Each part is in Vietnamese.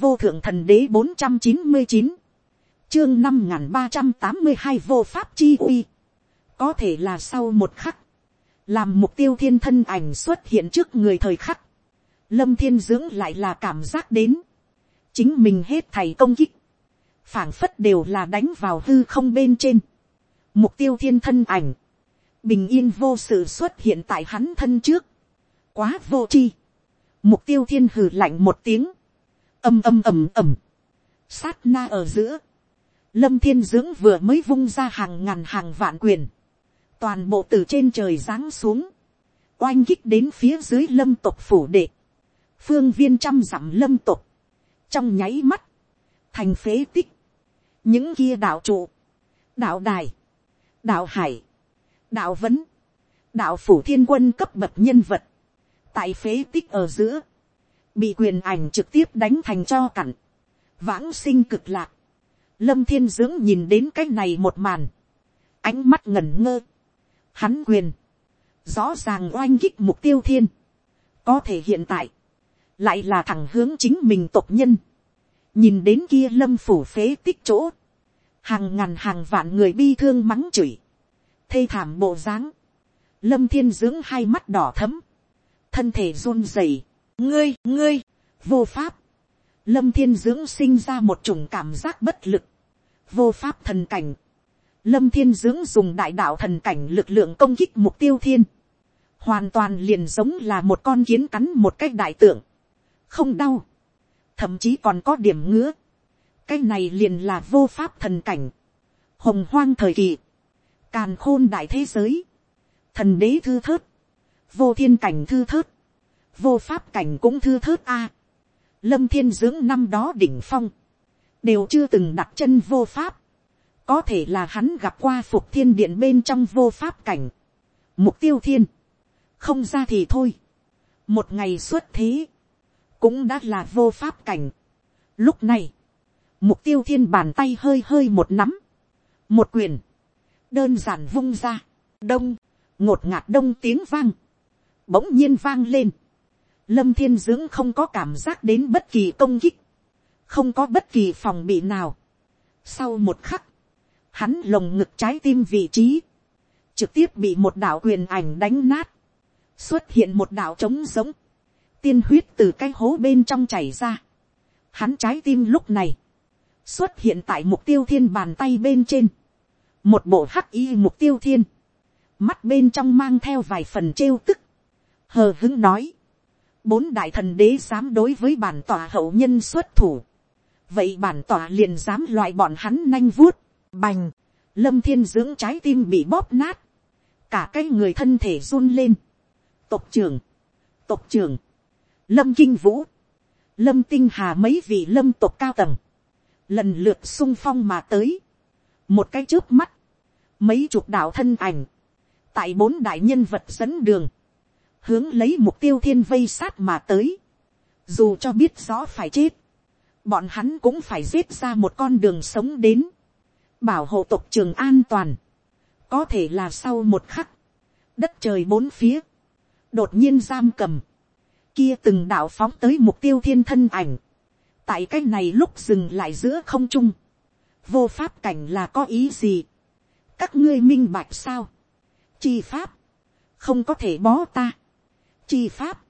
vô thượng thần đế bốn trăm chín mươi chín, chương năm n ba trăm tám mươi hai vô pháp chi uy, có thể là sau một khắc, làm mục tiêu thiên thân ảnh xuất hiện trước người thời khắc, lâm thiên dưỡng lại là cảm giác đến, chính mình hết thầy công kích, phảng phất đều là đánh vào hư không bên trên, mục tiêu thiên thân ảnh, bình yên vô sự xuất hiện tại hắn thân trước, quá vô chi, mục tiêu thiên hừ lạnh một tiếng, âm âm ầm ầm, sát na ở giữa, lâm thiên dưỡng vừa mới vung ra hàng ngàn hàng vạn quyền, toàn bộ từ trên trời giáng xuống, oanh kích đến phía dưới lâm tộc phủ đệ, phương viên trăm dặm lâm tộc, trong nháy mắt, thành phế tích, những kia đạo trụ, đạo đài, đạo hải, đạo vấn, đạo phủ thiên quân cấp bậc nhân vật, tại phế tích ở giữa, bị quyền ảnh trực tiếp đánh thành cho cặn, vãng sinh cực lạc, lâm thiên dưỡng nhìn đến cái này một màn, ánh mắt ngẩn ngơ, hắn quyền, rõ ràng oanh kích mục tiêu thiên, có thể hiện tại, lại là thẳng hướng chính mình tộc nhân, nhìn đến kia lâm phủ phế tích chỗ, hàng ngàn hàng vạn người bi thương mắng chửi, thê thảm bộ dáng, lâm thiên dưỡng hai mắt đỏ thấm, thân thể run rẩy, ngươi, ngươi, vô pháp, lâm thiên dưỡng sinh ra một chủng cảm giác bất lực, vô pháp thần cảnh, lâm thiên dưỡng dùng đại đạo thần cảnh lực lượng công kích mục tiêu thiên, hoàn toàn liền giống là một con kiến cắn một cách đại tượng, không đau, thậm chí còn có điểm ngứa, cái này liền là vô pháp thần cảnh, hồng hoang thời kỳ, càn khôn đại thế giới, thần đế thư thớt, vô thiên cảnh thư thớt, vô pháp cảnh cũng thư thớt a, lâm thiên dưỡng năm đó đỉnh phong, đều chưa từng đặt chân vô pháp, có thể là hắn gặp qua phục thiên điện bên trong vô pháp cảnh, mục tiêu thiên, không ra thì thôi, một ngày xuất thế, cũng đã là vô pháp cảnh. Lúc này, mục tiêu thiên bàn tay hơi hơi một nắm, một quyền, đơn giản vung ra, đông, ngột ngạt đông tiếng vang, bỗng nhiên vang lên, lâm thiên dưỡng không có cảm giác đến bất kỳ công kích, không có bất kỳ phòng bị nào. Sau một khắc, hắn lồng ngực trái tim vị trí, trực tiếp bị một đạo quyền ảnh đánh nát, xuất hiện một đạo trống giống, tiên huyết từ cái hố bên trong chảy ra. Hắn trái tim lúc này, xuất hiện tại mục tiêu thiên bàn tay bên trên, một bộ hắc y mục tiêu thiên, mắt bên trong mang theo vài phần trêu tức, hờ hứng nói, bốn đại thần đế dám đối với bản tòa hậu nhân xuất thủ, vậy bản tòa liền dám loại bọn hắn nanh vuốt, bành, lâm thiên dưỡng trái tim bị bóp nát, cả cái người thân thể run lên, tộc trưởng, tộc trưởng, lâm kinh vũ, lâm tinh hà mấy vị lâm tộc cao tầng, lần lượt sung phong mà tới, một cái trước mắt, mấy chục đạo thân ảnh, tại bốn đại nhân vật dẫn đường, hướng lấy mục tiêu thiên vây sát mà tới, dù cho biết rõ phải chết, bọn hắn cũng phải giết ra một con đường sống đến, bảo hộ tộc trường an toàn, có thể là sau một khắc, đất trời bốn phía, đột nhiên giam cầm, kia từng đạo phóng tới mục tiêu thiên thân ảnh, tại cái này lúc dừng lại giữa không trung, vô pháp cảnh là có ý gì, các ngươi minh bạch sao, chi pháp, không có thể bó ta, chi pháp,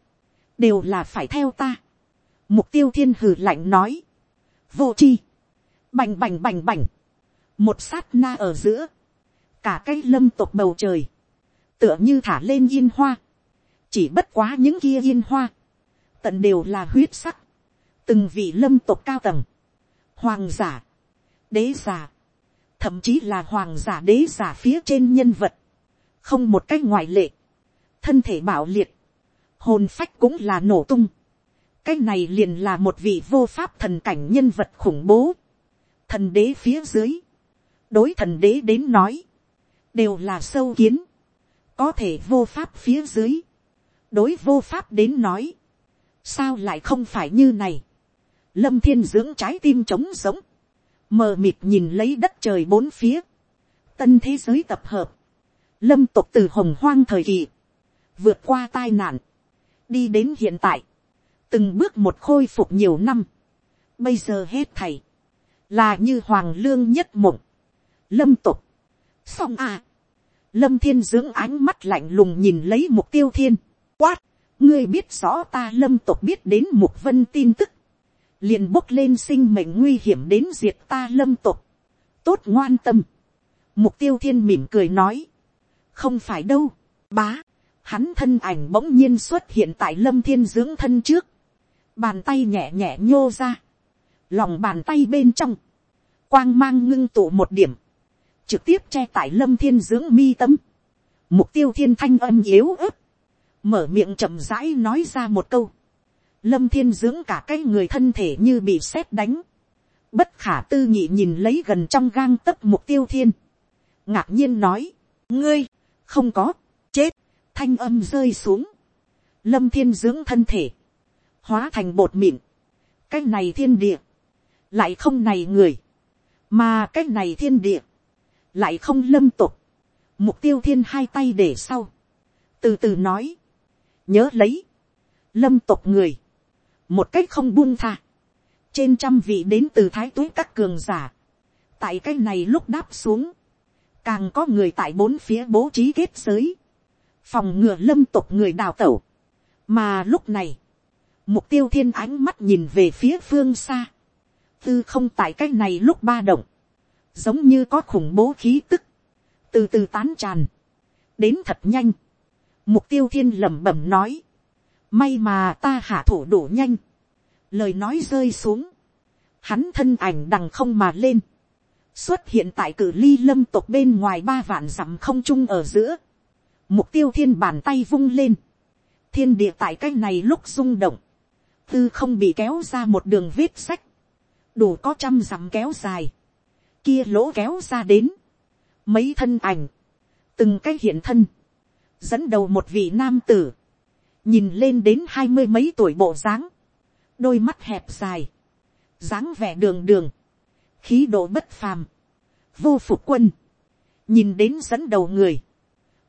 đều là phải theo ta, mục tiêu thiên hử lạnh nói, vô chi, bành bành bành bành, một sát na ở giữa, cả cái lâm tộc bầu trời, tựa như thả lên yên hoa, chỉ bất quá những kia yên hoa, tận đều là huyết sắc, từng vị lâm tộc cao tầng, hoàng giả, đế giả, thậm chí là hoàng giả đế giả phía trên nhân vật, không một cách ngoại lệ, thân thể bảo liệt, hồn phách cũng là nổ tung, cái này liền là một vị vô pháp thần cảnh nhân vật khủng bố, thần đế phía dưới, đối thần đế đến nói, đều là sâu kiến, có thể vô pháp phía dưới, đối vô pháp đến nói, sao lại không phải như này, lâm thiên dưỡng trái tim trống sống, mờ mịt nhìn lấy đất trời bốn phía, tân thế giới tập hợp, lâm tục từ hồng hoang thời kỳ, vượt qua tai nạn, đi đến hiện tại, từng bước một khôi phục nhiều năm, Bây giờ hết thầy. Là như hoàng lương nhất mộng. Lâm tục. Xong à. Lâm thiên dưỡng ánh mắt lạnh lùng nhìn lấy mục tiêu thiên. Quát. Ngươi biết rõ ta lâm tục biết đến mục vân tin tức. Liền bốc lên sinh mệnh nguy hiểm đến diệt ta lâm tục. Tốt ngoan tâm. Mục tiêu thiên mỉm cười nói. Không phải đâu. Bá. Hắn thân ảnh bỗng nhiên xuất hiện tại lâm thiên dưỡng thân trước. Bàn tay nhẹ nhẹ nhô ra. Lòng bàn tay bên trong. Quang mang ngưng tụ một điểm. Trực tiếp che tại lâm thiên dưỡng mi tâm. Mục tiêu thiên thanh âm yếu ớt. Mở miệng chậm rãi nói ra một câu. Lâm thiên dưỡng cả cái người thân thể như bị sét đánh. Bất khả tư nghị nhìn lấy gần trong gang tấc mục tiêu thiên. Ngạc nhiên nói. Ngươi, không có, chết thanh âm rơi xuống, lâm thiên dưỡng thân thể, hóa thành bột mịn, cái này thiên địa, lại không này người, mà cái này thiên địa, lại không lâm tục, mục tiêu thiên hai tay để sau, từ từ nói, nhớ lấy, lâm tục người, một cách không buông tha, trên trăm vị đến từ thái tuế các cường giả, tại cái này lúc đáp xuống, càng có người tại bốn phía bố trí kết giới, phòng ngừa lâm tộc người đào tẩu. mà lúc này, mục tiêu thiên ánh mắt nhìn về phía phương xa, tư không tại cái này lúc ba động, giống như có khủng bố khí tức, từ từ tán tràn, đến thật nhanh, mục tiêu thiên lẩm bẩm nói, may mà ta hạ thủ đủ nhanh, lời nói rơi xuống, hắn thân ảnh đằng không mà lên, xuất hiện tại cử ly lâm tộc bên ngoài ba vạn dặm không trung ở giữa, Mục tiêu thiên bàn tay vung lên. Thiên địa tại cái này lúc rung động. Tư không bị kéo ra một đường vết sách. Đủ có trăm dặm kéo dài. Kia lỗ kéo ra đến. Mấy thân ảnh. Từng cái hiện thân. Dẫn đầu một vị nam tử. Nhìn lên đến hai mươi mấy tuổi bộ dáng. Đôi mắt hẹp dài. dáng vẻ đường đường. Khí độ bất phàm. Vô phục quân. Nhìn đến dẫn đầu người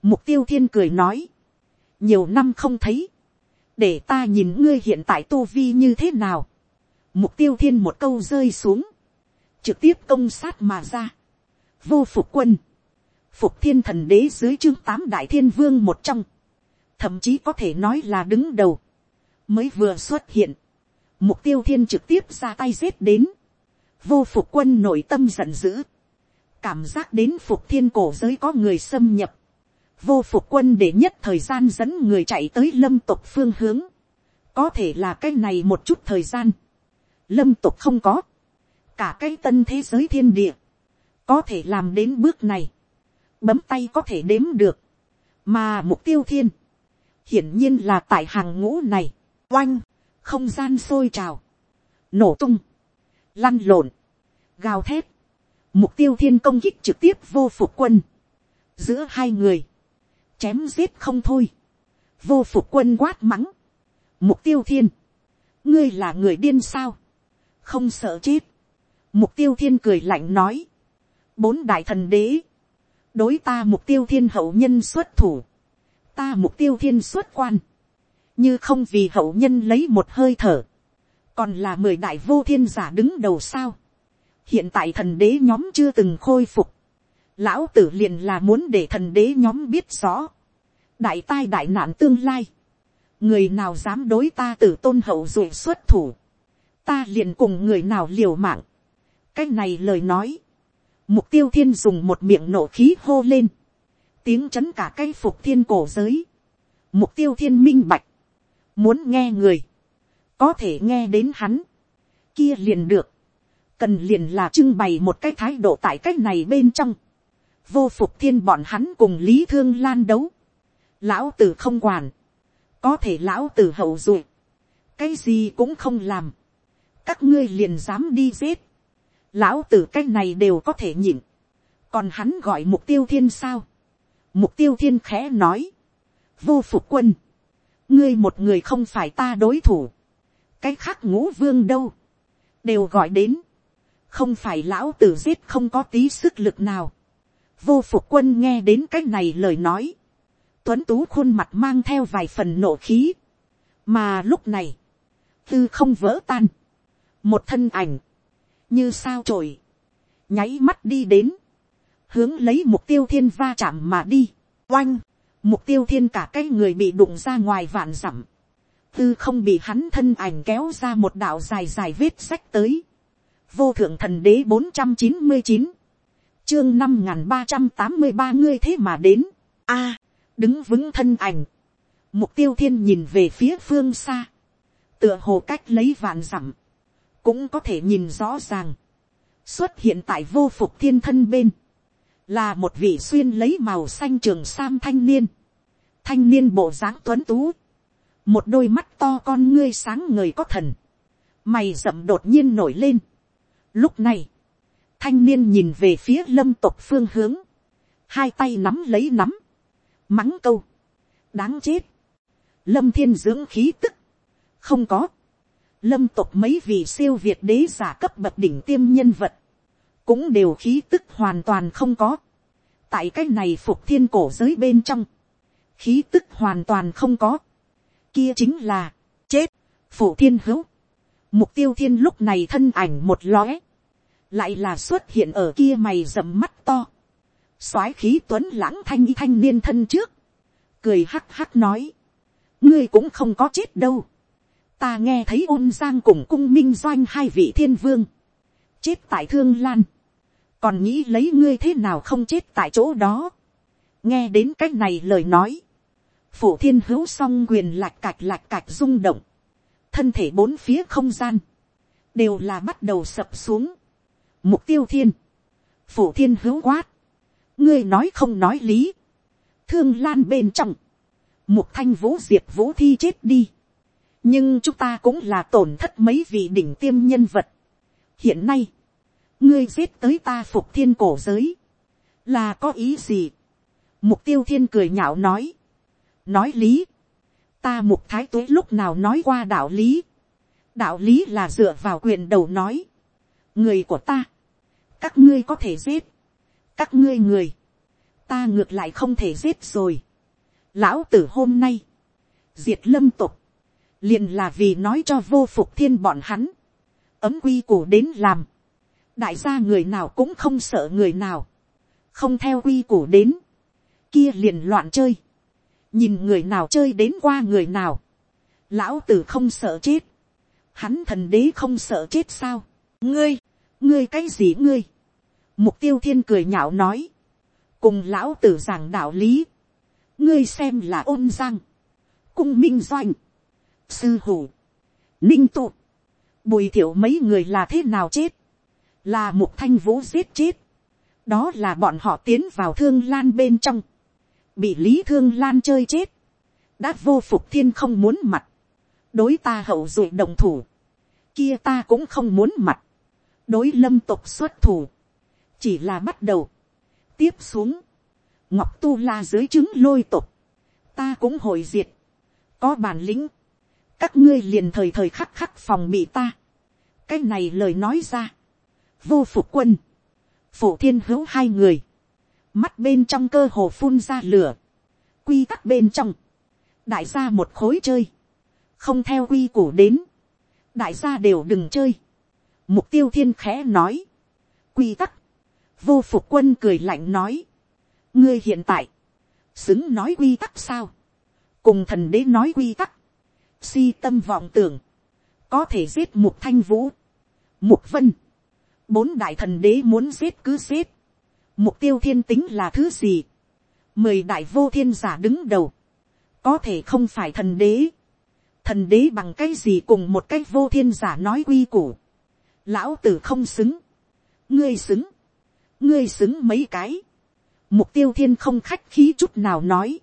Mục tiêu thiên cười nói. Nhiều năm không thấy. Để ta nhìn ngươi hiện tại tu vi như thế nào. Mục tiêu thiên một câu rơi xuống. Trực tiếp công sát mà ra. Vô phục quân. Phục thiên thần đế dưới chương tám đại thiên vương một trong. Thậm chí có thể nói là đứng đầu. Mới vừa xuất hiện. Mục tiêu thiên trực tiếp ra tay giết đến. Vô phục quân nội tâm giận dữ. Cảm giác đến phục thiên cổ giới có người xâm nhập vô phục quân để nhất thời gian dẫn người chạy tới lâm tục phương hướng, có thể là cái này một chút thời gian, lâm tục không có, cả cái tân thế giới thiên địa, có thể làm đến bước này, bấm tay có thể đếm được, mà mục tiêu thiên, hiển nhiên là tại hàng ngũ này, oanh, không gian sôi trào, nổ tung, lăn lộn, gào thét, mục tiêu thiên công kích trực tiếp vô phục quân, giữa hai người, chém giết không thôi, vô phục quân quát mắng, mục tiêu thiên, ngươi là người điên sao, không sợ chết, mục tiêu thiên cười lạnh nói, bốn đại thần đế, đối ta mục tiêu thiên hậu nhân xuất thủ, ta mục tiêu thiên xuất quan, như không vì hậu nhân lấy một hơi thở, còn là mười đại vô thiên giả đứng đầu sao, hiện tại thần đế nhóm chưa từng khôi phục, lão tử liền là muốn để thần đế nhóm biết rõ, đại tai đại nạn tương lai, người nào dám đối ta tử tôn hậu dụ xuất thủ, ta liền cùng người nào liều mạng, cái này lời nói, mục tiêu thiên dùng một miệng nổ khí hô lên, tiếng chấn cả cái phục thiên cổ giới, mục tiêu thiên minh bạch, muốn nghe người, có thể nghe đến hắn, kia liền được, cần liền là trưng bày một cái thái độ tại cái này bên trong, vô phục thiên bọn hắn cùng lý thương lan đấu, lão tử không quản, có thể lão tử hậu duệ, cái gì cũng không làm, các ngươi liền dám đi giết, lão tử cái này đều có thể nhịn, còn hắn gọi mục tiêu thiên sao, mục tiêu thiên khẽ nói, vô phục quân, ngươi một người không phải ta đối thủ, cái khác ngũ vương đâu, đều gọi đến, không phải lão tử giết không có tí sức lực nào, vô phục quân nghe đến cái này lời nói, tuấn tú khuôn mặt mang theo vài phần nộ khí, mà lúc này, tư không vỡ tan, một thân ảnh, như sao trổi, nháy mắt đi đến, hướng lấy mục tiêu thiên va chạm mà đi, oanh, mục tiêu thiên cả cái người bị đụng ra ngoài vạn dặm, tư không bị hắn thân ảnh kéo ra một đạo dài dài vết sách tới, vô thượng thần đế bốn trăm chín mươi chín, chương năm n g h n ba trăm tám mươi ba ngươi thế mà đến, a, đứng vững thân ảnh, mục tiêu thiên nhìn về phía phương xa, tựa hồ cách lấy vạn dặm, cũng có thể nhìn rõ ràng, xuất hiện tại vô phục thiên thân bên, là một vị xuyên lấy màu xanh trường sam thanh niên, thanh niên bộ dáng tuấn tú, một đôi mắt to con ngươi sáng ngời có thần, mày rậm đột nhiên nổi lên, Lúc này, thanh niên nhìn về phía lâm tộc phương hướng, hai tay nắm lấy nắm, mắng câu, đáng chết, lâm thiên dưỡng khí tức, không có, lâm tộc mấy vị siêu việt đế giả cấp bậc đỉnh tiêm nhân vật, cũng đều khí tức hoàn toàn không có, tại cái này phục thiên cổ giới bên trong, khí tức hoàn toàn không có, kia chính là, chết, phủ thiên hữu, Mục tiêu thiên lúc này thân ảnh một lóe. Lại là xuất hiện ở kia mày rậm mắt to soái khí tuấn lãng thanh y thanh niên thân trước. Cười hắc hắc nói. Ngươi cũng không có chết đâu. Ta nghe thấy ôn giang cùng cung minh doanh hai vị thiên vương. Chết tại thương lan. Còn nghĩ lấy ngươi thế nào không chết tại chỗ đó. Nghe đến cách này lời nói. Phổ thiên hữu song quyền lạch cạch lạch cạch rung động thân thể bốn phía không gian, đều là bắt đầu sập xuống. Mục tiêu thiên, phủ thiên hữu quát, ngươi nói không nói lý, thương lan bên trong, mục thanh vũ diệp vũ thi chết đi, nhưng chúng ta cũng là tổn thất mấy vị đỉnh tiêm nhân vật. hiện nay, ngươi giết tới ta phục thiên cổ giới, là có ý gì. mục tiêu thiên cười nhạo nói, nói lý, ta mục thái tuế lúc nào nói qua đạo lý. đạo lý là dựa vào quyền đầu nói. người của ta, các ngươi có thể giết, các ngươi người, ta ngược lại không thể giết rồi. lão tử hôm nay, diệt lâm tục, liền là vì nói cho vô phục thiên bọn hắn, ấm quy củ đến làm, đại gia người nào cũng không sợ người nào, không theo quy củ đến, kia liền loạn chơi, nhìn người nào chơi đến qua người nào, lão tử không sợ chết, hắn thần đế không sợ chết sao, ngươi, ngươi cái gì ngươi, mục tiêu thiên cười nhạo nói, cùng lão tử giảng đạo lý, ngươi xem là ôn giang, cung minh doanh, sư hủ, ninh tụ, bùi thiểu mấy người là thế nào chết, là mục thanh vũ giết chết, đó là bọn họ tiến vào thương lan bên trong, bị lý thương lan chơi chết, đã vô phục thiên không muốn mặt, đối ta hậu duệ đồng thủ, kia ta cũng không muốn mặt, đối lâm tục xuất thủ, chỉ là bắt đầu, tiếp xuống, ngọc tu la dưới trứng lôi tục, ta cũng hồi diệt, có bản lĩnh, các ngươi liền thời thời khắc khắc phòng bị ta, cái này lời nói ra, vô phục quân, phổ thiên hữu hai người, mắt bên trong cơ hồ phun ra lửa, quy tắc bên trong, đại gia một khối chơi, không theo quy củ đến, đại gia đều đừng chơi, mục tiêu thiên khẽ nói, quy tắc, vô phục quân cười lạnh nói, ngươi hiện tại, xứng nói quy tắc sao, cùng thần đế nói quy tắc, si tâm vọng tưởng, có thể giết mục thanh vũ, mục vân, bốn đại thần đế muốn giết cứ giết, mục tiêu thiên tính là thứ gì, mười đại vô thiên giả đứng đầu, có thể không phải thần đế, thần đế bằng cái gì cùng một cái vô thiên giả nói quy củ, lão tử không xứng, ngươi xứng, ngươi xứng mấy cái, mục tiêu thiên không khách khí chút nào nói,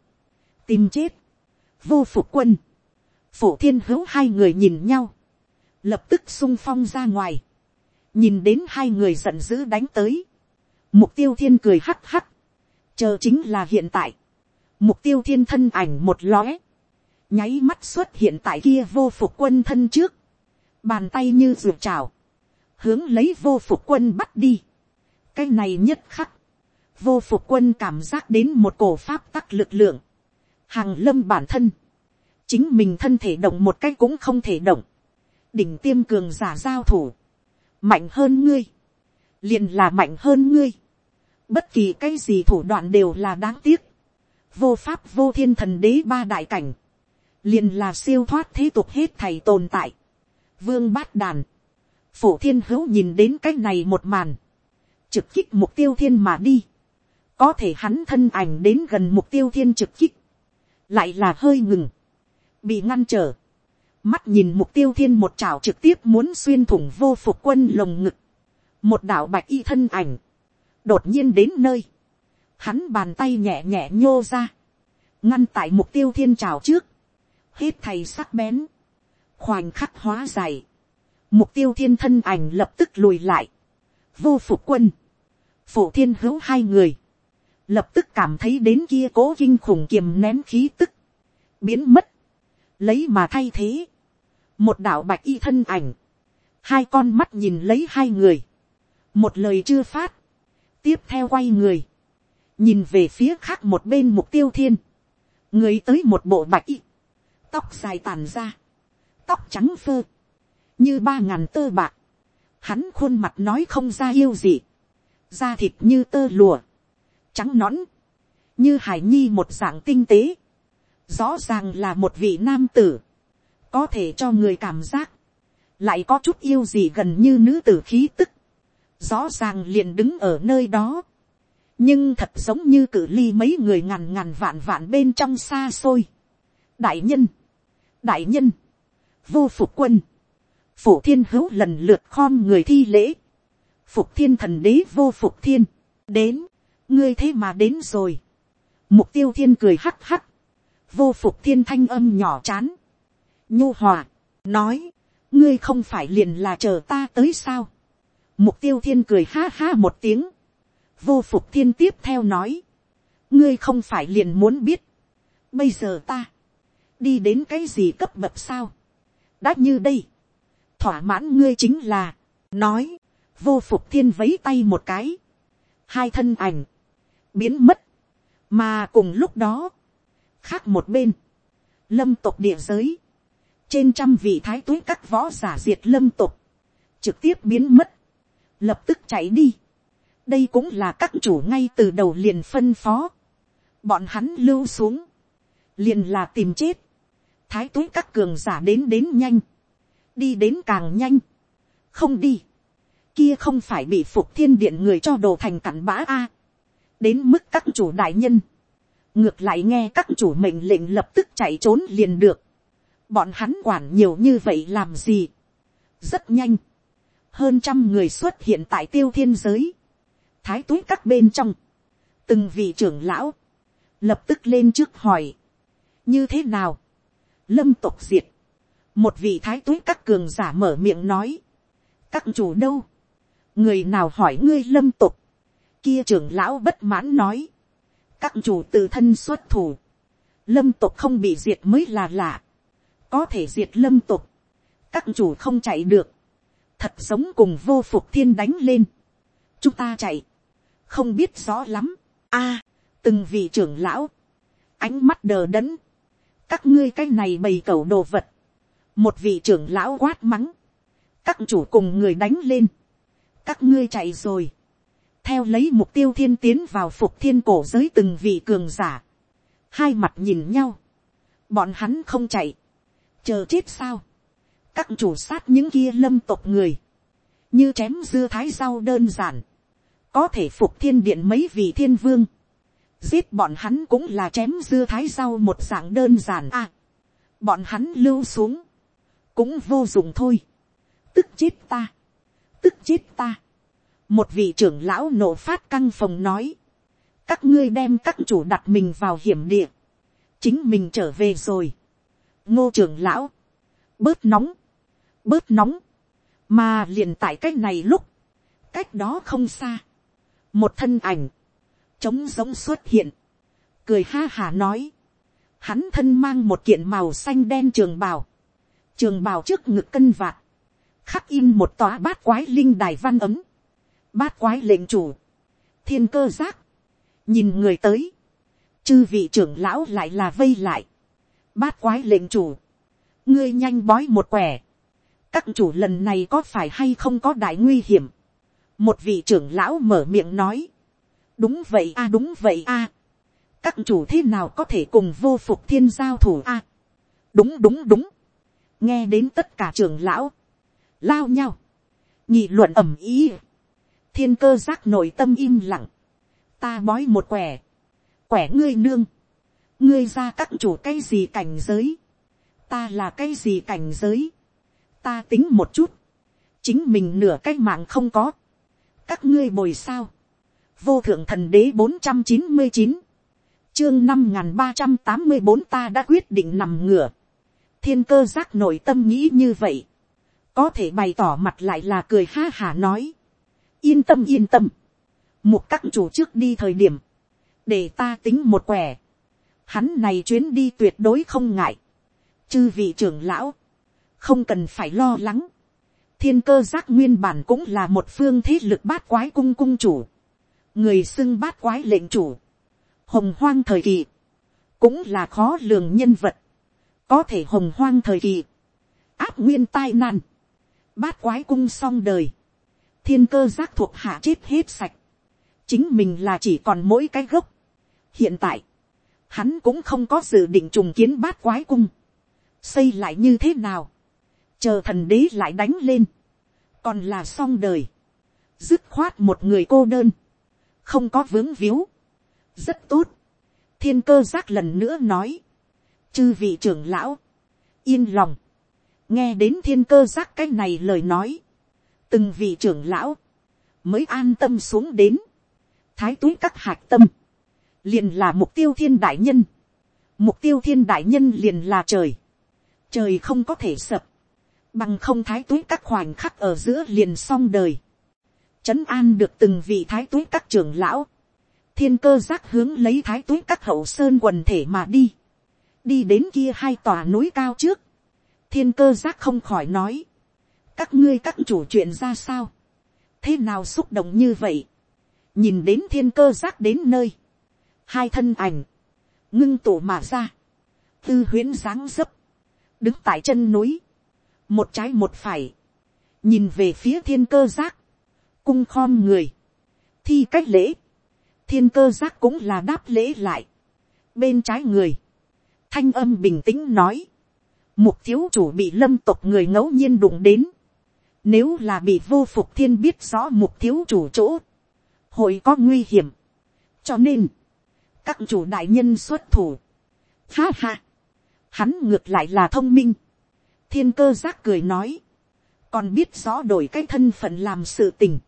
tìm chết, vô phục quân, phổ thiên hữu hai người nhìn nhau, lập tức sung phong ra ngoài, nhìn đến hai người giận dữ đánh tới, mục tiêu thiên cười hắc hắc, chờ chính là hiện tại, mục tiêu thiên thân ảnh một lóe, nháy mắt xuất hiện tại kia vô phục quân thân trước, bàn tay như ruột trào, hướng lấy vô phục quân bắt đi cái này nhất khắc, vô phục quân cảm giác đến một cổ pháp tắc lực lượng, hàng lâm bản thân, chính mình thân thể động một cái cũng không thể động, đỉnh tiêm cường giả giao thủ, mạnh hơn ngươi, liền là mạnh hơn ngươi, bất kỳ cái gì thủ đoạn đều là đáng tiếc, vô pháp vô thiên thần đế ba đại cảnh, liền là siêu thoát thế tục hết thầy tồn tại, vương bát đàn, phổ thiên hữu nhìn đến cái này một màn, trực kích mục tiêu thiên mà đi, có thể hắn thân ảnh đến gần mục tiêu thiên trực kích, lại là hơi ngừng, bị ngăn trở, mắt nhìn mục tiêu thiên một trảo trực tiếp muốn xuyên thủng vô phục quân lồng ngực, một đạo bạch y thân ảnh, đột nhiên đến nơi, hắn bàn tay nhẹ nhẹ nhô ra, ngăn tại mục tiêu thiên trào trước, hết thầy sắc bén, khoảnh khắc hóa dày, mục tiêu thiên thân ảnh lập tức lùi lại, vô phục quân, phổ thiên hữu hai người, lập tức cảm thấy đến kia cố kinh khủng kiềm nén khí tức, biến mất, lấy mà thay thế, một đạo bạch y thân ảnh, hai con mắt nhìn lấy hai người, một lời chưa phát, tiếp theo quay người, nhìn về phía khác một bên mục tiêu thiên, người tới một bộ bạch y, tóc dài tàn ra, tóc trắng phơ, như ba ngàn tơ bạc, hắn khuôn mặt nói không ra yêu gì, da thịt như tơ lùa, trắng nõn, như hải nhi một dạng tinh tế, rõ ràng là một vị nam tử, có thể cho người cảm giác, lại có chút yêu gì gần như nữ tử khí tức, rõ ràng liền đứng ở nơi đó, nhưng thật giống như cử ly mấy người ngàn ngàn vạn vạn bên trong xa xôi. đại nhân, đại nhân, vô phục quân, phổ thiên hữu lần lượt khom người thi lễ, phục thiên thần đế vô phục thiên, đến, ngươi thế mà đến rồi, mục tiêu thiên cười hắc hắc, vô phục thiên thanh âm nhỏ chán, nhu hòa, nói, ngươi không phải liền là chờ ta tới sao, mục tiêu thiên cười ha ha một tiếng, vô phục thiên tiếp theo nói, ngươi không phải liền muốn biết, bây giờ ta, đi đến cái gì cấp bậc sao, đã như đây, thỏa mãn ngươi chính là, nói, vô phục thiên vấy tay một cái, hai thân ảnh, biến mất, mà cùng lúc đó, khác một bên, lâm tộc địa giới, trên trăm vị thái tuế các võ giả diệt lâm tộc, trực tiếp biến mất, lập tức chạy đi, đây cũng là các chủ ngay từ đầu liền phân phó, bọn hắn lưu xuống, liền là tìm chết, thái tuế các cường giả đến đến nhanh, đi đến càng nhanh, không đi, kia không phải bị phục thiên điện người cho đồ thành cặn bã a, đến mức các chủ đại nhân, ngược lại nghe các chủ mệnh lệnh lập tức chạy trốn liền được, bọn hắn quản nhiều như vậy làm gì, rất nhanh, hơn trăm người xuất hiện tại tiêu thiên giới, thái túi các bên trong, từng vị trưởng lão, lập tức lên trước hỏi, như thế nào, lâm tộc diệt, một vị thái túi các cường giả mở miệng nói, các chủ đâu, người nào hỏi ngươi lâm tục, kia trưởng lão bất mãn nói, các chủ tự thân xuất thủ, lâm tục không bị diệt mới là lạ, có thể diệt lâm tục, các chủ không chạy được, thật giống cùng vô phục thiên đánh lên, chúng ta chạy, không biết rõ lắm, a, từng vị trưởng lão, ánh mắt đờ đẫn, các ngươi cái này bày cầu đồ vật, một vị trưởng lão quát mắng, các chủ cùng người đánh lên, các ngươi chạy rồi, theo lấy mục tiêu thiên tiến vào phục thiên cổ giới từng vị cường giả, hai mặt nhìn nhau, bọn hắn không chạy, chờ chết sao, các chủ sát những kia lâm tộc người, như chém dưa thái rau đơn giản, có thể phục thiên điện mấy vị thiên vương, giết bọn hắn cũng là chém dưa thái rau một dạng đơn giản. À, bọn hắn lưu xuống, cũng vô dụng thôi, tức chết ta, tức chết ta, một vị trưởng lão nổ phát căng phòng nói, các ngươi đem các chủ đặt mình vào hiểm địa, chính mình trở về rồi, ngô trưởng lão, bớt nóng, bớt nóng, mà liền tại cách này lúc, cách đó không xa, một thân ảnh, trống giống xuất hiện, cười ha hà nói, hắn thân mang một kiện màu xanh đen trường bào, trường bào trước ngực cân vạt, khắc in một tòa bát quái linh đài văn ấm, bát quái lệnh chủ, thiên cơ giác, nhìn người tới, chư vị trưởng lão lại là vây lại, bát quái lệnh chủ, ngươi nhanh bói một quẻ, các chủ lần này có phải hay không có đại nguy hiểm, một vị trưởng lão mở miệng nói, đúng vậy a đúng vậy a, các chủ thế nào có thể cùng vô phục thiên giao thủ a, đúng đúng đúng, nghe đến tất cả trưởng lão, lao nhau, nhị luận ẩm ý, thiên cơ giác nội tâm im lặng, ta bói một quẻ, quẻ ngươi nương, ngươi ra các chủ cái gì cảnh giới, ta là cái gì cảnh giới, ta tính một chút, chính mình nửa cái mạng không có, các ngươi bồi sao, vô thượng thần đế bốn trăm chín mươi chín, chương năm n g h n ba trăm tám mươi bốn ta đã quyết định nằm ngửa, thiên cơ giác nội tâm nghĩ như vậy, có thể bày tỏ mặt lại là cười ha hả nói, yên tâm yên tâm, một các chủ trước đi thời điểm, để ta tính một quẻ, hắn này chuyến đi tuyệt đối không ngại, chư vị trưởng lão, không cần phải lo lắng, thiên cơ giác nguyên bản cũng là một phương thế lực bát quái cung cung chủ, người xưng bát quái lệnh chủ, hồng hoang thời kỳ, cũng là khó lường nhân vật, có thể hồng hoang thời kỳ, áp nguyên tai nạn, bát quái cung xong đời, thiên cơ giác thuộc hạ chết hết sạch, chính mình là chỉ còn mỗi cái gốc. hiện tại, hắn cũng không có dự định trùng kiến bát quái cung, xây lại như thế nào, chờ thần đế lại đánh lên, còn là xong đời, dứt khoát một người cô đơn, không có vướng víu, rất tốt, thiên cơ giác lần nữa nói, chư vị trưởng lão, yên lòng, nghe đến thiên cơ giác cái này lời nói, từng vị trưởng lão, mới an tâm xuống đến, thái túi các hạt tâm, liền là mục tiêu thiên đại nhân, mục tiêu thiên đại nhân liền là trời, trời không có thể sập, bằng không thái túi các khoảnh khắc ở giữa liền xong đời, trấn an được từng vị thái túi các trưởng lão, thiên cơ giác hướng lấy thái túi các hậu sơn quần thể mà đi, đi đến kia hai tòa núi cao trước, thiên cơ giác không khỏi nói, các ngươi các chủ chuyện ra sao, thế nào xúc động như vậy, nhìn đến thiên cơ giác đến nơi, hai thân ảnh, ngưng tụ mà ra, tư huyến dáng dấp, đứng tại chân núi, một trái một phải, nhìn về phía thiên cơ giác, cung khom người, thi cách lễ, thiên cơ giác cũng là đáp lễ lại, bên trái người, thanh âm bình tĩnh nói, mục thiếu chủ bị lâm tộc người ngẫu nhiên đụng đến, nếu là bị vô phục thiên biết rõ mục thiếu chủ chỗ, hội có nguy hiểm, cho nên, các chủ đại nhân xuất thủ, ha ha, hắn ngược lại là thông minh, thiên cơ giác cười nói, còn biết rõ đổi cái thân phận làm sự tình.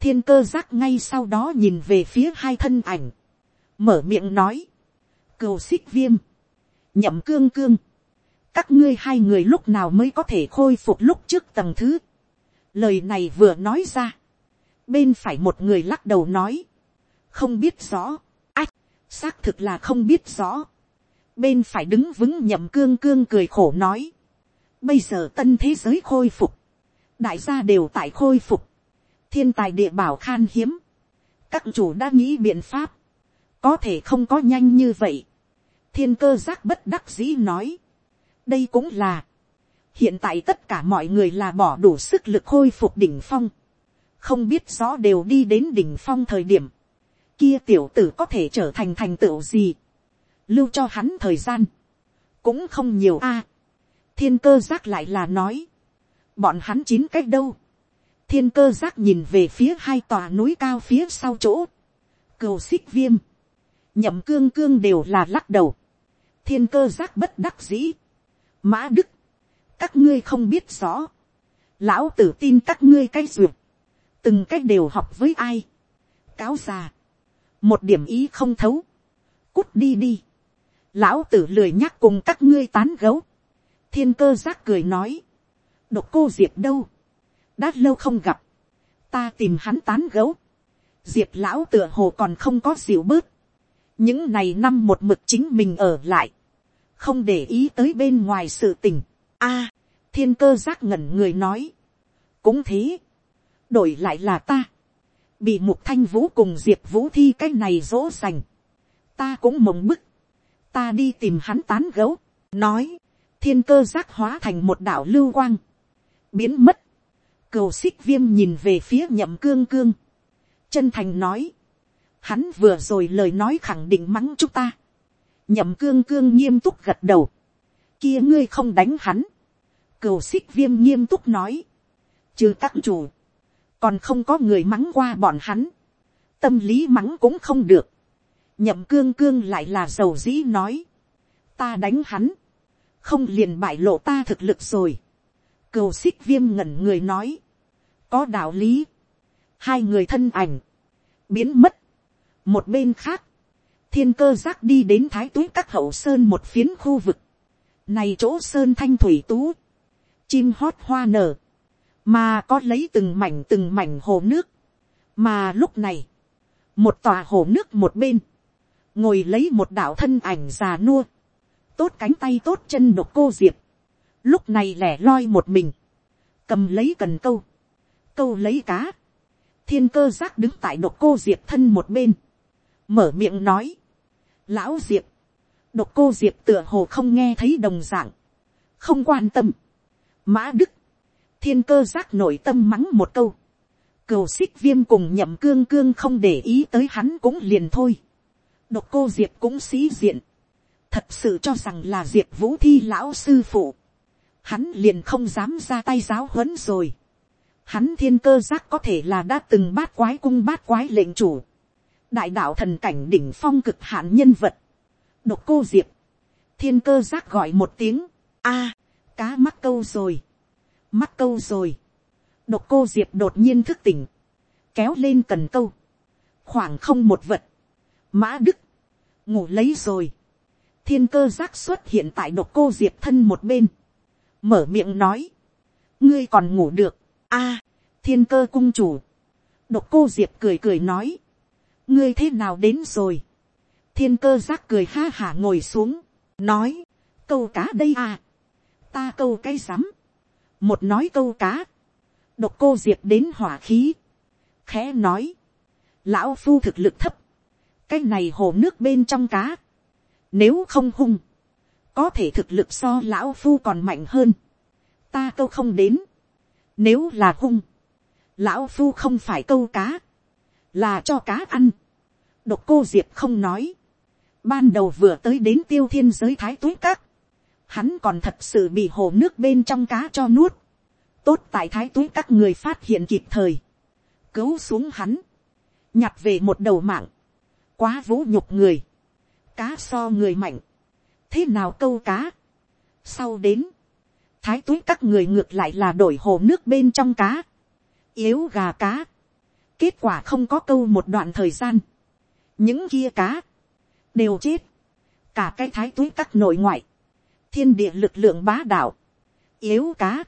thiên cơ giác ngay sau đó nhìn về phía hai thân ảnh, mở miệng nói, cầu xích viêm, nhậm cương cương, các ngươi hai người lúc nào mới có thể khôi phục lúc trước tầng thứ. lời này vừa nói ra, bên phải một người lắc đầu nói, không biết rõ, ách, xác thực là không biết rõ. bên phải đứng vững nhậm cương cương cười khổ nói, Bây giờ tân thế giới khôi phục. Đại gia đều tại khôi phục. Thiên tài địa bảo khan hiếm. Các chủ đã nghĩ biện pháp. Có thể không có nhanh như vậy. Thiên cơ giác bất đắc dĩ nói. Đây cũng là. Hiện tại tất cả mọi người là bỏ đủ sức lực khôi phục đỉnh phong. Không biết rõ đều đi đến đỉnh phong thời điểm. Kia tiểu tử có thể trở thành thành tựu gì. Lưu cho hắn thời gian. Cũng không nhiều a thiên cơ giác lại là nói, bọn hắn chín cách đâu, thiên cơ giác nhìn về phía hai tòa núi cao phía sau chỗ, cầu xích viêm, nhậm cương cương đều là lắc đầu, thiên cơ giác bất đắc dĩ, mã đức, các ngươi không biết rõ, lão tử tin các ngươi cái duyệt, từng cách đều học với ai, cáo già, một điểm ý không thấu, cút đi đi, lão tử lười nhắc cùng các ngươi tán gấu, thiên cơ giác cười nói, độc cô diệp đâu, đã lâu không gặp, ta tìm hắn tán gấu, diệp lão tựa hồ còn không có dịu bớt, những ngày năm một mực chính mình ở lại, không để ý tới bên ngoài sự tình, a, thiên cơ giác ngẩn người nói, cũng thế, đổi lại là ta, bị mục thanh vũ cùng diệp vũ thi cái này dỗ dành, ta cũng mộng bức, ta đi tìm hắn tán gấu, nói, thiên cơ giác hóa thành một đạo lưu quang, biến mất, cừu xích viêm nhìn về phía nhậm cương cương, chân thành nói, hắn vừa rồi lời nói khẳng định mắng chúng ta, nhậm cương cương nghiêm túc gật đầu, kia ngươi không đánh hắn, cừu xích viêm nghiêm túc nói, Chứ các chủ, còn không có người mắng qua bọn hắn, tâm lý mắng cũng không được, nhậm cương cương lại là dầu dĩ nói, ta đánh hắn, không liền bại lộ ta thực lực rồi, cừu xích viêm ngẩn người nói, có đạo lý, hai người thân ảnh, biến mất, một bên khác, thiên cơ giác đi đến thái túi các hậu sơn một phiến khu vực, này chỗ sơn thanh thủy tú, chim hót hoa nở, mà có lấy từng mảnh từng mảnh hồ nước, mà lúc này, một tòa hồ nước một bên, ngồi lấy một đạo thân ảnh già nua, tốt cánh tay tốt chân độc cô diệp, lúc này lẻ loi một mình, cầm lấy cần câu, câu lấy cá, thiên cơ giác đứng tại độc cô diệp thân một bên, mở miệng nói, lão diệp, độc cô diệp tựa hồ không nghe thấy đồng d ạ n g không quan tâm, mã đức, thiên cơ giác nội tâm mắng một câu, cừu xích viêm cùng nhậm cương cương không để ý tới hắn cũng liền thôi, độc cô diệp cũng sĩ diện, thật sự cho rằng là diệp vũ thi lão sư phụ, hắn liền không dám ra tay giáo huấn rồi, hắn thiên cơ giác có thể là đã từng bát quái cung bát quái lệnh chủ, đại đạo thần cảnh đỉnh phong cực hạn nhân vật, độc cô diệp, thiên cơ giác gọi một tiếng, a, cá mắc câu rồi, mắc câu rồi, độc cô diệp đột nhiên thức tỉnh, kéo lên cần câu, khoảng không một vật, mã đức, ngủ lấy rồi, thiên cơ giác xuất hiện tại độc cô diệp thân một bên, mở miệng nói, ngươi còn ngủ được, a, thiên cơ cung chủ, độc cô diệp cười cười nói, ngươi thế nào đến rồi, thiên cơ giác cười ha hả ngồi xuống, nói, câu cá đây à, ta câu cái rắm, một nói câu cá, độc cô diệp đến hỏa khí, khẽ nói, lão phu thực lực thấp, cái này hồ nước bên trong cá, nếu không hung, có thể thực lực so lão phu còn mạnh hơn, ta câu không đến, nếu là hung, lão phu không phải câu cá, là cho cá ăn. độc cô diệp không nói. ban đầu vừa tới đến tiêu thiên giới thái túi các. hắn còn thật sự bị hồ nước bên trong cá cho nuốt. tốt tại thái túi các người phát hiện kịp thời. cứu xuống hắn. nhặt về một đầu mạng. quá vũ nhục người. cá so người mạnh. thế nào câu cá. sau đến, thái túi các người ngược lại là đổi hồ nước bên trong cá. yếu gà cá Kết quả không có câu một đoạn thời gian. Những kia cá. Đều chết. Cả cái thái túi các nội ngoại. Thiên địa lực lượng bá đạo. Yếu cá.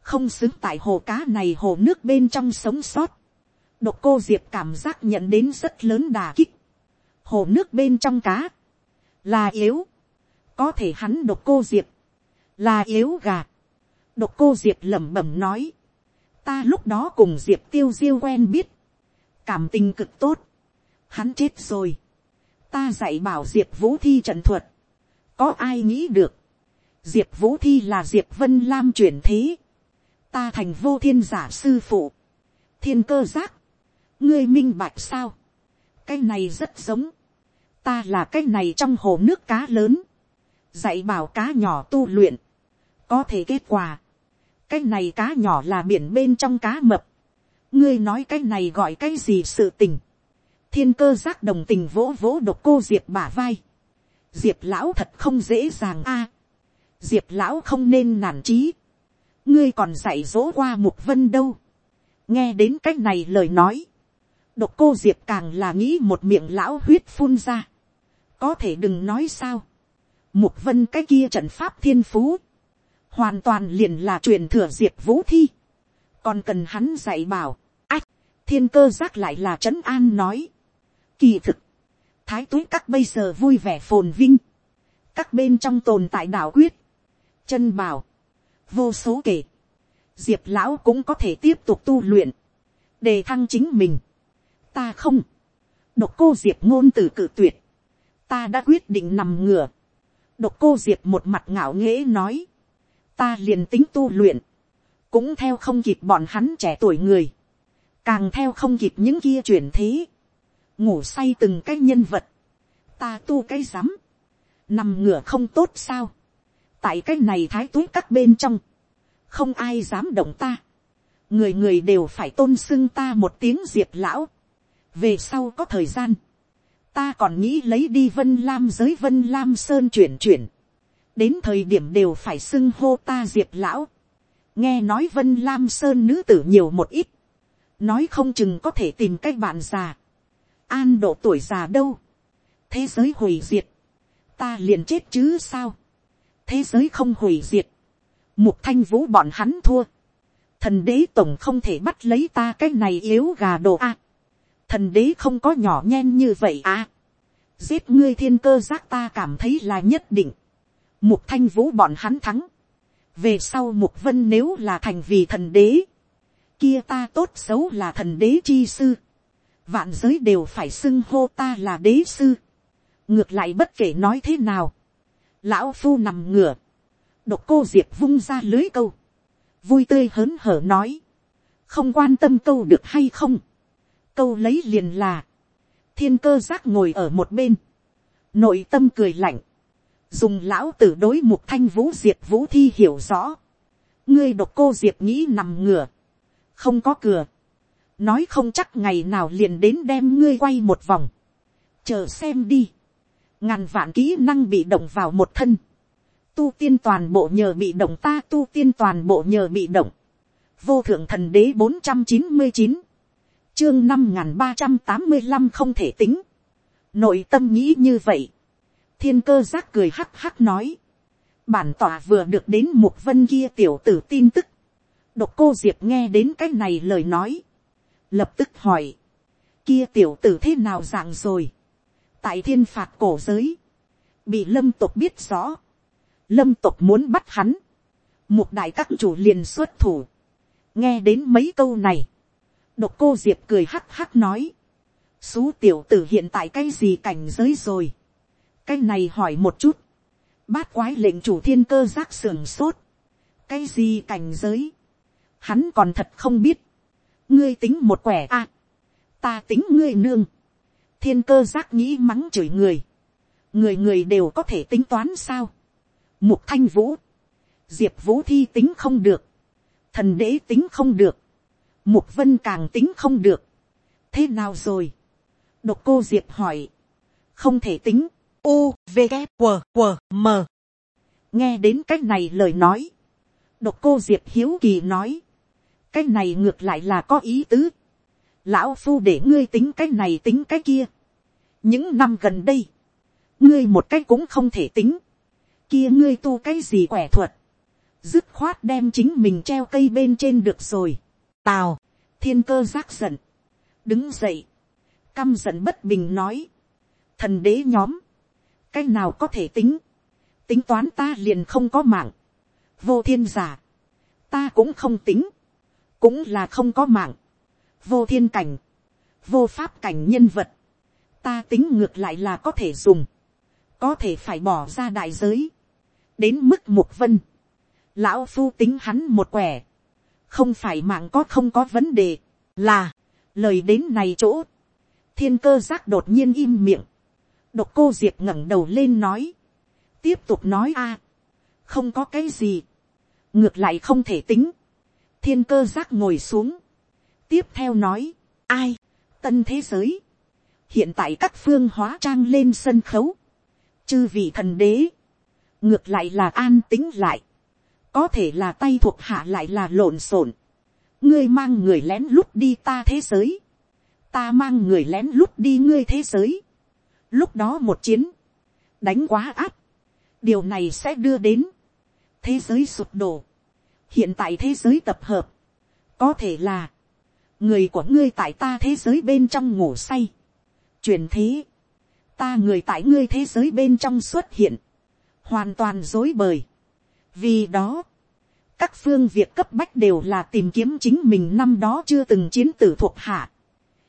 Không xứng tại hồ cá này hồ nước bên trong sống sót. Độc cô Diệp cảm giác nhận đến rất lớn đà kích. Hồ nước bên trong cá. Là yếu. Có thể hắn độc cô Diệp. Là yếu gà. Độc cô Diệp lẩm bẩm nói ta lúc đó cùng diệp tiêu diêu quen biết, cảm tình cực tốt, hắn chết rồi, ta dạy bảo diệp vũ thi trận thuật, có ai nghĩ được, diệp vũ thi là diệp vân lam chuyển thế, ta thành vô thiên giả sư phụ, thiên cơ giác, ngươi minh bạch sao, cái này rất giống, ta là cái này trong hồ nước cá lớn, dạy bảo cá nhỏ tu luyện, có thể kết quả, cái này cá nhỏ là biển bên trong cá mập, ngươi nói cái này gọi cái gì sự tình. thiên cơ giác đồng tình vỗ vỗ độc cô diệp bả vai. diệp lão thật không dễ dàng a. diệp lão không nên nản trí. ngươi còn dạy dỗ qua mục vân đâu. nghe đến cái này lời nói. độc cô diệp càng là nghĩ một miệng lão huyết phun ra. có thể đừng nói sao. mục vân cái kia trận pháp thiên phú. hoàn toàn liền là truyền thừa diệp vũ thi. còn cần hắn dạy bảo thiên cơ giác lại là trấn an nói. Kỳ thực, thái túi các bây giờ vui vẻ phồn vinh, các bên trong tồn tại đạo quyết, chân bảo, vô số kể, diệp lão cũng có thể tiếp tục tu luyện, đề thăng chính mình. ta không, độc cô diệp ngôn từ cự tuyệt, ta đã quyết định nằm ngửa, độc cô diệp một mặt ngạo nghễ nói, ta liền tính tu luyện, cũng theo không kịp bọn hắn trẻ tuổi người, càng theo không kịp những kia chuyển thế, ngủ say từng cái nhân vật, ta tu cái rắm, nằm ngửa không tốt sao, tại cái này thái túi các bên trong, không ai dám động ta, người người đều phải tôn xưng ta một tiếng diệp lão, về sau có thời gian, ta còn nghĩ lấy đi vân lam giới vân lam sơn chuyển chuyển, đến thời điểm đều phải xưng hô ta diệp lão, nghe nói vân lam sơn nữ tử nhiều một ít, nói không chừng có thể tìm cách bạn già, an độ tuổi già đâu, thế giới hủy diệt, ta liền chết chứ sao, thế giới không hủy diệt, mục thanh vũ bọn hắn thua, thần đế tổng không thể bắt lấy ta cái này yếu gà đồ a, thần đế không có nhỏ nhen như vậy à, giết ngươi thiên cơ giác ta cảm thấy là nhất định, mục thanh vũ bọn hắn thắng, về sau mục vân nếu là thành vì thần đế, kia ta tốt xấu là thần đế chi sư, vạn giới đều phải xưng hô ta là đế sư, ngược lại bất kể nói thế nào, lão phu nằm ngửa, độc cô diệp vung ra lưới câu, vui tươi hớn hở nói, không quan tâm câu được hay không, câu lấy liền là, thiên cơ giác ngồi ở một bên, nội tâm cười lạnh, dùng lão tử đối mục thanh vũ diệp vũ thi hiểu rõ, ngươi độc cô diệp nghĩ nằm ngửa, không có cửa, nói không chắc ngày nào liền đến đem ngươi quay một vòng, chờ xem đi, ngàn vạn kỹ năng bị động vào một thân, tu tiên toàn bộ nhờ bị động ta tu tiên toàn bộ nhờ bị động, vô thượng thần đế bốn trăm chín mươi chín, chương năm n g h n ba trăm tám mươi năm không thể tính, nội tâm nghĩ như vậy, thiên cơ giác cười hắc hắc nói, bản tỏa vừa được đến một vân kia tiểu tử tin tức, độc cô diệp nghe đến cái này lời nói, lập tức hỏi, kia tiểu tử thế nào dạng rồi, tại thiên phạt cổ giới, bị lâm tộc biết rõ, lâm tộc muốn bắt hắn, một đại các chủ liền xuất thủ, nghe đến mấy câu này, Độc cô diệp cười hắc hắc nói. Xú tiểu tử hiện tại cái gì cảnh giới rồi. Cái này hỏi một chút. Bát quái lệnh chủ thiên cơ giác sườn sốt. Cái gì cảnh giới. Hắn còn thật không biết. Ngươi tính một quẻ a à, Ta tính ngươi nương. Thiên cơ giác nghĩ mắng chửi người. Người người đều có thể tính toán sao. Mục thanh vũ. Diệp vũ thi tính không được. Thần đế tính không được Mục vân càng tính không được. Thế nào rồi? Độc cô Diệp hỏi. Không thể tính. U, V, K, q q M. Nghe đến cách này lời nói. Độc cô Diệp hiếu kỳ nói. Cái này ngược lại là có ý tứ. Lão Phu để ngươi tính cái này tính cái kia. Những năm gần đây. Ngươi một cái cũng không thể tính. Kia ngươi tu cái gì quẻ thuật. Dứt khoát đem chính mình treo cây bên trên được rồi Tào, thiên cơ giác giận. Đứng dậy. Căm giận bất bình nói. Thần đế nhóm. Cái nào có thể tính. Tính toán ta liền không có mạng. Vô thiên giả. Ta cũng không tính. Cũng là không có mạng. Vô thiên cảnh. Vô pháp cảnh nhân vật. Ta tính ngược lại là có thể dùng. Có thể phải bỏ ra đại giới. Đến mức mục vân. Lão phu tính hắn một quẻ không phải mạng có không có vấn đề, là, lời đến này chỗ, thiên cơ giác đột nhiên im miệng, độc cô diệp ngẩng đầu lên nói, tiếp tục nói a, không có cái gì, ngược lại không thể tính, thiên cơ giác ngồi xuống, tiếp theo nói, ai, tân thế giới, hiện tại các phương hóa trang lên sân khấu, chư vị thần đế, ngược lại là an tính lại, có thể là tay thuộc hạ lại là lộn xộn, ngươi mang người lén lút đi ta thế giới, ta mang người lén lút đi ngươi thế giới, lúc đó một chiến, đánh quá áp, điều này sẽ đưa đến thế giới sụp đổ, hiện tại thế giới tập hợp, có thể là, người của ngươi tại ta thế giới bên trong ngủ say, truyền thế, ta người tại ngươi thế giới bên trong xuất hiện, hoàn toàn dối bời, vì đó, các phương việc cấp bách đều là tìm kiếm chính mình năm đó chưa từng chiến tử thuộc hạ,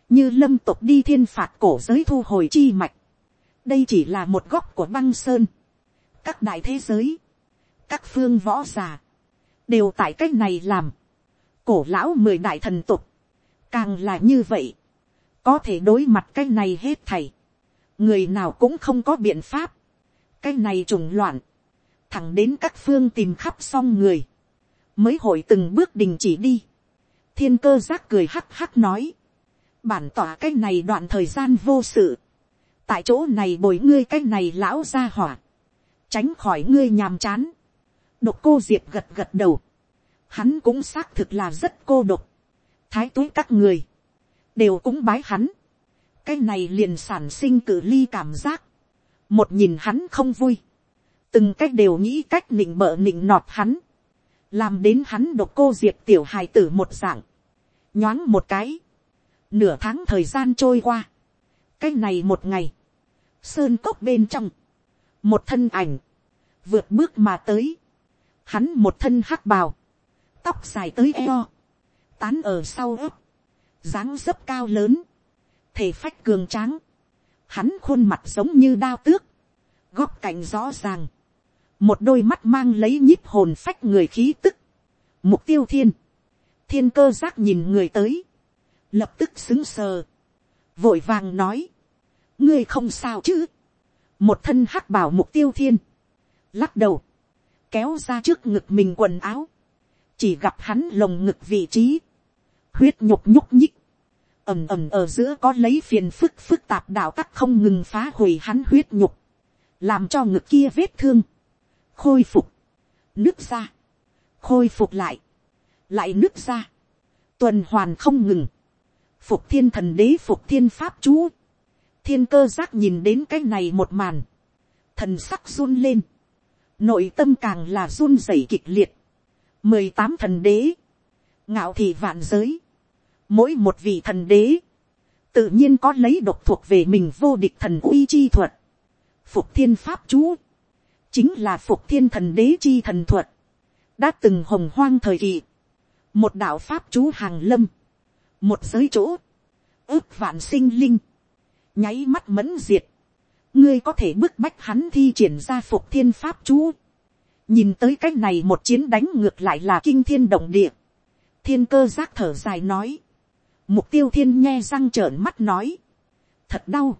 như lâm tục đi thiên phạt cổ giới thu hồi chi mạch, đây chỉ là một góc của băng sơn, các đại thế giới, các phương võ giả, đều tại c á c h này làm, cổ lão mười đại thần tục, càng là như vậy, có thể đối mặt cái này hết thầy, người nào cũng không có biện pháp, cái này trùng loạn, thẳng đến các phương tìm khắp xong người, mới hội từng bước đình chỉ đi, thiên cơ giác cười hắc hắc nói, bản tỏa cái này đoạn thời gian vô sự, tại chỗ này bồi ngươi cái này lão ra hỏa, tránh khỏi ngươi nhàm chán, độc cô diệp gật gật đầu, hắn cũng xác thực là rất cô độc, thái túi các người, đều cũng bái hắn, cái này liền sản sinh cử ly cảm giác, một nhìn hắn không vui, từng cách đều nghĩ cách nịnh bợ nịnh nọt hắn, làm đến hắn độc cô diệp tiểu hài tử một dạng, nhoáng một cái, nửa tháng thời gian trôi qua, cái này một ngày, sơn cốc bên trong, một thân ảnh, vượt bước mà tới, hắn một thân hắc bào, tóc dài tới eo, tán ở sau ớt, dáng dấp cao lớn, thể phách cường tráng, hắn khuôn mặt giống như đao tước, góc cạnh rõ ràng, một đôi mắt mang lấy nhíp hồn phách người khí tức, mục tiêu thiên, thiên cơ giác nhìn người tới, lập tức xứng sờ, vội vàng nói, ngươi không sao chứ, một thân hắc bảo mục tiêu thiên, lắc đầu, kéo ra trước ngực mình quần áo, chỉ gặp hắn lồng ngực vị trí, huyết nhục nhúc nhích, ầm ầm ở giữa có lấy phiền phức phức tạp đạo tắc không ngừng phá hủy hắn huyết nhục, làm cho ngực kia vết thương, khôi phục, nước ra, khôi phục lại, lại nước ra, tuần hoàn không ngừng, phục thiên thần đế phục thiên pháp chú, thiên cơ giác nhìn đến cái này một màn, thần sắc run lên, nội tâm càng là run rẩy kịch liệt, mười tám thần đế, ngạo thị vạn giới, mỗi một vị thần đế, tự nhiên có lấy độc thuộc về mình vô địch thần uy chi thuật, phục thiên pháp chú, chính là phục thiên thần đế chi thần thuật, đã từng hồng hoang thời kỳ, một đạo pháp chú hàng lâm, một giới chỗ, ước vạn sinh linh, nháy mắt mẫn diệt, ngươi có thể bức bách hắn thi triển ra phục thiên pháp chú, nhìn tới cái này một chiến đánh ngược lại là kinh thiên động địa, thiên cơ giác thở dài nói, mục tiêu thiên nghe răng trợn mắt nói, thật đau,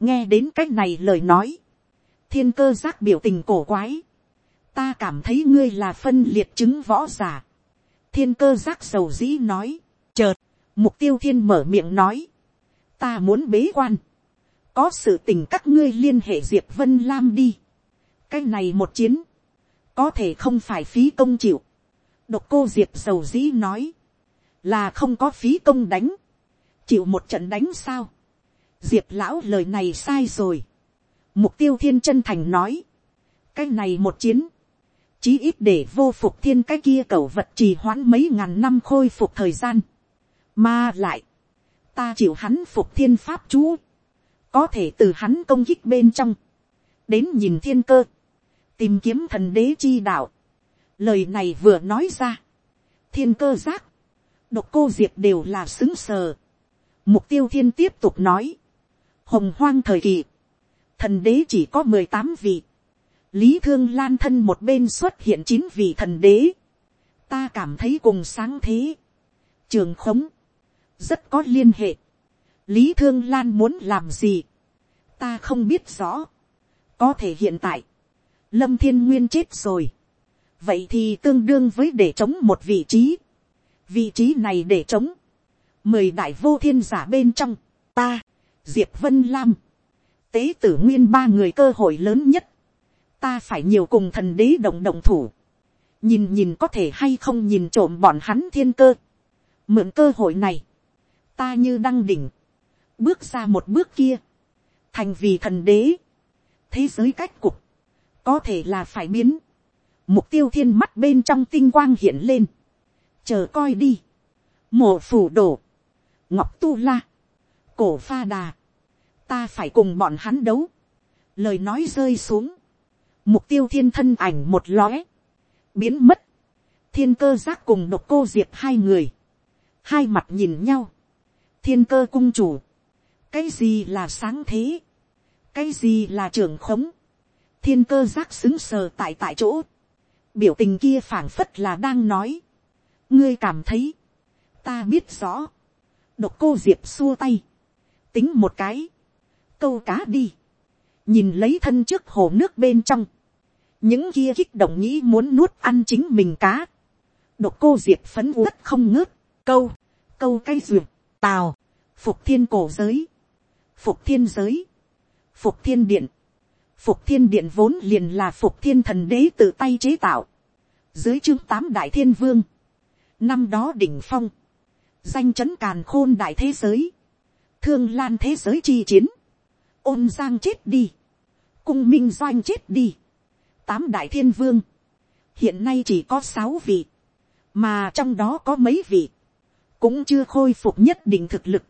nghe đến cái này lời nói, thiên cơ giác biểu tình cổ quái, ta cảm thấy ngươi là phân liệt chứng võ giả, thiên cơ giác sầu dĩ nói, chợt, mục tiêu thiên mở miệng nói, ta muốn bế quan, có sự tình các ngươi liên hệ diệp vân lam đi, cái này một chiến, có thể không phải phí công chịu, độc cô diệp sầu dĩ nói, là không có phí công đánh, chịu một trận đánh sao, diệp lão lời này sai rồi, mục tiêu thiên chân thành nói, cái này một chiến, chí ít để vô phục thiên cái kia cầu vật trì hoãn mấy ngàn năm khôi phục thời gian, mà lại, ta chịu hắn phục thiên pháp chú, có thể từ hắn công kích bên trong, đến nhìn thiên cơ, tìm kiếm thần đế chi đạo. Lời này vừa nói ra, thiên cơ giác, độc cô diệp đều là xứng sờ. Mục tiêu thiên tiếp tục nói, hồng hoang thời kỳ, thần đế chỉ có mười tám vị, lý thương lan thân một bên xuất hiện chín vị thần đế, ta cảm thấy cùng sáng thế, trường khống, rất có liên hệ, lý thương lan muốn làm gì, ta không biết rõ, có thể hiện tại, lâm thiên nguyên chết rồi, vậy thì tương đương với để chống một vị trí, vị trí này để chống, mười đại vô thiên giả bên trong, ta, diệp vân lam, tế tử nguyên ba người cơ hội lớn nhất, ta phải nhiều cùng thần đế đồng đồng thủ, nhìn nhìn có thể hay không nhìn trộm bọn hắn thiên cơ, mượn cơ hội này, ta như đăng đỉnh, bước ra một bước kia, thành vì thần đế, thế giới cách cục, có thể là phải biến, mục tiêu thiên mắt bên trong tinh quang hiện lên, chờ coi đi, mổ phủ đổ, ngọc tu la, cổ pha đà, ta phải cùng bọn hắn đấu, lời nói rơi xuống, mục tiêu thiên thân ảnh một lóe, biến mất, thiên cơ giác cùng độc cô diệp hai người, hai mặt nhìn nhau, thiên cơ cung chủ, cái gì là sáng thế, cái gì là trường khống, thiên cơ giác xứng sờ tại tại chỗ, biểu tình kia phảng phất là đang nói, ngươi cảm thấy, ta biết rõ, độc cô diệp xua tay, tính một cái, câu cá đi, nhìn lấy thân trước hồ nước bên trong, những kia kích động nghĩ muốn nuốt ăn chính mình cá, độc cô diệp phấn đất không ngớt, câu, câu cây duyệt, tào, phục thiên cổ giới, phục thiên giới, phục thiên điện, phục thiên điện vốn liền là phục thiên thần đế tự tay chế tạo, dưới chương tám đại thiên vương, năm đó đỉnh phong, danh chấn càn khôn đại thế giới, thương lan thế giới chi chiến, ôn giang chết đi, cung minh doanh chết đi, tám đại thiên vương, hiện nay chỉ có sáu vị, mà trong đó có mấy vị, cũng chưa khôi phục nhất định thực lực,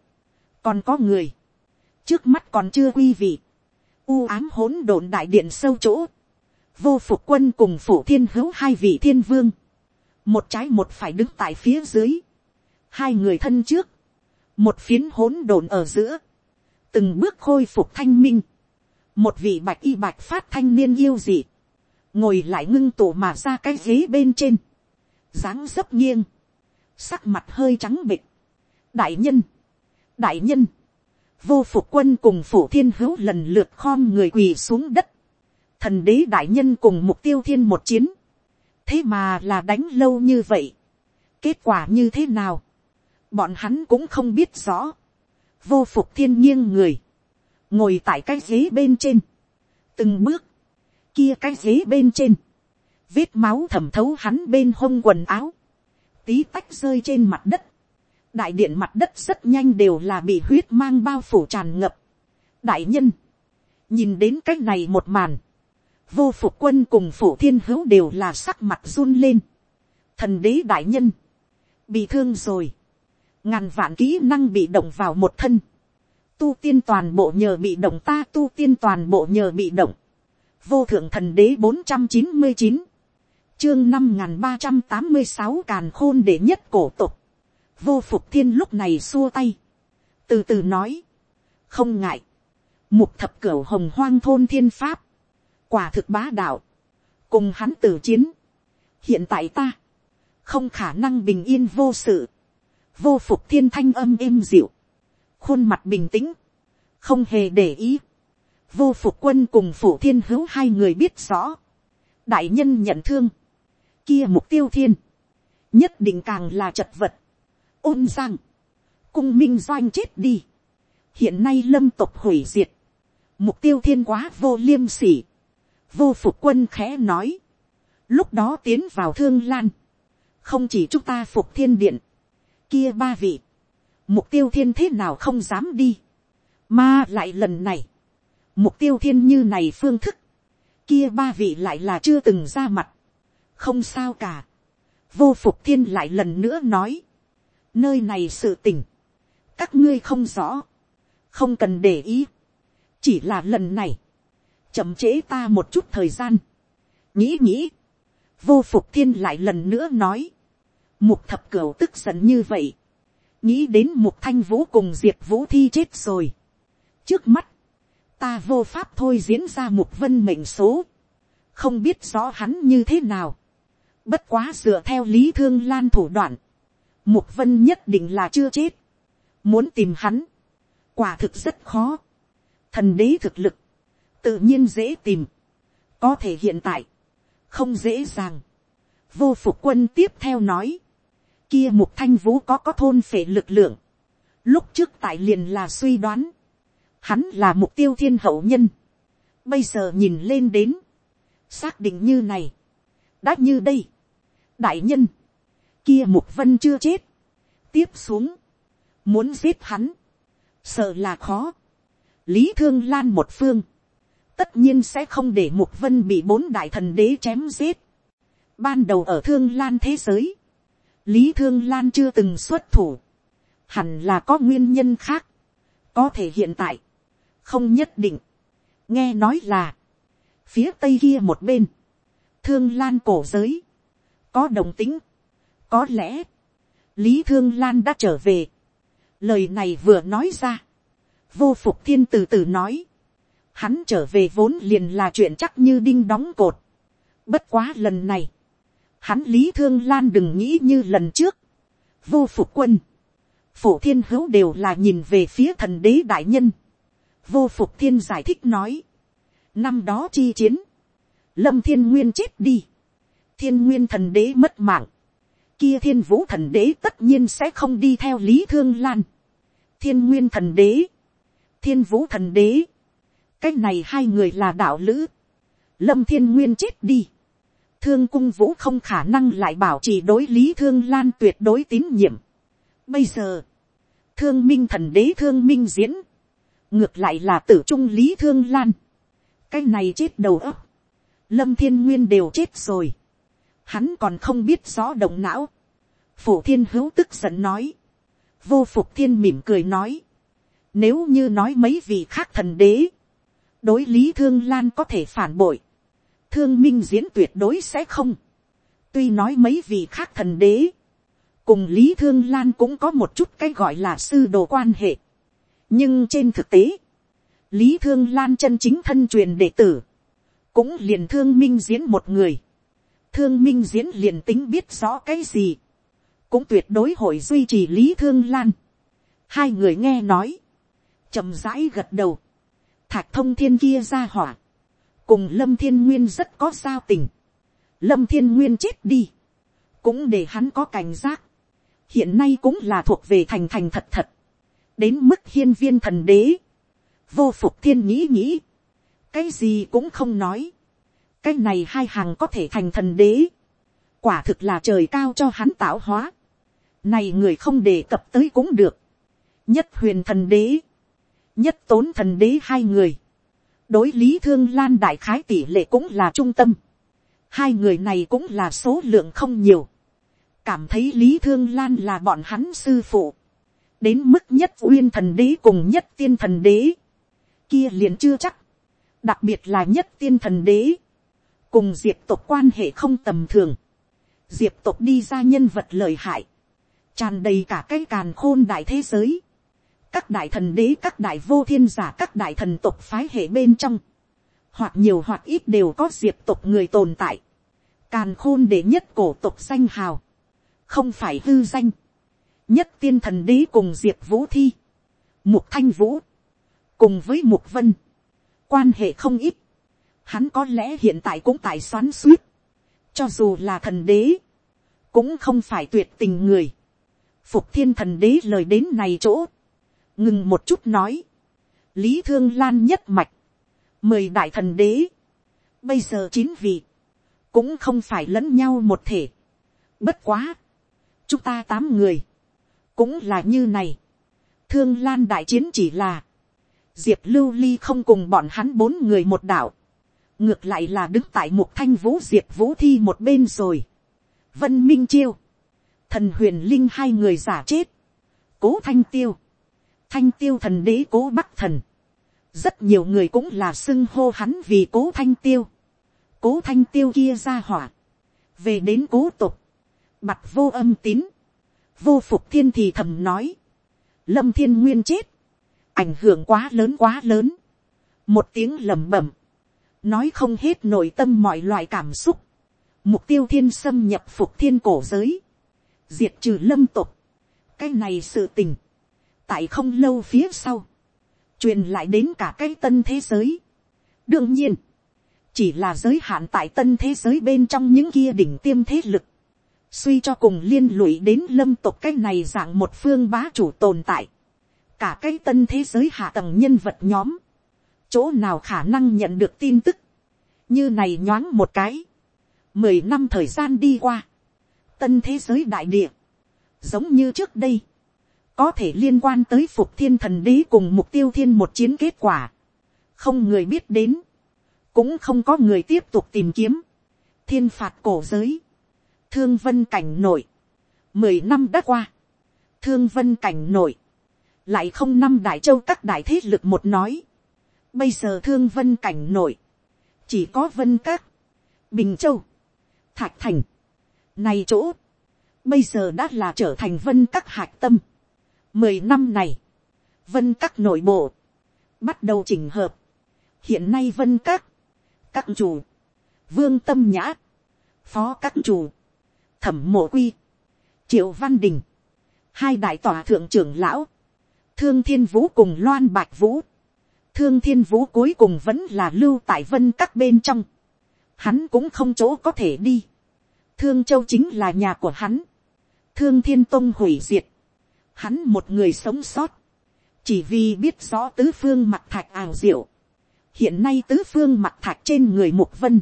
còn có người, trước mắt còn chưa quy vị, u ám hỗn độn đại điện sâu chỗ, vô phục quân cùng phủ thiên hữu hai vị thiên vương, một trái một phải đứng tại phía dưới, hai người thân trước, một phiến hỗn độn ở giữa, từng bước khôi phục thanh minh, một vị bạch y bạch phát thanh niên yêu dị, ngồi lại ngưng tụ mà ra cái ghế bên trên, dáng dấp nghiêng, sắc mặt hơi trắng bịch, đại nhân, đại nhân, vô phục quân cùng phủ thiên hữu lần lượt khom người quỳ xuống đất, thần đế đại nhân cùng mục tiêu thiên một chiến, thế mà là đánh lâu như vậy, kết quả như thế nào, bọn hắn cũng không biết rõ, vô phục thiên nghiêng người, ngồi tại cái ghế bên trên, từng bước, kia cái ghế bên trên, vết máu thẩm thấu hắn bên hông quần áo, tí tách rơi trên mặt đất, đại điện mặt đất rất nhanh đều là bị huyết mang bao phủ tràn ngập. đại nhân, nhìn đến cái này một màn, vô phục quân cùng phủ thiên hữu đều là sắc mặt run lên. thần đế đại nhân, bị thương rồi, ngàn vạn kỹ năng bị động vào một thân, tu tiên toàn bộ nhờ bị động ta tu tiên toàn bộ nhờ bị động, vô thượng thần đế bốn trăm chín mươi chín, chương năm n ba trăm tám mươi sáu càn khôn để nhất cổ tục, vô phục thiên lúc này xua tay, từ từ nói, không ngại, mục thập cửu hồng hoang thôn thiên pháp, quả thực bá đạo, cùng hắn tử chiến, hiện tại ta, không khả năng bình yên vô sự, vô phục thiên thanh âm êm dịu, khuôn mặt bình tĩnh, không hề để ý, vô phục quân cùng phủ thiên hữu hai người biết rõ, đại nhân nhận thương, kia mục tiêu thiên, nhất định càng là chật vật, ôn giang, cung minh doanh chết đi, hiện nay lâm tộc hủy diệt, mục tiêu thiên quá vô liêm sỉ, vô phục quân khẽ nói, lúc đó tiến vào thương lan, không chỉ chúng ta phục thiên điện, kia ba vị, mục tiêu thiên thế nào không dám đi, mà lại lần này, mục tiêu thiên như này phương thức, kia ba vị lại là chưa từng ra mặt, không sao cả, vô phục thiên lại lần nữa nói, nơi này sự tình, các ngươi không rõ, không cần để ý, chỉ là lần này, chậm trễ ta một chút thời gian, nghĩ nghĩ, vô phục thiên lại lần nữa nói, mục thập cửu tức giận như vậy, nghĩ đến mục thanh vũ cùng diệt vũ thi chết rồi, trước mắt, ta vô pháp thôi diễn ra mục vân mệnh số, không biết rõ hắn như thế nào, bất quá dựa theo lý thương lan thủ đoạn, Mục vân nhất định là chưa chết. Muốn tìm hắn. Quả thực rất khó. Thần đế thực lực. Tự nhiên dễ tìm. Có thể hiện tại. Không dễ dàng. Vô phục quân tiếp theo nói. Kia mục thanh vũ có có thôn phệ lực lượng. Lúc trước tại liền là suy đoán. Hắn là mục tiêu thiên hậu nhân. Bây giờ nhìn lên đến. Xác định như này. Đã như đây. Đại nhân kia mục vân chưa chết. tiếp xuống, muốn giết hắn, sợ là khó. lý thương lan một phương, tất nhiên sẽ không để mục vân bị bốn đại thần đế chém giết. ban đầu ở thương lan thế giới, lý thương lan chưa từng xuất thủ, hẳn là có nguyên nhân khác, có thể hiện tại, không nhất định, nghe nói là, phía tây kia một bên, thương lan cổ giới, có đồng tính, có lẽ, lý thương lan đã trở về. lời này vừa nói ra. vô phục thiên từ từ nói. hắn trở về vốn liền là chuyện chắc như đinh đóng cột. bất quá lần này, Hắn lý thương lan đừng nghĩ như lần trước. Vô phục quân. Phổ thiên hữu đều là nhìn về phía thần đế đại nhân. Vô phục thiên giải thích nói. Năm đó chi chiến. Lâm thiên nguyên chết đi. Thiên nguyên thần đế mất mạng. Kia thiên vũ thần đế tất nhiên sẽ không đi theo lý thương lan. Thiên nguyên thần đế. Thiên vũ thần đế. Cái này hai người là đạo lữ. Lâm thiên nguyên chết đi thương cung vũ không khả năng lại bảo trì đối lý thương lan tuyệt đối tín nhiệm. Bây giờ, thương minh thần đế thương minh diễn, ngược lại là tử trung lý thương lan. cái này chết đầu ấp, lâm thiên nguyên đều chết rồi hắn còn không biết rõ động não. phổ thiên hữu tức giận nói. vô phục thiên mỉm cười nói. nếu như nói mấy vị khác thần đế, đối lý thương lan có thể phản bội thương minh diễn tuyệt đối sẽ không. tuy nói mấy vị khác thần đế, cùng lý thương lan cũng có một chút cái gọi là sư đồ quan hệ. nhưng trên thực tế, lý thương lan chân chính thân truyền đệ tử, cũng liền thương minh diễn một người thương minh diễn liền tính biết rõ cái gì, cũng tuyệt đối hội duy trì lý thương lan. hai người nghe nói, chậm rãi gật đầu, Thạc thông thiên kia ra hỏa, cùng lâm thiên nguyên rất có giao tình. lâm thiên nguyên chết đi, cũng để hắn có cảnh giác. hiện nay cũng là thuộc về thành thành thật thật. đến mức hiên viên thần đế, vô phục thiên nghĩ nghĩ, cái gì cũng không nói cái này hai hàng có thể thành thần đế, quả thực là trời cao cho hắn tạo hóa. này người không đề cập tới cũng được. nhất huyền thần đế, nhất tốn thần đế hai người đối lý thương lan đại khái tỷ lệ cũng là trung tâm. hai người này cũng là số lượng không nhiều. cảm thấy lý thương lan là bọn hắn sư phụ. đến mức nhất uyên thần đế cùng nhất tiên thần đế. kia liền chưa chắc. đặc biệt là nhất tiên thần đế cùng diệp tộc quan hệ không tầm thường. diệp tộc đi ra nhân vật lợi hại. tràn đầy cả cái càn khôn đại thế giới. Các đại thần đế các đại vô thiên giả các đại thần tộc phái hệ bên trong, hoặc nhiều hoặc ít đều có diệp tộc người tồn tại, càn khôn để nhất cổ tộc danh hào, không phải hư danh, nhất tiên thần đế cùng diệp vũ thi, mục thanh vũ, cùng với mục vân, quan hệ không ít, hắn có lẽ hiện tại cũng tại xoắn suýt, cho dù là thần đế, cũng không phải tuyệt tình người, phục thiên thần đế lời đến này chỗ, ngừng một chút nói, lý thương lan nhất mạch, mười đại thần đế, bây giờ chín vị, cũng không phải lẫn nhau một thể. Bất quá, chúng ta tám người, cũng là như này. Thương lan đại chiến chỉ là, diệp lưu ly không cùng bọn hắn bốn người một đạo, ngược lại là đứng tại một thanh vũ diệp vũ thi một bên rồi. Vân minh chiêu, thần huyền linh hai người giả chết, cố thanh tiêu, thanh tiêu thần đế cố bắc thần. rất nhiều người cũng là xưng hô hắn vì cố thanh tiêu. cố thanh tiêu kia ra hỏa. về đến cố tục. mặt vô âm tín. vô phục thiên thì thầm nói. lâm thiên nguyên chết. ảnh hưởng quá lớn quá lớn. một tiếng lẩm bẩm nói không hết nội tâm mọi loại cảm xúc. mục tiêu thiên xâm nhập phục thiên cổ giới. diệt trừ lâm tục. cái này sự tình tại không lâu phía sau, truyền lại đến cả cái tân thế giới. đương nhiên, chỉ là giới hạn tại tân thế giới bên trong những kia đỉnh tiêm thế lực, suy cho cùng liên lụy đến lâm tộc cái này dạng một phương bá chủ tồn tại, cả cái tân thế giới hạ tầng nhân vật nhóm, chỗ nào khả năng nhận được tin tức, như này nhoáng một cái, mười năm thời gian đi qua, tân thế giới đại địa, giống như trước đây, có thể liên quan tới phục thiên thần đế cùng mục tiêu thiên một chiến kết quả, không người biết đến, cũng không có người tiếp tục tìm kiếm, thiên phạt cổ giới, thương vân cảnh nổi, mười năm đã qua, thương vân cảnh nổi, lại không năm đại châu các đại thế lực một nói, bây giờ thương vân cảnh nổi, chỉ có vân các, bình châu, thạch thành, này chỗ, bây giờ đã là trở thành vân các hạc tâm, Mười năm này, vân các nội bộ, bắt đầu chỉnh hợp. Hiện nay vân các, các chủ, vương tâm nhã, phó các chủ, thẩm mộ quy, triệu văn đình, hai đại tòa thượng trưởng lão, thương thiên vũ cùng loan bạch vũ, thương thiên vũ cuối cùng vẫn là lưu tại vân các bên trong, hắn cũng không chỗ có thể đi, thương châu chính là nhà của hắn, thương thiên tông hủy diệt, hắn một người sống sót, chỉ vì biết rõ tứ phương mặt thạch ảo diệu, hiện nay tứ phương mặt thạch trên người mục vân,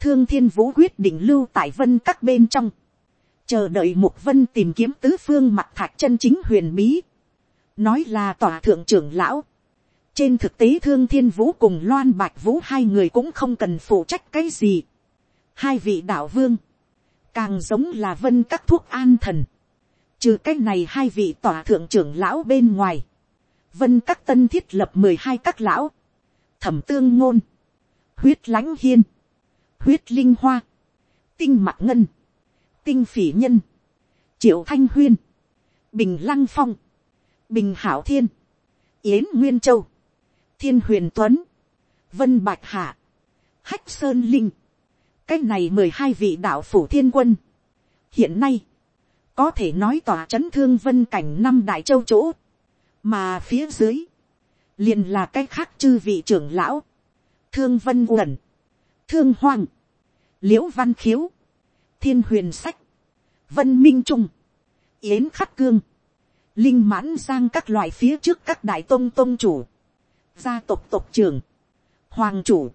thương thiên vũ quyết định lưu tại vân các bên trong, chờ đợi mục vân tìm kiếm tứ phương mặt thạch chân chính huyền bí, nói là tòa thượng trưởng lão, trên thực tế thương thiên vũ cùng loan bạch vũ hai người cũng không cần phụ trách cái gì, hai vị đạo vương, càng giống là vân các thuốc an thần, trừ cái này hai vị tòa thượng trưởng lão bên ngoài, vân các tân thiết lập mười hai các lão, thẩm tương ngôn, huyết lãnh hiên, huyết linh hoa, tinh mạc ngân, tinh phỉ nhân, triệu thanh huyên, bình lăng phong, bình hảo thiên, yến nguyên châu, thiên huyền tuấn, vân bạch hạ, hách sơn linh, cái này mười hai vị đạo phủ thiên quân. hiện nay, có thể nói tòa c h ấ n thương vân cảnh năm đại châu chỗ, mà phía dưới, liền là cái khác chư vị trưởng lão, thương vân uẩn, thương hoang, l i ễ u văn khiếu, thiên huyền sách, vân minh trung, yến khắc cương, linh mãn sang các loại phía trước các đại tôn tôn chủ, gia tộc tộc trưởng, hoàng chủ,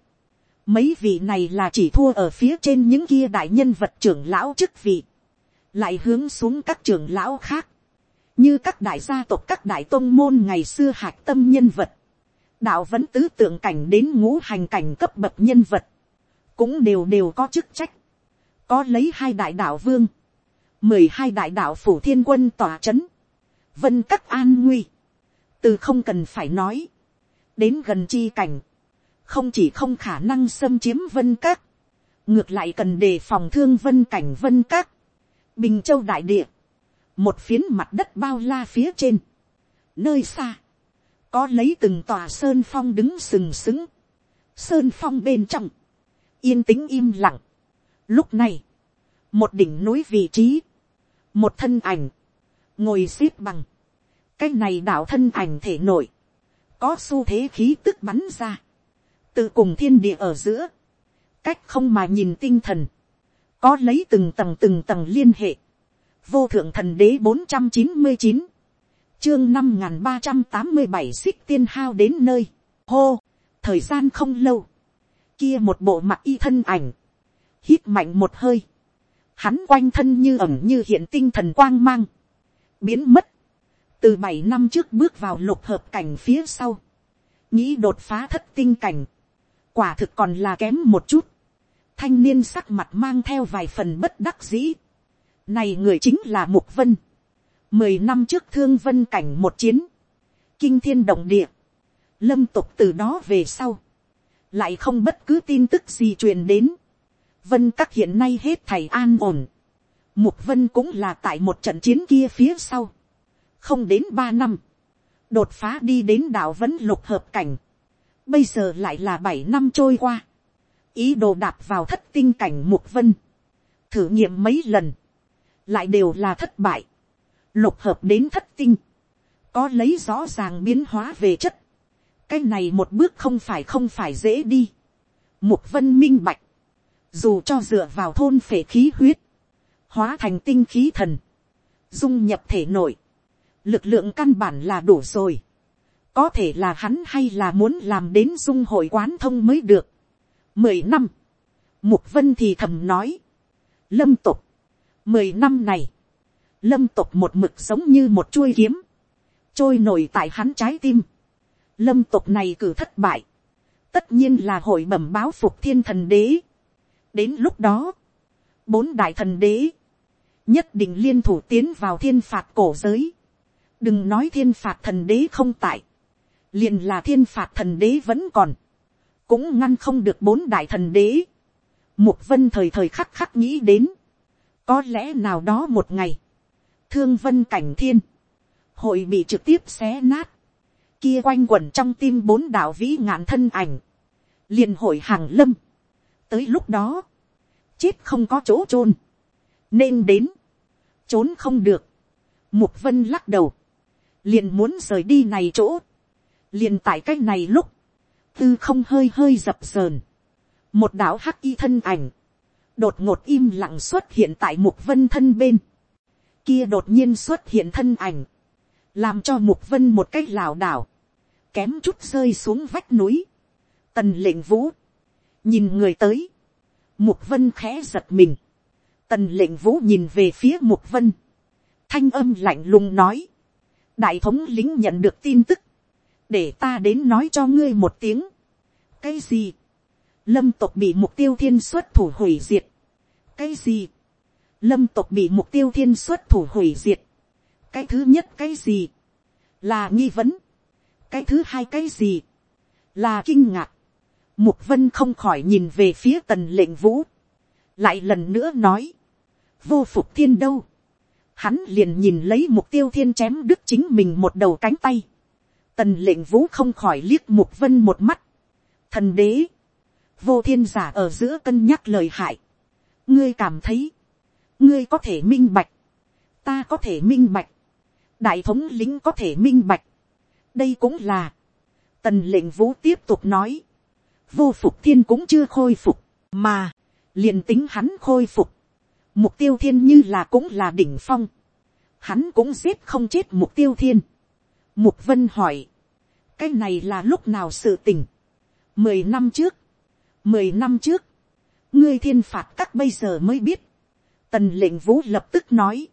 Mấy vị này là chỉ thua ở phía trên những kia đại nhân vật trưởng lão chức vị. Lại hướng xuống các trưởng lão khác. Như các đại gia tộc các đại tôn môn ngày xưa hạc tâm nhân vật. Đạo vẫn tứ tượng cảnh đến ngũ hành cảnh cấp bậc nhân vật. Cũng đều đều có chức trách. Có lấy hai đại đạo vương. Mười hai đại đạo phủ thiên quân tòa chấn. Vân các an nguy. Từ không cần phải nói. Đến gần chi cảnh. Không chỉ không khả năng xâm chiếm vân các, ngược lại cần đề phòng thương vân cảnh vân các, bình châu đại địa, một phiến mặt đất bao la phía trên, nơi xa, có lấy từng tòa sơn phong đứng sừng sững, sơn phong bên trong, yên tĩnh im lặng. Lúc này, một đỉnh núi vị trí, một thân ảnh, ngồi x ế p bằng, cái này đạo thân ảnh thể nội, có xu thế khí tức bắn ra, tự cùng thiên địa ở giữa, cách không mà nhìn tinh thần, có lấy từng tầng từng tầng liên hệ, vô thượng thần đế bốn trăm chín mươi chín, chương năm n g h n ba trăm tám mươi bảy xích tiên hao đến nơi, hô, thời gian không lâu, kia một bộ mặt y thân ảnh, hít mạnh một hơi, hắn quanh thân như ẩm như hiện tinh thần quang mang, biến mất, từ bảy năm trước bước vào lục hợp cảnh phía sau, nghĩ đột phá thất tinh cảnh, quả thực còn là kém một chút, thanh niên sắc mặt mang theo vài phần bất đắc dĩ. Này người chính là Mục Vân. Mười năm trước thương vân cảnh một chiến. Kinh thiên động địa. Lâm tục từ đó về sau. Lại không bất cứ tin tức gì truyền đến. Vân các hiện nay hết thầy an ổn. Mục Vân cũng là tại một trận chiến kia phía sau. Không đến ba năm. Đột phá đi đến đạo vẫn lục hợp cảnh. Bây giờ lại là bảy năm trôi qua. Ý đồ đạp vào thất tinh cảnh mục vân. Thử nghiệm mấy lần. Lại đều là thất bại. Lục hợp đến thất tinh. Có lấy rõ ràng biến hóa về chất. Cái này một bước không phải không phải dễ đi. Mục vân minh bạch. Dù cho dựa vào thôn phệ khí huyết. Hóa thành tinh khí thần. Dung nhập thể nội. Lực lượng căn bản là đủ rồi có thể là hắn hay là muốn làm đến dung hội quán thông mới được. mười năm, mục vân thì thầm nói, lâm tục, mười năm này, lâm tục một mực giống như một chuôi kiếm, trôi nổi tại hắn trái tim. lâm tục này cử thất bại, tất nhiên là hội bẩm báo phục thiên thần đế. đến lúc đó, bốn đại thần đế, nhất định liên thủ tiến vào thiên phạt cổ giới đừng nói thiên phạt thần đế không tại, liền là thiên phạt thần đế vẫn còn, cũng ngăn không được bốn đại thần đế. Mục vân thời thời khắc khắc nghĩ đến, có lẽ nào đó một ngày, thương vân cảnh thiên, hội bị trực tiếp xé nát, kia quanh quẩn trong tim bốn đạo vĩ ngạn thân ảnh, liền hội hàng lâm. tới lúc đó, chết không có chỗ chôn, nên đến, trốn không được, mục vân lắc đầu, liền muốn rời đi này chỗ, liền tại cái này lúc, tư không hơi hơi dập sờn, một đạo hắc y thân ảnh, đột ngột im lặng xuất hiện tại mục vân thân bên, kia đột nhiên xuất hiện thân ảnh, làm cho mục vân một cách lảo đảo, kém chút rơi xuống vách núi, tần lệnh vũ, nhìn người tới, mục vân khẽ giật mình, tần lệnh vũ nhìn về phía mục vân, thanh âm lạnh lùng nói, đại thống lính nhận được tin tức, để ta đến nói cho ngươi một tiếng. cái gì, lâm tộc bị mục tiêu thiên xuất thủ hủy diệt. cái gì, lâm tộc bị mục tiêu thiên xuất thủ hủy diệt. cái thứ nhất cái gì, là nghi vấn. cái thứ hai cái gì, là kinh ngạc. mục vân không khỏi nhìn về phía tần lệnh vũ. lại lần nữa nói, vô phục thiên đâu hắn liền nhìn lấy mục tiêu thiên chém đứt chính mình một đầu cánh tay. tần lệnh vũ không khỏi liếc mục vân một mắt. thần đế, vô thiên giả ở giữa cân nhắc lời hại. ngươi cảm thấy, ngươi có thể minh bạch, ta có thể minh bạch, đại thống lính có thể minh bạch. đây cũng là, tần lệnh vũ tiếp tục nói, vô phục thiên cũng chưa khôi phục, mà, liền tính hắn khôi phục, mục tiêu thiên như là cũng là đỉnh phong, hắn cũng giết không chết mục tiêu thiên. mục vân hỏi, cái này là lúc nào sự tình, mười năm trước, mười năm trước, ngươi thiên phạt các bây giờ mới biết, tần lệnh vũ lập tức nói,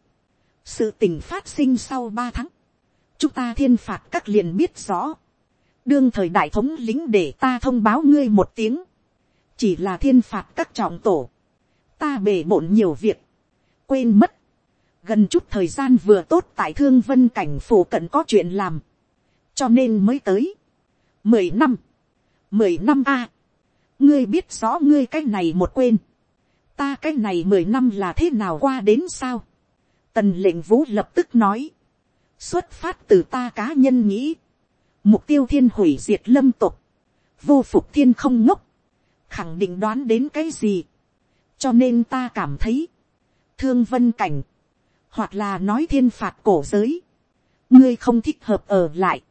sự tình phát sinh sau ba tháng, chúng ta thiên phạt các liền biết rõ, đương thời đại thống lính để ta thông báo ngươi một tiếng, chỉ là thiên phạt các trọng tổ, ta bể bộn nhiều việc, quên mất, gần chút thời gian vừa tốt tại thương vân cảnh phủ cận có chuyện làm, cho nên mới tới, mười năm, mười năm a, ngươi biết rõ ngươi cái này một quên, ta cái này mười năm là thế nào qua đến sao, tần lệnh vũ lập tức nói, xuất phát từ ta cá nhân nghĩ, mục tiêu thiên hủy diệt lâm tục, vô phục thiên không ngốc, khẳng định đoán đến cái gì, cho nên ta cảm thấy, thương vân cảnh, hoặc là nói thiên phạt cổ giới, ngươi không thích hợp ở lại,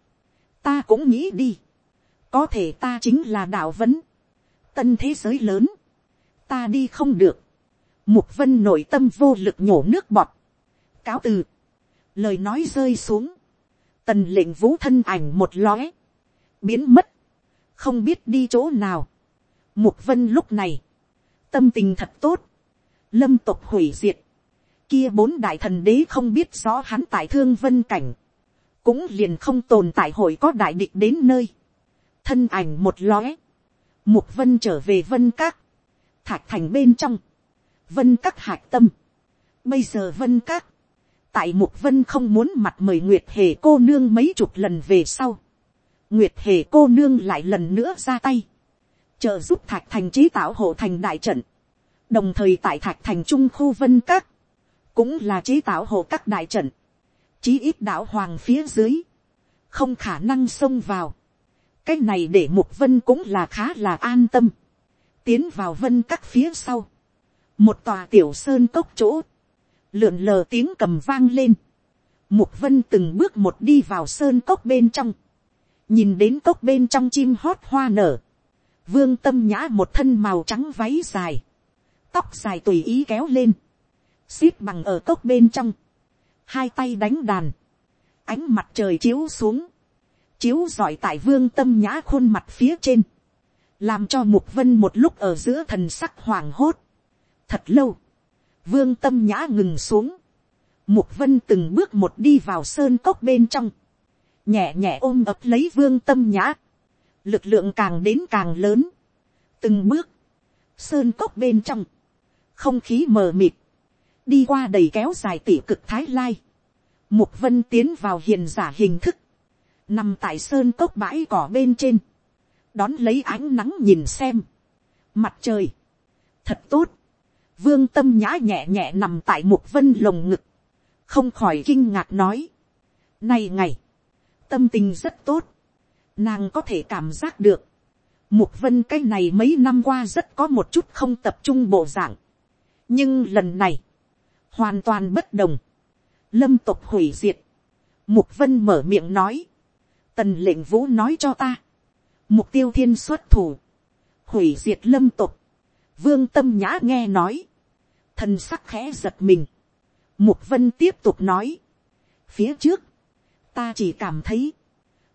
ta cũng nghĩ đi, có thể ta chính là đạo vấn, tân thế giới lớn, ta đi không được, mục vân nội tâm vô lực nhổ nước bọt, cáo từ, lời nói rơi xuống, tần lệnh vũ thân ảnh một lóe, biến mất, không biết đi chỗ nào, mục vân lúc này, tâm tình thật tốt, lâm tộc hủy diệt, kia bốn đại thần đế không biết rõ hắn tại thương vân cảnh, cũng liền không tồn tại hội có đại địch đến nơi, thân ảnh một lóe, mục vân trở về vân các, thạch thành bên trong, vân các hạc tâm, bây giờ vân các, tại mục vân không muốn mặt mời nguyệt hề cô nương mấy chục lần về sau, nguyệt hề cô nương lại lần nữa ra tay, trợ giúp thạch thành chế tạo hộ thành đại trận, đồng thời tại thạch thành trung khu vân các, cũng là chế tạo hộ các đại trận, chí ít đạo hoàng phía dưới, không khả năng xông vào, cái này để mục vân cũng là khá là an tâm, tiến vào vân các phía sau, một tòa tiểu sơn cốc chỗ, lượn lờ tiếng cầm vang lên, mục vân từng bước một đi vào sơn cốc bên trong, nhìn đến cốc bên trong chim hót hoa nở, vương tâm nhã một thân màu trắng váy dài, tóc dài tùy ý kéo lên, xít bằng ở cốc bên trong, hai tay đánh đàn, ánh mặt trời chiếu xuống, chiếu giỏi tại vương tâm nhã khuôn mặt phía trên, làm cho mục vân một lúc ở giữa thần sắc hoàng hốt. thật lâu, vương tâm nhã ngừng xuống, mục vân từng bước một đi vào sơn cốc bên trong, nhẹ nhẹ ôm ập lấy vương tâm nhã, lực lượng càng đến càng lớn, từng bước, sơn cốc bên trong, không khí mờ mịt, đi qua đầy kéo dài tỉ cực thái lai, mục vân tiến vào hiền giả hình thức, nằm tại sơn cốc bãi cỏ bên trên, đón lấy ánh nắng nhìn xem, mặt trời, thật tốt, vương tâm nhã nhẹ nhẹ nằm tại mục vân lồng ngực, không khỏi kinh ngạc nói, này ngày, tâm tình rất tốt, nàng có thể cảm giác được, mục vân cái này mấy năm qua rất có một chút không tập trung bộ dạng, nhưng lần này, hoàn toàn bất đồng, lâm tộc hủy diệt, mục vân mở miệng nói, tần lệnh vũ nói cho ta, mục tiêu thiên xuất thủ, hủy diệt lâm tộc, vương tâm nhã nghe nói, thần sắc khẽ giật mình, mục vân tiếp tục nói, phía trước, ta chỉ cảm thấy,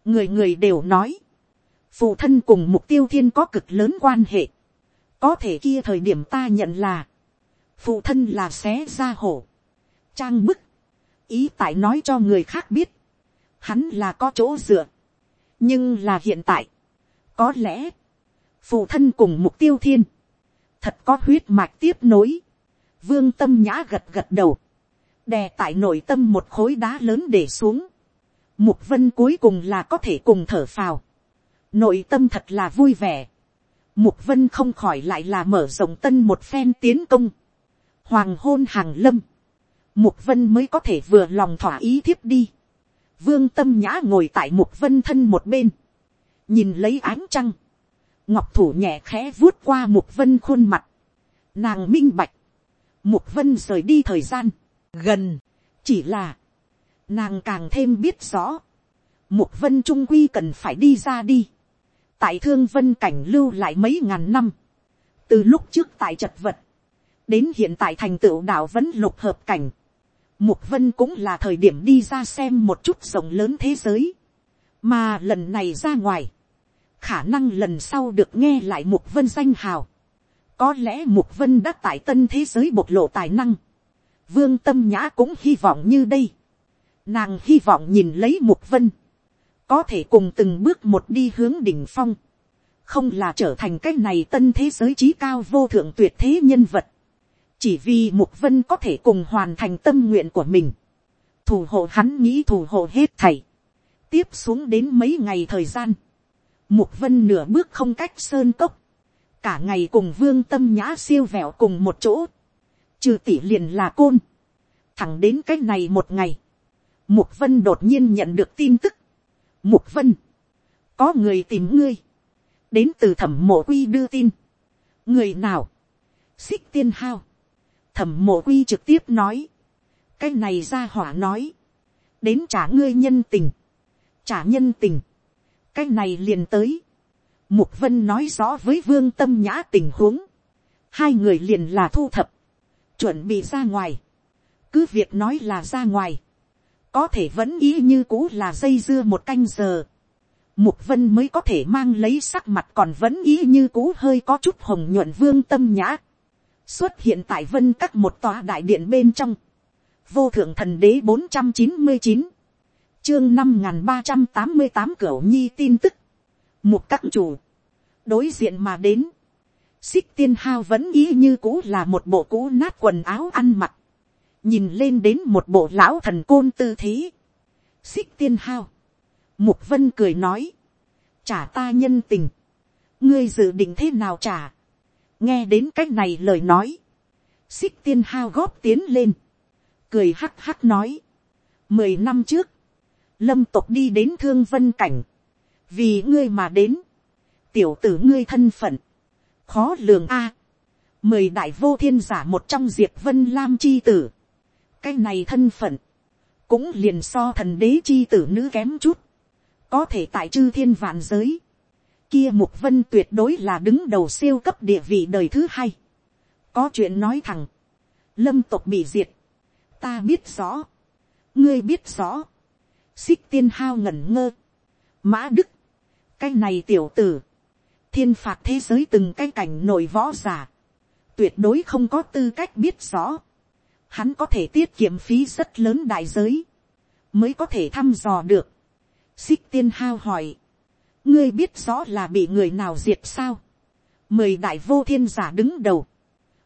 người người đều nói, phụ thân cùng mục tiêu thiên có cực lớn quan hệ, có thể kia thời điểm ta nhận là, phụ thân là xé ra hổ, trang bức, ý tại nói cho người khác biết, hắn là có chỗ dựa, nhưng là hiện tại, có lẽ, phụ thân cùng mục tiêu thiên, thật có huyết mạch tiếp nối, vương tâm nhã gật gật đầu, đè tại nội tâm một khối đá lớn để xuống, mục vân cuối cùng là có thể cùng thở phào, nội tâm thật là vui vẻ, mục vân không khỏi lại là mở rộng tân một phen tiến công, hoàng hôn hàng lâm, mục vân mới có thể vừa lòng thỏa ý thiếp đi, vương tâm nhã ngồi tại mục vân thân một bên, nhìn lấy ánh trăng, ngọc thủ nhẹ khẽ vuốt qua mục vân khuôn mặt, nàng minh bạch, mục vân rời đi thời gian, gần, chỉ là, nàng càng thêm biết rõ, mục vân trung quy cần phải đi ra đi, tại thương vân cảnh lưu lại mấy ngàn năm, từ lúc trước tại chật vật, đến hiện tại thành tựu đạo vẫn lục hợp cảnh, mục vân cũng là thời điểm đi ra xem một chút rộng lớn thế giới, mà lần này ra ngoài, khả năng lần sau được nghe lại mục vân danh hào, có lẽ mục vân đã tại tân thế giới bộc lộ tài năng, vương tâm nhã cũng hy vọng như đây, nàng hy vọng nhìn lấy mục vân, có thể cùng từng bước một đi hướng đỉnh phong, không là trở thành cái này tân thế giới trí cao vô thượng tuyệt thế nhân vật, chỉ vì mục vân có thể cùng hoàn thành tâm nguyện của mình, thủ hộ hắn nghĩ thủ hộ hết thầy, tiếp xuống đến mấy ngày thời gian, mục vân nửa bước không cách sơn cốc, cả ngày cùng vương tâm nhã siêu vẹo cùng một chỗ, trừ tỷ liền là côn, thẳng đến cái này một ngày, mục vân đột nhiên nhận được tin tức, mục vân, có người tìm ngươi, đến từ thẩm mộ quy đưa tin, người nào, xích tiên hao, thẩm mộ quy trực tiếp nói, cái này ra hỏa nói, đến trả ngươi nhân tình, trả nhân tình, cái này liền tới, mục vân nói rõ với vương tâm nhã tình huống, hai người liền là thu thập, chuẩn bị ra ngoài, cứ việc nói là ra ngoài, có thể vẫn ý như cũ là dây dưa một canh giờ, mục vân mới có thể mang lấy sắc mặt còn vẫn ý như cũ hơi có chút hồng nhuận vương tâm nhã, xuất hiện tại vân các một tòa đại điện bên trong, vô thượng thần đế bốn trăm chín mươi chín, chương năm n ba trăm tám mươi tám cửa nhi tin tức, một các chủ, đối diện mà đến, xích tiên hao vẫn ý như cũ là một bộ cũ nát quần áo ăn mặc, nhìn lên đến một bộ lão thần côn tư thế, xích tiên hao, mục vân cười nói, trả ta nhân tình, ngươi dự định thế nào trả, nghe đến c á c h này lời nói, xích tiên hao góp tiến lên, cười hắc hắc nói, mười năm trước, lâm tộc đi đến thương vân cảnh, vì ngươi mà đến, tiểu tử ngươi thân phận, khó lường a, mười đại vô thiên giả một trong diệp vân lam chi tử, cái này thân phận, cũng liền so thần đế chi tử nữ kém chút, có thể tại chư thiên vạn giới, kia mục vân tuyệt đối là đứng đầu siêu cấp địa vị đời thứ hai. có chuyện nói thẳng, lâm tộc bị diệt, ta biết rõ, ngươi biết rõ, xích tiên hao ngẩn ngơ, mã đức, cái này tiểu tử, thiên phạt thế giới từng cái cảnh nội võ giả, tuyệt đối không có tư cách biết rõ, hắn có thể tiết kiệm phí rất lớn đại giới, mới có thể thăm dò được. xích tiên hao hỏi, ngươi biết rõ là bị người nào diệt sao. mời đại vô thiên giả đứng đầu.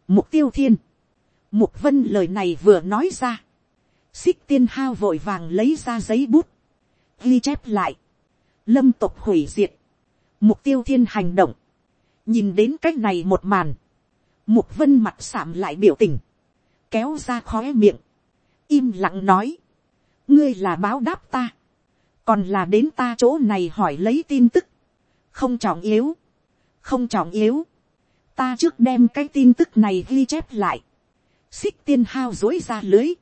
mục tiêu thiên. mục vân lời này vừa nói ra. xích tiên hao vội vàng lấy ra giấy bút. ghi chép lại. lâm tục hủy diệt. mục tiêu thiên hành động. nhìn đến c á c h này một màn. mục vân mặt sạm lại biểu tình kéo ra khóe miệng. im lặng nói. ngươi là báo đáp ta. Còn là đến ta chỗ này hỏi lấy tin tức, không trọng yếu, không trọng yếu, ta trước đem cái tin tức này ghi chép lại, xích tiên hao dối ra lưới,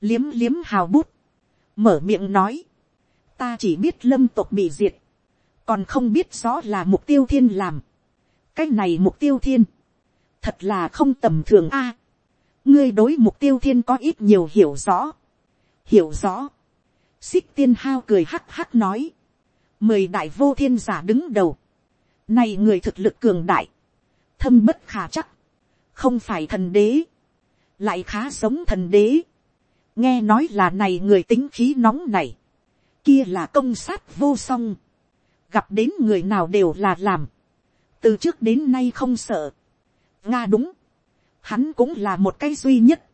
liếm liếm hào bút, mở miệng nói, ta chỉ biết lâm tộc bị diệt, còn không biết rõ là mục tiêu thiên làm. cái này mục tiêu thiên, thật là không tầm thường a ngươi đối mục tiêu thiên có ít nhiều hiểu rõ, hiểu rõ, xích tiên hao cười hắc hắc nói, mười đại vô thiên giả đứng đầu, này người thực lực cường đại, thâm bất khả chắc, không phải thần đế, lại khá giống thần đế. nghe nói là này người tính khí nóng này, kia là công sát vô song, gặp đến người nào đều là làm, từ trước đến nay không sợ. nga đúng, hắn cũng là một cái duy nhất,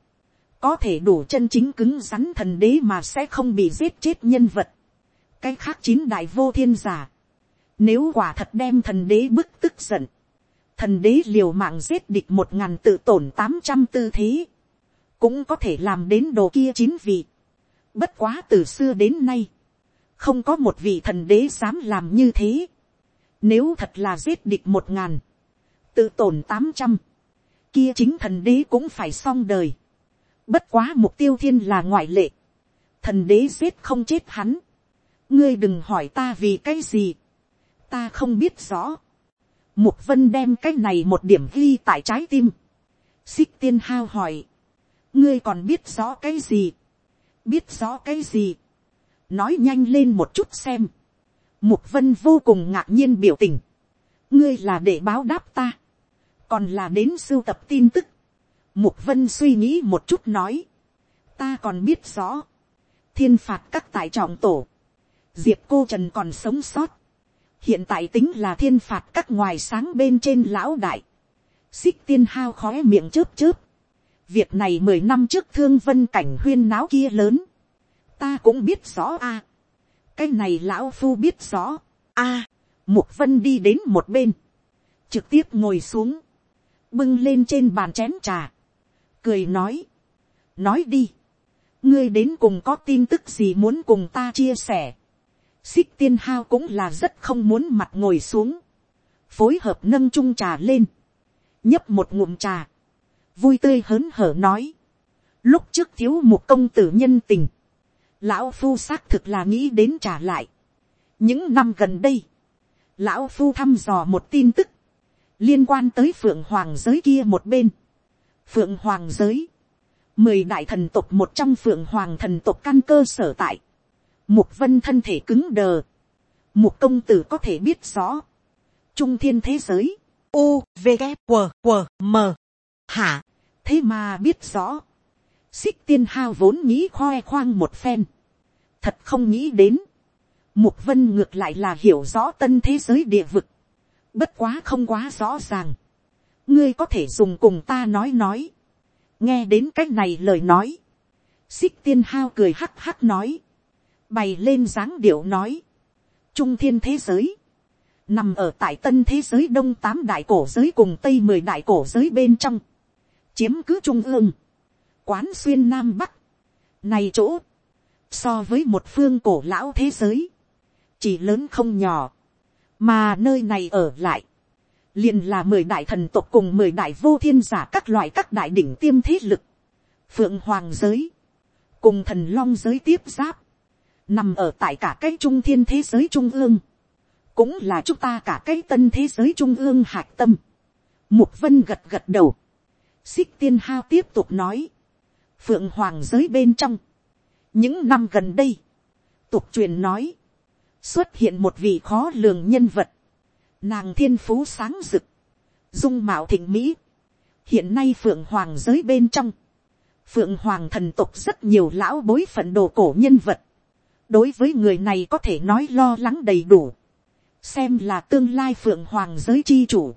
có thể đủ chân chính cứng rắn thần đế mà sẽ không bị giết chết nhân vật. cái khác chín đại vô thiên giả, nếu quả thật đem thần đế bức tức giận, thần đế liều mạng giết địch một ngàn tự tổn tám trăm tư thế, cũng có thể làm đến đồ kia chín vị. Bất quá từ xưa đến nay, không có một vị thần đế dám làm như thế. Nếu thật là giết địch một ngàn, tự tổn tám trăm, kia chính thần đế cũng phải xong đời. Bất quá mục tiêu thiên là ngoại lệ. Thần đế giết không chết hắn. Ngươi đừng hỏi ta vì cái gì. Ta không biết rõ. Mục vân đem cái này một điểm ghi tại trái tim. Xích tiên hao hỏi. Ngươi còn biết rõ cái gì? Biết rõ cái gì? Nói nhanh lên một chút xem. Mục vân vô cùng ngạc nhiên biểu tình. Ngươi là để báo đáp ta. Còn là đến sưu tập tin tức. Mục vân suy nghĩ một chút nói. Ta còn biết rõ. Thiên phạt các tại trọng tổ. Diệp cô trần còn sống sót. Hiện tại tính là thiên phạt các ngoài sáng bên trên lão đại. Xích tiên hao khóe miệng chớp chớp. Việc này mười năm trước thương vân cảnh huyên náo kia lớn. Ta cũng biết rõ a. À, cái này lão phu biết rõ. a. À, Mục vân đi đến một bên. Trực tiếp ngồi xuống. Bưng lên trên bàn chén trà cười nói, nói đi, ngươi đến cùng có tin tức gì muốn cùng ta chia sẻ. xích tiên hao cũng là rất không muốn mặt ngồi xuống, phối hợp nâng chung trà lên, nhấp một ngụm trà, vui tươi hớn hở nói, lúc trước thiếu một công tử nhân tình, lão phu xác thực là nghĩ đến trả lại. những năm gần đây, lão phu thăm dò một tin tức, liên quan tới phượng hoàng giới kia một bên, phượng hoàng giới, mười đại thần tộc một trong phượng hoàng thần tộc căn cơ sở tại, mục vân thân thể cứng đờ, mục công tử có thể biết rõ, trung thiên thế giới, u v g q q m. Hả, thế mà biết rõ, xích tiên hao vốn nghĩ khoe khoang một phen, thật không nghĩ đến, mục vân ngược lại là hiểu rõ tân thế giới địa vực, bất quá không quá rõ ràng, ngươi có thể dùng cùng ta nói nói. nghe đến c á c h này lời nói. xích tiên hao cười hắc hắc nói. bày lên dáng điệu nói. trung thiên thế giới. nằm ở tại tân thế giới đông tám đại cổ giới cùng tây mười đại cổ giới bên trong. chiếm cứ trung ương. quán xuyên nam bắc. này chỗ. so với một phương cổ lão thế giới. chỉ lớn không nhỏ mà nơi này ở lại. Liền là mười đại thần tộc cùng mười đại vô thiên giả các loại các đại đỉnh tiêm thế lực, phượng hoàng giới, cùng thần long giới tiếp giáp, nằm ở tại cả cái trung thiên thế giới trung ương, cũng là chúng ta cả cái tân thế giới trung ương hạc tâm. Mục vân gật gật đầu, xích tiên hao tiếp tục nói, phượng hoàng giới bên trong, những năm gần đây, tục truyền nói, xuất hiện một vị khó lường nhân vật, Nàng thiên phú sáng rực. Dung mạo thịnh mỹ. Hiện nay phượng hoàng giới bên trong. Phượng hoàng thần tục rất nhiều lão bối phận đồ cổ nhân vật. Đối với người này có thể nói lo lắng đầy đủ. Xem là tương lai phượng hoàng giới chi chủ.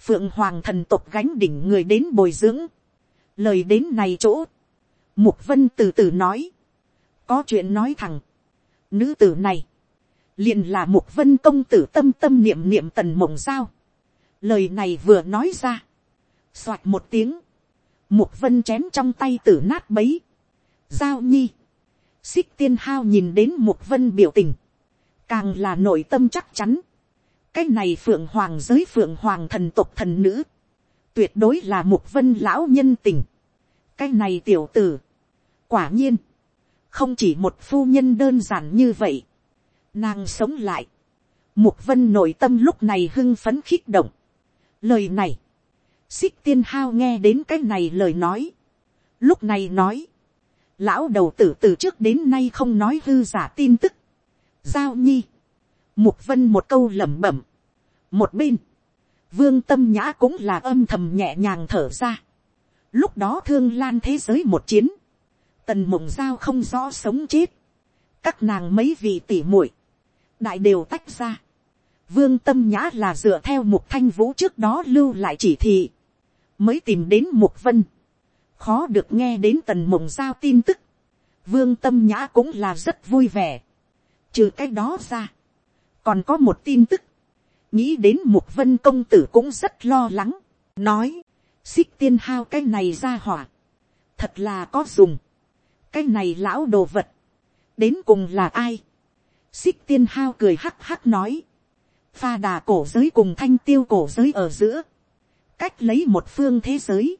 Phượng hoàng thần tục gánh đỉnh người đến bồi dưỡng. Lời đến này chỗ. Mục vân từ từ nói. Có chuyện nói thẳng. Nữ tử này liền là Mục vân công tử tâm tâm niệm niệm tần mộng giao. lời này vừa nói ra, soạt một tiếng, Mục vân chén trong tay tử nát bấy. giao nhi, xích tiên hao nhìn đến Mục vân biểu tình, càng là nội tâm chắc chắn. cái này phượng hoàng giới phượng hoàng thần tộc thần nữ, tuyệt đối là Mục vân lão nhân tình. cái này tiểu tử, quả nhiên, không chỉ một phu nhân đơn giản như vậy, nàng sống lại, mục vân nội tâm lúc này hưng phấn khích động, lời này, xích tiên hao nghe đến cái này lời nói, lúc này nói, lão đầu tử từ trước đến nay không nói hư giả tin tức, giao nhi, mục vân một câu lẩm bẩm, một bên, vương tâm nhã cũng là âm thầm nhẹ nhàng thở ra, lúc đó thương lan thế giới một chiến, tần mộng giao không rõ sống chết, các nàng mấy vị tỉ muội, đại đều tách ra, vương tâm nhã là dựa theo mục thanh vũ trước đó lưu lại chỉ thị, mới tìm đến mục vân, khó được nghe đến tần mộng giao tin tức, vương tâm nhã cũng là rất vui vẻ, trừ cái đó ra, còn có một tin tức, nghĩ đến mục vân công tử cũng rất lo lắng, nói, xích tiên hao cái này ra hỏa, thật là có dùng, cái này lão đồ vật, đến cùng là ai, xích tiên hao cười hắc hắc nói, pha đà cổ giới cùng thanh tiêu cổ giới ở giữa, cách lấy một phương thế giới,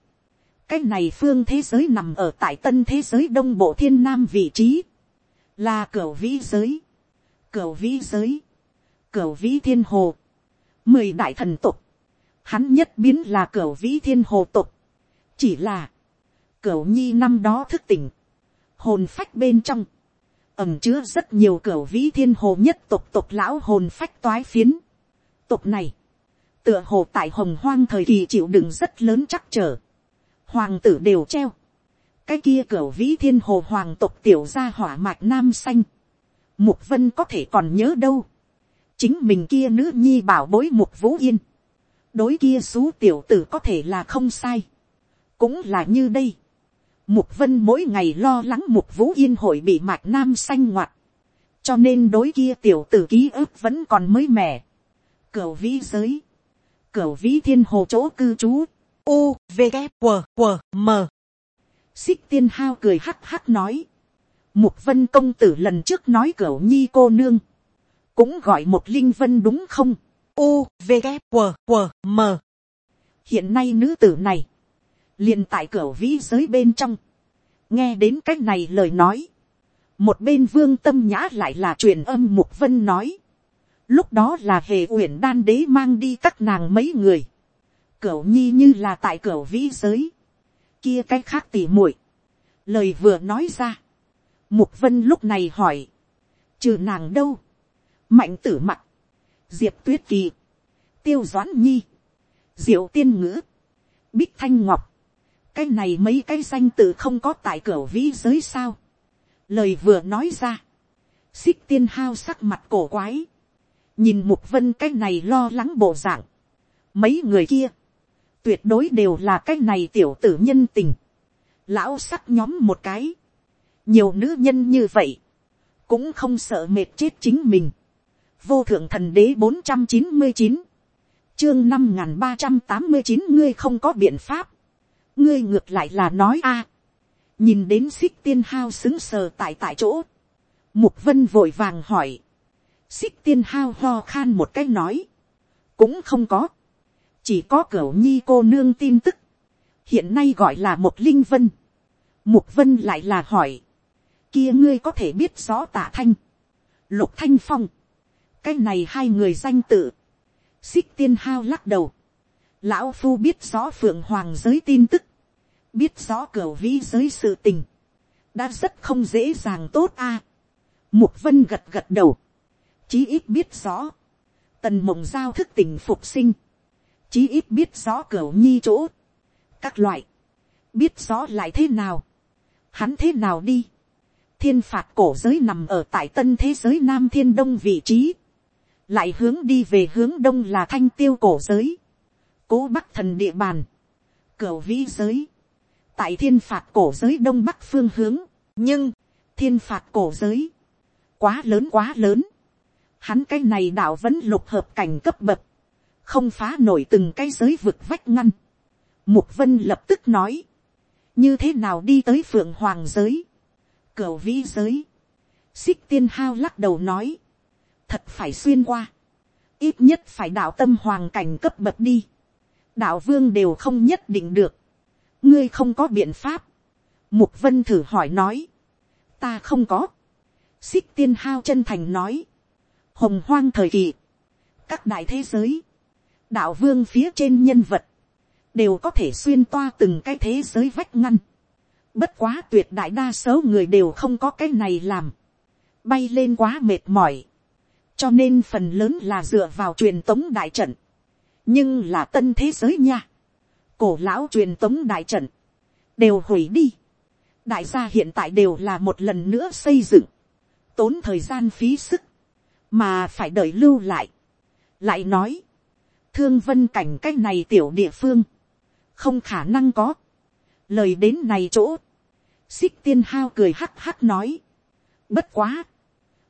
cái này phương thế giới nằm ở tại tân thế giới đông bộ thiên nam vị trí, là cửa vĩ giới, cửa vĩ giới, cửa vĩ thiên hồ, mười đại thần tục, hắn nhất biến là cửa vĩ thiên hồ tục, chỉ là, cửa nhi năm đó thức tỉnh, hồn phách bên trong, ẩm chứa rất nhiều cửa vĩ thiên hồ nhất tục tục lão hồn phách toái phiến. Tục này, tựa hồ tại hồng hoang thời kỳ chịu đựng rất lớn chắc trở. Hoàng tử đều treo. Cái kia cửa vĩ thiên hồ hoàng tục tiểu ra hỏa mạch nam xanh. Mục vân có thể còn nhớ đâu. Chính mình kia nữ nhi bảo bối mục vũ yên. Đối kia xú tiểu tử có thể là không sai. Cũng là như đây Mục vân mỗi ngày lo lắng mục vũ yên hội bị mạch nam xanh ngoặt. Cho nên đối kia tiểu tử ký ức vẫn còn mới mẻ. Cửu vĩ giới. Cửu vĩ thiên hồ chỗ cư trú. U, V, K, W, W, M. Xích tiên hao cười hắc hắc nói. Mục vân công tử lần trước nói cửu nhi cô nương. Cũng gọi một linh vân đúng không? U, V, K, W, W, M. Hiện nay nữ tử này liền tại cửa vĩ giới bên trong, nghe đến c á c h này lời nói, một bên vương tâm nhã lại là truyền âm mục vân nói, lúc đó là hề uyển đan đế mang đi các nàng mấy người, cửa nhi như là tại cửa vĩ giới, kia cái khác tỉ muội, lời vừa nói ra, mục vân lúc này hỏi, trừ nàng đâu, mạnh tử mặt, diệp tuyết kỳ, tiêu doãn nhi, diệu tiên ngữ, bích thanh ngọc, cái này mấy cái danh tự không có tại cửa vĩ giới sao. lời vừa nói ra, xích tiên hao sắc mặt cổ quái, nhìn mục vân cái này lo lắng bộ dạng, mấy người kia, tuyệt đối đều là cái này tiểu tử nhân tình, lão sắc nhóm một cái, nhiều nữ nhân như vậy, cũng không sợ mệt chết chính mình, vô thượng thần đế bốn trăm chín mươi chín, chương năm n g h n ba trăm tám mươi chín ngươi không có biện pháp, ngươi ngược lại là nói a. nhìn đến xích tiên hao xứng sờ tại tại chỗ. mục vân vội vàng hỏi. xích tiên hao ho khan một cái nói. cũng không có. chỉ có cửa nhi cô nương tin tức. hiện nay gọi là một linh vân. mục vân lại là hỏi. kia ngươi có thể biết rõ tả thanh. lục thanh phong. cái này hai người danh tự. xích tiên hao lắc đầu lão phu biết rõ phượng hoàng giới tin tức, biết rõ cửa vĩ giới sự tình, đã rất không dễ dàng tốt a. mục vân gật gật đầu, chí ít biết rõ, tần mộng giao thức tình phục sinh, chí ít biết rõ cửa nhi chỗ, các loại, biết rõ lại thế nào, hắn thế nào đi, thiên phạt cổ giới nằm ở tại tân thế giới nam thiên đông vị trí, lại hướng đi về hướng đông là thanh tiêu cổ giới, cố bắc thần địa bàn, cửa vĩ giới, tại thiên phạt cổ giới đông bắc phương hướng, nhưng, thiên phạt cổ giới, quá lớn quá lớn, hắn cái này đạo vẫn lục hợp cảnh cấp bậc, không phá nổi từng cái giới vực vách ngăn. Mục vân lập tức nói, như thế nào đi tới phượng hoàng giới, cửa vĩ giới, xích tiên hao lắc đầu nói, thật phải xuyên qua, ít nhất phải đạo tâm hoàng cảnh cấp bậc đi, đạo vương đều không nhất định được, ngươi không có biện pháp, Mục vân thử hỏi nói. Ta không có. Xích tiên hao chân thành nói. Hồng hoang thời kỳ. Các đại thế giới. Đạo vương phía trên nhân vật. Đều có thể xuyên toa từng cái thế giới vách ngăn. Bất quá tuyệt đại đa số người đều không có cái này làm. Bay lên quá mệt mỏi. Cho nên phần lớn là dựa vào truyền tống đại trận. Nhưng là tân thế giới nha. Cổ lão truyền tống đại trận. Đều hủy đi. Đại gia hiện tại đều là một lần nữa xây dựng, tốn thời gian phí sức, mà phải đợi lưu lại. lại nói, thương vân cảnh cái này tiểu địa phương, không khả năng có, lời đến này chỗ, xích tiên hao cười hắc hắc nói, bất quá,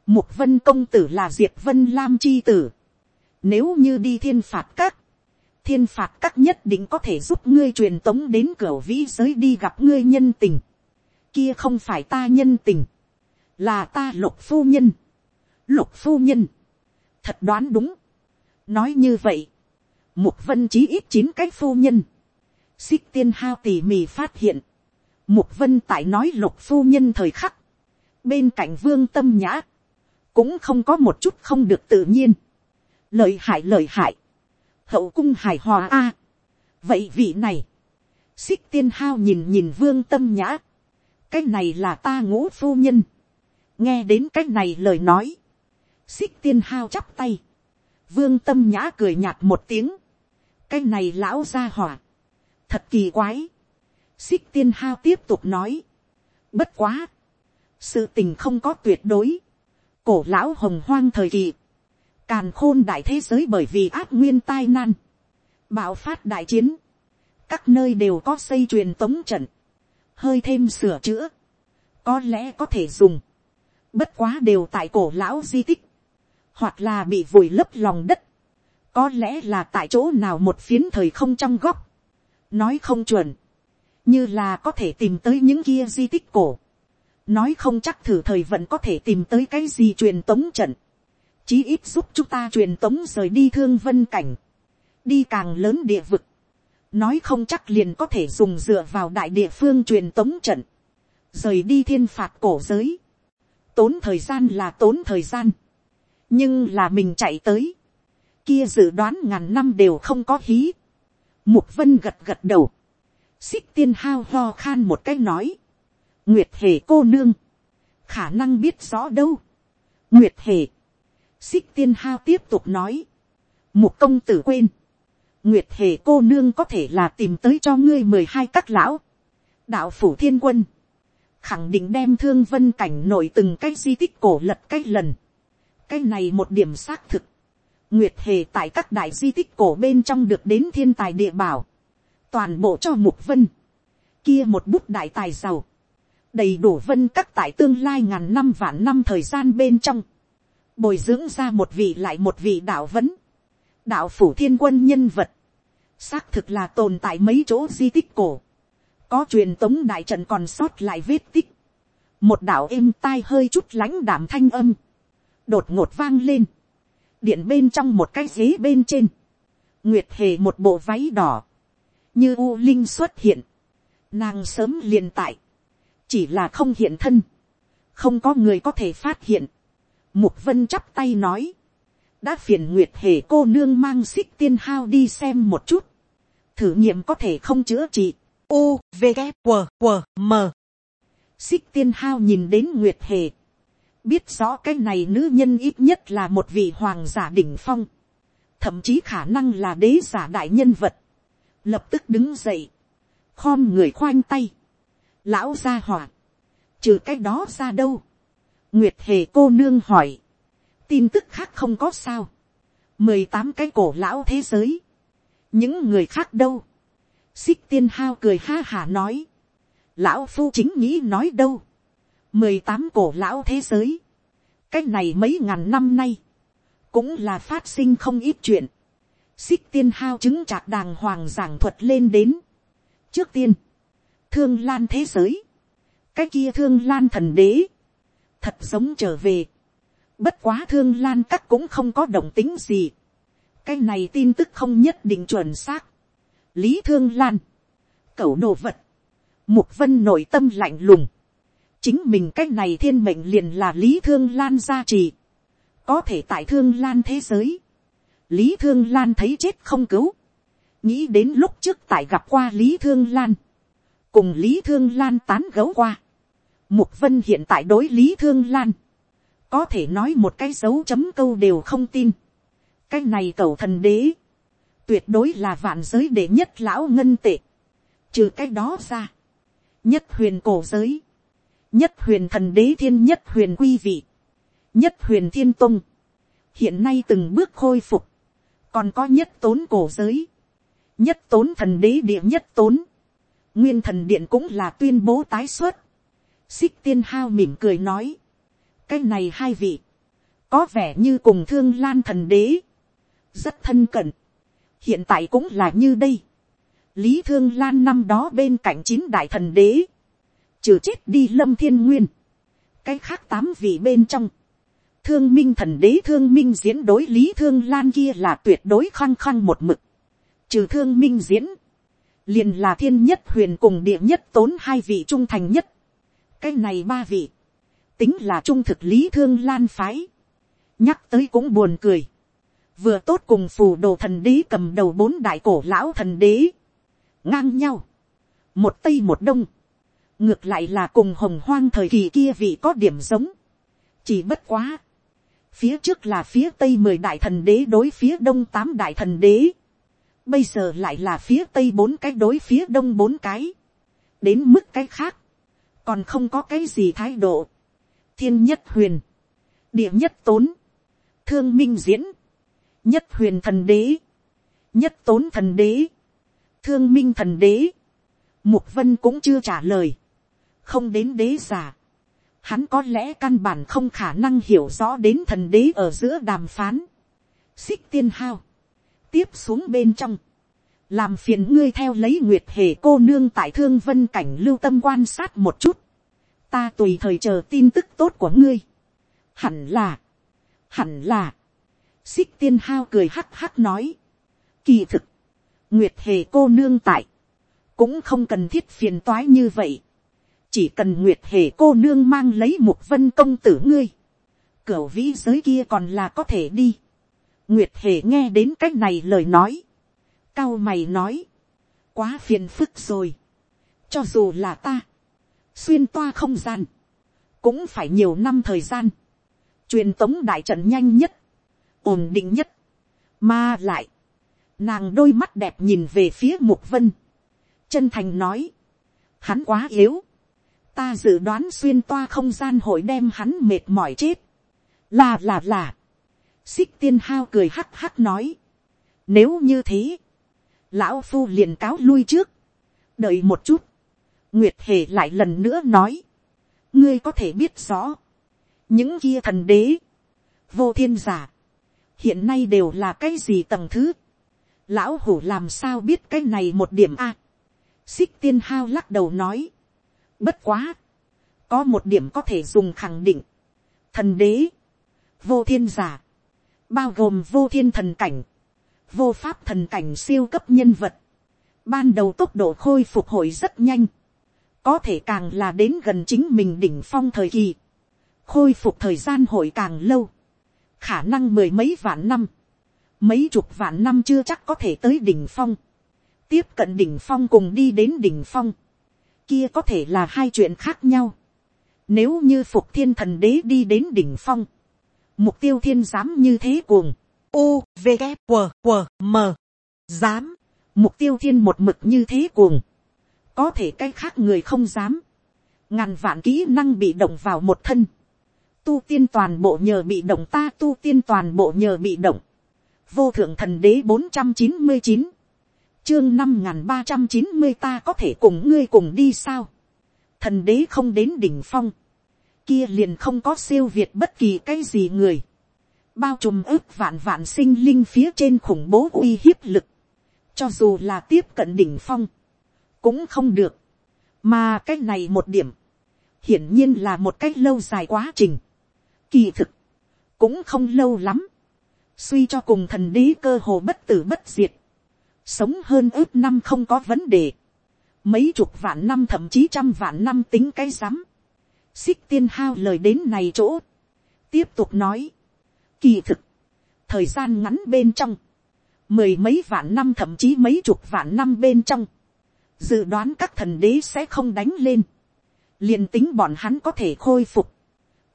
mục vân công tử là diệt vân lam chi tử, nếu như đi thiên phạt các, thiên phạt các nhất định có thể giúp ngươi truyền tống đến cửa vĩ giới đi gặp ngươi nhân tình kia không phải ta nhân tình, là ta lục phu nhân. Lục phu nhân, thật đoán đúng. nói như vậy, mục vân chí ít chín cái phu nhân. xích tiên hao tỉ mỉ phát hiện, mục vân tại nói lục phu nhân thời khắc, bên cạnh vương tâm nhã, cũng không có một chút không được tự nhiên. lợi hại lợi hại, hậu cung hài hòa a. vậy vị này, xích tiên hao nhìn nhìn vương tâm nhã, cái này là ta ngũ phu nhân. nghe đến cái này lời nói. xích tiên hao chắp tay. vương tâm nhã cười nhạt một tiếng. cái này lão ra hỏa. thật kỳ quái. xích tiên hao tiếp tục nói. bất quá. sự tình không có tuyệt đối. cổ lão hồng hoang thời kỳ càn khôn đại thế giới bởi vì ác nguyên tai nan. bạo phát đại chiến. các nơi đều có xây truyền tống trận. Hơi thêm sửa chữa, có lẽ có thể dùng, bất quá đều tại cổ lão di tích, hoặc là bị vùi lấp lòng đất, có lẽ là tại chỗ nào một phiến thời không trong góc, nói không chuẩn, như là có thể tìm tới những kia di tích cổ, nói không chắc thử thời vẫn có thể tìm tới cái gì truyền tống trận, chí ít giúp chúng ta truyền tống rời đi thương vân cảnh, đi càng lớn địa vực, nói không chắc liền có thể dùng dựa vào đại địa phương truyền tống trận, rời đi thiên phạt cổ giới, tốn thời gian là tốn thời gian, nhưng là mình chạy tới, kia dự đoán ngàn năm đều không có hí, mục vân gật gật đầu, xích tiên hao ho khan một cái nói, nguyệt hề cô nương, khả năng biết rõ đâu, nguyệt hề, xích tiên hao tiếp tục nói, Một công tử quên, Nguyệt hề cô nương có thể là tìm tới cho ngươi mười hai các lão. Đạo phủ thiên quân. Khẳng định đem thương vân cảnh nổi từng cái di tích cổ lật cái lần. Cái này một điểm xác thực. Nguyệt hề tại các đại di tích cổ bên trong được đến thiên tài địa bảo. Toàn bộ cho mục vân. Kia một bút đại tài giàu. Đầy đủ vân các tại tương lai ngàn năm vạn năm thời gian bên trong. Bồi dưỡng ra một vị lại một vị đạo vấn. Đạo phủ thiên quân nhân vật, xác thực là tồn tại mấy chỗ di tích cổ, có truyền tống đại trận còn sót lại vết tích, một đạo êm tai hơi chút lãnh đảm thanh âm, đột ngột vang lên, điện bên trong một cái ghế bên trên, nguyệt hề một bộ váy đỏ, như u linh xuất hiện, nàng sớm liền tại, chỉ là không hiện thân, không có người có thể phát hiện, mục vân chắp tay nói, đã phiền nguyệt hề cô nương mang xích tiên hao đi xem một chút, thử nghiệm có thể không chữa trị, u v K, W, W, m. Xích tiên hao nhìn đến nguyệt hề, biết rõ cái này nữ nhân ít nhất là một vị hoàng giả đỉnh phong, thậm chí khả năng là đế giả đại nhân vật, lập tức đứng dậy, khom người khoanh tay, lão ra hỏa, trừ cái đó ra đâu, nguyệt hề cô nương hỏi, tin tức khác không có sao, mười tám cái cổ lão thế giới, những người khác đâu, xích tiên hao cười ha hả nói, lão phu chính nghĩ nói đâu, mười tám cổ lão thế giới, cái này mấy ngàn năm nay, cũng là phát sinh không ít chuyện, xích tiên hao chứng trạc đàng hoàng giảng thuật lên đến. trước tiên, thương lan thế giới, cái kia thương lan thần đế, thật giống trở về, Bất quá thương lan các cũng không có động tính gì. Cái này tin tức không nhất định chuẩn xác. Lý thương lan. cậu đồ vật. Mục vân nội tâm lạnh lùng. Chính mình cách này thiên mệnh liền là Lý Thương Lan gia trì. Có thể tại Thương Lan thế giới. Lý Thương Lan thấy chết không cứu. Nghĩ đến lúc trước tại gặp qua Lý Thương Lan. Cùng Lý Thương Lan tán gấu qua. Mục Vân hiện tại đối Lý Thương Lan. Có thể nói một cái dấu chấm câu đều không tin. Cái này cầu thần đế. Tuyệt đối là vạn giới đệ nhất lão ngân tệ. Trừ cái đó ra. Nhất huyền cổ giới. Nhất huyền thần đế thiên nhất huyền quy vị. Nhất huyền thiên tông. Hiện nay từng bước khôi phục. Còn có nhất tốn cổ giới. Nhất tốn thần đế địa nhất tốn. Nguyên thần điện cũng là tuyên bố tái xuất. Xích tiên hao mỉm cười nói. Cái này hai vị. Có vẻ như cùng thương lan thần đế. Rất thân cận. Hiện tại cũng là như đây. Lý thương lan năm đó bên cạnh chín đại thần đế. Trừ chết đi lâm thiên nguyên. Cái khác tám vị bên trong. Thương minh thần đế, thương minh diễn đối lý thương lan kia là tuyệt đối khăng khăng một mực. Trừ thương minh diễn, liền là thiên nhất huyền cùng địa nhất tốn hai vị trung thành nhất cái này ba vị, tính là trung thực lý thương lan phái. nhắc tới cũng buồn cười. vừa tốt cùng phù đồ thần đế cầm đầu bốn đại cổ lão thần đế. ngang nhau. một tây một đông. ngược lại là cùng hồng hoang thời kỳ kia vị có điểm giống. chỉ bất quá. phía trước là phía tây mười đại thần đế đối phía đông tám đại thần đế Bây giờ lại là phía tây bốn cái đối phía đông bốn cái. Đến mức cái khác. Còn không có cái gì thái độ. Thiên nhất huyền. Địa nhất tốn. Thương minh diễn. Nhất huyền thần đế. Nhất tốn thần đế. Thương minh thần đế. Mục vân cũng chưa trả lời. Không đến đế giả. Hắn có lẽ căn bản không khả năng hiểu rõ đến thần đế ở giữa đàm phán. Xích tiên hao tiếp xuống bên trong. Làm phiền ngươi theo lấy nguyệt hề cô nương tại thương vân cảnh lưu tâm quan sát một chút. Ta tùy thời chờ tin tức tốt của ngươi. Hẳn là. Hẳn là. Xích tiên hao cười hắc hắc nói. Kỳ thực. Nguyệt hề cô nương tại. Cũng không cần thiết phiền toái như vậy. Chỉ cần nguyệt hề cô nương mang lấy một vân công tử ngươi. Cửu vĩ giới kia còn là có thể đi Nguyệt hề nghe đến cách này lời nói. Cao mày nói. Quá phiền phức rồi. Cho dù là ta. Xuyên toa không gian. Cũng phải nhiều năm thời gian. Truyền tống đại trận nhanh nhất. Ổn định nhất. Mà lại. Nàng đôi mắt đẹp nhìn về phía Mục Vân. Chân thành nói. Hắn quá yếu. Ta dự đoán xuyên toa không gian hội đem hắn mệt mỏi chết. Là là là xích tiên hao cười hắc hắc nói. Nếu như thế, lão phu liền cáo lui trước. đợi một chút. nguyệt hề lại lần nữa nói. ngươi có thể biết rõ. những kia thần đế, vô thiên giả, hiện nay đều là cái gì tầng thứ. lão hủ làm sao biết cái này một điểm a. xích tiên hao lắc đầu nói. bất quá. có một điểm có thể dùng khẳng định. thần đế, vô thiên giả, bao gồm vô thiên thần cảnh, vô pháp thần cảnh siêu cấp nhân vật, ban đầu tốc độ khôi phục hồi rất nhanh, có thể càng là đến gần chính mình đỉnh phong thời kỳ, khôi phục thời gian hội càng lâu, khả năng mười mấy vạn năm, mấy chục vạn năm chưa chắc có thể tới đỉnh phong, tiếp cận đỉnh phong cùng đi đến đỉnh phong, kia có thể là hai chuyện khác nhau. Nếu như phục thiên thần đế đi đến đỉnh phong, Mục tiêu thiên giám như thế cuồng. U, V, K, Q Q M. Dám. Mục tiêu thiên một mực như thế cuồng. Có thể cái khác người không dám. Ngàn vạn kỹ năng bị động vào một thân. Tu tiên toàn bộ nhờ bị động ta tu tiên toàn bộ nhờ bị động. Vô thượng thần đế bốn trăm chín mươi chín Chương năm ba trăm chín mươi ta có thể cùng ngươi cùng đi sao? Thần đế không đến đỉnh phong kia liền không có siêu việt bất kỳ cái gì người, bao trùm ước vạn vạn sinh linh phía trên khủng bố uy hiếp lực, cho dù là tiếp cận đỉnh phong, cũng không được, mà cái này một điểm, hiển nhiên là một cái lâu dài quá trình, kỳ thực, cũng không lâu lắm, suy cho cùng thần đế cơ hồ bất tử bất diệt, sống hơn ước năm không có vấn đề, mấy chục vạn năm thậm chí trăm vạn năm tính cái rắm, xích tiên hao lời đến này chỗ, tiếp tục nói, kỳ thực, thời gian ngắn bên trong, mười mấy vạn năm thậm chí mấy chục vạn năm bên trong, dự đoán các thần đế sẽ không đánh lên, liền tính bọn hắn có thể khôi phục,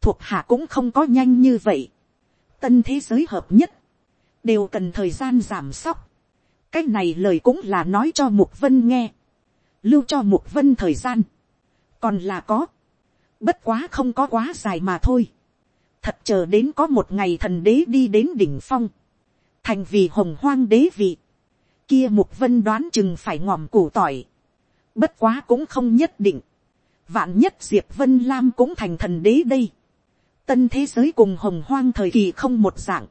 thuộc hạ cũng không có nhanh như vậy, tân thế giới hợp nhất, đều cần thời gian giảm sóc, cái này lời cũng là nói cho mục vân nghe, lưu cho mục vân thời gian, còn là có, bất quá không có quá dài mà thôi, thật chờ đến có một ngày thần đế đi đến đỉnh phong, thành vì hồng hoang đế vị, kia mục vân đoán chừng phải ngòm củ tỏi, bất quá cũng không nhất định, vạn nhất diệp vân lam cũng thành thần đế đây, tân thế giới cùng hồng hoang thời kỳ không một dạng,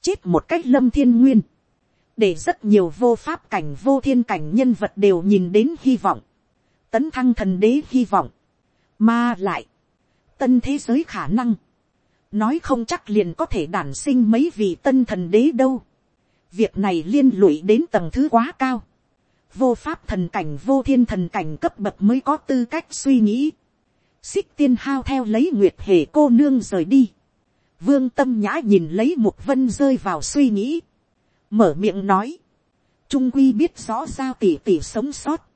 chết một cách lâm thiên nguyên, để rất nhiều vô pháp cảnh vô thiên cảnh nhân vật đều nhìn đến hy vọng, tấn thăng thần đế hy vọng, mà lại, tân thế giới khả năng, nói không chắc liền có thể đản sinh mấy vị tân thần đế đâu. việc này liên lụy đến tầng thứ quá cao. vô pháp thần cảnh, vô thiên thần cảnh cấp bậc mới có tư cách suy nghĩ. xích tiên hao theo lấy nguyệt hề cô nương rời đi. vương tâm nhã nhìn lấy mục vân rơi vào suy nghĩ. mở miệng nói. trung quy biết rõ sao tỷ tỷ sống sót.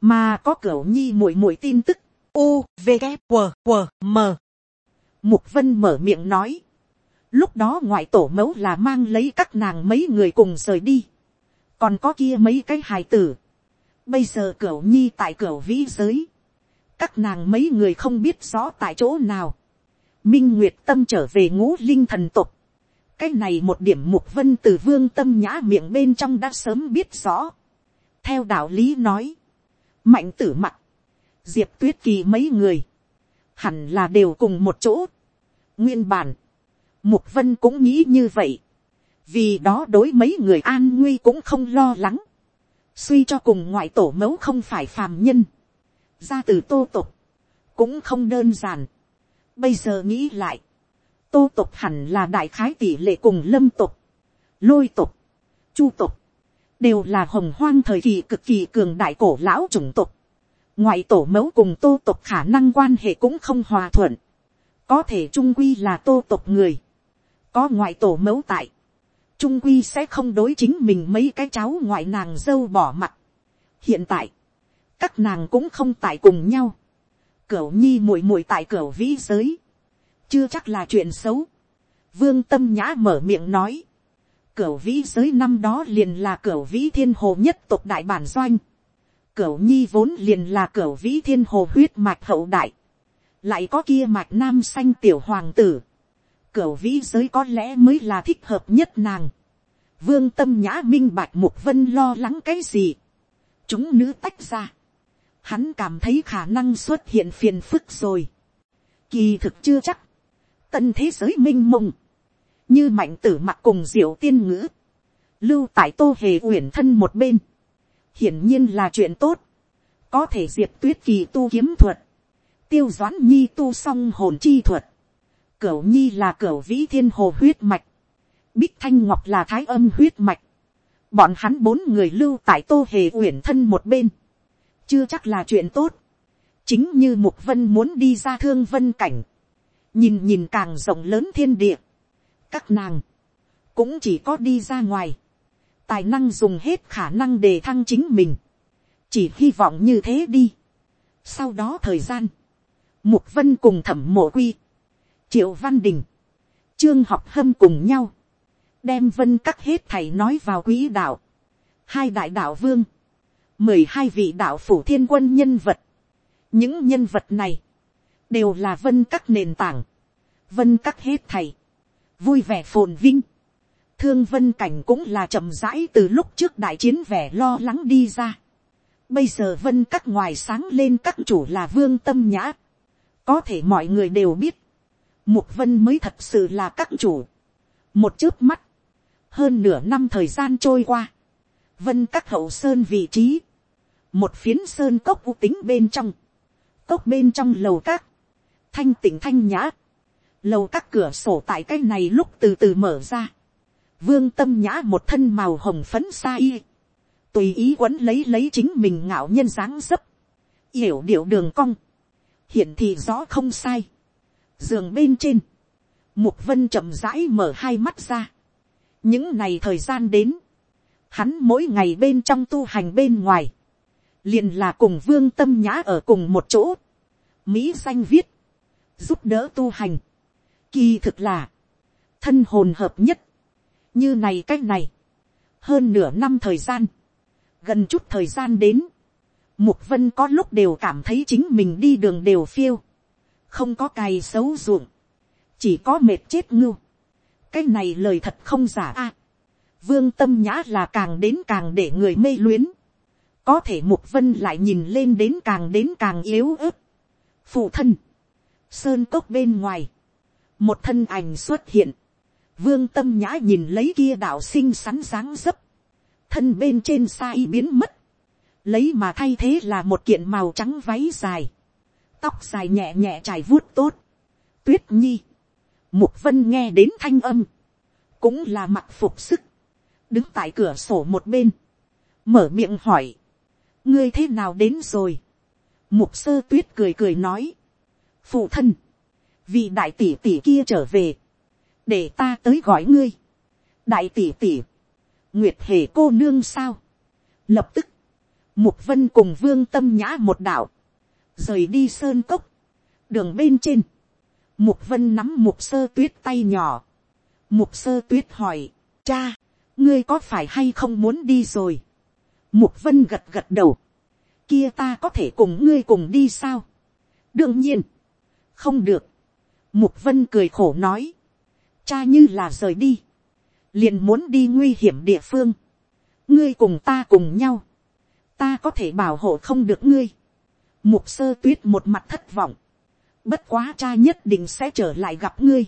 mà có cửa nhi muội muội tin tức. u, v, g q w, m Mục Vân mở miệng nói. Lúc đó ngoại tổ mẫu là mang lấy các nàng mấy người cùng rời đi. Còn có kia mấy cái hài tử. Bây giờ cửu nhi tại cửu vĩ giới. Các nàng mấy người không biết rõ tại chỗ nào. Minh Nguyệt Tâm trở về ngũ linh thần tục. Cái này một điểm mục vân từ vương tâm nhã miệng bên trong đã sớm biết rõ. Theo đạo lý nói. Mạnh tử mặt. Diệp tuyết kỳ mấy người hẳn là đều cùng một chỗ. nguyên bản, mục vân cũng nghĩ như vậy, vì đó đối mấy người an nguy cũng không lo lắng, suy cho cùng ngoại tổ mẫu không phải phàm nhân, ra từ tô tục, cũng không đơn giản. bây giờ nghĩ lại, tô tục hẳn là đại khái tỷ lệ cùng lâm tục, lôi tục, chu tục, đều là hồng hoang thời kỳ cực kỳ cường đại cổ lão chủng tục ngoại tổ mẫu cùng tô tộc khả năng quan hệ cũng không hòa thuận, có thể trung quy là tô tộc người, có ngoại tổ mẫu tại, trung quy sẽ không đối chính mình mấy cái cháu ngoại nàng dâu bỏ mặt. hiện tại, các nàng cũng không tại cùng nhau, cửu nhi muội muội tại cửu vĩ giới, chưa chắc là chuyện xấu. vương tâm nhã mở miệng nói, cửu vĩ giới năm đó liền là cửu vĩ thiên hồ nhất tộc đại bản doanh, Cửu nhi vốn liền là cửu vĩ thiên hồ huyết mạch hậu đại. Lại có kia mạch nam xanh tiểu hoàng tử. Cửu vĩ giới có lẽ mới là thích hợp nhất nàng. Vương tâm nhã minh bạch mục vân lo lắng cái gì. Chúng nữ tách ra. Hắn cảm thấy khả năng xuất hiện phiền phức rồi. Kỳ thực chưa chắc. Tân thế giới minh mông. Như mạnh tử mặc cùng diệu tiên ngữ. Lưu tại tô hề uyển thân một bên hiển nhiên là chuyện tốt, có thể diệt tuyết kỳ tu kiếm thuật, tiêu doãn nhi tu song hồn chi thuật, cửu nhi là cửu vĩ thiên hồ huyết mạch, bích thanh ngọc là thái âm huyết mạch, bọn hắn bốn người lưu tại tô hề uyển thân một bên, chưa chắc là chuyện tốt, chính như mục vân muốn đi ra thương vân cảnh, nhìn nhìn càng rộng lớn thiên địa, các nàng cũng chỉ có đi ra ngoài, tài năng dùng hết khả năng để thăng chính mình, chỉ hy vọng như thế đi. sau đó thời gian, mục vân cùng thẩm mộ quy, triệu văn đình, trương học hâm cùng nhau, đem vân cắt hết thầy nói vào quỹ đạo, hai đại đạo vương, mười hai vị đạo phủ thiên quân nhân vật, những nhân vật này, đều là vân các nền tảng, vân các hết thầy, vui vẻ phồn vinh, thương vân cảnh cũng là chậm rãi từ lúc trước đại chiến vẻ lo lắng đi ra. Bây giờ vân các ngoài sáng lên các chủ là vương tâm nhã. Có thể mọi người đều biết. Mục vân mới thật sự là các chủ. Một chớp mắt. Hơn nửa năm thời gian trôi qua. Vân các hậu sơn vị trí. Một phiến sơn cốc u tính bên trong. Cốc bên trong lầu các. Thanh tỉnh thanh nhã. Lầu các cửa sổ tại cái này lúc từ từ mở ra vương tâm nhã một thân màu hồng phấn xa y, tùy ý quấn lấy lấy chính mình ngạo nhân dáng dấp, yểu điệu đường cong, hiện thì rõ không sai, giường bên trên, mục vân chậm rãi mở hai mắt ra, những ngày thời gian đến, hắn mỗi ngày bên trong tu hành bên ngoài, liền là cùng vương tâm nhã ở cùng một chỗ, mỹ danh viết, giúp đỡ tu hành, kỳ thực là, thân hồn hợp nhất, như này c á c h này, hơn nửa năm thời gian, gần chút thời gian đến, mục vân có lúc đều cảm thấy chính mình đi đường đều phiêu, không có cày xấu ruộng, chỉ có mệt chết ngưu, cái này lời thật không giả a, vương tâm nhã là càng đến càng để người mê luyến, có thể mục vân lại nhìn lên đến càng đến càng yếu ớt, phụ thân, sơn cốc bên ngoài, một thân ảnh xuất hiện, Vương tâm nhã nhìn lấy kia đạo sinh sắn dáng dấp. Thân bên trên sai biến mất. Lấy mà thay thế là một kiện màu trắng váy dài. Tóc dài nhẹ nhẹ trải vuốt tốt. Tuyết nhi. Mục vân nghe đến thanh âm. Cũng là mặt phục sức. Đứng tại cửa sổ một bên. Mở miệng hỏi. Ngươi thế nào đến rồi? Mục sơ tuyết cười cười nói. Phụ thân. Vì đại tỷ tỷ kia trở về để ta tới gọi ngươi, đại tỷ tỷ, nguyệt hề cô nương sao, lập tức, mục vân cùng vương tâm nhã một đạo, rời đi sơn cốc, đường bên trên, mục vân nắm mục sơ tuyết tay nhỏ, mục sơ tuyết hỏi, cha, ngươi có phải hay không muốn đi rồi, mục vân gật gật đầu, kia ta có thể cùng ngươi cùng đi sao, đương nhiên, không được, mục vân cười khổ nói, cha như là rời đi, liền muốn đi nguy hiểm địa phương, ngươi cùng ta cùng nhau, ta có thể bảo hộ không được ngươi, mục sơ tuyết một mặt thất vọng, bất quá cha nhất định sẽ trở lại gặp ngươi,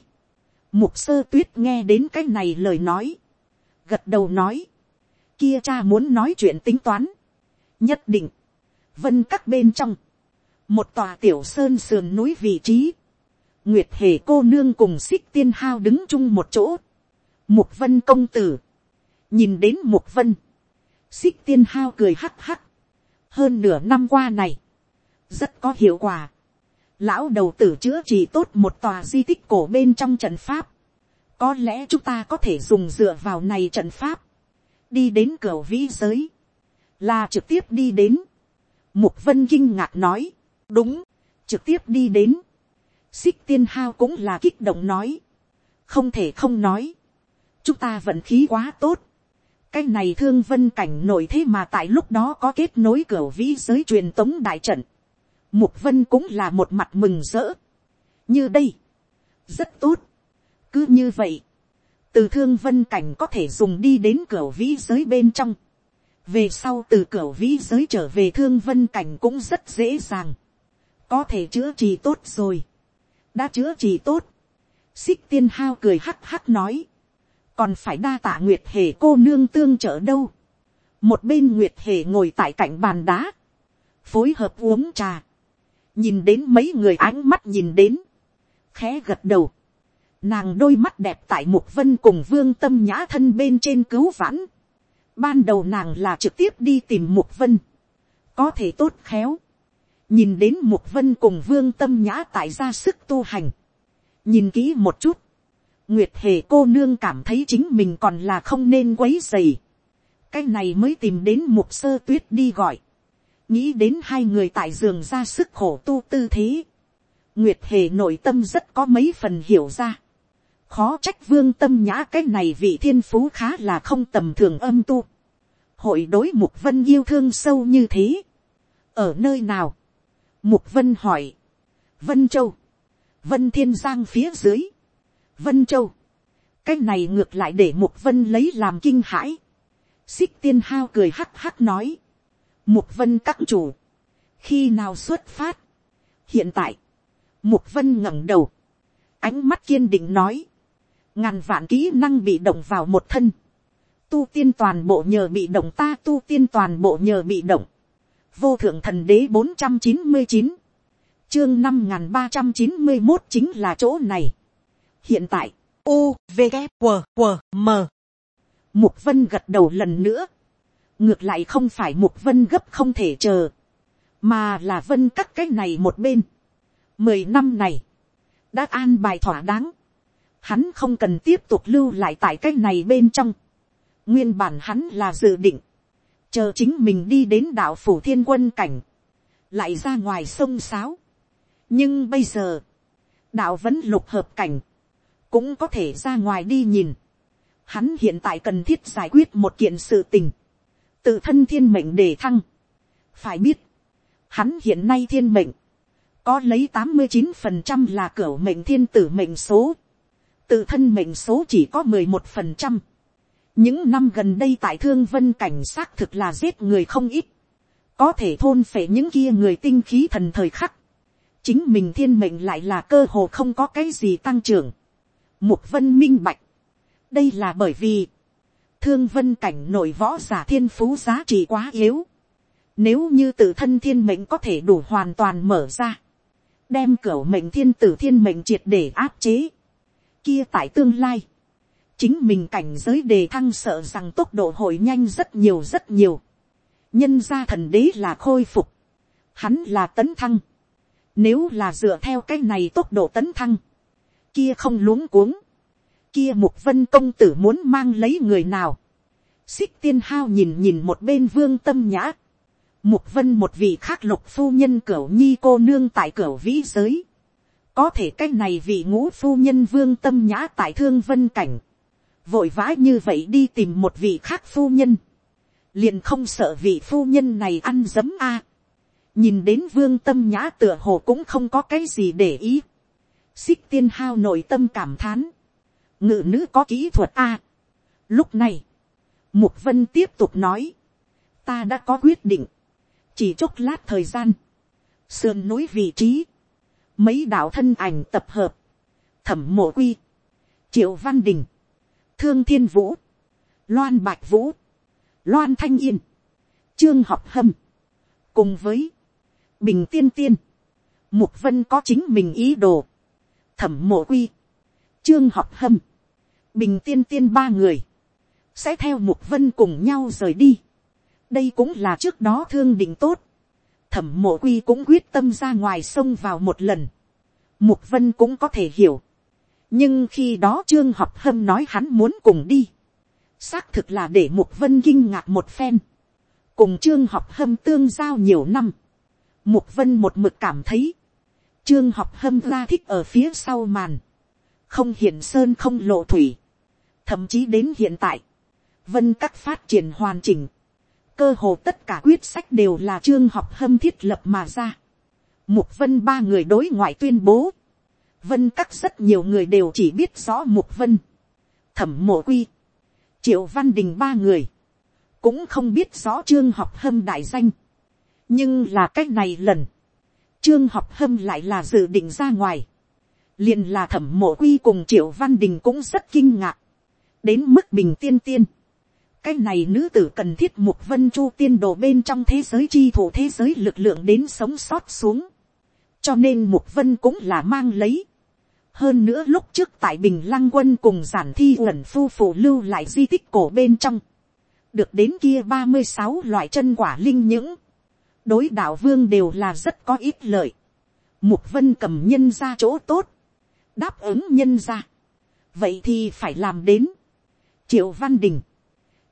mục sơ tuyết nghe đến cái này lời nói, gật đầu nói, kia cha muốn nói chuyện tính toán, nhất định, vân các bên trong, một tòa tiểu sơn sườn núi vị trí, Nguyệt hề cô nương cùng xích tiên hao đứng chung một chỗ. Mục vân công tử. Nhìn đến mục vân. Xích tiên hao cười hắc hắc. Hơn nửa năm qua này. Rất có hiệu quả. Lão đầu tử chữa trị tốt một tòa di tích cổ bên trong trận pháp. Có lẽ chúng ta có thể dùng dựa vào này trận pháp. Đi đến cửa vĩ giới. Là trực tiếp đi đến. Mục vân kinh ngạc nói. Đúng. Trực tiếp đi đến xích tiên hao cũng là kích động nói, không thể không nói, chúng ta vận khí quá tốt, cái này thương vân cảnh nổi thế mà tại lúc đó có kết nối cửa vĩ giới truyền tống đại trận, mục vân cũng là một mặt mừng rỡ, như đây, rất tốt, cứ như vậy, từ thương vân cảnh có thể dùng đi đến cửa vĩ giới bên trong, về sau từ cửa vĩ giới trở về thương vân cảnh cũng rất dễ dàng, có thể chữa trị tốt rồi, đã chữa trị tốt. xích tiên hao cười hắc hắc nói. còn phải đa tạ nguyệt hề cô nương tương trợ đâu. một bên nguyệt hề ngồi tại cạnh bàn đá. phối hợp uống trà. nhìn đến mấy người ánh mắt nhìn đến. khẽ gật đầu. nàng đôi mắt đẹp tại mục vân cùng vương tâm nhã thân bên trên cứu vãn. ban đầu nàng là trực tiếp đi tìm mục vân. có thể tốt khéo nhìn đến mục vân cùng vương tâm nhã tại ra sức tu hành, nhìn kỹ một chút, nguyệt hề cô nương cảm thấy chính mình còn là không nên quấy dày, cái này mới tìm đến mục sơ tuyết đi gọi, nghĩ đến hai người tại giường ra sức khổ tu tư thế, nguyệt hề nội tâm rất có mấy phần hiểu ra, khó trách vương tâm nhã cái này vị thiên phú khá là không tầm thường âm tu, hội đối mục vân yêu thương sâu như thế, ở nơi nào, Mục Vân hỏi. Vân Châu. Vân Thiên Giang phía dưới. Vân Châu. Cái này ngược lại để Mục Vân lấy làm kinh hãi. Xích tiên hao cười hắc hắc nói. Mục Vân các chủ. Khi nào xuất phát? Hiện tại. Mục Vân ngẩng đầu. Ánh mắt kiên định nói. Ngàn vạn kỹ năng bị động vào một thân. Tu tiên toàn bộ nhờ bị động ta, tu tiên toàn bộ nhờ bị động vô thượng thần đế bốn trăm chín mươi chín, chương năm n ba trăm chín mươi một chính là chỗ này. hiện tại, u v g q q m mục vân gật đầu lần nữa, ngược lại không phải mục vân gấp không thể chờ, mà là vân cắt cái này một bên. mười năm này, đã an bài thỏa đáng, hắn không cần tiếp tục lưu lại tại cái này bên trong. nguyên bản hắn là dự định, chờ chính mình đi đến đạo phủ thiên quân cảnh, lại ra ngoài sông sáo. nhưng bây giờ, đạo vẫn lục hợp cảnh, cũng có thể ra ngoài đi nhìn. Hắn hiện tại cần thiết giải quyết một kiện sự tình, tự thân thiên mệnh để thăng. phải biết, hắn hiện nay thiên mệnh, có lấy tám mươi chín phần trăm là cửa mệnh thiên tử mệnh số, tự thân mệnh số chỉ có mười một phần trăm những năm gần đây tại thương vân cảnh xác thực là giết người không ít, có thể thôn phệ những kia người tinh khí thần thời khắc, chính mình thiên mệnh lại là cơ hồ không có cái gì tăng trưởng. Mục vân minh bạch, đây là bởi vì, thương vân cảnh nội võ giả thiên phú giá trị quá yếu. Nếu như tự thân thiên mệnh có thể đủ hoàn toàn mở ra, đem cửa mệnh thiên tử thiên mệnh triệt để áp chế, kia tại tương lai, chính mình cảnh giới đề thăng sợ rằng tốc độ hội nhanh rất nhiều rất nhiều. nhân gia thần đế là khôi phục, hắn là tấn thăng. Nếu là dựa theo cái này tốc độ tấn thăng, kia không luống cuống, kia mục vân công tử muốn mang lấy người nào. xích tiên hao nhìn nhìn một bên vương tâm nhã. mục vân một vị khác lục phu nhân cửu nhi cô nương tại cửu vĩ giới. có thể cái này vị ngũ phu nhân vương tâm nhã tại thương vân cảnh vội vã như vậy đi tìm một vị khác phu nhân. liền không sợ vị phu nhân này ăn dấm a. nhìn đến vương tâm nhã tựa hồ cũng không có cái gì để ý. xích tiên hao nội tâm cảm thán ngự nữ có kỹ thuật a. lúc này, mục vân tiếp tục nói, ta đã có quyết định, chỉ chốc lát thời gian, sườn núi vị trí, mấy đạo thân ảnh tập hợp, thẩm mộ quy, triệu văn đình, thương thiên vũ, loan bạch vũ, loan thanh yên, trương học hâm, cùng với bình tiên tiên, mục vân có chính mình ý đồ, thẩm mộ quy, trương học hâm, bình tiên tiên ba người, sẽ theo mục vân cùng nhau rời đi. đây cũng là trước đó thương định tốt. thẩm mộ quy cũng quyết tâm ra ngoài sông vào một lần. mục vân cũng có thể hiểu nhưng khi đó trương học hâm nói hắn muốn cùng đi. xác thực là để mục vân kinh ngạc một phen. cùng trương học hâm tương giao nhiều năm. mục vân một mực cảm thấy. trương học hâm ra thích ở phía sau màn. không hiển sơn không lộ thủy thậm chí đến hiện tại, vân các phát triển hoàn chỉnh, cơ hồ tất cả quyết sách đều là trương học hâm thiết lập mà ra. Mục vân ba người đối ngoại tuyên bố, vân các rất nhiều người đều chỉ biết rõ mục vân, thẩm mộ quy, triệu văn đình ba người, cũng không biết rõ trương học hâm đại danh. nhưng là cách này lần, trương học hâm lại là dự định ra ngoài, liền là thẩm mộ quy cùng triệu văn đình cũng rất kinh ngạc đến mức bình tiên tiên. cái này nữ tử cần thiết mục vân chu tiên đồ bên trong thế giới chi thủ thế giới lực lượng đến sống sót xuống. cho nên mục vân cũng là mang lấy hơn nữa lúc trước tại bình lăng quân cùng giản thi uẩn phu phụ lưu lại di tích cổ bên trong. được đến kia ba mươi sáu loại chân quả linh những. đối đạo vương đều là rất có ít lợi. mục vân cầm nhân ra chỗ tốt. đáp ứng nhân ra. vậy thì phải làm đến triệu văn đình,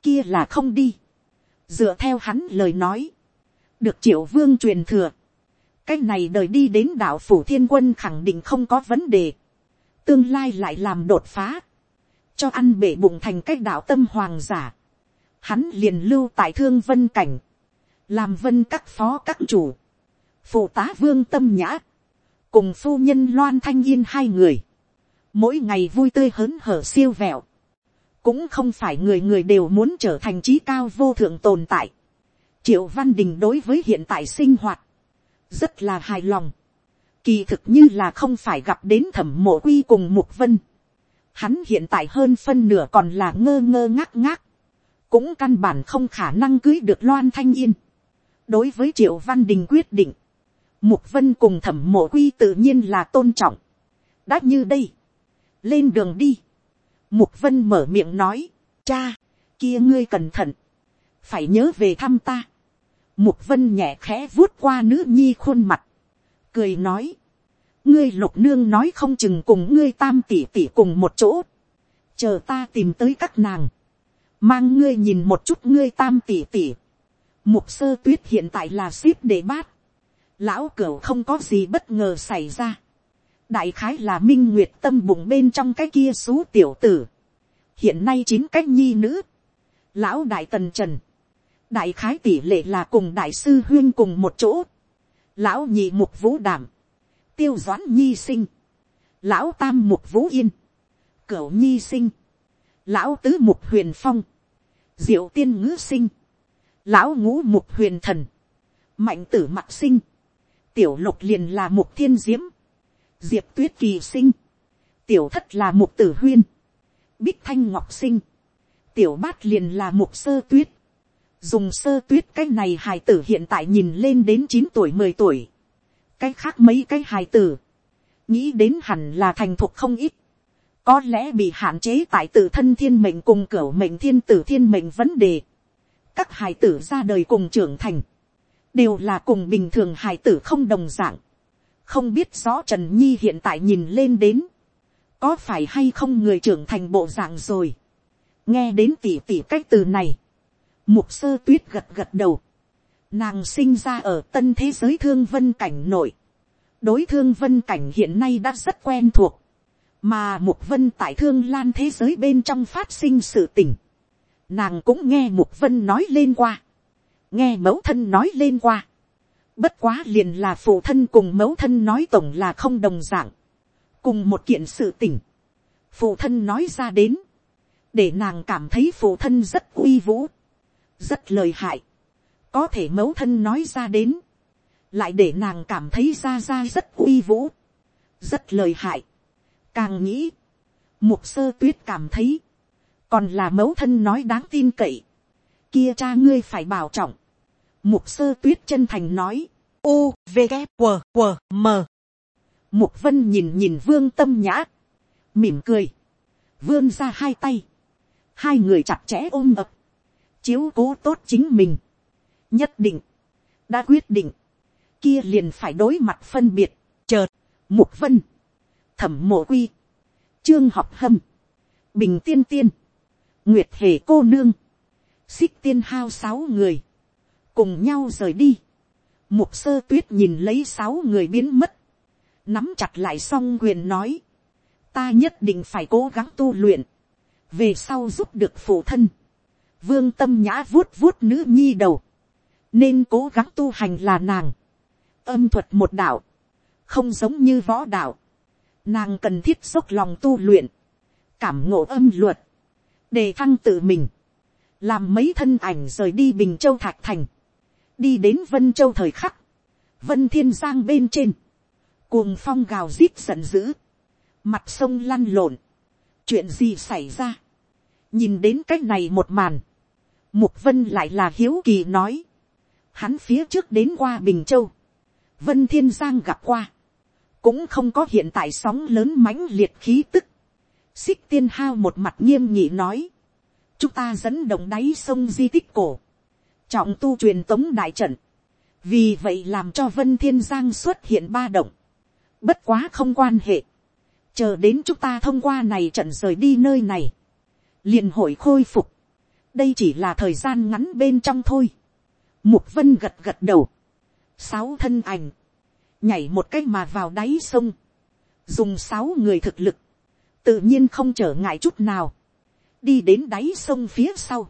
kia là không đi, dựa theo hắn lời nói, được triệu vương truyền thừa, cái này đời đi đến đạo phủ thiên quân khẳng định không có vấn đề, tương lai lại làm đột phá, cho ăn bể bụng thành cách đạo tâm hoàng giả, hắn liền lưu tại thương vân cảnh, làm vân các phó các chủ, phụ tá vương tâm nhã, cùng phu nhân loan thanh yên hai người, mỗi ngày vui tươi hớn hở siêu vẹo, cũng không phải người người đều muốn trở thành trí cao vô thượng tồn tại. triệu văn đình đối với hiện tại sinh hoạt, rất là hài lòng kỳ thực như là không phải gặp đến thẩm mộ quy cùng mục vân. hắn hiện tại hơn phân nửa còn là ngơ ngơ ngác ngác. cũng căn bản không khả năng cưới được loan thanh yên. đối với triệu văn đình quyết định, mục vân cùng thẩm mộ quy tự nhiên là tôn trọng. đã như đây, lên đường đi Mục vân mở miệng nói, cha, kia ngươi cẩn thận. phải nhớ về thăm ta. Mục vân nhẹ khẽ vuốt qua nữ nhi khuôn mặt, cười nói, ngươi lục nương nói không chừng cùng ngươi tam tỷ tỷ cùng một chỗ, chờ ta tìm tới các nàng, mang ngươi nhìn một chút ngươi tam tỷ tỷ. Mục sơ tuyết hiện tại là ship để bát, lão cửu không có gì bất ngờ xảy ra. đại khái là minh nguyệt tâm bụng bên trong cái kia xú tiểu tử. hiện nay chín cách nhi nữ. lão đại tần trần. đại khái tỷ lệ là cùng đại sư huyên cùng một chỗ lão nhị mục vũ đảm. tiêu doãn nhi sinh. lão tam mục vũ yên. cửu nhi sinh. lão tứ mục huyền phong. diệu tiên ngữ sinh. lão ngũ mục huyền thần. mạnh tử mặc sinh tiểu lục liền là mục thiên diễm, diệp tuyết kỳ sinh, tiểu thất là mục tử huyên, bích thanh ngọc sinh, tiểu bát liền là mục sơ tuyết, dùng sơ tuyết cái này hài tử hiện tại nhìn lên đến chín tuổi mười tuổi, cái khác mấy cái hài tử, nghĩ đến hẳn là thành thục không ít, có lẽ bị hạn chế tại tự thân thiên mệnh cùng cửa mệnh thiên tử thiên mệnh vấn đề, các hài tử ra đời cùng trưởng thành, đều là cùng bình thường hài tử không đồng dạng. không biết rõ trần nhi hiện tại nhìn lên đến, có phải hay không người trưởng thành bộ dạng rồi. nghe đến tỉ tỉ cách từ này, mục sơ tuyết gật gật đầu, nàng sinh ra ở tân thế giới thương vân cảnh nội, đối thương vân cảnh hiện nay đã rất quen thuộc, mà mục vân tại thương lan thế giới bên trong phát sinh sự tình, nàng cũng nghe mục vân nói lên qua, nghe mẫu thân nói lên qua. Bất quá liền là phụ thân cùng mẫu thân nói tổng là không đồng dạng. Cùng một kiện sự tình. Phụ thân nói ra đến. Để nàng cảm thấy phụ thân rất uy vũ. Rất lời hại. Có thể mẫu thân nói ra đến. Lại để nàng cảm thấy ra ra rất uy vũ. Rất lời hại. Càng nghĩ. Mục sơ tuyết cảm thấy. Còn là mẫu thân nói đáng tin cậy. Kia cha ngươi phải bảo trọng Mục sơ tuyết chân thành nói. U, V, g W, W, M. Mục vân nhìn nhìn vương tâm nhã. Mỉm cười. Vươn ra hai tay. Hai người chặt chẽ ôm ập. Chiếu cố tốt chính mình. Nhất định. Đã quyết định. Kia liền phải đối mặt phân biệt. Chợt. Mục vân. Thẩm mộ quy. Trương học hâm. Bình tiên tiên. Nguyệt hề cô nương. Xích tiên hao sáu người cùng nhau rời đi. Mục sơ tuyết nhìn lấy sáu người biến mất, nắm chặt lại xong quyền nói, ta nhất định phải cố gắng tu luyện, về sau giúp được phụ thân. Vương tâm nhã vuốt vuốt nữ nhi đầu, nên cố gắng tu hành là nàng. Âm thuật một đạo, không giống như võ đạo, nàng cần thiết dốc lòng tu luyện, cảm ngộ âm luật, đề thăng tự mình, làm mấy thân ảnh rời đi bình châu thạch thành, đi đến vân châu thời khắc, vân thiên giang bên trên, cuồng phong gào rít giận dữ, mặt sông lăn lộn, chuyện gì xảy ra, nhìn đến cái này một màn, mục vân lại là hiếu kỳ nói, hắn phía trước đến qua bình châu, vân thiên giang gặp qua, cũng không có hiện tại sóng lớn mãnh liệt khí tức, xích tiên hao một mặt nghiêm nghị nói, chúng ta dẫn động đáy sông di tích cổ, trọng tu truyền tống đại trận, vì vậy làm cho vân thiên giang xuất hiện ba động, bất quá không quan hệ, chờ đến chúng ta thông qua này trận rời đi nơi này, liền hội khôi phục, đây chỉ là thời gian ngắn bên trong thôi, mục vân gật gật đầu, sáu thân ảnh, nhảy một cách mà vào đáy sông, dùng sáu người thực lực, tự nhiên không trở ngại chút nào, đi đến đáy sông phía sau,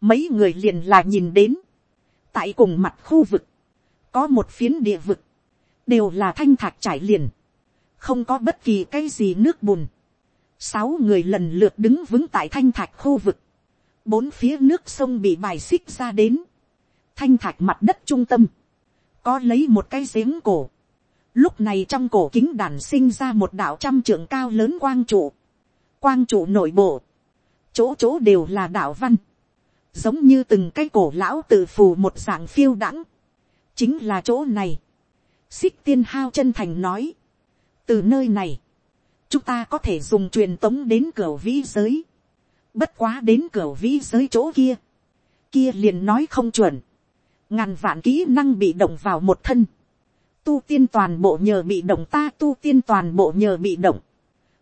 mấy người liền là nhìn đến, tại cùng mặt khu vực, có một phiến địa vực, đều là thanh thạch trải liền, không có bất kỳ cái gì nước bùn. Sáu người lần lượt đứng vững tại thanh thạch khu vực, bốn phía nước sông bị bài xích ra đến, thanh thạch mặt đất trung tâm, có lấy một cái giếng cổ. Lúc này trong cổ kính đàn sinh ra một đạo trăm trưởng cao lớn quang trụ, quang trụ nội bộ, chỗ chỗ đều là đạo văn, giống như từng cái cổ lão tự phù một dạng phiêu đãng, chính là chỗ này. xích tiên hao chân thành nói, từ nơi này, chúng ta có thể dùng truyền tống đến cửa vĩ giới, bất quá đến cửa vĩ giới chỗ kia, kia liền nói không chuẩn, ngàn vạn kỹ năng bị động vào một thân, tu tiên toàn bộ nhờ bị động ta tu tiên toàn bộ nhờ bị động,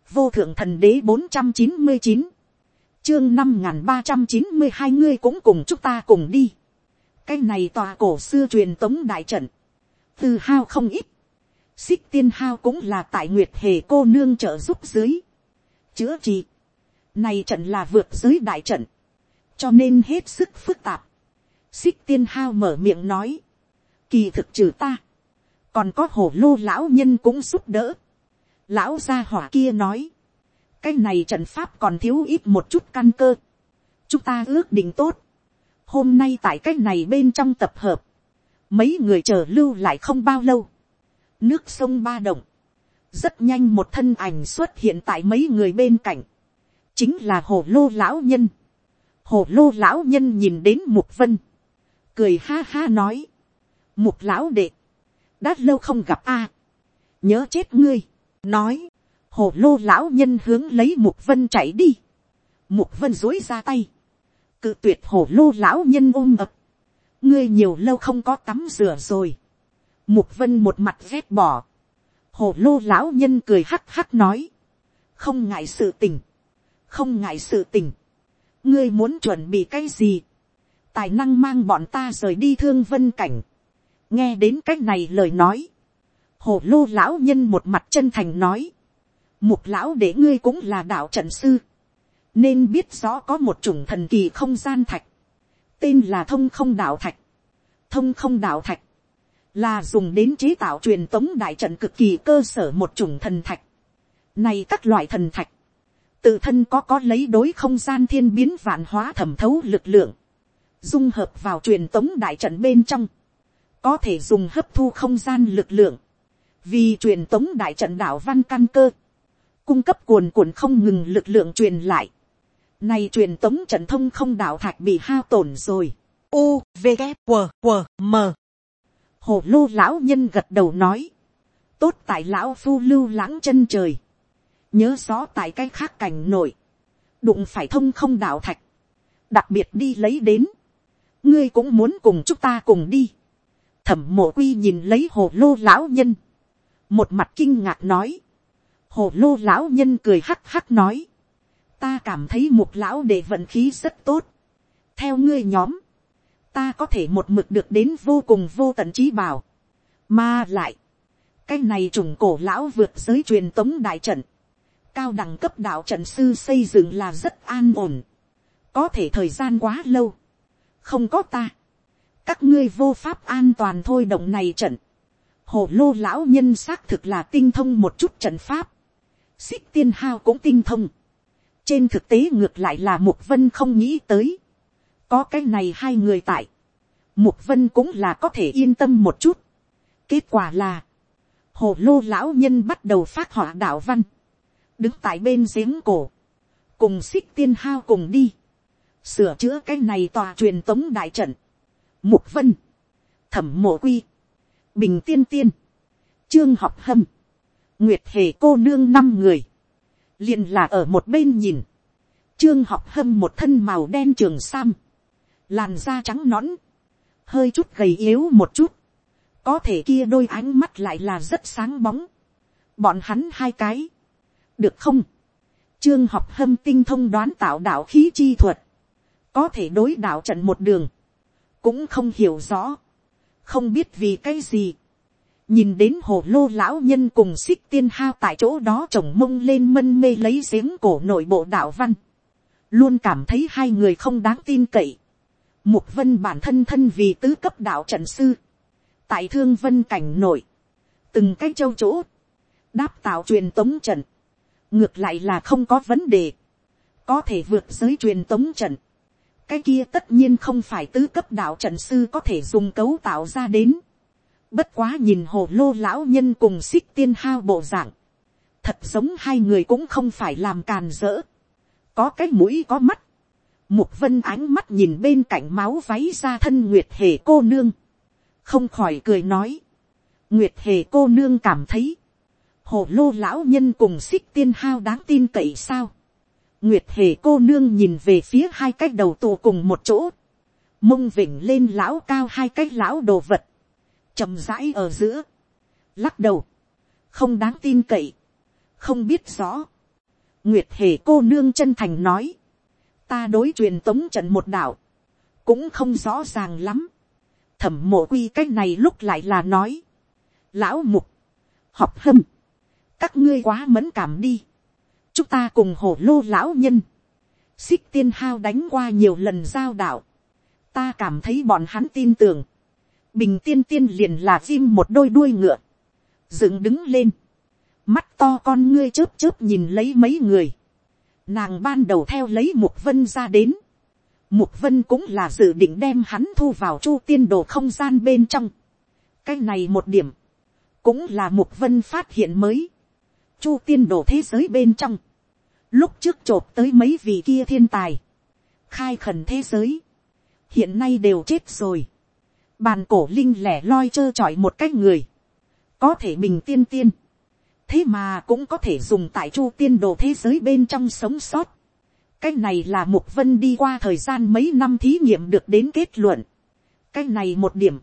vô thượng thần đế bốn trăm chín mươi chín, chương năm n g h n ba trăm chín mươi hai ngươi cũng cùng chúng ta cùng đi, cái này tòa cổ xưa truyền tống đại trận, từ hao không ít, xích tiên hao cũng là tại nguyệt hề cô nương trợ giúp dưới, chữa trị, này trận là vượt giới đại trận, cho nên hết sức phức tạp, xích tiên hao mở miệng nói, kỳ thực trừ ta, còn có Hổ lô lão nhân cũng giúp đỡ. lão gia hỏa kia nói, cái này trận pháp còn thiếu ít một chút căn cơ. chúng ta ước định tốt. hôm nay tại cái này bên trong tập hợp, mấy người chờ lưu lại không bao lâu. nước sông ba động, rất nhanh một thân ảnh xuất hiện tại mấy người bên cạnh, chính là hồ lô lão nhân. hồ lô lão nhân nhìn đến mục vân, cười ha ha nói, mục lão đệ, đã lâu không gặp a, nhớ chết ngươi, nói, hồ lô lão nhân hướng lấy mục vân chạy đi, mục vân dối ra tay, cự tuyệt hồ lô lão nhân ôm ập, ngươi nhiều lâu không có tắm rửa rồi, mục vân một mặt ghét bỏ, hồ lô lão nhân cười hắc hắc nói, không ngại sự tình, không ngại sự tình, ngươi muốn chuẩn bị cái gì, tài năng mang bọn ta rời đi thương vân cảnh, nghe đến c á c h này lời nói, hồ lô lão nhân một mặt chân thành nói, mục lão để ngươi cũng là đạo trận sư, nên biết rõ có một chủng thần kỳ không gian thạch, tên là thông không đạo thạch, thông không đạo thạch, là dùng đến chế tạo truyền tống đại trận cực kỳ cơ sở một chủng thần thạch. Này các loại thần thạch, tự thân có có lấy đối không gian thiên biến vạn hóa thẩm thấu lực lượng, dung hợp vào truyền tống đại trận bên trong, có thể dùng hấp thu không gian lực lượng, vì truyền tống đại trận đảo văn căn cơ, cung cấp cuồn cuộn không ngừng lực lượng truyền lại. Này truyền tống trận thông không đảo thạch bị hao tổn rồi. U, V, K, W, W, M. Hồ lô lão nhân gật đầu nói. Tốt tại lão phu lưu lãng chân trời. Nhớ rõ tại cái khác cảnh nổi. Đụng phải thông không đảo thạch. Đặc biệt đi lấy đến. Ngươi cũng muốn cùng chúng ta cùng đi. Thẩm mộ quy nhìn lấy hồ lô lão nhân, một mặt kinh ngạc nói, hồ lô lão nhân cười hắc hắc nói, ta cảm thấy một lão để vận khí rất tốt, theo ngươi nhóm, ta có thể một mực được đến vô cùng vô tận trí bảo, mà lại, cái này trùng cổ lão vượt giới truyền tống đại trận, cao đẳng cấp đạo trận sư xây dựng là rất an ổn, có thể thời gian quá lâu, không có ta, các ngươi vô pháp an toàn thôi động này trận. hồ lô lão nhân xác thực là tinh thông một chút trận pháp. xích tiên hao cũng tinh thông. trên thực tế ngược lại là mục vân không nghĩ tới. có cái này hai người tại. mục vân cũng là có thể yên tâm một chút. kết quả là, hồ lô lão nhân bắt đầu phát họa đạo văn đứng tại bên giếng cổ. cùng xích tiên hao cùng đi. sửa chữa cái này tòa truyền tống đại trận mục vân, thẩm mộ quy, bình tiên tiên, trương học hâm, nguyệt hề cô nương năm người, liền là ở một bên nhìn, trương học hâm một thân màu đen trường sam, làn da trắng nõn, hơi chút gầy yếu một chút, có thể kia đôi ánh mắt lại là rất sáng bóng, bọn hắn hai cái, được không, trương học hâm tinh thông đoán tạo đạo khí chi thuật, có thể đối đạo trận một đường, cũng không hiểu rõ, không biết vì cái gì, nhìn đến hồ lô lão nhân cùng xích tiên hao tại chỗ đó trồng mông lên mân mê lấy giếng cổ nội bộ đạo văn, luôn cảm thấy hai người không đáng tin cậy. Mục vân bản thân thân vì tứ cấp đạo trận sư, tại thương vân cảnh nội, từng cái châu chỗ, đáp tạo truyền tống trận, ngược lại là không có vấn đề, có thể vượt giới truyền tống trận, cái kia tất nhiên không phải tứ cấp đạo trận sư có thể dùng cấu tạo ra đến. Bất quá nhìn hồ lô lão nhân cùng xích tiên hao bộ dạng. Thật giống hai người cũng không phải làm càn rỡ. Có cái mũi có mắt. Mục vân ánh mắt nhìn bên cạnh máu váy ra thân Nguyệt Hề cô nương. Không khỏi cười nói. Nguyệt Hề cô nương cảm thấy. Hồ lô lão nhân cùng xích tiên hao đáng tin cậy sao? Nguyệt hề cô nương nhìn về phía hai cái đầu tù cùng một chỗ. mông vỉnh lên lão cao hai cái lão đồ vật, chầm rãi ở giữa, lắc đầu, không đáng tin cậy, không biết rõ, nguyệt hề cô nương chân thành nói, ta đối truyền tống trận một đạo, cũng không rõ ràng lắm, thẩm mộ quy cái này lúc lại là nói, lão mục, học hâm, các ngươi quá mẫn cảm đi, chúng ta cùng hổ lô lão nhân, xích tiên hao đánh qua nhiều lần giao đạo, ta cảm thấy bọn hắn tin tưởng, bình tiên tiên liền là chim một đôi đuôi ngựa, dựng đứng lên, mắt to con ngươi chớp chớp nhìn lấy mấy người, nàng ban đầu theo lấy mục vân ra đến, mục vân cũng là dự định đem hắn thu vào chu tiên đồ không gian bên trong, cái này một điểm, cũng là mục vân phát hiện mới, chu tiên đồ thế giới bên trong, lúc trước t r ộ p tới mấy vị kia thiên tài, khai khẩn thế giới, hiện nay đều chết rồi, bàn cổ linh lẻ loi trơ trọi một cái người, có thể bình tiên tiên, thế mà cũng có thể dùng tại chu tiên đồ thế giới bên trong sống sót, cái này là mục vân đi qua thời gian mấy năm thí nghiệm được đến kết luận, cái này một điểm,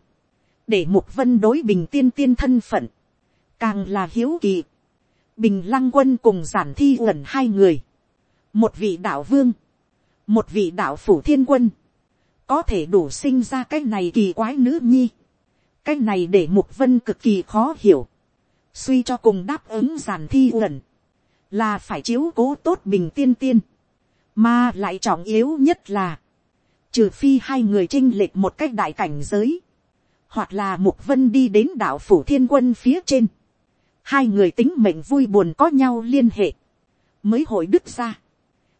để mục vân đối bình tiên tiên thân phận, càng là hiếu kỳ, bình lăng quân cùng giản thi gần hai người, một vị đạo vương, một vị đạo phủ thiên quân, có thể đủ sinh ra cái này kỳ quái nữ nhi, cái này để mục vân cực kỳ khó hiểu, suy cho cùng đáp ứng giản thi gần, là phải chiếu cố tốt bình tiên tiên, mà lại trọng yếu nhất là, trừ phi hai người chinh lệch một cách đại cảnh giới, hoặc là mục vân đi đến đạo phủ thiên quân phía trên, hai người tính mệnh vui buồn có nhau liên hệ, mới hội đức ra,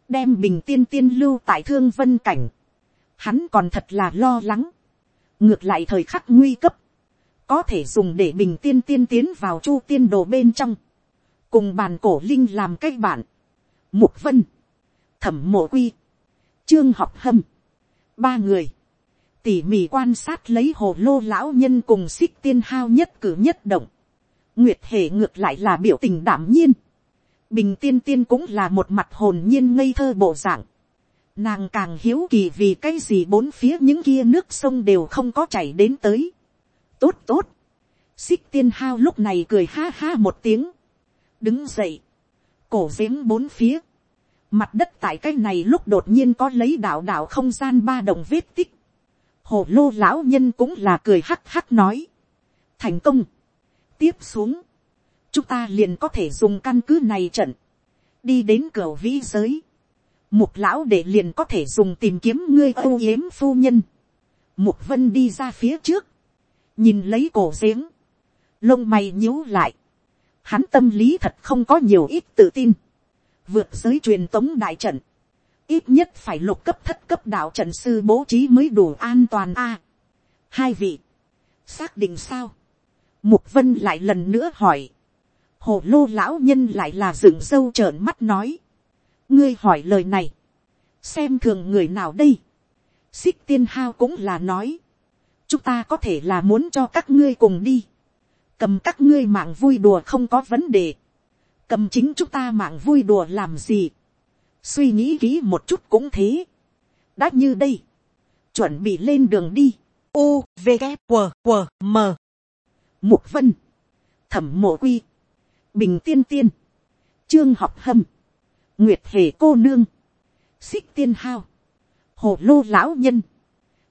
đem bình tiên tiên lưu tại thương vân cảnh, hắn còn thật là lo lắng, ngược lại thời khắc nguy cấp, có thể dùng để bình tiên tiên tiến vào chu tiên đồ bên trong, cùng bàn cổ linh làm cách bản, mục vân, thẩm mộ quy, trương học hâm, ba người, tỉ mỉ quan sát lấy hồ lô lão nhân cùng xích tiên hao nhất cử nhất động, Nguyệt hề ngược lại là biểu tình đảm nhiên. Bình tiên tiên cũng là một mặt hồn nhiên ngây thơ bộ dạng. Nàng càng hiếu kỳ vì cái gì bốn phía những kia nước sông đều không có chảy đến tới. Tốt tốt. Xích tiên hao lúc này cười ha ha một tiếng. Đứng dậy. Cổ giếng bốn phía. Mặt đất tại cái này lúc đột nhiên có lấy đảo đảo không gian ba đồng vết tích. Hồ lô lão nhân cũng là cười hắc hắc nói. Thành công tiếp xuống, chúng ta liền có thể dùng căn cứ này trận, đi đến cửa vĩ giới, mục lão để liền có thể dùng tìm kiếm ngươi âu yếm phu nhân, mục vân đi ra phía trước, nhìn lấy cổ giếng, lông mày nhíu lại, hắn tâm lý thật không có nhiều ít tự tin, vượt giới truyền tống đại trận, ít nhất phải lục cấp thất cấp đạo trận sư bố trí mới đủ an toàn a. hai vị, xác định sao, Mục vân lại lần nữa hỏi. Hồ lô lão nhân lại là dựng sâu trợn mắt nói. Ngươi hỏi lời này. Xem thường người nào đây. Xích tiên hao cũng là nói. Chúng ta có thể là muốn cho các ngươi cùng đi. Cầm các ngươi mạng vui đùa không có vấn đề. Cầm chính chúng ta mạng vui đùa làm gì. Suy nghĩ kỹ một chút cũng thế. Đã như đây. Chuẩn bị lên đường đi. U, V, K, W, W, M mục vân, thẩm mộ quy, bình tiên tiên, trương học hâm, nguyệt hề cô nương, xích tiên hao, hồ lô lão nhân,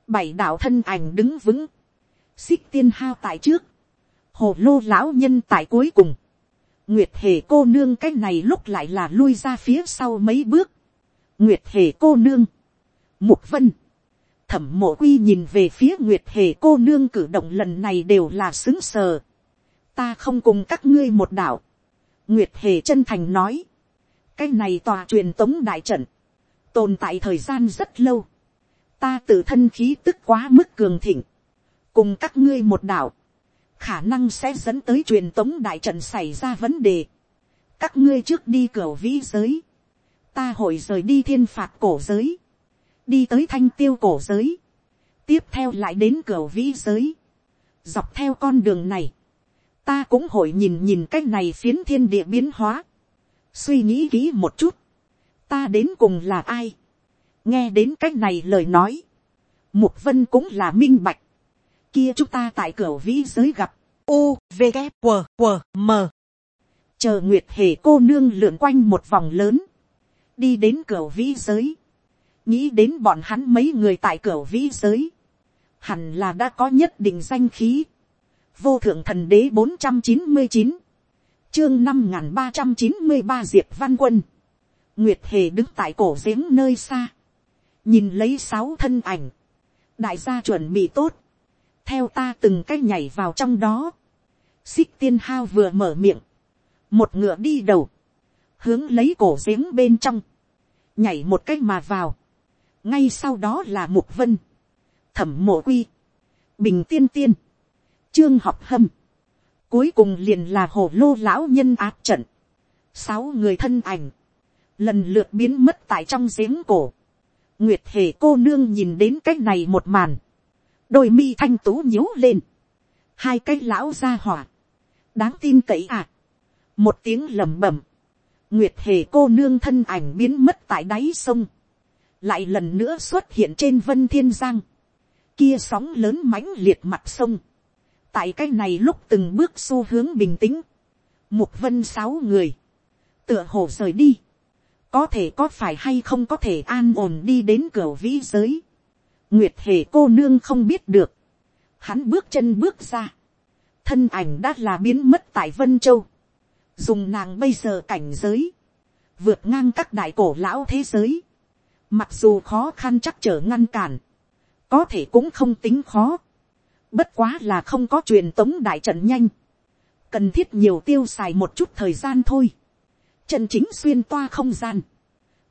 bảy đạo thân ảnh đứng vững, xích tiên hao tại trước, hồ lô lão nhân tại cuối cùng, nguyệt hề cô nương cái này lúc lại là lui ra phía sau mấy bước, nguyệt hề cô nương, mục vân, thẩm mộ quy nhìn về phía nguyệt hề cô nương cử động lần này đều là xứng sờ. ta không cùng các ngươi một đạo. nguyệt hề chân thành nói. cái này tòa truyền tống đại trận. tồn tại thời gian rất lâu. ta tự thân khí tức quá mức cường thịnh. cùng các ngươi một đạo. khả năng sẽ dẫn tới truyền tống đại trận xảy ra vấn đề. các ngươi trước đi cửa vĩ giới. ta hội rời đi thiên phạt cổ giới đi tới thanh tiêu cổ giới, tiếp theo lại đến cửa vĩ giới, dọc theo con đường này, ta cũng hội nhìn nhìn cái này phiến thiên địa biến hóa, suy nghĩ kỹ một chút, ta đến cùng là ai, nghe đến cái này lời nói, Mục vân cũng là minh bạch. Kia chúng ta tại cửa vĩ giới gặp. U, V, K, W, W, M. Chờ Nguyệt Hề cô nương lượn quanh một vòng lớn. Đi đến cửa vĩ giới. Nghĩ đến bọn hắn mấy người tại cửa vĩ giới. Hẳn là đã có nhất định danh khí. Vô thượng thần đế bốn trăm chín mươi chín Chương năm ba trăm chín mươi ba Diệp Văn Quân. Nguyệt Hề đứng tại cổ giếng nơi xa. Nhìn lấy sáu thân ảnh. Đại gia chuẩn bị tốt. Theo ta từng cách nhảy vào trong đó. Xích tiên hao vừa mở miệng. Một ngựa đi đầu. Hướng lấy cổ giếng bên trong. Nhảy một cách mà vào. Ngay sau đó là Mục Vân. Thẩm mộ quy. Bình tiên tiên. Trương học hâm. Cuối cùng liền là hồ lô lão nhân áp trận. Sáu người thân ảnh. Lần lượt biến mất tại trong giếng cổ. Nguyệt hề cô nương nhìn đến cái này một màn. Đôi mi thanh tú nhíu lên. Hai cái lão ra hỏa. Đáng tin cậy à. Một tiếng lầm bẩm. Nguyệt hề cô nương thân ảnh biến mất tại đáy sông. Lại lần nữa xuất hiện trên vân thiên giang. Kia sóng lớn mãnh liệt mặt sông. Tại cái này lúc từng bước xu hướng bình tĩnh. Mục vân sáu người. Tựa hồ rời đi có thể có phải hay không có thể an ổn đi đến cửa vĩ giới. nguyệt hề cô nương không biết được. hắn bước chân bước ra. thân ảnh đã là biến mất tại vân châu. dùng nàng bây giờ cảnh giới. vượt ngang các đại cổ lão thế giới mặc dù khó khăn chắc trở ngăn cản. có thể cũng không tính khó. bất quá là không có truyền tống đại trận nhanh. cần thiết nhiều tiêu xài một chút thời gian thôi. Trận chính xuyên toa không gian,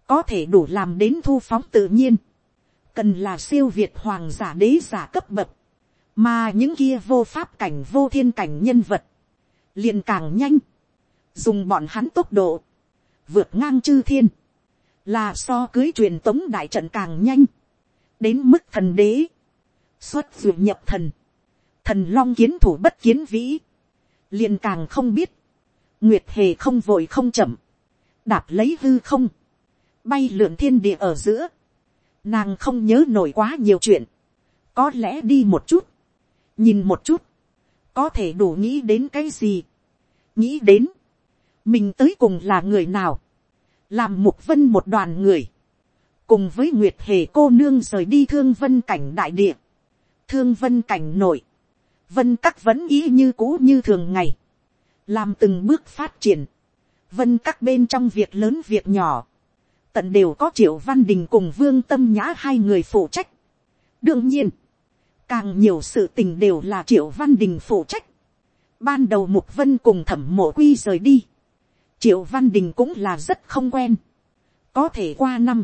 có thể đủ làm đến thu phóng tự nhiên, cần là siêu việt hoàng giả đế giả cấp bậc, mà những kia vô pháp cảnh vô thiên cảnh nhân vật, liền càng nhanh, dùng bọn hắn tốc độ, vượt ngang chư thiên, là so cưới truyền tống đại trận càng nhanh, đến mức thần đế, xuất d nhập thần, thần long kiến thủ bất kiến vĩ, liền càng không biết, nguyệt hề không vội không chậm, đạp lấy hư không, bay lượn thiên địa ở giữa, nàng không nhớ nổi quá nhiều chuyện, có lẽ đi một chút, nhìn một chút, có thể đủ nghĩ đến cái gì, nghĩ đến, mình tới cùng là người nào, làm mục vân một đoàn người, cùng với nguyệt hề cô nương rời đi thương vân cảnh đại địa, thương vân cảnh nội, vân các vẫn ý như cũ như thường ngày, làm từng bước phát triển, vân các bên trong việc lớn việc nhỏ, tận đều có triệu văn đình cùng vương tâm nhã hai người phụ trách. đương nhiên, càng nhiều sự tình đều là triệu văn đình phụ trách. ban đầu mục vân cùng thẩm mộ quy rời đi triệu văn đình cũng là rất không quen. có thể qua năm,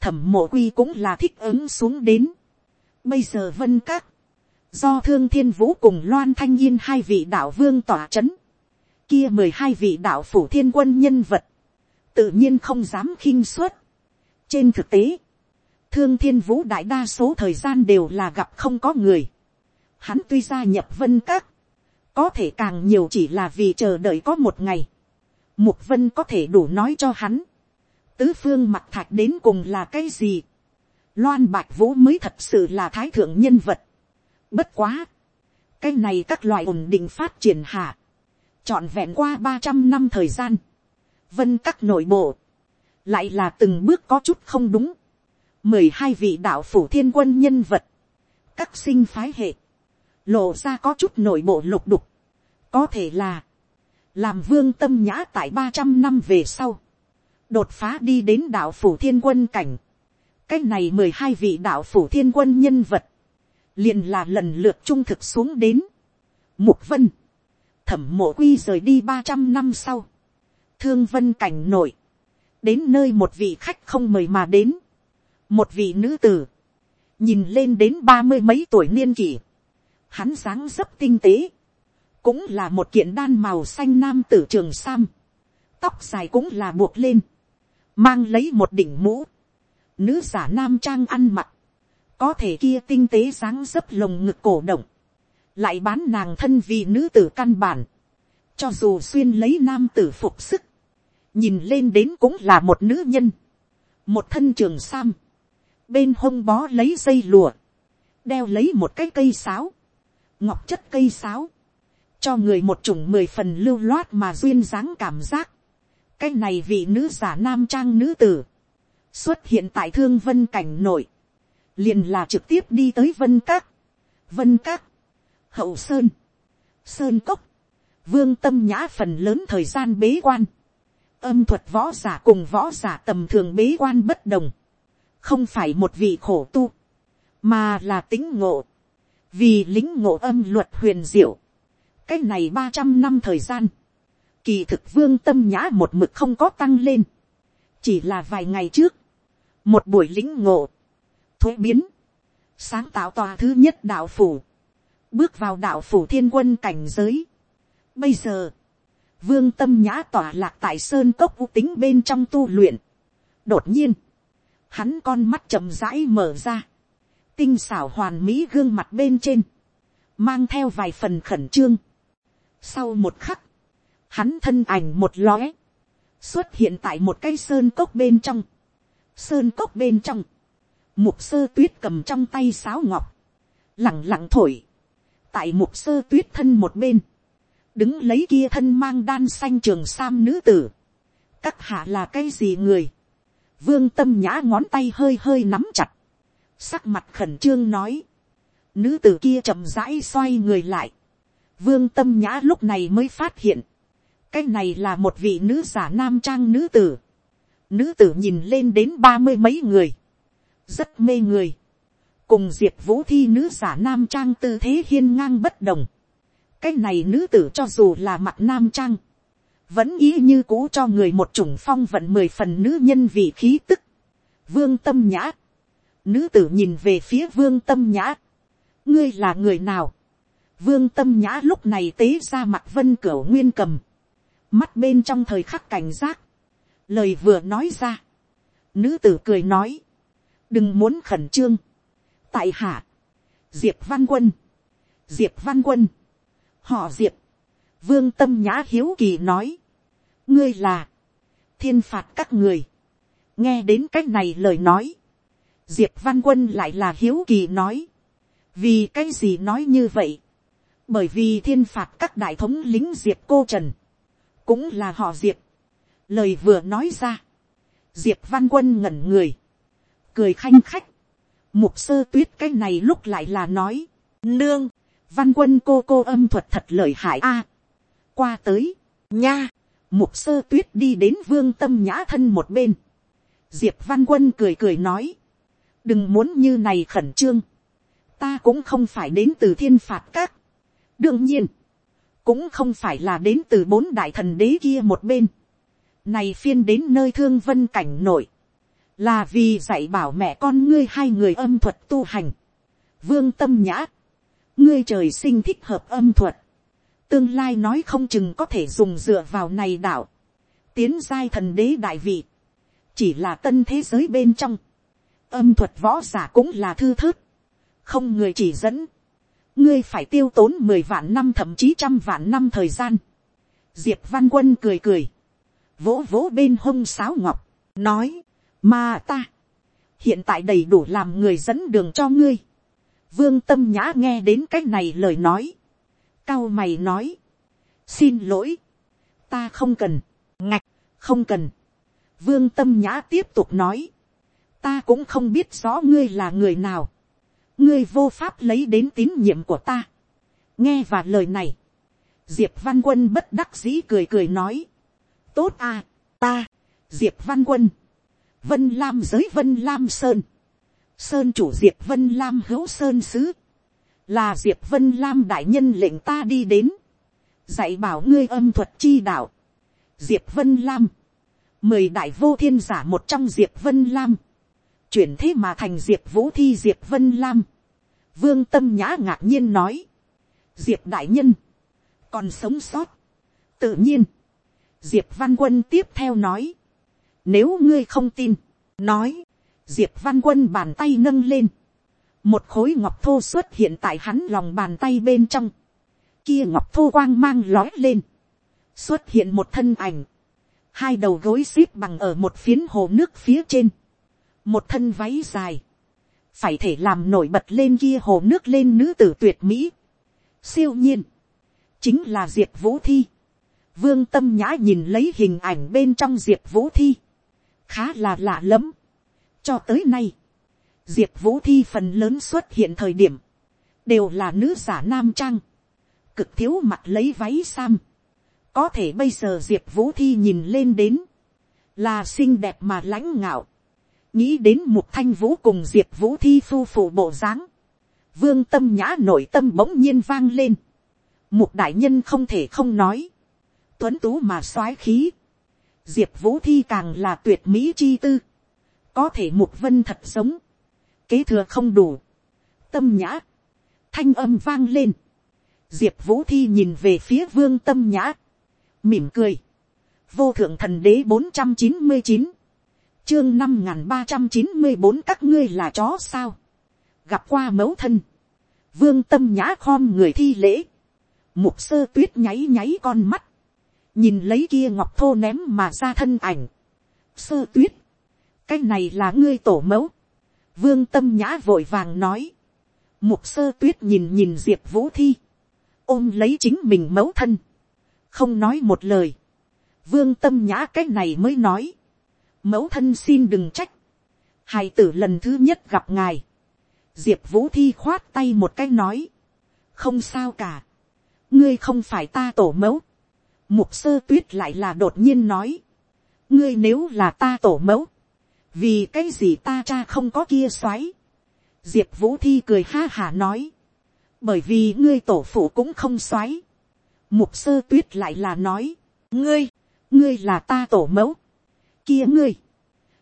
thẩm mộ quy cũng là thích ứng xuống đến. bây giờ vân các, do thương thiên vũ cùng loan thanh yên hai vị đạo vương tỏa c h ấ n kia mười hai vị đạo phủ thiên quân nhân vật, tự nhiên không dám khinh suất. trên thực tế, thương thiên vũ đại đa số thời gian đều là gặp không có người. hắn tuy gia nhập vân các, có thể càng nhiều chỉ là vì chờ đợi có một ngày mục vân có thể đủ nói cho hắn. tứ phương mặt thạch đến cùng là cái gì. loan bạch vũ mới thật sự là thái thượng nhân vật. bất quá. cái này các loại ổn định phát triển hạ. trọn vẹn qua ba trăm năm thời gian vân các nội bộ, lại là từng bước có chút không đúng, mười hai vị đạo phủ thiên quân nhân vật, các sinh phái hệ, lộ ra có chút nội bộ lục đục, có thể là, làm vương tâm nhã tại ba trăm năm về sau, đột phá đi đến đạo phủ thiên quân cảnh, cái này mười hai vị đạo phủ thiên quân nhân vật, liền là lần lượt trung thực xuống đến, mục vân, thẩm mộ quy rời đi ba trăm năm sau, thương vân cảnh nội. Đến nơi một vị khách không mời mà đến, một vị nữ tử, nhìn lên đến ba mươi mấy tuổi niên kỷ, hắn dáng dấp tinh tế, cũng là một kiện đan màu xanh nam tử trường sam, tóc dài cũng là buộc lên, mang lấy một đỉnh mũ, nữ giả nam trang ăn mặc, có thể kia tinh tế dáng dấp lồng ngực cổ động, lại bán nàng thân vì nữ tử căn bản, cho dù xuyên lấy nam tử phục sức, nhìn lên đến cũng là một nữ nhân, một thân trường sam, bên hông bó lấy dây lùa, đeo lấy một cái cây sáo, ngọc chất cây sáo, cho người một chủng mười phần lưu loát mà duyên dáng cảm giác. cái này vị nữ giả nam trang nữ tử, xuất hiện tại thương vân cảnh nội, liền là trực tiếp đi tới vân các, vân các, hậu sơn, sơn cốc, vương tâm nhã phần lớn thời gian bế quan, âm thuật võ giả cùng võ giả tầm thường bế quan bất đồng, không phải một vị khổ tu, mà là tính ngộ, vì lính ngộ âm luật huyền diệu, cái này ba trăm năm thời gian, kỳ thực vương tâm nhã một mực không có tăng lên, chỉ là vài ngày trước, một buổi lĩnh ngộ, thuế biến, sáng tạo tòa thứ nhất đạo phủ, bước vào đạo phủ thiên quân cảnh giới. Bây giờ, vương tâm nhã tỏa lạc tại sơn cốc u tính bên trong tu luyện. đột nhiên, hắn con mắt chậm rãi mở ra, tinh xảo hoàn mỹ gương mặt bên trên, mang theo vài phần khẩn trương. Sau một khắc, hắn thân ảnh một lóe, xuất hiện tại một cái sơn cốc bên trong. Sơn cốc bên trong, mục sơ tuyết cầm trong tay sáo ngọc, lẳng lặng thổi, tại mục sơ tuyết thân một bên, đứng lấy kia thân mang đan xanh trường sam nữ tử, các hạ là cái gì người, vương tâm nhã ngón tay hơi hơi nắm chặt, sắc mặt khẩn trương nói, nữ tử kia chậm rãi xoay người lại, vương tâm nhã lúc này mới phát hiện, cái này là một vị nữ giả nam trang nữ tử, nữ tử nhìn lên đến ba mươi mấy người, rất mê người, cùng diệp vũ thi nữ giả nam trang tư thế hiên ngang bất đồng, cái này nữ tử cho dù là mặt nam trang, vẫn ý như cũ cho người một chủng phong vận mười phần nữ nhân vị khí tức. Vương tâm nhã. Nữ tử nhìn về phía vương tâm nhã. ngươi là người nào vương tâm nhã lúc này tế ra mặt vân cửa nguyên cầm. mắt bên trong thời khắc cảnh giác. lời vừa nói ra. nữ tử cười nói. đừng muốn khẩn trương. tại hạ. diệp văn quân. diệp văn quân họ diệp, vương tâm nhã hiếu kỳ nói, ngươi là, thiên phạt các người, nghe đến c á c h này lời nói, diệp văn quân lại là hiếu kỳ nói, vì cái gì nói như vậy, bởi vì thiên phạt các đại thống lính diệp cô trần, cũng là họ diệp, lời vừa nói ra, diệp văn quân ngẩn người, cười khanh khách, mục sơ tuyết cái này lúc lại là nói, nương, văn quân cô cô âm thuật thật lợi hại a. qua tới, nha, mục sơ tuyết đi đến vương tâm nhã thân một bên. diệp văn quân cười cười nói, đừng muốn như này khẩn trương, ta cũng không phải đến từ thiên phạt các đương nhiên, cũng không phải là đến từ bốn đại thần đế kia một bên. này phiên đến nơi thương vân cảnh nổi, là vì dạy bảo mẹ con ngươi hai người âm thuật tu hành. vương tâm nhã, ngươi trời sinh thích hợp âm thuật, tương lai nói không chừng có thể dùng dựa vào này đạo, tiến giai thần đế đại vị, chỉ là tân thế giới bên trong, âm thuật võ giả cũng là thư thớt, không người chỉ dẫn, ngươi phải tiêu tốn mười vạn năm thậm chí trăm vạn năm thời gian. Diệp văn quân cười cười, vỗ vỗ bên hông sáo ngọc, nói, mà ta, hiện tại đầy đủ làm người dẫn đường cho ngươi. Vương tâm nhã nghe đến cái này lời nói. Cao mày nói. Xin lỗi. Ta không cần. Ngạch, không cần. Vương tâm nhã tiếp tục nói. Ta cũng không biết rõ ngươi là người nào. Ngươi vô pháp lấy đến tín nhiệm của ta. Nghe và lời này. Diệp Văn Quân bất đắc dĩ cười cười nói. Tốt à, ta, Diệp Văn Quân. Vân Lam giới Vân Lam Sơn Sơn chủ Diệp Vân Lam hữu Sơn Sứ. Là Diệp Vân Lam đại nhân lệnh ta đi đến. Dạy bảo ngươi âm thuật chi đạo. Diệp Vân Lam. Mười đại vô thiên giả một trong Diệp Vân Lam. Chuyển thế mà thành Diệp Vũ Thi Diệp Vân Lam. Vương Tâm Nhã ngạc nhiên nói. Diệp đại nhân. Còn sống sót. Tự nhiên. Diệp Văn Quân tiếp theo nói. Nếu ngươi không tin. Nói diệp văn quân bàn tay nâng lên, một khối ngọc thô xuất hiện tại hắn lòng bàn tay bên trong, kia ngọc thô quang mang lói lên, xuất hiện một thân ảnh, hai đầu gối xếp bằng ở một phiến hồ nước phía trên, một thân váy dài, phải thể làm nổi bật lên kia hồ nước lên nữ tử tuyệt mỹ. siêu nhiên, chính là diệp vũ thi. vương tâm nhã nhìn lấy hình ảnh bên trong diệp vũ thi, khá là lạ lẫm. cho tới nay, diệp vũ thi phần lớn xuất hiện thời điểm, đều là nữ giả nam trang, cực thiếu mặt lấy váy sam. có thể bây giờ diệp vũ thi nhìn lên đến, là xinh đẹp mà lãnh ngạo, nghĩ đến mục thanh vũ cùng diệp vũ thi phu phụ bộ dáng, vương tâm nhã nội tâm bỗng nhiên vang lên, mục đại nhân không thể không nói, tuấn tú mà soái khí, diệp vũ thi càng là tuyệt mỹ chi tư, có thể mục vân thật sống, kế thừa không đủ, tâm nhã, thanh âm vang lên, diệp vũ thi nhìn về phía vương tâm nhã, mỉm cười, vô thượng thần đế bốn trăm chín mươi chín, chương năm n g h n ba trăm chín mươi bốn các ngươi là chó sao, gặp qua mẫu thân, vương tâm nhã khom người thi lễ, mục sơ tuyết nháy nháy con mắt, nhìn lấy kia ngọc thô ném mà ra thân ảnh, sơ tuyết, cái này là ngươi tổ mẫu, vương tâm nhã vội vàng nói, mục sơ tuyết nhìn nhìn diệp vũ thi, ôm lấy chính mình mẫu thân, không nói một lời, vương tâm nhã cái này mới nói, mẫu thân xin đừng trách, hài tử lần thứ nhất gặp ngài, diệp vũ thi khoát tay một cái nói, không sao cả, ngươi không phải ta tổ mẫu, mục sơ tuyết lại là đột nhiên nói, ngươi nếu là ta tổ mẫu, vì cái gì ta cha không có kia xoáy, diệp vũ thi cười ha hả nói, bởi vì ngươi tổ phụ cũng không xoáy, mục sơ tuyết lại là nói, ngươi, ngươi là ta tổ mẫu, kia ngươi,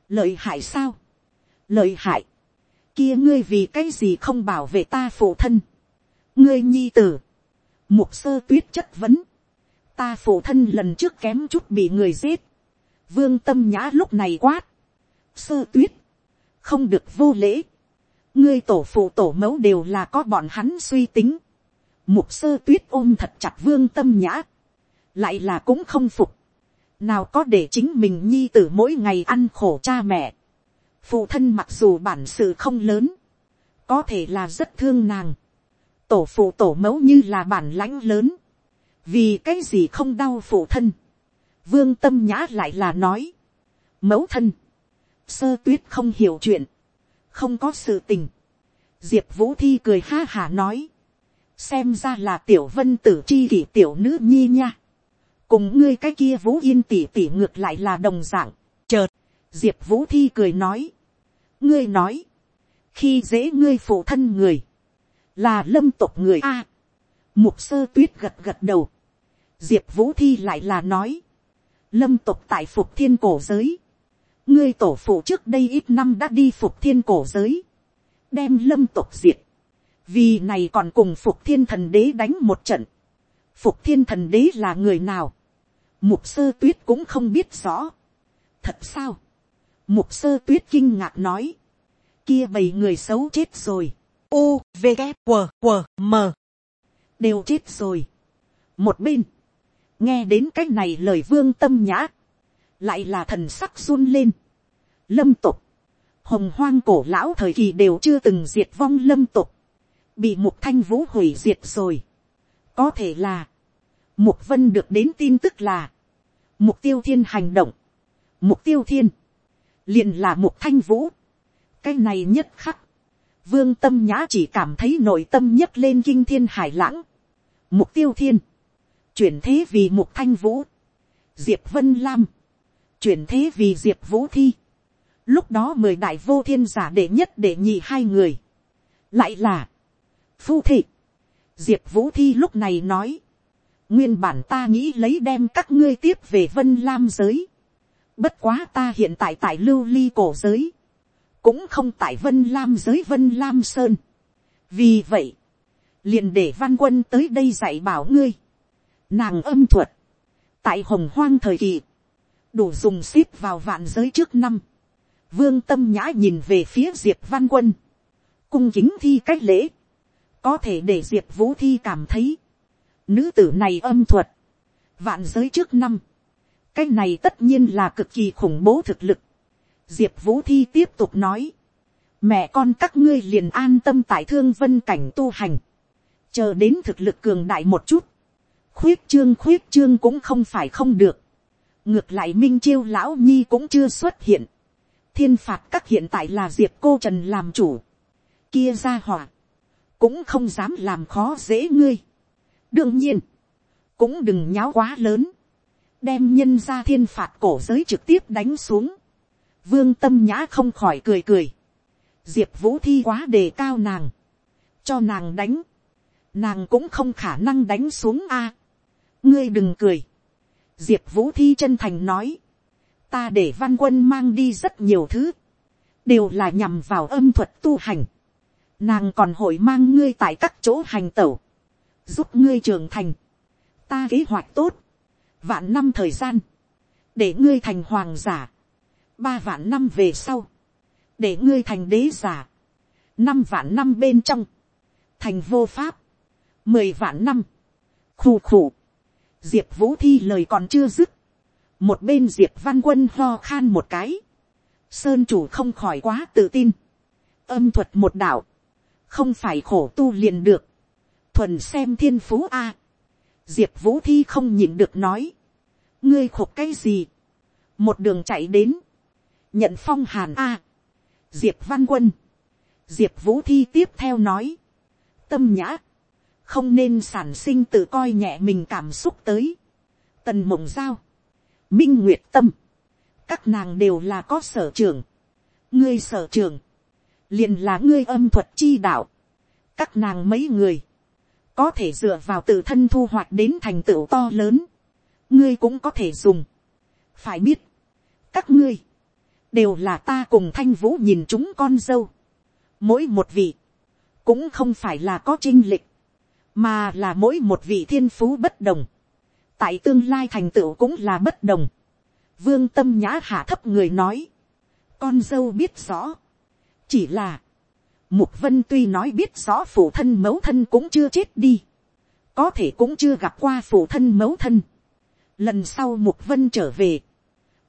lợi hại sao, lợi hại, kia ngươi vì cái gì không bảo vệ ta phụ thân, ngươi nhi tử, mục sơ tuyết chất vấn, ta phụ thân lần trước kém chút bị người giết, vương tâm nhã lúc này quát, sơ tuyết, không được vô lễ, ngươi tổ phụ tổ mẫu đều là có bọn hắn suy tính, mục sơ tuyết ôm thật chặt vương tâm nhã, lại là cũng không phục, nào có để chính mình nhi tử mỗi ngày ăn khổ cha mẹ, phụ thân mặc dù bản sự không lớn, có thể là rất thương nàng, tổ phụ tổ mẫu như là bản lãnh lớn, vì cái gì không đau phụ thân, vương tâm nhã lại là nói, mẫu thân, sơ tuyết không hiểu chuyện, không có sự tình, diệp vũ thi cười ha hả nói, xem ra là tiểu vân tử chi kỷ tiểu nữ nhi nha, cùng ngươi cái kia vũ yên tỉ tỉ ngược lại là đồng dạng, chợt, diệp vũ thi cười nói, ngươi nói, khi dễ ngươi phụ thân người, là lâm tộc người a, mục sơ tuyết gật gật đầu, diệp vũ thi lại là nói, lâm tộc tại phục thiên cổ giới, ngươi tổ phụ trước đây ít năm đã đi phục thiên cổ giới, đem lâm tộc diệt, vì này còn cùng phục thiên thần đế đánh một trận, phục thiên thần đế là người nào, mục sơ tuyết cũng không biết rõ. thật sao, mục sơ tuyết kinh ngạc nói, kia bầy người xấu chết rồi, u v g q q m. Đều chết rồi. một bên, nghe đến cái này lời vương tâm nhã, lại là thần sắc run lên. lâm tục, hồng hoang cổ lão thời kỳ đều chưa từng diệt vong lâm tục, bị mục thanh vũ hủy diệt rồi. có thể là, mục vân được đến tin tức là, mục tiêu thiên hành động, mục tiêu thiên, liền là mục thanh vũ, cái này nhất khắc, vương tâm nhã chỉ cảm thấy nội tâm nhất lên kinh thiên hải lãng, mục tiêu thiên, chuyển thế vì mục thanh vũ, diệp vân lam, chuyển thế vì diệp vũ thi, lúc đó mười đại vô thiên giả đệ nhất đệ nhị hai người, lại là, phu thị, diệp vũ thi lúc này nói, nguyên bản ta nghĩ lấy đem các ngươi tiếp về vân lam giới. bất quá ta hiện tại tại lưu ly cổ giới. cũng không tại vân lam giới vân lam sơn. vì vậy, liền để văn quân tới đây dạy bảo ngươi. nàng âm thuật, tại hồng hoang thời kỳ, đủ dùng ship vào vạn giới trước năm. vương tâm nhã nhìn về phía diệp văn quân, cung kính thi cách lễ, có thể để diệp vũ thi cảm thấy, Nữ tử này âm thuật. Vạn giới trước năm. Cái này tất nhiên là cực kỳ khủng bố thực lực. Diệp Vũ Thi tiếp tục nói. mẹ con các ngươi liền an tâm tại thương vân cảnh tu hành, chờ đến thực lực cường đại một chút, khuyết trương khuyết trương cũng không phải không được, ngược lại minh chiêu lão nhi cũng chưa xuất hiện, thiên phạt các hiện tại là diệp cô trần làm chủ, kia ra hỏa, cũng không dám làm khó dễ ngươi đương nhiên, cũng đừng nháo quá lớn, đem nhân ra thiên phạt cổ giới trực tiếp đánh xuống, vương tâm nhã không khỏi cười cười, diệp vũ thi quá đề cao nàng, cho nàng đánh, nàng cũng không khả năng đánh xuống a. ngươi đừng cười, diệp vũ thi chân thành nói, ta để văn quân mang đi rất nhiều thứ, đều là nhằm vào âm thuật tu hành, nàng còn hội mang ngươi tại các chỗ hành tẩu, giúp ngươi trưởng thành, ta kế hoạch tốt, vạn năm thời gian, để ngươi thành hoàng giả, ba vạn năm về sau, để ngươi thành đế giả, năm vạn năm bên trong, thành vô pháp, mười vạn năm, khù khù, diệp vũ thi lời còn chưa dứt, một bên diệp văn quân ho khan một cái, sơn chủ không khỏi quá tự tin, âm thuật một đạo, không phải khổ tu liền được, thuần xem thiên phú a, diệp vũ thi không nhịn được nói, ngươi khục cái gì, một đường chạy đến, nhận phong hàn a, diệp văn quân, diệp vũ thi tiếp theo nói, tâm nhã, không nên sản sinh tự coi nhẹ mình cảm xúc tới, tần mộng giao, minh nguyệt tâm, các nàng đều là có sở trường, ngươi sở trường, liền là ngươi âm thuật chi đạo, các nàng mấy người, có thể dựa vào tự thân thu hoạch đến thành tựu to lớn, ngươi cũng có thể dùng. phải biết, các ngươi, đều là ta cùng thanh vũ nhìn chúng con dâu. mỗi một vị, cũng không phải là có trinh lịch, mà là mỗi một vị thiên phú bất đồng. tại tương lai thành tựu cũng là bất đồng. vương tâm nhã hạ thấp người nói, con dâu biết rõ, chỉ là, Mục vân tuy nói biết rõ phụ thân mẫu thân cũng chưa chết đi. Có thể cũng chưa gặp qua phụ thân mẫu thân. Lần sau mục vân trở về.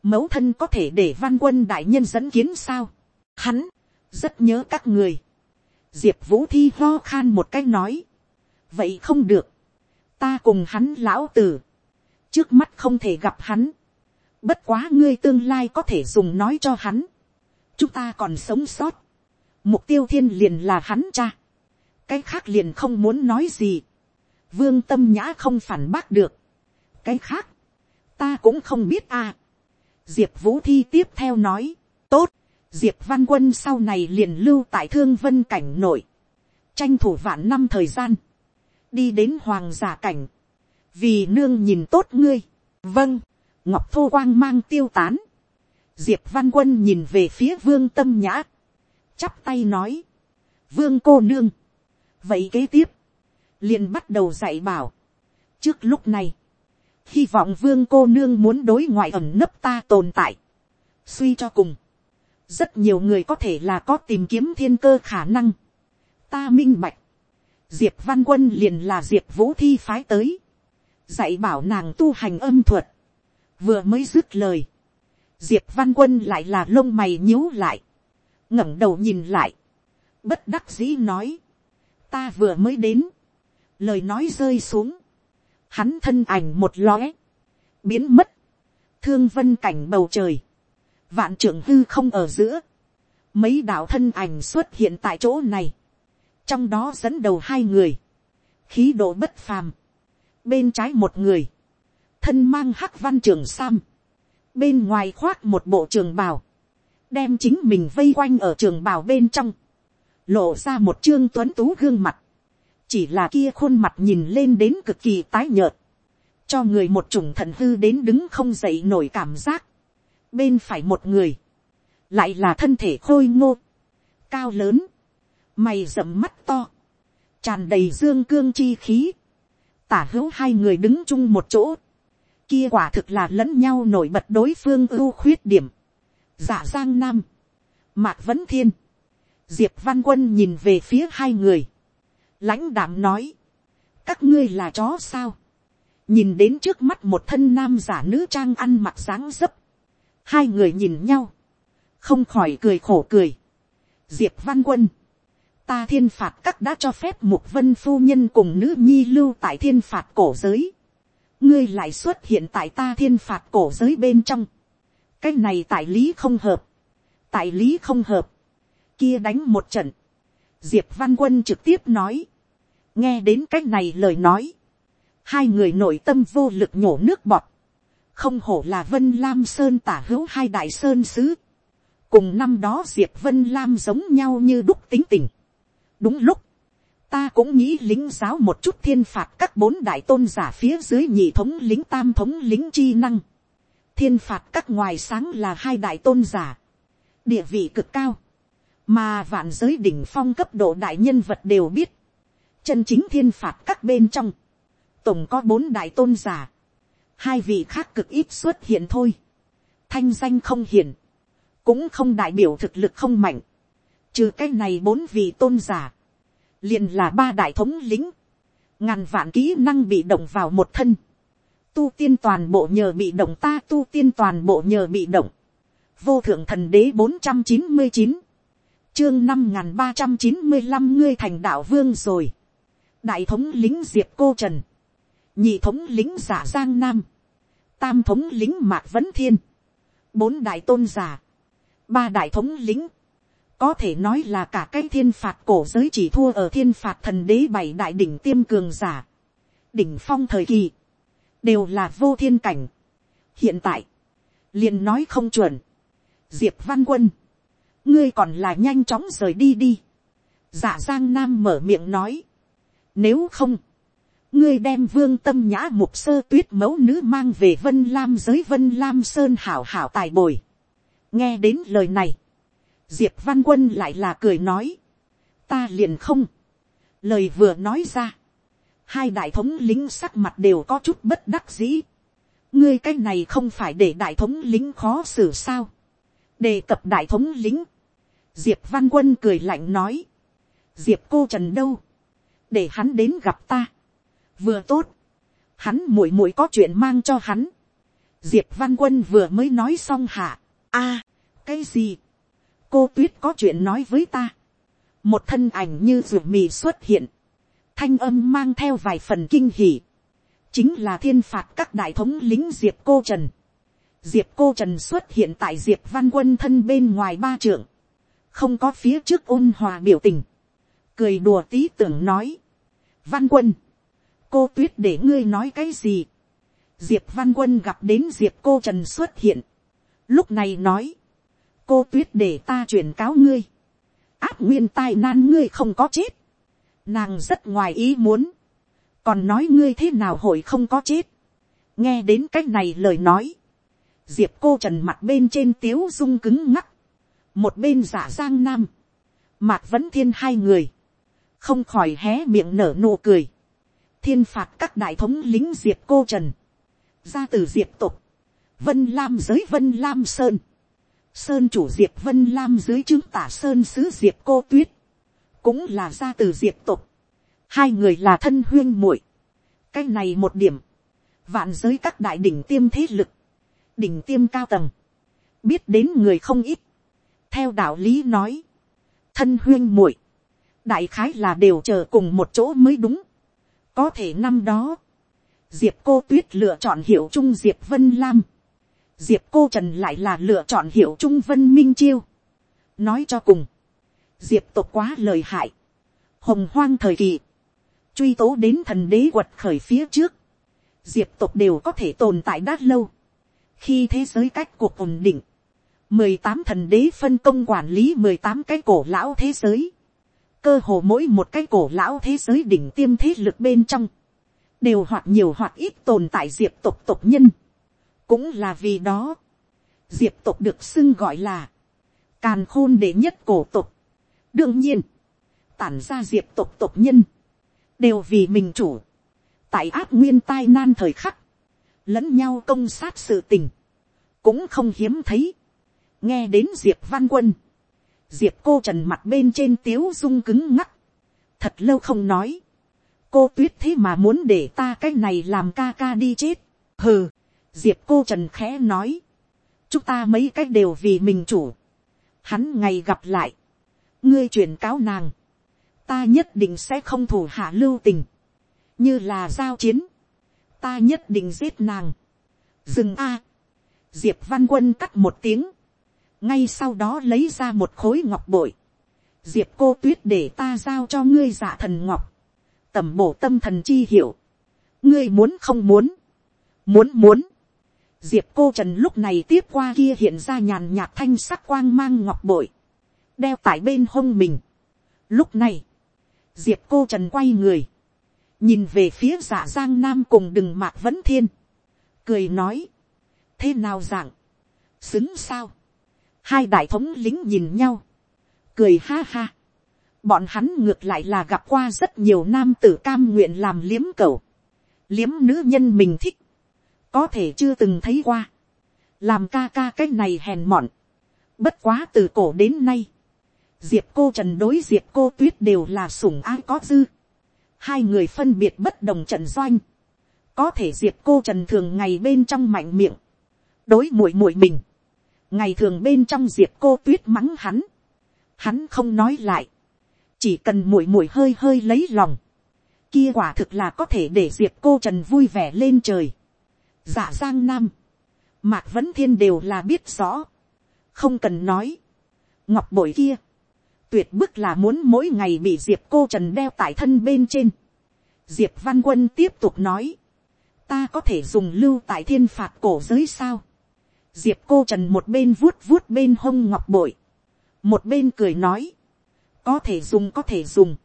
Mẫu thân có thể để văn quân đại nhân dẫn kiến sao. Hắn, rất nhớ các người. Diệp vũ thi ho khan một cách nói. Vậy không được. Ta cùng hắn lão tử. Trước mắt không thể gặp hắn. Bất quá ngươi tương lai có thể dùng nói cho hắn. Chúng ta còn sống sót mục tiêu thiên liền là hắn cha, cái khác liền không muốn nói gì, vương tâm nhã không phản bác được, cái khác, ta cũng không biết a. diệp vũ thi tiếp theo nói, tốt, diệp văn quân sau này liền lưu tại thương vân cảnh nội, tranh thủ vạn năm thời gian, đi đến hoàng giả cảnh, vì nương nhìn tốt ngươi, vâng, ngọc thô quang mang tiêu tán, diệp văn quân nhìn về phía vương tâm nhã, chắp tay nói, vương cô nương, vậy kế tiếp, liền bắt đầu dạy bảo. trước lúc này, hy vọng vương cô nương muốn đối ngoại ẩm nấp ta tồn tại. suy cho cùng, rất nhiều người có thể là có tìm kiếm thiên cơ khả năng. ta minh bạch, diệp văn quân liền là diệp vũ thi phái tới, dạy bảo nàng tu hành âm thuật, vừa mới dứt lời, diệp văn quân lại là lông mày nhíu lại, ngẩng đầu nhìn lại, bất đắc dĩ nói, ta vừa mới đến, lời nói rơi xuống, hắn thân ảnh một lóe, biến mất, thương vân cảnh bầu trời, vạn trưởng hư không ở giữa, mấy đạo thân ảnh xuất hiện tại chỗ này, trong đó dẫn đầu hai người, khí độ bất phàm, bên trái một người, thân mang hắc văn trường sam, bên ngoài khoác một bộ trường bào, đem chính mình vây quanh ở trường bào bên trong, lộ ra một trương tuấn tú gương mặt, chỉ là kia khuôn mặt nhìn lên đến cực kỳ tái nhợt, cho người một chủng thần hư đến đứng không dậy nổi cảm giác. bên phải một người, lại là thân thể khôi ngô, cao lớn, mày rậm mắt to, tràn đầy dương cương chi khí, tả hữu hai người đứng chung một chỗ, kia quả thực là lẫn nhau nổi bật đối phương ưu khuyết điểm, giả giang nam, mạc vẫn thiên, diệp văn quân nhìn về phía hai người, lãnh đạm nói, các ngươi là chó sao, nhìn đến trước mắt một thân nam giả nữ trang ăn mặc dáng dấp, hai người nhìn nhau, không khỏi cười khổ cười, diệp văn quân, ta thiên phạt các đã cho phép mục vân phu nhân cùng nữ nhi lưu tại thiên phạt cổ giới, ngươi lại xuất hiện tại ta thiên phạt cổ giới bên trong, cái này tại lý không hợp, tại lý không hợp, kia đánh một trận, diệp văn quân trực tiếp nói, nghe đến cái này lời nói, hai người nội tâm vô lực nhổ nước bọt, không hổ là vân lam sơn tả hữu hai đại sơn sứ, cùng năm đó diệp vân lam giống nhau như đúc tính tình. đúng lúc, ta cũng nghĩ lính giáo một chút thiên phạt các bốn đại tôn giả phía dưới nhị thống lính tam thống lính chi năng thiên phạt các ngoài sáng là hai đại tôn giả, địa vị cực cao, mà vạn giới đỉnh phong cấp độ đại nhân vật đều biết, chân chính thiên phạt các bên trong, tổng có bốn đại tôn giả, hai vị khác cực ít xuất hiện thôi, thanh danh không hiển, cũng không đại biểu thực lực không mạnh, trừ cái này bốn vị tôn giả, liền là ba đại thống lính, ngàn vạn kỹ năng bị động vào một thân, tu tiên toàn bộ nhờ bị động ta tu tiên toàn bộ nhờ bị động, vô thượng thần đế bốn trăm chín mươi chín, chương năm n ba trăm chín mươi năm ngươi thành đạo vương rồi, đại thống lính diệp cô trần, nhị thống lính giả giang nam, tam thống lính mạc vấn thiên, bốn đại tôn giả, ba đại thống lính, có thể nói là cả cái thiên phạt cổ giới chỉ thua ở thiên phạt thần đế bảy đại đỉnh tiêm cường giả, đỉnh phong thời kỳ, đều là vô thiên cảnh. hiện tại, liền nói không chuẩn, diệp văn quân, ngươi còn là nhanh chóng rời đi đi. giả giang nam mở miệng nói, nếu không, ngươi đem vương tâm nhã mục sơ tuyết mẫu nữ mang về vân lam giới vân lam sơn hảo hảo tài bồi. nghe đến lời này, diệp văn quân lại là cười nói, ta liền không, lời vừa nói ra, hai đại thống lính sắc mặt đều có chút bất đắc dĩ, ngươi cái này không phải để đại thống lính khó xử sao, đề cập đại thống lính, diệp văn quân cười lạnh nói, diệp cô trần đâu, để hắn đến gặp ta, vừa tốt, hắn muội muội có chuyện mang cho hắn, diệp văn quân vừa mới nói xong hả, a, cái gì, cô tuyết có chuyện nói với ta, một thân ảnh như ruột mì xuất hiện, thanh âm mang theo vài phần kinh hỉ, chính là thiên phạt các đại thống lính diệp cô trần, diệp cô trần xuất hiện tại diệp văn quân thân bên ngoài ba trưởng, không có phía trước ôn hòa biểu tình, cười đùa tí tưởng nói, văn quân, cô tuyết để ngươi nói cái gì. diệp văn quân gặp đến diệp cô trần xuất hiện. lúc này nói, cô tuyết để ta truyền cáo ngươi. áp nguyên tai nan ngươi không có chết nàng rất ngoài ý muốn. còn nói ngươi thế nào hội không có chết. nghe đến c á c h này lời nói. diệp cô trần mặt bên trên tiếu dung cứng ngắc. một bên giả giang nam. mạc vẫn thiên hai người. không khỏi hé miệng nở nụ cười thiên phạt các đại thống lính diệp cô trần, ra từ diệp tục, vân lam giới vân lam sơn, sơn chủ diệp vân lam dưới chứng tả sơn sứ diệp cô tuyết, cũng là ra từ diệp tục, hai người là thân huyên muội, cái này một điểm, vạn giới các đại đỉnh tiêm thế lực, đỉnh tiêm cao tầng, biết đến người không ít, theo đạo lý nói, thân huyên muội, đại khái là đều chờ cùng một chỗ mới đúng, có thể năm đó, diệp cô tuyết lựa chọn hiệu trung diệp vân lam, diệp cô trần lại là lựa chọn hiệu trung vân minh chiêu. nói cho cùng, diệp tộc quá lời hại, hồng hoang thời kỳ, truy tố đến thần đế quật khởi phía trước, diệp tộc đều có thể tồn tại đã lâu, khi thế giới cách cuộc ổn định, mười tám thần đế phân công quản lý mười tám cái cổ lão thế giới, cơ hồ mỗi một cái cổ lão thế giới đỉnh tiêm thế lực bên trong, đều hoặc nhiều hoặc ít tồn tại diệp tộc tộc nhân. cũng là vì đó, diệp tộc được xưng gọi là, càn khôn đệ nhất cổ tộc đương nhiên, tản ra diệp tộc tộc nhân, đều vì mình chủ, tại áp nguyên tai nan thời khắc, lẫn nhau công sát sự tình, cũng không hiếm thấy. nghe đến diệp văn quân, diệp cô trần mặt bên trên tiếu dung cứng ngắc, thật lâu không nói, cô tuyết thế mà muốn để ta cái này làm ca ca đi chết, hừ, diệp cô trần khẽ nói, chúng ta mấy cái đều vì mình chủ, hắn ngày gặp lại, ngươi chuyển cáo nàng, ta nhất định sẽ không thủ hạ lưu tình, như là giao chiến, ta nhất định giết nàng, dừng a, diệp văn quân cắt một tiếng, ngay sau đó lấy ra một khối ngọc bội, diệp cô tuyết để ta giao cho ngươi giả thần ngọc, tẩm bổ tâm thần chi hiệu, ngươi muốn không muốn, muốn muốn, diệp cô trần lúc này tiếp qua kia hiện ra nhàn nhạt thanh sắc quang mang ngọc bội, đeo tại bên hông mình. Lúc này, diệp cô trần quay người, nhìn về phía giả giang nam cùng đừng mạc Vẫn thiên, cười nói, thế nào dạng, xứng sao, hai đại thống lính nhìn nhau, cười ha ha, bọn hắn ngược lại là gặp qua rất nhiều nam tử cam nguyện làm liếm cầu, liếm nữ nhân mình thích, có thể chưa từng thấy qua, làm ca ca cái này hèn mọn, bất quá từ cổ đến nay, diệp cô trần đối diệp cô tuyết đều là sủng ái có dư, hai người phân biệt bất đồng trận doanh, có thể diệp cô trần thường ngày bên trong mạnh miệng, đối muội muội mình, ngày thường bên trong diệp cô tuyết mắng hắn, hắn không nói lại, chỉ cần muội muội hơi hơi lấy lòng, kia quả thực là có thể để diệp cô trần vui vẻ lên trời. giả giang nam, mạc vẫn thiên đều là biết rõ, không cần nói, ngọc bội kia, tuyệt bức là muốn mỗi ngày bị diệp cô trần đeo tại thân bên trên. diệp văn quân tiếp tục nói, ta có thể dùng lưu tại thiên phạt cổ giới sao. diệp cô trần một bên vuốt vuốt bên hông ngọc bội, một bên cười nói, có thể dùng có thể dùng,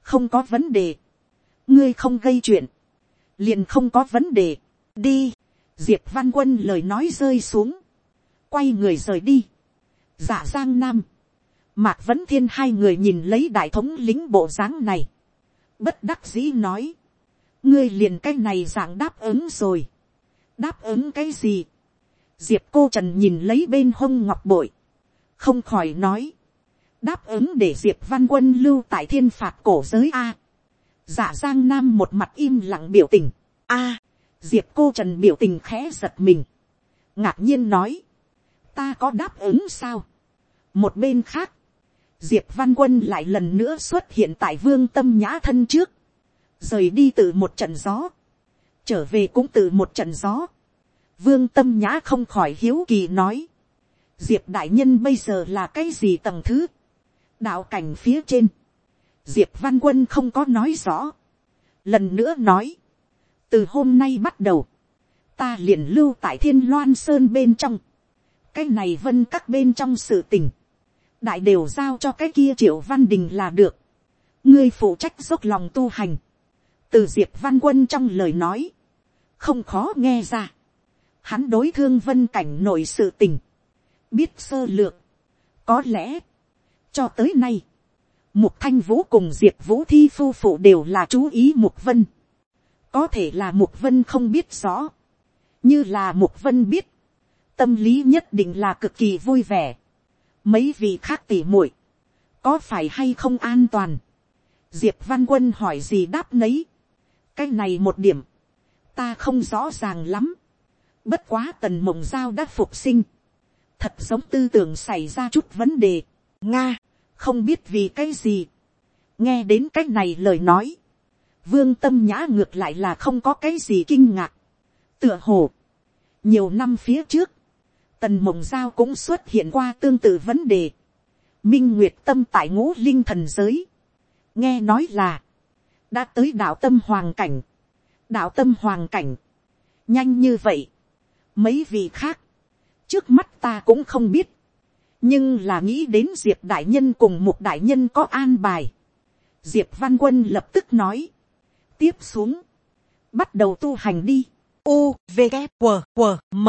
không có vấn đề, ngươi không gây chuyện, liền không có vấn đề, đi, diệp văn quân lời nói rơi xuống, quay người rời đi, giả giang nam, Mạc Vấn Thiên hai người nhìn lấy đại thống lính bộ dáng này. Bất đắc dĩ nói. Ngươi liền cái này dạng đáp ứng rồi. Đáp ứng cái gì? Diệp cô trần nhìn lấy bên hông ngọc bội. Không khỏi nói. Đáp ứng để Diệp văn quân lưu tại thiên phạt cổ giới A. Giả dạ Giang Nam một mặt im lặng biểu tình. A. Diệp cô trần biểu tình khẽ giật mình. Ngạc nhiên nói. Ta có đáp ứng sao? Một bên khác diệp văn quân lại lần nữa xuất hiện tại vương tâm nhã thân trước, rời đi từ một trận gió, trở về cũng từ một trận gió, vương tâm nhã không khỏi hiếu kỳ nói, diệp đại nhân bây giờ là cái gì tầng thứ, đạo cảnh phía trên, diệp văn quân không có nói rõ, lần nữa nói, từ hôm nay bắt đầu, ta liền lưu tại thiên loan sơn bên trong, cái này vân các bên trong sự tình, đại đều giao cho cái kia triệu văn đình là được. ngươi phụ trách dốc lòng tu hành. từ diệp văn quân trong lời nói, không khó nghe ra. hắn đối thương vân cảnh nội sự tình, biết sơ lược. có lẽ, cho tới nay, mục thanh vũ cùng diệp vũ thi phu phụ đều là chú ý mục vân. có thể là mục vân không biết rõ, như là mục vân biết, tâm lý nhất định là cực kỳ vui vẻ mấy vị khác tỉ muội, có phải hay không an toàn, diệp văn quân hỏi gì đáp nấy, cái này một điểm, ta không rõ ràng lắm, bất quá tần mộng giao đã phục sinh, thật giống tư tưởng xảy ra chút vấn đề, nga, không biết vì cái gì, nghe đến cái này lời nói, vương tâm nhã ngược lại là không có cái gì kinh ngạc, tựa hồ, nhiều năm phía trước, tần mộng giao cũng xuất hiện qua tương tự vấn đề. minh nguyệt tâm tại ngũ linh thần giới. nghe nói là, đã tới đạo tâm hoàng cảnh. đạo tâm hoàng cảnh. nhanh như vậy. mấy vị khác, trước mắt ta cũng không biết. nhưng là nghĩ đến diệp đại nhân cùng một đại nhân có an bài. diệp văn quân lập tức nói. tiếp xuống, bắt đầu tu hành đi. U, V, K, W, W, M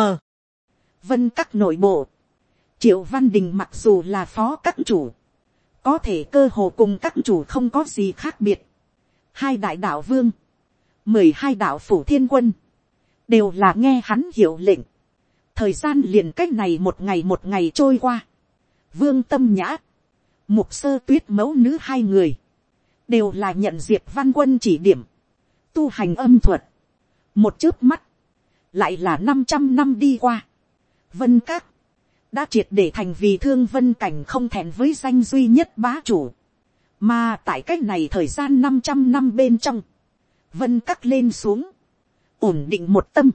vân các nội bộ, triệu văn đình mặc dù là phó các chủ, có thể cơ hồ cùng các chủ không có gì khác biệt. hai đại đạo vương, mười hai đạo phủ thiên quân, đều là nghe hắn hiệu lệnh. thời gian liền cách này một ngày một ngày trôi qua. vương tâm nhã, mục sơ tuyết mẫu nữ hai người, đều là nhận diệp văn quân chỉ điểm, tu hành âm thuật, một chớp mắt, lại là năm trăm năm đi qua vân các, đã triệt để thành vì thương vân cảnh không thẹn với danh duy nhất bá chủ, mà tại c á c h này thời gian năm trăm năm bên trong, vân các lên xuống, ổn định một tâm,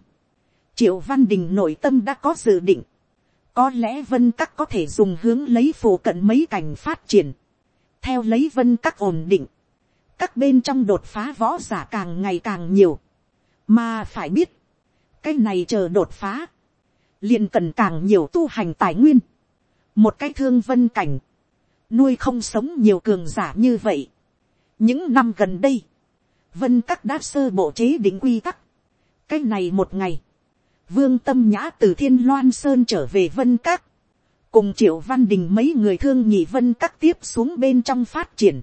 triệu văn đình nội tâm đã có dự định, có lẽ vân các có thể dùng hướng lấy phổ cận mấy cảnh phát triển, theo lấy vân các ổn định, các bên trong đột phá võ giả càng ngày càng nhiều, mà phải biết, cái này chờ đột phá, liền cần càng nhiều tu hành tài nguyên, một cái thương vân cảnh, nuôi không sống nhiều cường giả như vậy. những năm gần đây, vân các đã sơ bộ chế định quy tắc, cái này một ngày, vương tâm nhã từ thiên loan sơn trở về vân các, cùng triệu văn đình mấy người thương nhị vân các tiếp xuống bên trong phát triển.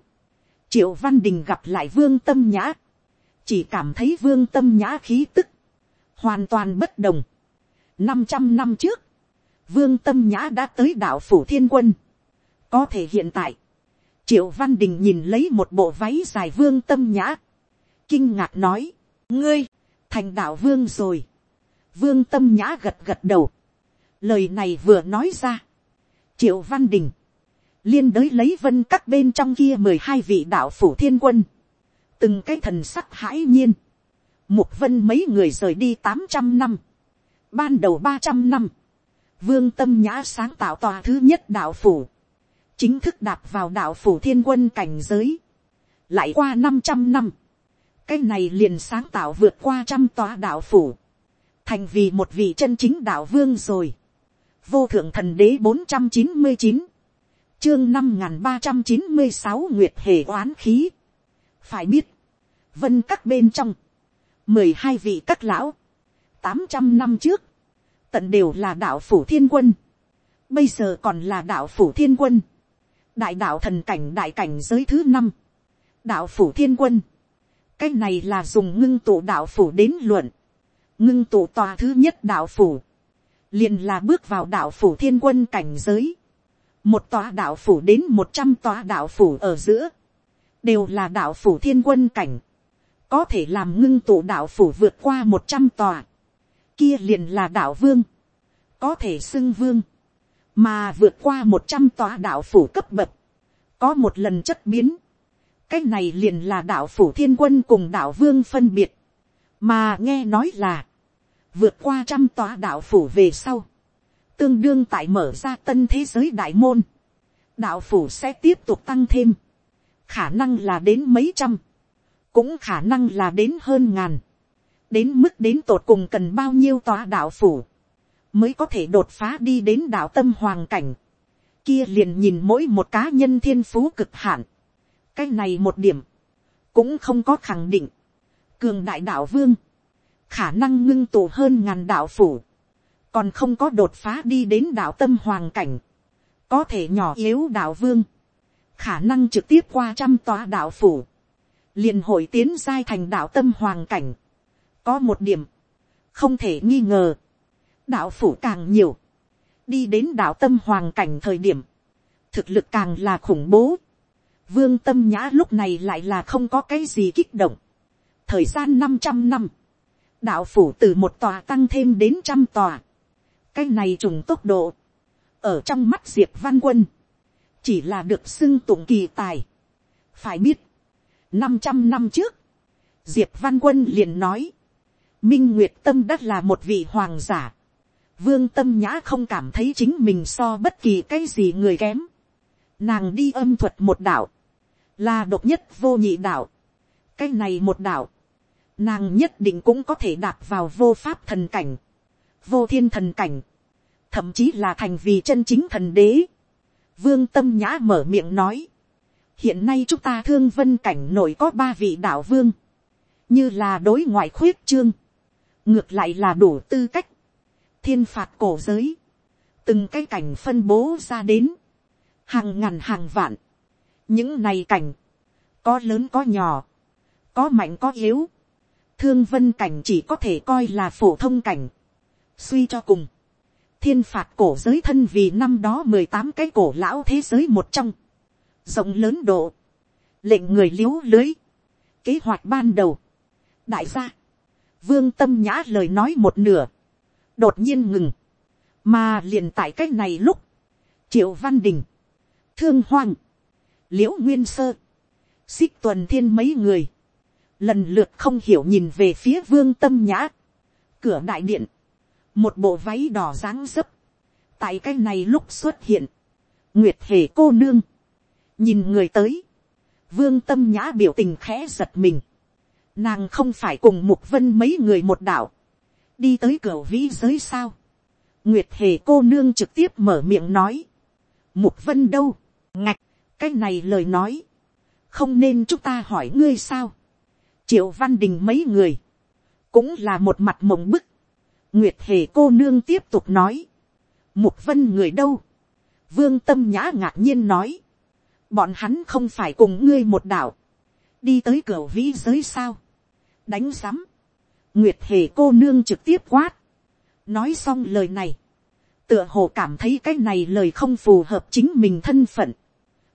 triệu văn đình gặp lại vương tâm nhã, chỉ cảm thấy vương tâm nhã khí tức, hoàn toàn bất đồng năm trăm năm trước, vương tâm nhã đã tới đạo phủ thiên quân. có thể hiện tại, triệu văn đình nhìn lấy một bộ váy dài vương tâm nhã, kinh ngạc nói, ngươi, thành đạo vương rồi. vương tâm nhã gật gật đầu. lời này vừa nói ra, triệu văn đình, liên đới lấy vân các bên trong kia mười hai vị đạo phủ thiên quân, từng cái thần sắc hãi nhiên, mục vân mấy người rời đi tám trăm năm, Ban đầu ba trăm năm, vương tâm nhã sáng tạo tòa thứ nhất đạo phủ, chính thức đạp vào đạo phủ thiên quân cảnh giới. Lại qua năm trăm năm, cái này liền sáng tạo vượt qua trăm tòa đạo phủ, thành vì một vị chân chính đạo vương rồi. Vô thượng thần đế bốn trăm chín mươi chín, chương năm ba trăm chín mươi sáu nguyệt hề oán khí. Phải biết, vân các bên trong, mười hai vị các lão, tám trăm năm trước, tận đều là đạo phủ thiên quân, bây giờ còn là đạo phủ thiên quân, đại đạo thần cảnh đại cảnh giới thứ năm, đạo phủ thiên quân, cái này là dùng ngưng tụ đạo phủ đến luận, ngưng tụ tòa thứ nhất đạo phủ, liền là bước vào đạo phủ thiên quân cảnh giới, một tòa đạo phủ đến một trăm tòa đạo phủ ở giữa, đều là đạo phủ thiên quân cảnh, có thể làm ngưng tụ đạo phủ vượt qua một trăm tòa, kia liền là đạo vương, có thể xưng vương, mà vượt qua một trăm tòa đạo phủ cấp bậc, có một lần chất biến, cái này liền là đạo phủ thiên quân cùng đạo vương phân biệt, mà nghe nói là, vượt qua trăm tòa đạo phủ về sau, tương đương tại mở ra tân thế giới đại môn, đạo phủ sẽ tiếp tục tăng thêm, khả năng là đến mấy trăm, cũng khả năng là đến hơn ngàn, đến mức đến tột cùng cần bao nhiêu tòa đạo phủ, mới có thể đột phá đi đến đạo tâm hoàng cảnh, kia liền nhìn mỗi một cá nhân thiên phú cực hạn, cái này một điểm, cũng không có khẳng định, cường đại đạo vương, khả năng ngưng tụ hơn ngàn đạo phủ, còn không có đột phá đi đến đạo tâm hoàng cảnh, có thể nhỏ yếu đạo vương, khả năng trực tiếp qua trăm tòa đạo phủ, liền hội tiến giai thành đạo tâm hoàng cảnh, có một điểm, không thể nghi ngờ, đạo phủ càng nhiều, đi đến đạo tâm hoàng cảnh thời điểm, thực lực càng là khủng bố. Vương tâm nhã lúc này lại là không có cái gì kích động. Thời gian 500 năm, đạo phủ từ một tòa tăng thêm đến trăm tòa. Cái này trùng tốc độ, ở trong mắt diệp văn quân, chỉ là được xưng tụng kỳ tài. phải biết, 500 năm trước, diệp văn quân liền nói, minh nguyệt tâm đã là một vị hoàng giả, Vương tâm nhã không cảm thấy chính mình so bất kỳ cái gì người kém. Nàng đi âm thuật một đạo. Là độc nhất vô nhị đạo. Cái này một đạo. Nàng nhất định cũng có thể đạp vào vô pháp thần cảnh. Vô thiên thần cảnh. Thậm chí là thành vì chân chính thần đế. Vương tâm nhã mở miệng nói. Hiện nay chúng ta thương vân cảnh nổi có ba vị đạo vương. Như là đối ngoại khuyết trương. Ngược lại là đủ tư cách. Thiên phạt cổ giới, từng cái cảnh phân bố ra đến, hàng ngàn hàng vạn, những này cảnh, có lớn có nhỏ, có mạnh có yếu, thương vân cảnh chỉ có thể coi là phổ thông cảnh, suy cho cùng, thiên phạt cổ giới thân vì năm đó mười tám cái cổ lão thế giới một trong, rộng lớn độ, lệnh người l i ế u lưới, kế hoạch ban đầu, đại gia, vương tâm nhã lời nói một nửa, đột nhiên ngừng, mà liền tại c á c h này lúc, triệu văn đình, thương hoang, l i ễ u nguyên sơ, xích tuần thiên mấy người, lần lượt không hiểu nhìn về phía vương tâm nhã, cửa đại điện, một bộ váy đỏ dáng dấp, tại cái này lúc xuất hiện, nguyệt hề cô nương, nhìn người tới, vương tâm nhã biểu tình khẽ giật mình, nàng không phải cùng mục vân mấy người một đạo, đi tới cửa vĩ giới sao, nguyệt hề cô nương trực tiếp mở miệng nói, mục vân đâu, ngạch, cái này lời nói, không nên chúng ta hỏi ngươi sao, triệu văn đình mấy người, cũng là một mặt mộng bức, nguyệt hề cô nương tiếp tục nói, mục vân người đâu, vương tâm nhã ngạc nhiên nói, bọn hắn không phải cùng ngươi một đạo, đi tới cửa vĩ giới sao, đánh giám, nguyệt hề cô nương trực tiếp quát, nói xong lời này, tựa hồ cảm thấy cái này lời không phù hợp chính mình thân phận.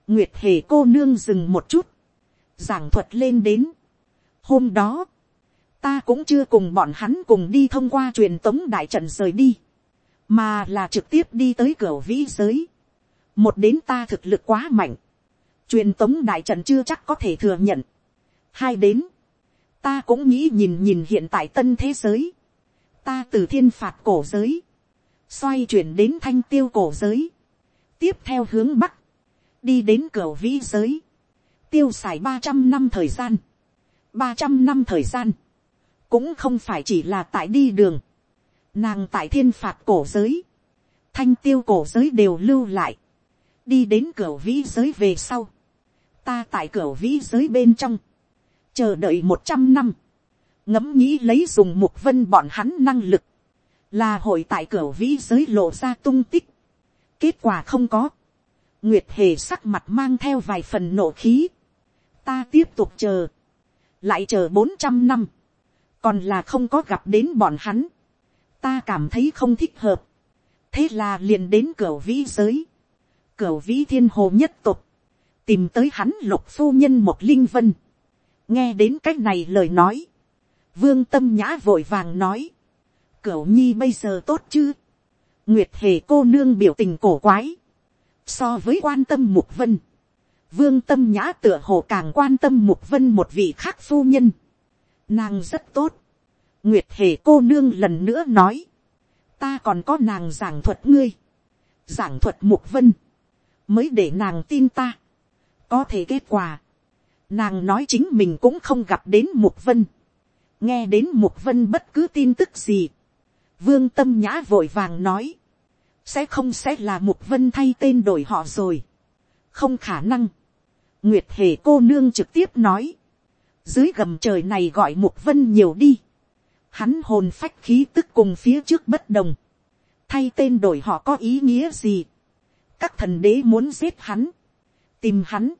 nguyệt hề cô nương dừng một chút, giảng thuật lên đến. hôm đó, ta cũng chưa cùng bọn hắn cùng đi thông qua truyền tống đại trận rời đi, mà là trực tiếp đi tới cửa vĩ giới. một đến ta thực lực quá mạnh, truyền tống đại trận chưa chắc có thể thừa nhận. hai đến, ta cũng nghĩ nhìn nhìn hiện tại tân thế giới, ta từ thiên phạt cổ giới, xoay chuyển đến thanh tiêu cổ giới, tiếp theo hướng bắc, đi đến cửa vĩ giới, tiêu xài ba trăm năm thời gian, ba trăm năm thời gian, cũng không phải chỉ là tại đi đường, nàng tại thiên phạt cổ giới, thanh tiêu cổ giới đều lưu lại, đi đến cửa vĩ giới về sau, ta tại cửa vĩ giới bên trong, chờ đợi một trăm năm, ngẫm nghĩ lấy dùng mục vân bọn hắn năng lực, là hội tại cửa vĩ giới lộ ra tung tích. kết quả không có. nguyệt hề sắc mặt mang theo vài phần nộ khí. ta tiếp tục chờ. lại chờ bốn trăm năm. còn là không có gặp đến bọn hắn. ta cảm thấy không thích hợp. thế là liền đến cửa vĩ giới. cửa vĩ thiên hồ nhất tục. tìm tới hắn lục phu nhân một linh vân nghe đến c á c h này lời nói. vương tâm nhã vội vàng nói Cửu nhi bây giờ tốt chứ. Nguyệt hề cô nương biểu tình cổ quái. So với quan tâm mục vân. Vương tâm nhã tựa hồ càng quan tâm mục vân một vị khác phu nhân. Nàng rất tốt. Nguyệt hề cô nương lần nữa nói. Ta còn có nàng giảng thuật ngươi. Giảng thuật mục vân. Mới để nàng tin ta. Có thể kết quả. Nàng nói chính mình cũng không gặp đến mục vân. Nghe đến mục vân bất cứ tin tức gì Vương tâm nhã vội vàng nói. Sẽ không sẽ là mục vân thay tên đổi họ rồi. Không khả năng. Nguyệt hề cô nương trực tiếp nói. Dưới gầm trời này gọi mục vân nhiều đi. Hắn hồn phách khí tức cùng phía trước bất đồng. Thay tên đổi họ có ý nghĩa gì. Các thần đế muốn giết hắn. Tìm hắn.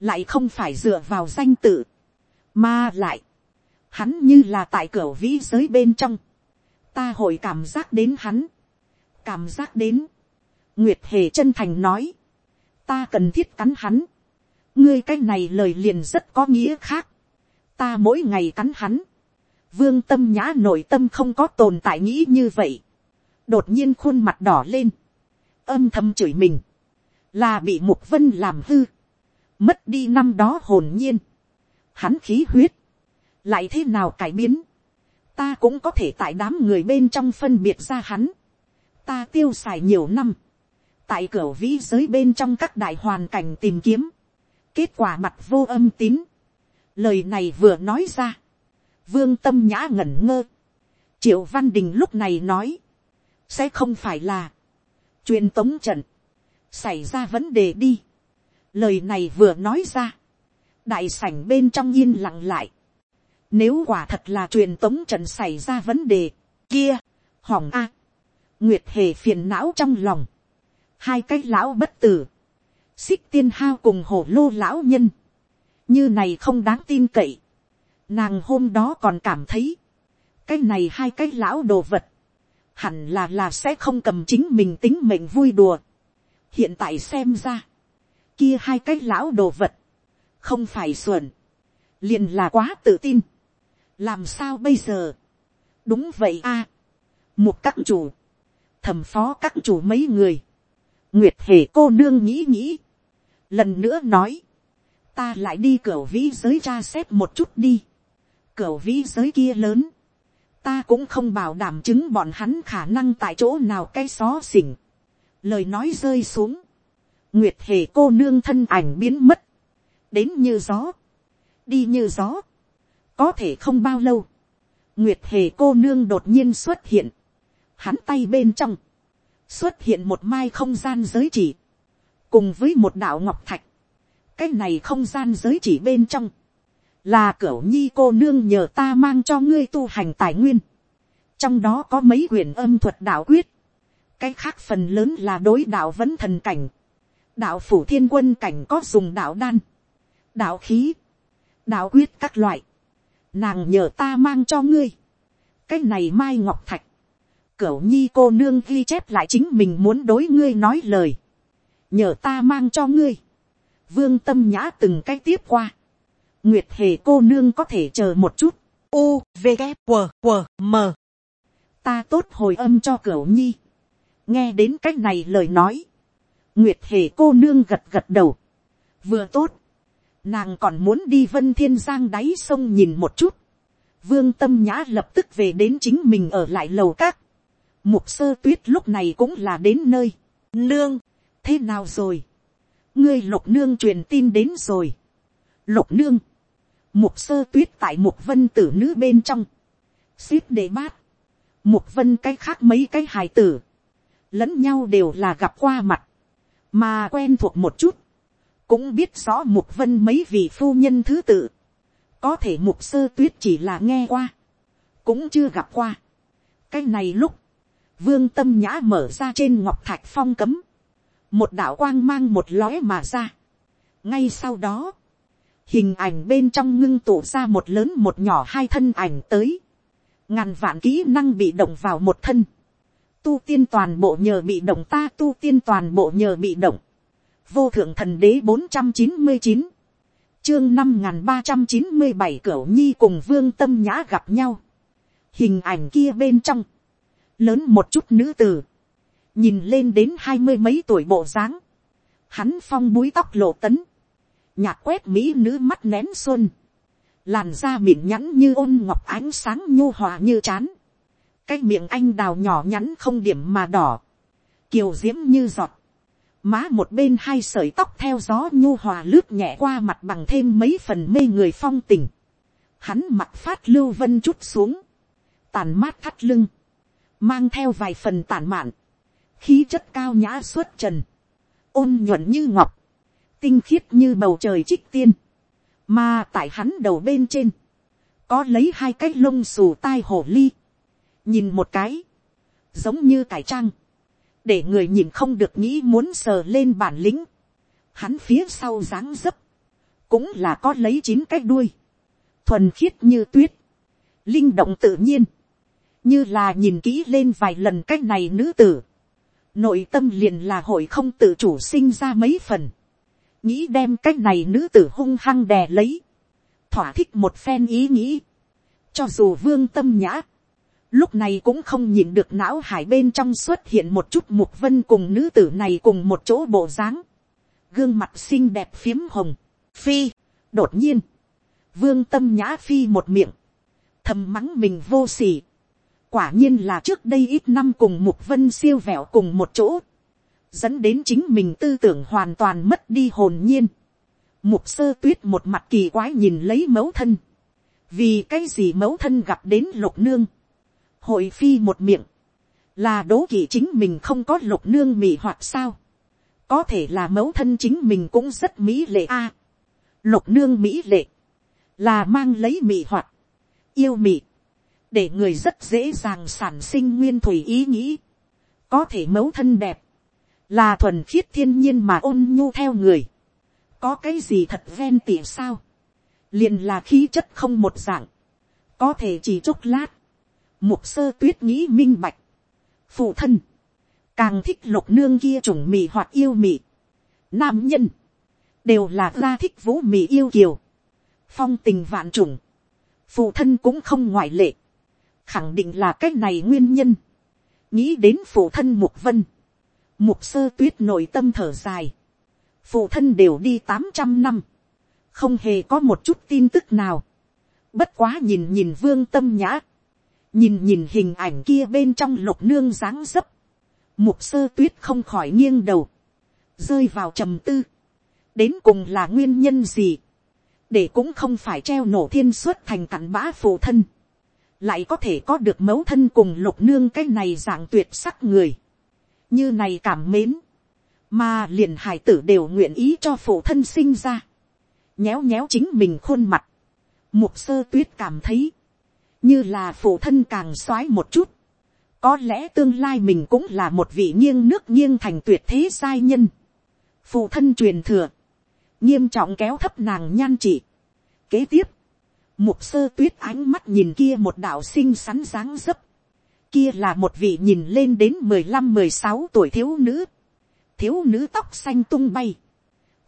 Lại không phải dựa vào danh tự. Mà lại. Hắn như là tại cửa vĩ giới bên trong. Ta hội cảm giác đến hắn, cảm giác đến, nguyệt hề chân thành nói, ta cần thiết cắn hắn, ngươi cái này lời liền rất có nghĩa khác, ta mỗi ngày cắn hắn, vương tâm nhã nội tâm không có tồn tại nghĩ như vậy, đột nhiên khuôn mặt đỏ lên, âm thầm chửi mình, là bị mục vân làm hư, mất đi năm đó hồn nhiên, hắn khí huyết, lại thế nào cải biến, ta cũng có thể tại đám người bên trong phân biệt ra hắn. ta tiêu xài nhiều năm, tại cửa vĩ giới bên trong các đại hoàn cảnh tìm kiếm, kết quả mặt vô âm tín. lời này vừa nói ra, vương tâm nhã ngẩn ngơ, triệu văn đình lúc này nói, sẽ không phải là, truyền tống trận, xảy ra vấn đề đi lời này vừa nói ra, đại sảnh bên trong yên lặng lại, nếu quả thật là truyền tống trận xảy ra vấn đề, kia, hỏng a. Nguyệt hề phiền não trong lòng. Hai cái lão bất tử. Xích tiên hao cùng hổ lô lão nhân. Như này không đáng tin cậy. Nàng hôm đó còn cảm thấy. Cái này hai cái lão đồ vật. Hẳn là là sẽ không cầm chính mình tính mệnh vui đùa. Hiện tại xem ra. Kia hai cái lão đồ vật. Không phải xuẩn. Liền là quá tự tin. Làm sao bây giờ, đúng vậy a, một các chủ, thẩm phó các chủ mấy người, nguyệt hề cô nương nghĩ nghĩ, lần nữa nói, ta lại đi cửa vĩ giới tra xét một chút đi, cửa vĩ giới kia lớn, ta cũng không bảo đảm chứng bọn hắn khả năng tại chỗ nào cái xó xỉnh, lời nói rơi xuống, nguyệt hề cô nương thân ảnh biến mất, đến như gió, đi như gió, có thể không bao lâu, nguyệt hề cô nương đột nhiên xuất hiện, hắn tay bên trong, xuất hiện một mai không gian giới chỉ, cùng với một đạo ngọc thạch, cái này không gian giới chỉ bên trong, là cửa nhi cô nương nhờ ta mang cho ngươi tu hành tài nguyên, trong đó có mấy quyển âm thuật đạo quyết, cái khác phần lớn là đối đạo vẫn thần cảnh, đạo phủ thiên quân cảnh có dùng đạo đan, đạo khí, đạo quyết các loại, nàng nhờ ta mang cho ngươi, cái này mai ngọc thạch, cửu nhi cô nương ghi chép lại chính mình muốn đối ngươi nói lời, nhờ ta mang cho ngươi, vương tâm nhã từng cái tiếp qua, nguyệt hề cô nương có thể chờ một chút, u v g q q m. Ta tốt hồi âm cho cửu nhi, nghe đến cái này lời nói, nguyệt hề cô nương gật gật đầu, vừa tốt, nàng còn muốn đi vân thiên giang đáy sông nhìn một chút, vương tâm nhã lập tức về đến chính mình ở lại lầu các, mục sơ tuyết lúc này cũng là đến nơi, nương, thế nào rồi, ngươi lục nương truyền tin đến rồi, lục nương, mục sơ tuyết tại mục vân tử nữ bên trong, ship để bát, mục vân cái khác mấy cái hài tử, lẫn nhau đều là gặp qua mặt, mà quen thuộc một chút, cũng biết rõ mục vân mấy vị phu nhân thứ tự, có thể mục sơ tuyết chỉ là nghe qua, cũng chưa gặp qua. cái này lúc, vương tâm nhã mở ra trên ngọc thạch phong cấm, một đạo quang mang một lóe mà ra. ngay sau đó, hình ảnh bên trong ngưng tụ ra một lớn một nhỏ hai thân ảnh tới, ngàn vạn kỹ năng bị động vào một thân, tu tiên toàn bộ nhờ bị động ta tu tiên toàn bộ nhờ bị động, vô thượng thần đế bốn trăm chín mươi chín, chương năm n ba trăm chín mươi bảy cửu nhi cùng vương tâm nhã gặp nhau, hình ảnh kia bên trong, lớn một chút nữ tử, nhìn lên đến hai mươi mấy tuổi bộ dáng, hắn phong búi tóc lộ tấn, nhạc quét mỹ nữ mắt nén xuân, làn da mịn nhẵn như ôn ngọc ánh sáng nhu hòa như chán, cái miệng anh đào nhỏ nhắn không điểm mà đỏ, kiều diễm như giọt, má một bên hai sợi tóc theo gió nhu hòa lướt nhẹ qua mặt bằng thêm mấy phần mê người phong tình, hắn mặt phát lưu vân chút xuống, tàn mát thắt lưng, mang theo vài phần tàn mạn, khí chất cao nhã suốt trần, ôn nhuận như ngọc, tinh khiết như bầu trời trích tiên, mà tại hắn đầu bên trên, có lấy hai cái lông xù tai hổ ly, nhìn một cái, giống như cải trang, để người nhìn không được nghĩ muốn sờ lên bản lĩnh, hắn phía sau dáng dấp, cũng là có lấy chín cái đuôi, thuần khiết như tuyết, linh động tự nhiên, như là nhìn kỹ lên vài lần cái này nữ tử, nội tâm liền là hội không tự chủ sinh ra mấy phần, nghĩ đem cái này nữ tử hung hăng đè lấy, thỏa thích một phen ý nghĩ, cho dù vương tâm nhã, lúc này cũng không nhìn được não hải bên trong xuất hiện một chút mục vân cùng nữ tử này cùng một chỗ bộ dáng, gương mặt xinh đẹp phiếm hồng, phi, đột nhiên, vương tâm nhã phi một miệng, thầm mắng mình vô sỉ. Quả nhiên là trước đây ít năm cùng mục vân siêu vẹo cùng một chỗ, dẫn đến chính mình tư tưởng hoàn toàn mất đi hồn nhiên. Mục sơ tuyết một mặt kỳ quái nhìn lấy mẫu thân, vì cái gì mẫu thân gặp đến lục nương, hội phi một miệng, là đố kỵ chính mình không có lục nương mì hoặc sao, có thể là mẫu thân chính mình cũng rất mỹ lệ a, lục nương mỹ lệ, là mang lấy mì hoặc, yêu mì, để người rất dễ dàng sản sinh nguyên thủy ý nghĩ, có thể mẫu thân đẹp, là thuần khiết thiên nhiên mà ôn nhu theo người, có cái gì thật ven tỉa sao, liền là khí chất không một dạng, có thể chỉ chốc lát, mục sơ tuyết nghĩ minh bạch, phụ thân, càng thích lục nương kia chủng mì hoặc yêu mì, nam nhân, đều là ra thích vũ mì yêu kiều, phong tình vạn chủng, phụ thân cũng không ngoại lệ, khẳng định là cái này nguyên nhân, nghĩ đến phụ thân mục vân, mục sơ tuyết nội tâm thở dài, phụ thân đều đi tám trăm năm, không hề có một chút tin tức nào, bất quá nhìn nhìn vương tâm nhã, nhìn nhìn hình ảnh kia bên trong lục nương dáng dấp, mục sơ tuyết không khỏi nghiêng đầu, rơi vào trầm tư, đến cùng là nguyên nhân gì, để cũng không phải treo nổ thiên suất thành cặn bã phụ thân, lại có thể có được mẫu thân cùng lục nương cái này dạng tuyệt sắc người, như này cảm mến, mà liền hải tử đều nguyện ý cho phụ thân sinh ra, nhéo nhéo chính mình khuôn mặt, mục sơ tuyết cảm thấy, như là phụ thân càng soái một chút, có lẽ tương lai mình cũng là một vị nghiêng nước nghiêng thành tuyệt thế giai nhân, phụ thân truyền thừa, nghiêm trọng kéo thấp nàng nhan trị. Kế tiếp, mục sơ tuyết ánh mắt nhìn kia một đạo xinh xắn dáng dấp, kia là một vị nhìn lên đến mười lăm mười sáu tuổi thiếu nữ, thiếu nữ tóc xanh tung bay,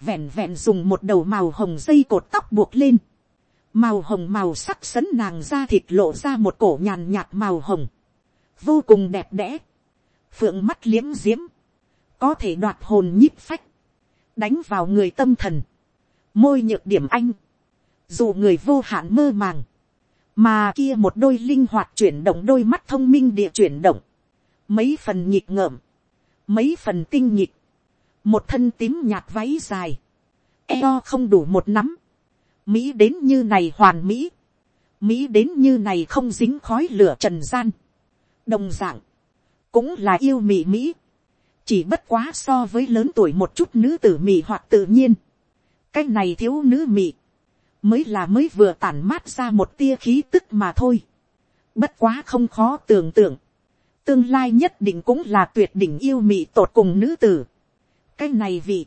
vẹn vẹn dùng một đầu màu hồng dây cột tóc buộc lên, màu hồng màu sắc sấn nàng ra thịt lộ ra một cổ nhàn nhạt màu hồng, vô cùng đẹp đẽ, phượng mắt liếm diếm, có thể đoạt hồn nhíp phách, đánh vào người tâm thần, môi nhược điểm anh, dù người vô hạn mơ màng, mà kia một đôi linh hoạt chuyển động đôi mắt thông minh địa chuyển động, mấy phần nhịp ngợm, mấy phần tinh nhịp, một thân tím nhạt váy dài, eo không đủ một nắm, mỹ đến như này hoàn mỹ, mỹ đến như này không dính khói lửa trần gian, đồng dạng cũng là yêu mỹ mỹ, chỉ bất quá so với lớn tuổi một chút nữ tử mỹ hoặc tự nhiên, cái này thiếu nữ mỹ, mới là mới vừa tản mát ra một tia khí tức mà thôi, bất quá không khó tưởng tượng, tương lai nhất định cũng là tuyệt đỉnh yêu mỹ tột cùng nữ tử, cái này vị,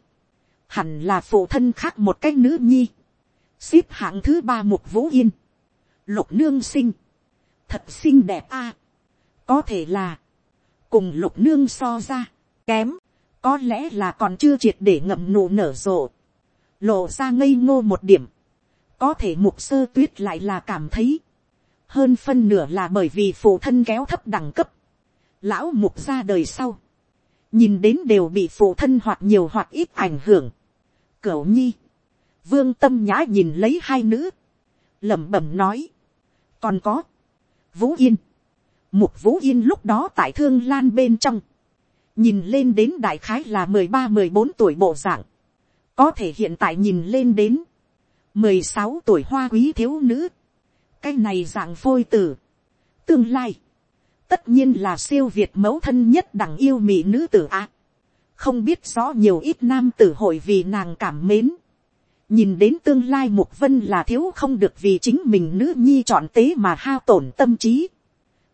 hẳn là phụ thân khác một cái nữ nhi, xếp hạng thứ ba mục vũ yên, lục nương sinh, thật xinh đẹp a, có thể là, cùng lục nương so ra, kém, có lẽ là còn chưa triệt để ngậm nụ nở rộ, lộ ra ngây ngô một điểm, có thể mục sơ tuyết lại là cảm thấy, hơn phân nửa là bởi vì phụ thân kéo thấp đẳng cấp, lão mục ra đời sau, nhìn đến đều bị phụ thân hoặc nhiều hoặc ít ảnh hưởng, cửu nhi, vương tâm nhã nhìn lấy hai nữ, lẩm bẩm nói, còn có, vũ yên, Mục Vũ Yên lúc đó tại Thương Lan bên trong. Nhìn lên đến đại khái là mười ba mười bốn tuổi bộ dạng. Có thể hiện tại nhìn lên đến. mười sáu tuổi hoa quý thiếu nữ. Cái này dạng phôi tử. Tương lai. Tất nhiên là siêu việt mẫu thân nhất đẳng yêu mỹ nữ tử A. Không biết rõ nhiều ít nam tử hội vì nàng cảm mến nhìn đến tương lai mục vân là thiếu không được vì chính mình nữ nhi chọn tế mà hao tổn tâm trí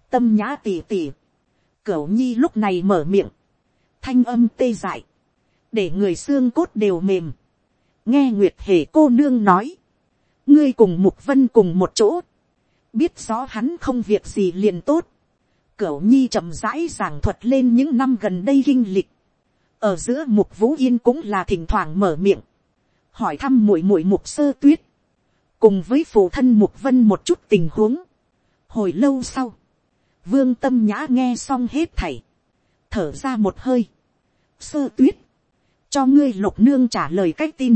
tâm nhã tỉ tỉ. Cửu nhi lúc này mở miệng. Thanh âm tê dại. Để người xương cốt đều mềm. Nghe Nguyệt Hề cô nương nói. Ngươi cùng Mục Vân cùng một chỗ. Biết rõ hắn không việc gì liền tốt. Cửu nhi chậm rãi giảng thuật lên những năm gần đây kinh lịch. Ở giữa Mục Vũ Yên cũng là thỉnh thoảng mở miệng. Hỏi thăm muội muội Mục Sơ Tuyết. Cùng với phụ thân Mục Vân một chút tình huống. Hồi lâu sau, Vương tâm nhã nghe xong hết thảy. Thở ra một hơi. Sơ tuyết. Cho ngươi lục nương trả lời cách tin.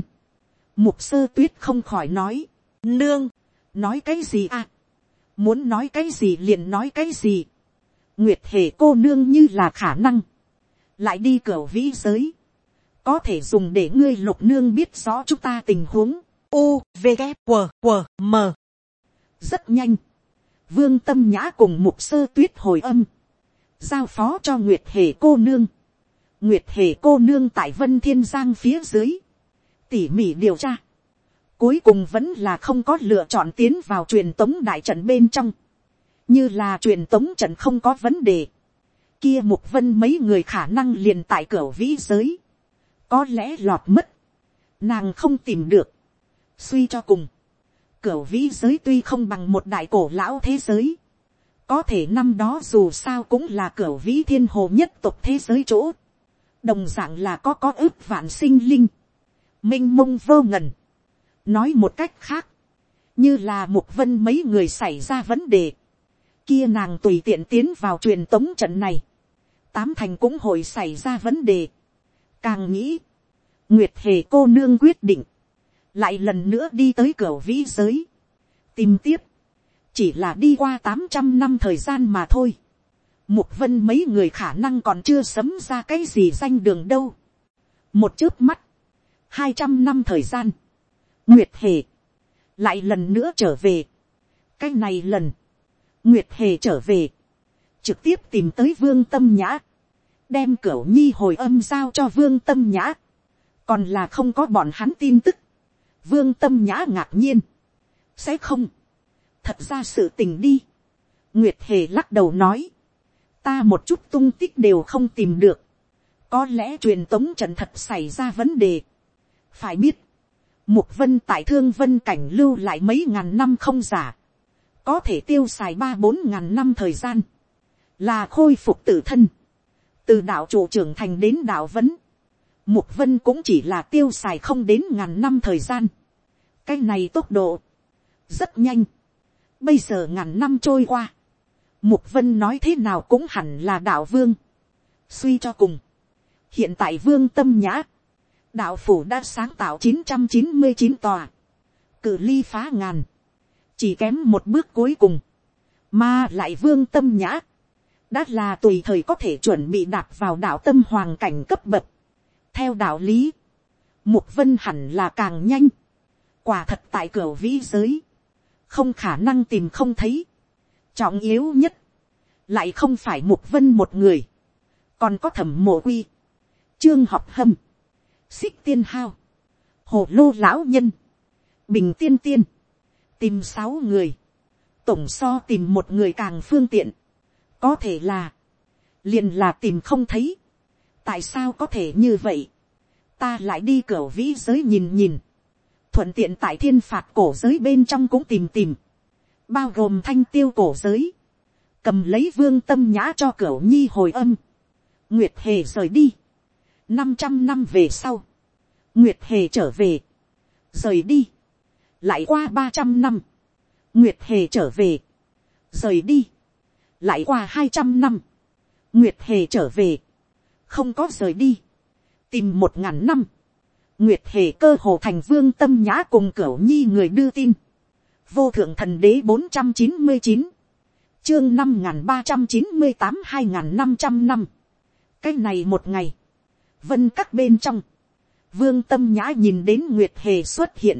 Mục sơ tuyết không khỏi nói. Nương. Nói cái gì à? Muốn nói cái gì liền nói cái gì. Nguyệt hề cô nương như là khả năng. Lại đi cửa vĩ giới. Có thể dùng để ngươi lục nương biết rõ chúng ta tình huống. U, V, K, W, W, M. Rất nhanh. Vương tâm nhã cùng mục sơ tuyết hồi âm, giao phó cho nguyệt hề cô nương, nguyệt hề cô nương tại vân thiên giang phía dưới, tỉ mỉ điều tra, cuối cùng vẫn là không có lựa chọn tiến vào truyền tống đại trận bên trong, như là truyền tống trận không có vấn đề, kia mục vân mấy người khả năng liền tại cửa vĩ giới, có lẽ lọt mất, nàng không tìm được, suy cho cùng, Cửu vĩ giới tuy không bằng một đại cổ lão thế giới. Có thể năm đó dù sao cũng là cửu vĩ thiên hồ nhất tục thế giới chỗ. Đồng dạng là có có ước vạn sinh linh. Minh mông vô ngần. Nói một cách khác. Như là một vân mấy người xảy ra vấn đề. Kia nàng tùy tiện tiến vào truyền tống trận này. tám thành cũng hội xảy ra vấn đề càng nghĩ, nguyệt hề cô nương quyết định, lại lần nữa đi tới cửa vĩ giới, tìm tiếp, chỉ là đi qua tám trăm năm thời gian mà thôi. Mục vân mấy người khả năng còn chưa sấm ra cái gì danh đường đâu. Một chớp mắt, hai trăm năm thời gian, nguyệt hề, lại lần nữa trở về. cái này lần, nguyệt hề trở về, trực tiếp tìm tới vương tâm nhã, đem cửu nhi hồi âm giao cho vương tâm nhã, còn là không có bọn hắn tin tức, vương tâm nhã ngạc nhiên, sẽ không, thật ra sự tình đi, nguyệt hề lắc đầu nói, ta một chút tung tích đều không tìm được, có lẽ truyền tống trận thật xảy ra vấn đề, phải biết, mục vân tại thương vân cảnh lưu lại mấy ngàn năm không giả, có thể tiêu xài ba bốn ngàn năm thời gian, là khôi phục tự thân, từ đạo chủ trưởng thành đến đạo vấn, mục vân cũng chỉ là tiêu xài không đến ngàn năm thời gian, cái này tốc độ, rất nhanh, bây giờ ngàn năm trôi qua, mục vân nói thế nào cũng hẳn là đạo vương, suy cho cùng, hiện tại vương tâm nhã, đạo phủ đã sáng tạo chín trăm chín mươi chín tòa, cử ly phá ngàn, chỉ kém một bước cuối cùng, mà lại vương tâm nhã, đã là tùy thời có thể chuẩn bị đạp vào đạo tâm hoàng cảnh cấp bậc. theo đạo lý, mục vân hẳn là càng nhanh, quả thật tại cửa vĩ giới, không khả năng tìm không thấy, trọng yếu nhất, lại không phải mục vân một người, còn có thẩm mộ quy, trương học hâm, xích tiên hao, hồ lô lão nhân, bình tiên tiên, tìm sáu người, tổng so tìm một người càng phương tiện, có thể là, liền là tìm không thấy, tại sao có thể như vậy, ta lại đi cửa vĩ giới nhìn nhìn, thuận tiện tại thiên phạt cổ giới bên trong cũng tìm tìm, bao gồm thanh tiêu cổ giới, cầm lấy vương tâm nhã cho cửa nhi hồi âm, nguyệt hề rời đi, năm trăm năm về sau, nguyệt hề trở về, rời đi, lại qua ba trăm năm, nguyệt hề trở về, rời đi, lại qua hai trăm năm, nguyệt hề trở về, không có rời đi, tìm một ngàn năm, nguyệt hề cơ hồ thành vương tâm nhã cùng cửu nhi người đưa tin, vô thượng thần đế bốn trăm chín mươi chín, chương năm n g h n ba trăm chín mươi tám hai n g h n năm trăm năm, cái này một ngày, vân các bên trong, vương tâm nhã nhìn đến nguyệt hề xuất hiện,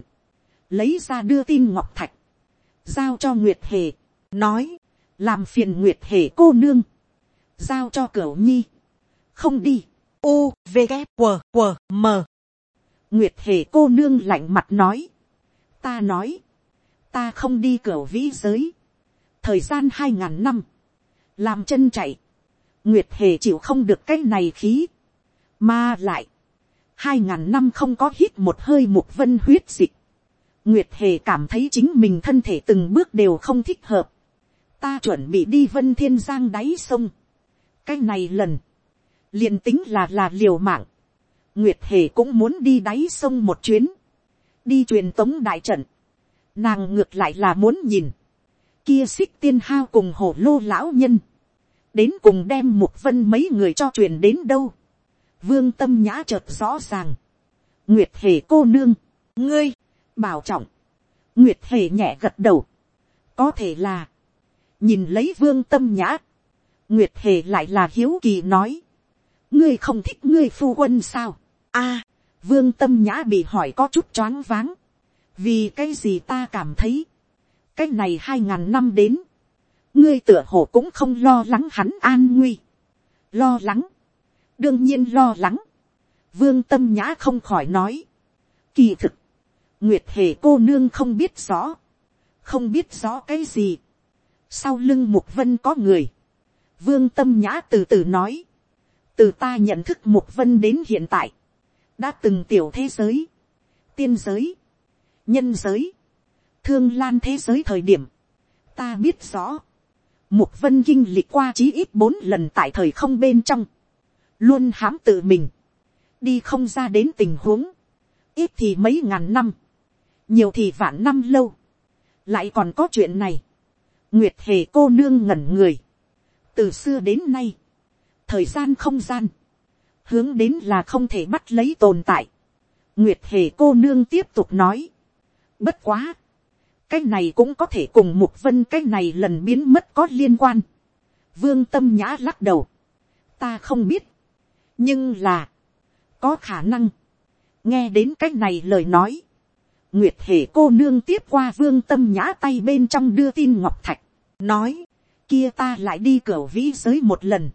lấy ra đưa tin ngọc thạch, giao cho nguyệt hề, nói, làm phiền nguyệt hề cô nương, giao cho cửa nhi, không đi, u v g q q m. Nguyệt hề cô nương lạnh mặt nói, ta nói, ta không đi cửa vĩ giới, thời gian hai ngàn năm, làm chân chạy, nguyệt hề chịu không được cái này khí, mà lại, hai ngàn năm không có hít một hơi một vân huyết dịch, nguyệt hề cảm thấy chính mình thân thể từng bước đều không thích hợp, ta chuẩn bị đi vân thiên giang đáy sông. cái này lần, liền tính là là liều mạng. nguyệt hề cũng muốn đi đáy sông một chuyến, đi truyền tống đại trận. nàng ngược lại là muốn nhìn, kia xích tiên hao cùng hổ lô lão nhân, đến cùng đem một vân mấy người cho truyền đến đâu. vương tâm nhã chợt rõ ràng, nguyệt hề cô nương, ngươi, bảo trọng, nguyệt hề nhẹ gật đầu, có thể là, nhìn lấy vương tâm nhã, nguyệt hề lại là hiếu kỳ nói, ngươi không thích ngươi phu quân sao, a, vương tâm nhã bị hỏi có chút choáng váng, vì cái gì ta cảm thấy, cái này hai ngàn năm đến, ngươi tựa hồ cũng không lo lắng hắn an nguy, lo lắng, đương nhiên lo lắng, vương tâm nhã không khỏi nói, kỳ thực, nguyệt hề cô nương không biết rõ, không biết rõ cái gì, sau lưng mục vân có người, vương tâm nhã từ từ nói, từ ta nhận thức mục vân đến hiện tại, đã từng tiểu thế giới, tiên giới, nhân giới, thương lan thế giới thời điểm, ta biết rõ, mục vân kinh lịch qua chí ít bốn lần tại thời không bên trong, luôn hãm tự mình, đi không ra đến tình huống, ít thì mấy ngàn năm, nhiều thì vạn năm lâu, lại còn có chuyện này, nguyệt hề cô nương ngẩn người, từ xưa đến nay, thời gian không gian, hướng đến là không thể bắt lấy tồn tại. nguyệt hề cô nương tiếp tục nói, bất quá, cái này cũng có thể cùng mục vân cái này lần biến mất có liên quan. vương tâm nhã lắc đầu, ta không biết, nhưng là, có khả năng, nghe đến cái này lời nói, nguyệt hề cô nương tiếp qua vương tâm nhã tay bên trong đưa tin ngọc thạch, nói, kia ta lại đi cửa vĩ giới một lần,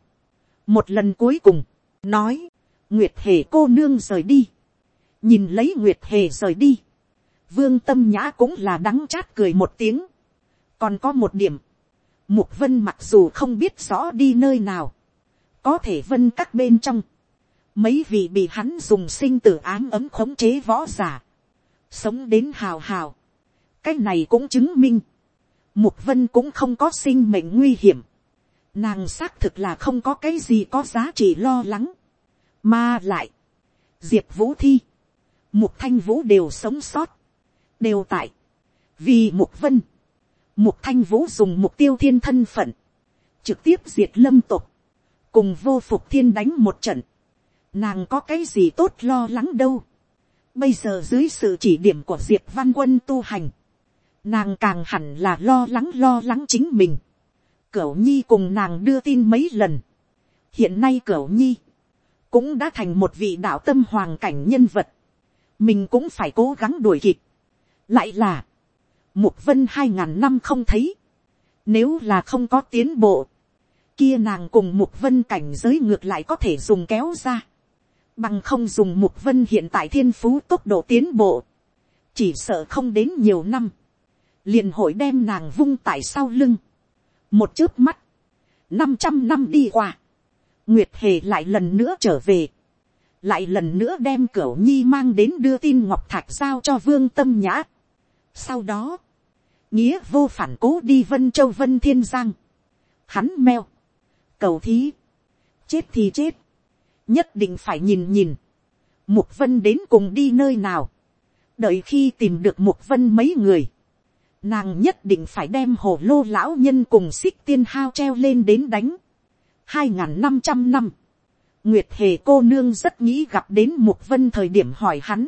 một lần cuối cùng, nói, nguyệt hề cô nương rời đi, nhìn lấy nguyệt hề rời đi, vương tâm nhã cũng là đắng chát cười một tiếng, còn có một điểm, mục vân mặc dù không biết rõ đi nơi nào, có thể vân các bên trong, mấy vị bị hắn dùng sinh tử ám ấm khống chế võ giả, sống đến hào hào, cái này cũng chứng minh, mục vân cũng không có sinh mệnh nguy hiểm, nàng xác thực là không có cái gì có giá trị lo lắng, mà lại, diệp vũ thi, mục thanh vũ đều sống sót, đều tại, vì mục vân, mục thanh vũ dùng mục tiêu thiên thân phận, trực tiếp diệt lâm tục, cùng vô phục thiên đánh một trận, nàng có cái gì tốt lo lắng đâu, bây giờ dưới sự chỉ điểm của diệp văn quân tu hành, nàng càng hẳn là lo lắng lo lắng chính mình, cửu nhi cùng nàng đưa tin mấy lần, hiện nay cửu nhi, cũng đã thành một vị đạo tâm hoàng cảnh nhân vật, mình cũng phải cố gắng đuổi kịp, lại là, mục vân hai ngàn năm không thấy, nếu là không có tiến bộ, kia nàng cùng mục vân cảnh giới ngược lại có thể dùng kéo ra, bằng không dùng mục vân hiện tại thiên phú tốc độ tiến bộ, chỉ sợ không đến nhiều năm, liền hội đem nàng vung tại sau lưng, một chớp mắt, năm trăm năm đi qua, nguyệt hề lại lần nữa trở về, lại lần nữa đem cửa nhi mang đến đưa tin ngọc thạch giao cho vương tâm nhã. sau đó, nghĩa vô phản cố đi vân châu vân thiên giang, hắn meo, cầu thí, chết thì chết, nhất định phải nhìn nhìn, mục vân đến cùng đi nơi nào, đợi khi tìm được mục vân mấy người, nàng nhất định phải đem hồ lô lão nhân cùng xích tiên hao treo lên đến đánh, hai n g h n năm trăm năm, nguyệt hề cô nương rất nghĩ gặp đến mục vân thời điểm hỏi hắn,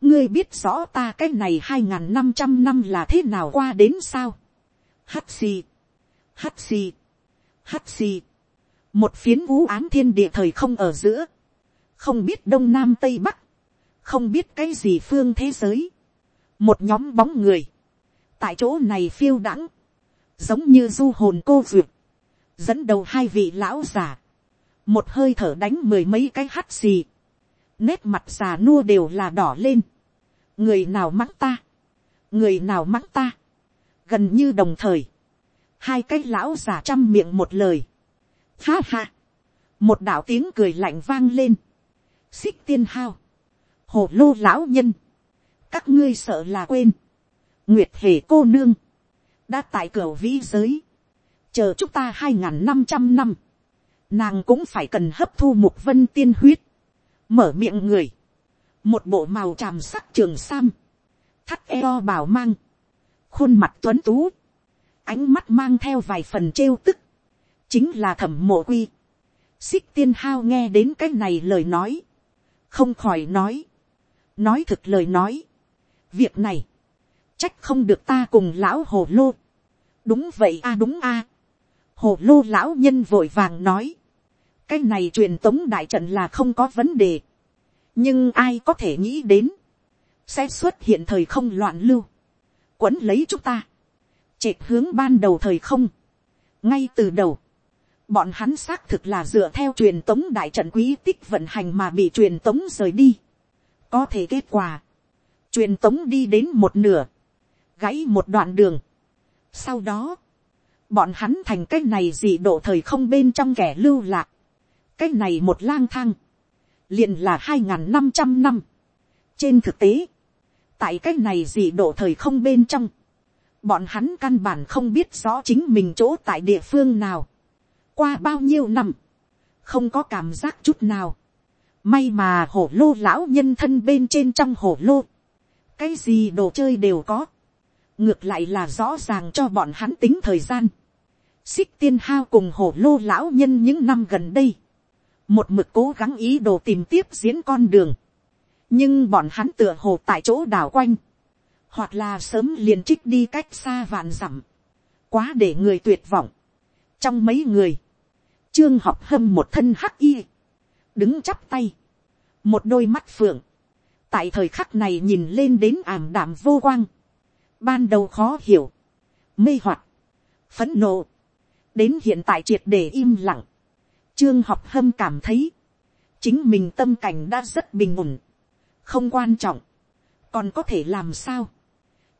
ngươi biết rõ ta cái này hai n g h n năm trăm năm là thế nào qua đến sao, hắt xì, hắt xì, hắt xì, một phiến vũ án thiên địa thời không ở giữa, không biết đông nam tây bắc, không biết cái gì phương thế giới, một nhóm bóng người, tại chỗ này phiêu đãng, giống như du hồn cô duyệt, dẫn đầu hai vị lão già, một hơi thở đánh mười mấy cái hắt xì, nét mặt già nua đều là đỏ lên, người nào mắng ta, người nào mắng ta, gần như đồng thời, hai cái lão già chăm miệng một lời, ha ha, một đạo tiếng cười lạnh vang lên, xích tiên hao, hồ lô lão nhân, các ngươi sợ là quên, nguyệt hề cô nương, đã tại cửa vĩ giới, chờ chúng ta hai n g h n năm trăm năm, nàng cũng phải cần hấp thu một vân tiên huyết, mở miệng người, một bộ màu tràm sắc trường sam, thắt eo bảo mang, khuôn mặt tuấn tú, ánh mắt mang theo vài phần trêu tức, chính là thẩm mộ quy. xích tiên hao nghe đến cái này lời nói, không khỏi nói, nói thực lời nói, việc này, trách không được ta cùng lão hồ lô. đúng vậy a đúng a. hồ lô lão nhân vội vàng nói. cái này truyền tống đại trận là không có vấn đề. nhưng ai có thể nghĩ đến. sẽ xuất hiện thời không loạn lưu. quấn lấy chúng ta. trệt hướng ban đầu thời không. ngay từ đầu bọn hắn xác thực là dựa theo truyền tống đại trận quý tích vận hành mà bị truyền tống rời đi. có thể kết quả. truyền tống đi đến một nửa gãy một đoạn đường. Sau đó, bọn hắn thành cái này dị độ thời không bên trong kẻ lưu lạc. Cái này một lang thang, liền là hai n năm trăm năm. Trên thực tế, tại cái này dị độ thời không bên trong, bọn hắn căn bản không biết rõ chính mình chỗ tại địa phương nào. Qua bao nhiêu năm, không có cảm giác chút nào. May mà hổ lô lão nhân thân bên trên trong hổ lô. Cái gì đồ chơi đều có ngược lại là rõ ràng cho bọn hắn tính thời gian. xích tiên hao cùng hổ lô lão nhân những năm gần đây, một mực cố gắng ý đồ tìm tiếp diễn con đường, nhưng bọn hắn tựa hồ tại chỗ đảo quanh, hoặc là sớm liền trích đi cách xa vạn dặm, quá để người tuyệt vọng. trong mấy người, trương học hâm một thân hắc y, đứng chắp tay, một đôi mắt phượng, tại thời khắc này nhìn lên đến ảm đạm vô quang, ban đầu khó hiểu, mê hoặc, phấn nộ, đến hiện tại triệt để im lặng, trương học hâm cảm thấy, chính mình tâm cảnh đã rất bình ổn, không quan trọng, còn có thể làm sao,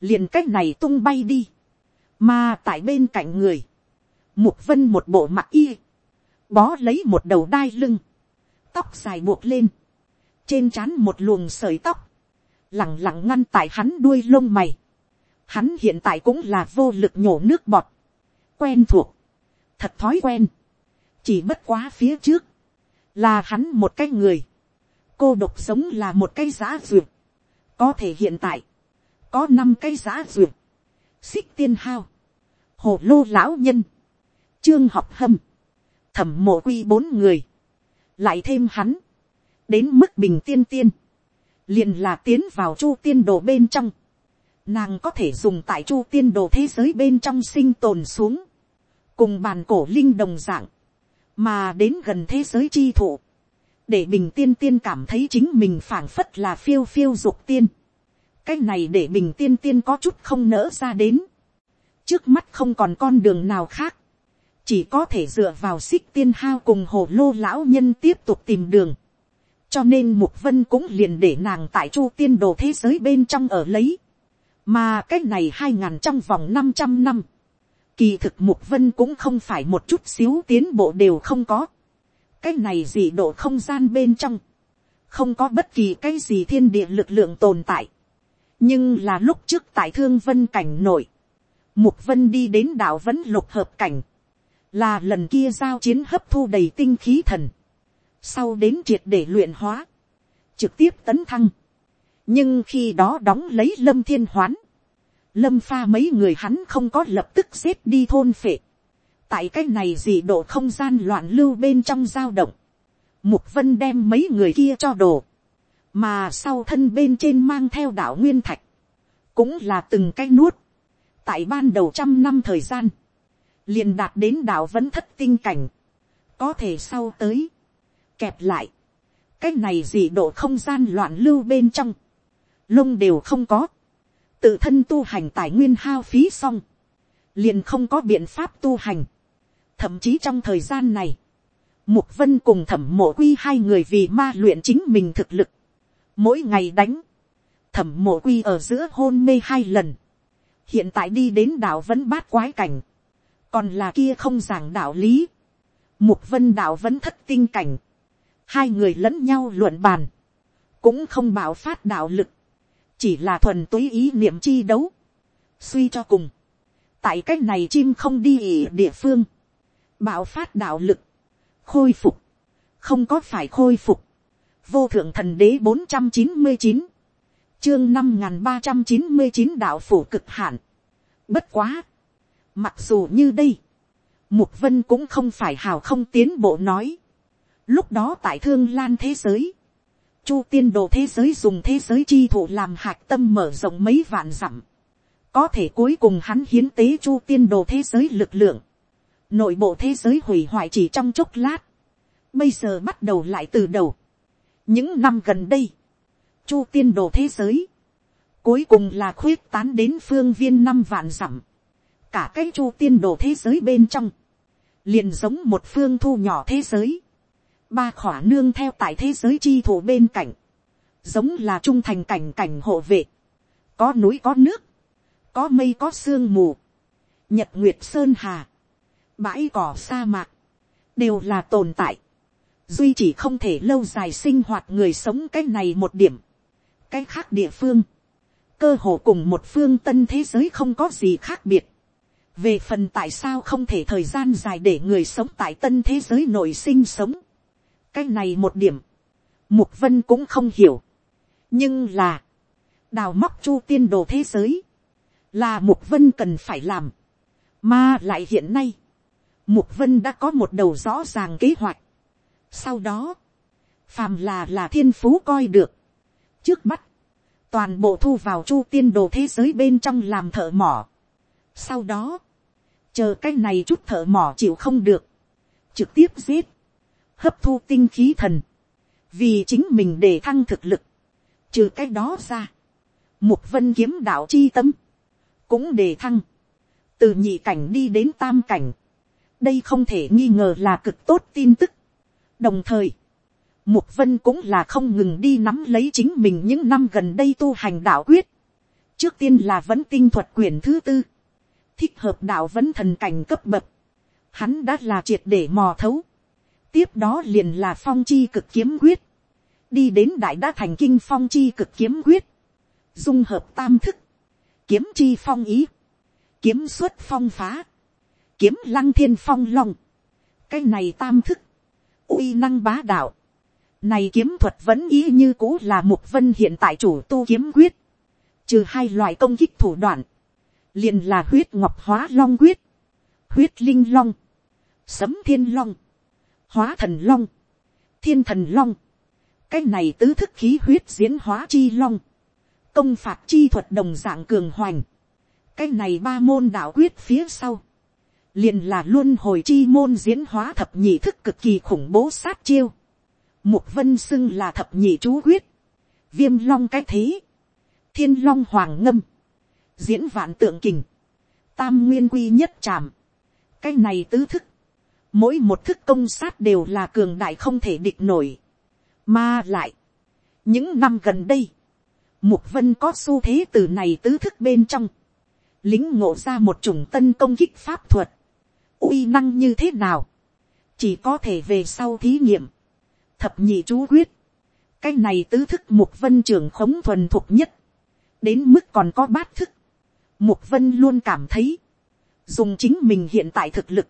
liền cách này tung bay đi, mà tại bên cạnh người, mục vân một bộ mặt y, bó lấy một đầu đai lưng, tóc dài buộc lên, trên trán một luồng sợi tóc, lẳng lặng ngăn tại hắn đuôi lông mày, hắn hiện tại cũng là vô lực nhổ nước bọt, quen thuộc, thật thói quen, chỉ bất quá phía trước, là hắn một cái người, cô độc sống là một cái giá duyệt, có thể hiện tại, có năm cái giá duyệt, xích tiên hao, hồ lô lão nhân, trương học hâm, thẩm mộ quy bốn người, lại thêm hắn, đến mức bình tiên tiên, liền là tiến vào chu tiên đồ bên trong, nàng có thể dùng tại chu tiên đồ thế giới bên trong sinh tồn xuống, cùng bàn cổ linh đồng dạng, mà đến gần thế giới chi thụ, để bình tiên tiên cảm thấy chính mình phảng phất là phiêu phiêu dục tiên. cái này để bình tiên tiên có chút không nỡ ra đến. trước mắt không còn con đường nào khác, chỉ có thể dựa vào xích tiên hao cùng hồ lô lão nhân tiếp tục tìm đường. cho nên mục vân cũng liền để nàng tại chu tiên đồ thế giới bên trong ở lấy. mà cái này hai ngàn trong vòng 500 năm, Kỳ thực Mục Vân cũng không phải một chút xíu tiến bộ đều không có. Cái này gì độ không gian bên trong. Không có bất kỳ cái gì thiên địa lực lượng tồn tại. Nhưng là lúc trước tại thương vân cảnh nổi. Mục Vân đi đến đảo vẫn lục hợp cảnh. Là lần kia giao chiến hấp thu đầy tinh khí thần. Sau đến triệt để luyện hóa. Trực tiếp tấn thăng. Nhưng khi đó đóng lấy lâm thiên hoán, lâm pha mấy người hắn không có lập tức xếp đi thôn phệ. tại cái này gì độ không gian loạn lưu bên trong giao động. mục vân đem mấy người kia cho đồ. mà sau thân bên trên mang theo đảo nguyên thạch. cũng là từng cái nuốt. tại ban đầu trăm năm thời gian liền đạt đến đạo vẫn thất tinh cảnh. có thể sau tới. kẹp lại. cái này gì độ không gian loạn lưu bên trong. lông đều không có tự thân tu hành tài nguyên hao phí xong, liền không có biện pháp tu hành. Thậm chí trong thời gian này, Mục Vân cùng thẩm mộ quy hai người vì ma luyện chính mình thực lực. Mỗi ngày đánh, thẩm mộ quy ở giữa hôn mê hai lần. Hiện tại đi đến đảo vẫn bát quái cảnh. Còn là kia không giảng đạo lý. Mục Vân đạo vẫn thất tinh cảnh. Hai người lẫn nhau luận bàn. Cũng không bảo phát đạo lực. Chỉ là thuần túy ý niệm chi đấu, suy cho cùng, tại c á c h này chim không đi ỉ địa phương, bạo phát đạo lực, khôi phục, không có phải khôi phục, vô thượng thần đế bốn trăm chín mươi chín, chương năm n g h n ba trăm chín mươi chín đạo phủ cực hạn, bất quá, mặc dù như đây, mục vân cũng không phải hào không tiến bộ nói, lúc đó tại thương lan thế giới, Chu tiên đồ thế giới dùng thế giới chi thụ làm hạt tâm mở rộng mấy vạn dặm. Có thể cuối cùng hắn hiến tế chu tiên đồ thế giới lực lượng. Nội bộ thế giới hủy hoại chỉ trong chốc lát. Bây giờ bắt đầu lại từ đầu. Những năm gần đây. Chu tiên đồ thế giới. Cuối cùng là khuyết tán đến phương viên năm vạn dặm. Cả cái chu tiên đồ thế giới bên trong. Liền giống một phương thu nhỏ thế giới. Ba khỏa nương theo tại thế giới chi thủ bên cạnh, giống là trung thành cảnh cảnh hộ vệ, có núi có nước, có mây có sương mù, nhật nguyệt sơn hà, bãi cỏ sa mạc, đều là tồn tại, duy chỉ không thể lâu dài sinh hoạt người sống cái này một điểm, cái khác địa phương, cơ hồ cùng một phương tân thế giới không có gì khác biệt, về phần tại sao không thể thời gian dài để người sống tại tân thế giới nội sinh sống, cái này một điểm, mục vân cũng không hiểu. nhưng là, đào móc chu tiên đồ thế giới, là mục vân cần phải làm. mà lại hiện nay, mục vân đã có một đầu rõ ràng kế hoạch. Sau đó, phàm là là thiên phú coi được. Trước mắt, toàn bộ thu vào chu tiên đồ thế giới bên trong làm thợ mỏ. Sau đó, chờ cái này chút thợ mỏ chịu không được, trực tiếp giết, hấp thu tinh khí thần, vì chính mình để thăng thực lực, trừ cái đó ra, mục vân kiếm đạo chi tâm, cũng để thăng, từ nhị cảnh đi đến tam cảnh, đây không thể nghi ngờ là cực tốt tin tức. đồng thời, mục vân cũng là không ngừng đi nắm lấy chính mình những năm gần đây tu hành đạo quyết. trước tiên là vẫn tinh thuật quyển thứ tư, thích hợp đạo vẫn thần cảnh cấp bậc, hắn đã là triệt để mò thấu, tiếp đó liền là phong chi cực kiếm quyết, đi đến đại đã thành kinh phong chi cực kiếm quyết, dung hợp tam thức, kiếm chi phong ý, kiếm xuất phong phá, kiếm lăng thiên phong long, cái này tam thức, uy năng bá đạo, này kiếm thuật vẫn ý như cũ là mục vân hiện tại chủ tu kiếm quyết, trừ hai loại công kích thủ đoạn, liền là huyết ngọc hóa long quyết, huyết linh long, sấm thiên long, hóa thần long, thiên thần long, cái này tứ thức khí huyết diễn hóa chi long, công phạt chi thuật đồng dạng cường hoành, cái này ba môn đạo quyết phía sau, liền là luôn hồi chi môn diễn hóa thập nhị thức cực kỳ khủng bố sát chiêu, mục vân xưng là thập nhị chú quyết, viêm long cái thế, thiên long hoàng ngâm, diễn vạn tượng kình, tam nguyên quy nhất tràm, cái này tứ thức, mỗi một thức công sát đều là cường đại không thể địch nổi, mà lại, những năm gần đây, mục vân có xu thế từ này tứ thức bên trong, lính ngộ ra một chủng tân công kích pháp thuật, uy năng như thế nào, chỉ có thể về sau thí nghiệm, thập nhị chú quyết, cái này tứ thức mục vân trưởng khống thuần thuộc nhất, đến mức còn có bát thức, mục vân luôn cảm thấy, dùng chính mình hiện tại thực lực,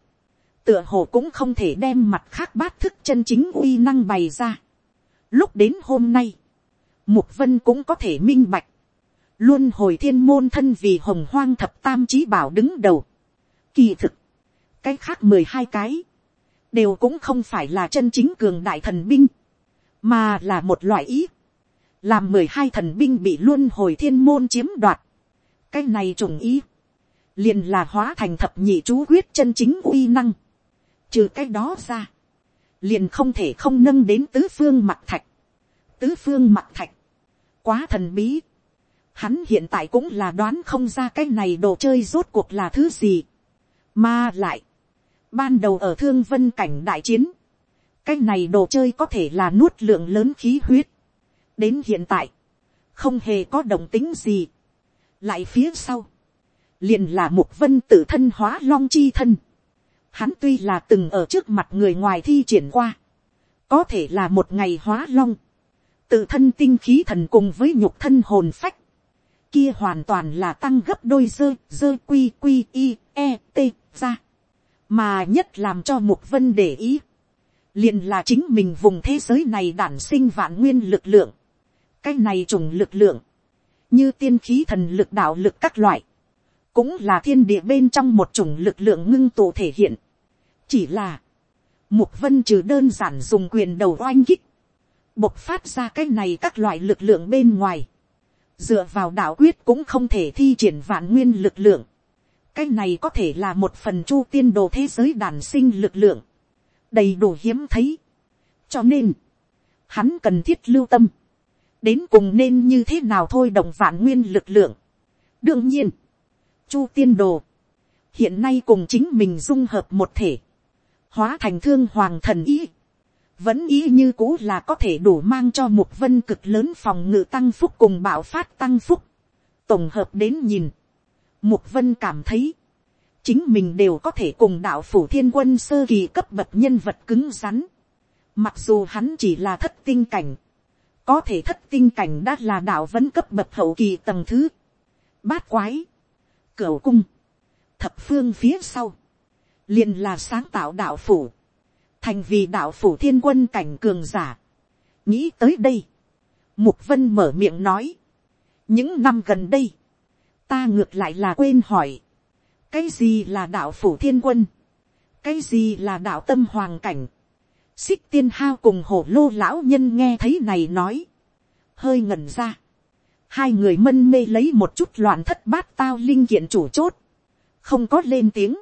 tựa hồ cũng không thể đem mặt khác bát thức chân chính uy năng bày ra. Lúc đến hôm nay, mục vân cũng có thể minh bạch, luôn hồi thiên môn thân vì hồng hoang thập tam trí bảo đứng đầu. Kỳ thực, cái khác mười hai cái, đều cũng không phải là chân chính cường đại thần binh, mà là một loại ý, làm mười hai thần binh bị luôn hồi thiên môn chiếm đoạt cái này trùng ý, liền là hóa thành thập nhị chú quyết chân chính uy năng. trừ cái đó ra, liền không thể không nâng đến tứ phương mặt thạch. tứ phương mặt thạch, quá thần bí. Hắn hiện tại cũng là đoán không ra cái này đồ chơi rốt cuộc là thứ gì. Mà lại, ban đầu ở thương vân cảnh đại chiến, cái này đồ chơi có thể là nuốt lượng lớn khí huyết. đến hiện tại, không hề có động tính gì lại phía sau, liền là mục vân tự thân hóa long chi thân. hắn tuy là từng ở trước mặt người ngoài thi triển qua, có thể là một ngày hóa long, tự thân tinh khí thần cùng với nhục thân hồn phách, kia hoàn toàn là tăng gấp đôi dơ dơ quy quy i e t ra. Mà nhất làm cho mục vân để ý, liền là chính mình vùng thế giới này đản sinh vạn nguyên lực lượng, cái này trùng lực lượng, như tiên khí thần lực đạo lực các loại, cũng là thiên địa bên trong một chủng lực lượng ngưng tụ thể hiện. chỉ là, mục vân trừ đơn giản dùng quyền đầu oanh kích, bộc phát ra cái này các loại lực lượng bên ngoài, dựa vào đạo quyết cũng không thể thi triển vạn nguyên lực lượng, cái này có thể là một phần chu tiên đồ thế giới đàn sinh lực lượng, đầy đủ hiếm thấy. cho nên, hắn cần thiết lưu tâm, đến cùng nên như thế nào thôi đồng vạn nguyên lực lượng. đương nhiên, chu tiên đồ, hiện nay cùng chính mình dung hợp một thể, hóa thành thương hoàng thần ý, vẫn ý như cũ là có thể đủ mang cho một vân cực lớn phòng ngự tăng phúc cùng bạo phát tăng phúc. tổng hợp đến nhìn, Mục Vân cảm thấy, chính mình đều có thể cùng đạo phủ thiên quân sơ kỳ cấp bậc nhân vật cứng rắn. Mặc dù hắn chỉ là thất tinh cảnh, có thể thất tinh cảnh đã là đạo vẫn cấp bậc hậu kỳ tầng thứ. Bát quái, cửu cung, thập phương phía sau, liền là sáng tạo đạo phủ, thành vì đạo phủ thiên quân cảnh cường giả. nghĩ tới đây, mục vân mở miệng nói, những năm gần đây, ta ngược lại là quên hỏi, cái gì là đạo phủ thiên quân, cái gì là đạo tâm hoàng cảnh, xích tiên hao cùng hổ lô lão nhân nghe thấy này nói, hơi ngẩn ra, hai người mân mê lấy một chút loạn thất bát tao linh kiện chủ chốt, không có lên tiếng,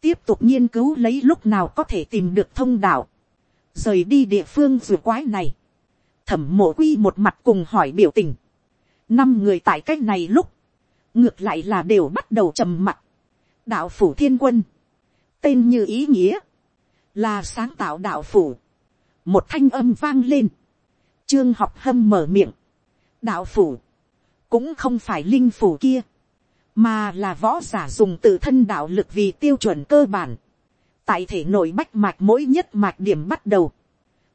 tiếp tục nghiên cứu lấy lúc nào có thể tìm được thông đạo, rời đi địa phương dù quái này, thẩm mộ quy một mặt cùng hỏi biểu tình, năm người tại c á c h này lúc, ngược lại là đều bắt đầu trầm mặt, đạo phủ thiên quân, tên như ý nghĩa, là sáng tạo đạo phủ, một thanh âm vang lên, trương học hâm mở miệng, đạo phủ, cũng không phải linh phủ kia, mà là võ giả dùng tự thân đạo lực vì tiêu chuẩn cơ bản, tại thể nội bách mạch mỗi nhất mạch điểm bắt đầu,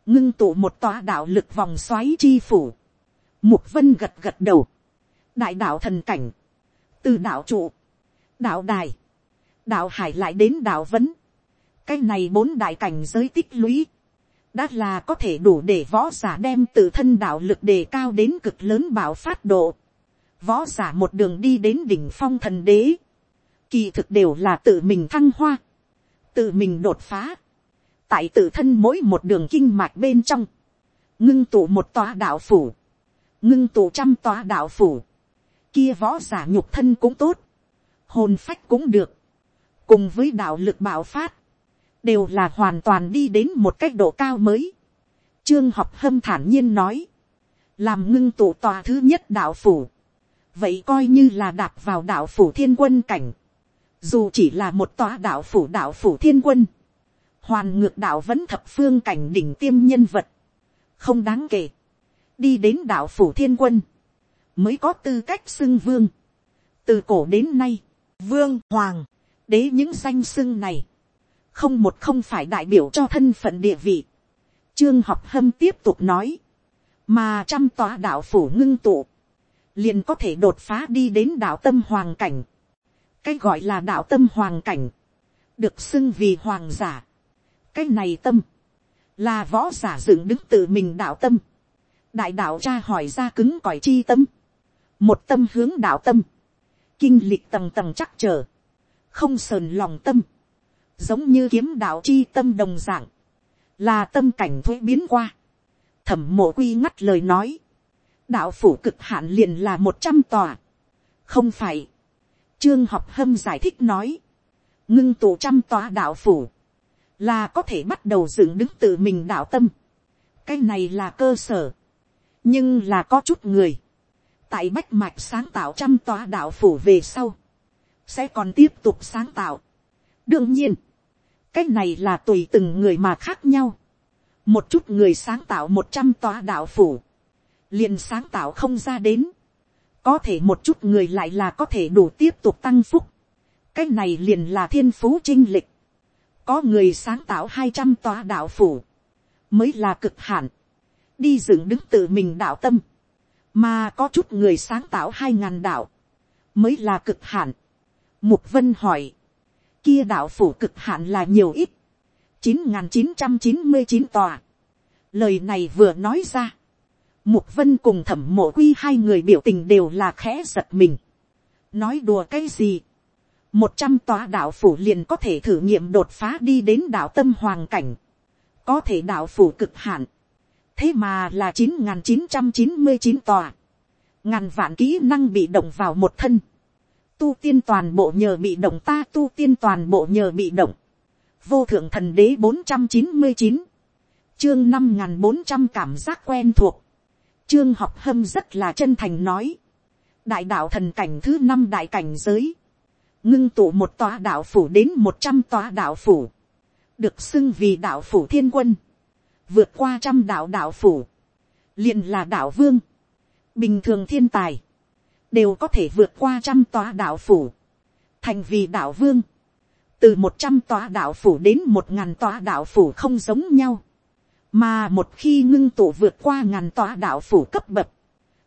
ngưng tụ một tòa đạo lực vòng xoáy chi phủ. Mục vân gật gật đầu. Đại đạo thần cảnh. Từ đạo trụ. Đạo đài. Đạo hải lại đến đạo vấn. Cái này bốn đại cảnh giới tích lũy. Đã là có thể đủ để võ giả đem tự thân đạo lực đề cao đến cực lớn bảo phát độ. Võ giả một đường đi đến đỉnh phong thần đế. Kỳ thực đều là tự mình thăng hoa. Tự mình đột phá tại tự thân mỗi một đường kinh mạch bên trong, ngưng tụ một tòa đạo phủ, ngưng tụ trăm tòa đạo phủ, kia võ giả nhục thân cũng tốt, hồn phách cũng được, cùng với đạo lực bạo phát, đều là hoàn toàn đi đến một cách độ cao mới. Trương học hâm thản nhiên nói, làm ngưng tụ tòa thứ nhất đạo phủ, vậy coi như là đạp vào đạo phủ thiên quân cảnh, dù chỉ là một tòa đạo phủ đạo phủ thiên quân, hoàn ngược đạo vẫn thập phương cảnh đỉnh tiêm nhân vật, không đáng kể, đi đến đạo phủ thiên quân, mới có tư cách xưng vương, từ cổ đến nay, vương hoàng, đế những danh xưng này, không một không phải đại biểu cho thân phận địa vị, trương học hâm tiếp tục nói, mà trăm tòa đạo phủ ngưng tụ, liền có thể đột phá đi đến đạo tâm hoàng cảnh, cái gọi là đạo tâm hoàng cảnh, được xưng vì hoàng giả, cái này tâm, là võ giả dựng đứng tự mình đạo tâm, đại đạo cha hỏi ra cứng cỏi chi tâm, một tâm hướng đạo tâm, kinh lịch tầng tầng chắc trở, không sờn lòng tâm, giống như kiếm đạo chi tâm đồng dạng, là tâm cảnh thuế biến qua, thẩm mộ quy ngắt lời nói, đạo phủ cực hạn liền là một trăm tòa, không phải, trương học hâm giải thích nói, ngưng tụ trăm tòa đạo phủ, là có thể bắt đầu dựng đứng tự mình đạo tâm. cái này là cơ sở. nhưng là có chút người, tại bách mạch sáng tạo trăm tòa đạo phủ về sau, sẽ còn tiếp tục sáng tạo. đương nhiên, cái này là tùy từng người mà khác nhau. một chút người sáng tạo một trăm tòa đạo phủ, liền sáng tạo không ra đến. có thể một chút người lại là có thể đủ tiếp tục tăng phúc. cái này liền là thiên phú trinh lịch có người sáng tạo hai trăm tòa đạo phủ, mới là cực hạn, đi dựng đứng tự mình đạo tâm, mà có chút người sáng tạo hai ngàn đạo, mới là cực hạn. Mục vân hỏi, kia đạo phủ cực hạn là nhiều ít, chín nghìn chín trăm chín mươi chín tòa. Lời này vừa nói ra, mục vân cùng thẩm mộ quy hai người biểu tình đều là khẽ giật mình. nói đùa cái gì, một trăm tòa đạo phủ liền có thể thử nghiệm đột phá đi đến đạo tâm hoàng cảnh, có thể đạo phủ cực hạn, thế mà là chín n g h n chín trăm chín mươi chín tòa, ngàn vạn kỹ năng bị động vào một thân, tu tiên toàn bộ nhờ bị động ta tu tiên toàn bộ nhờ bị động, vô thượng thần đế bốn trăm chín mươi chín, chương năm n g h n bốn trăm cảm giác quen thuộc, chương học hâm rất là chân thành nói, đại đạo thần cảnh thứ năm đại cảnh giới, ngưng tụ một tòa đạo phủ đến một trăm tòa đạo phủ, được xưng vì đạo phủ thiên quân, vượt qua trăm đạo đạo phủ, liền là đạo vương, bình thường thiên tài, đều có thể vượt qua trăm tòa đạo phủ, thành vì đạo vương, từ một trăm tòa đạo phủ đến một ngàn tòa đạo phủ không giống nhau, mà một khi ngưng tụ vượt qua ngàn tòa đạo phủ cấp bậc,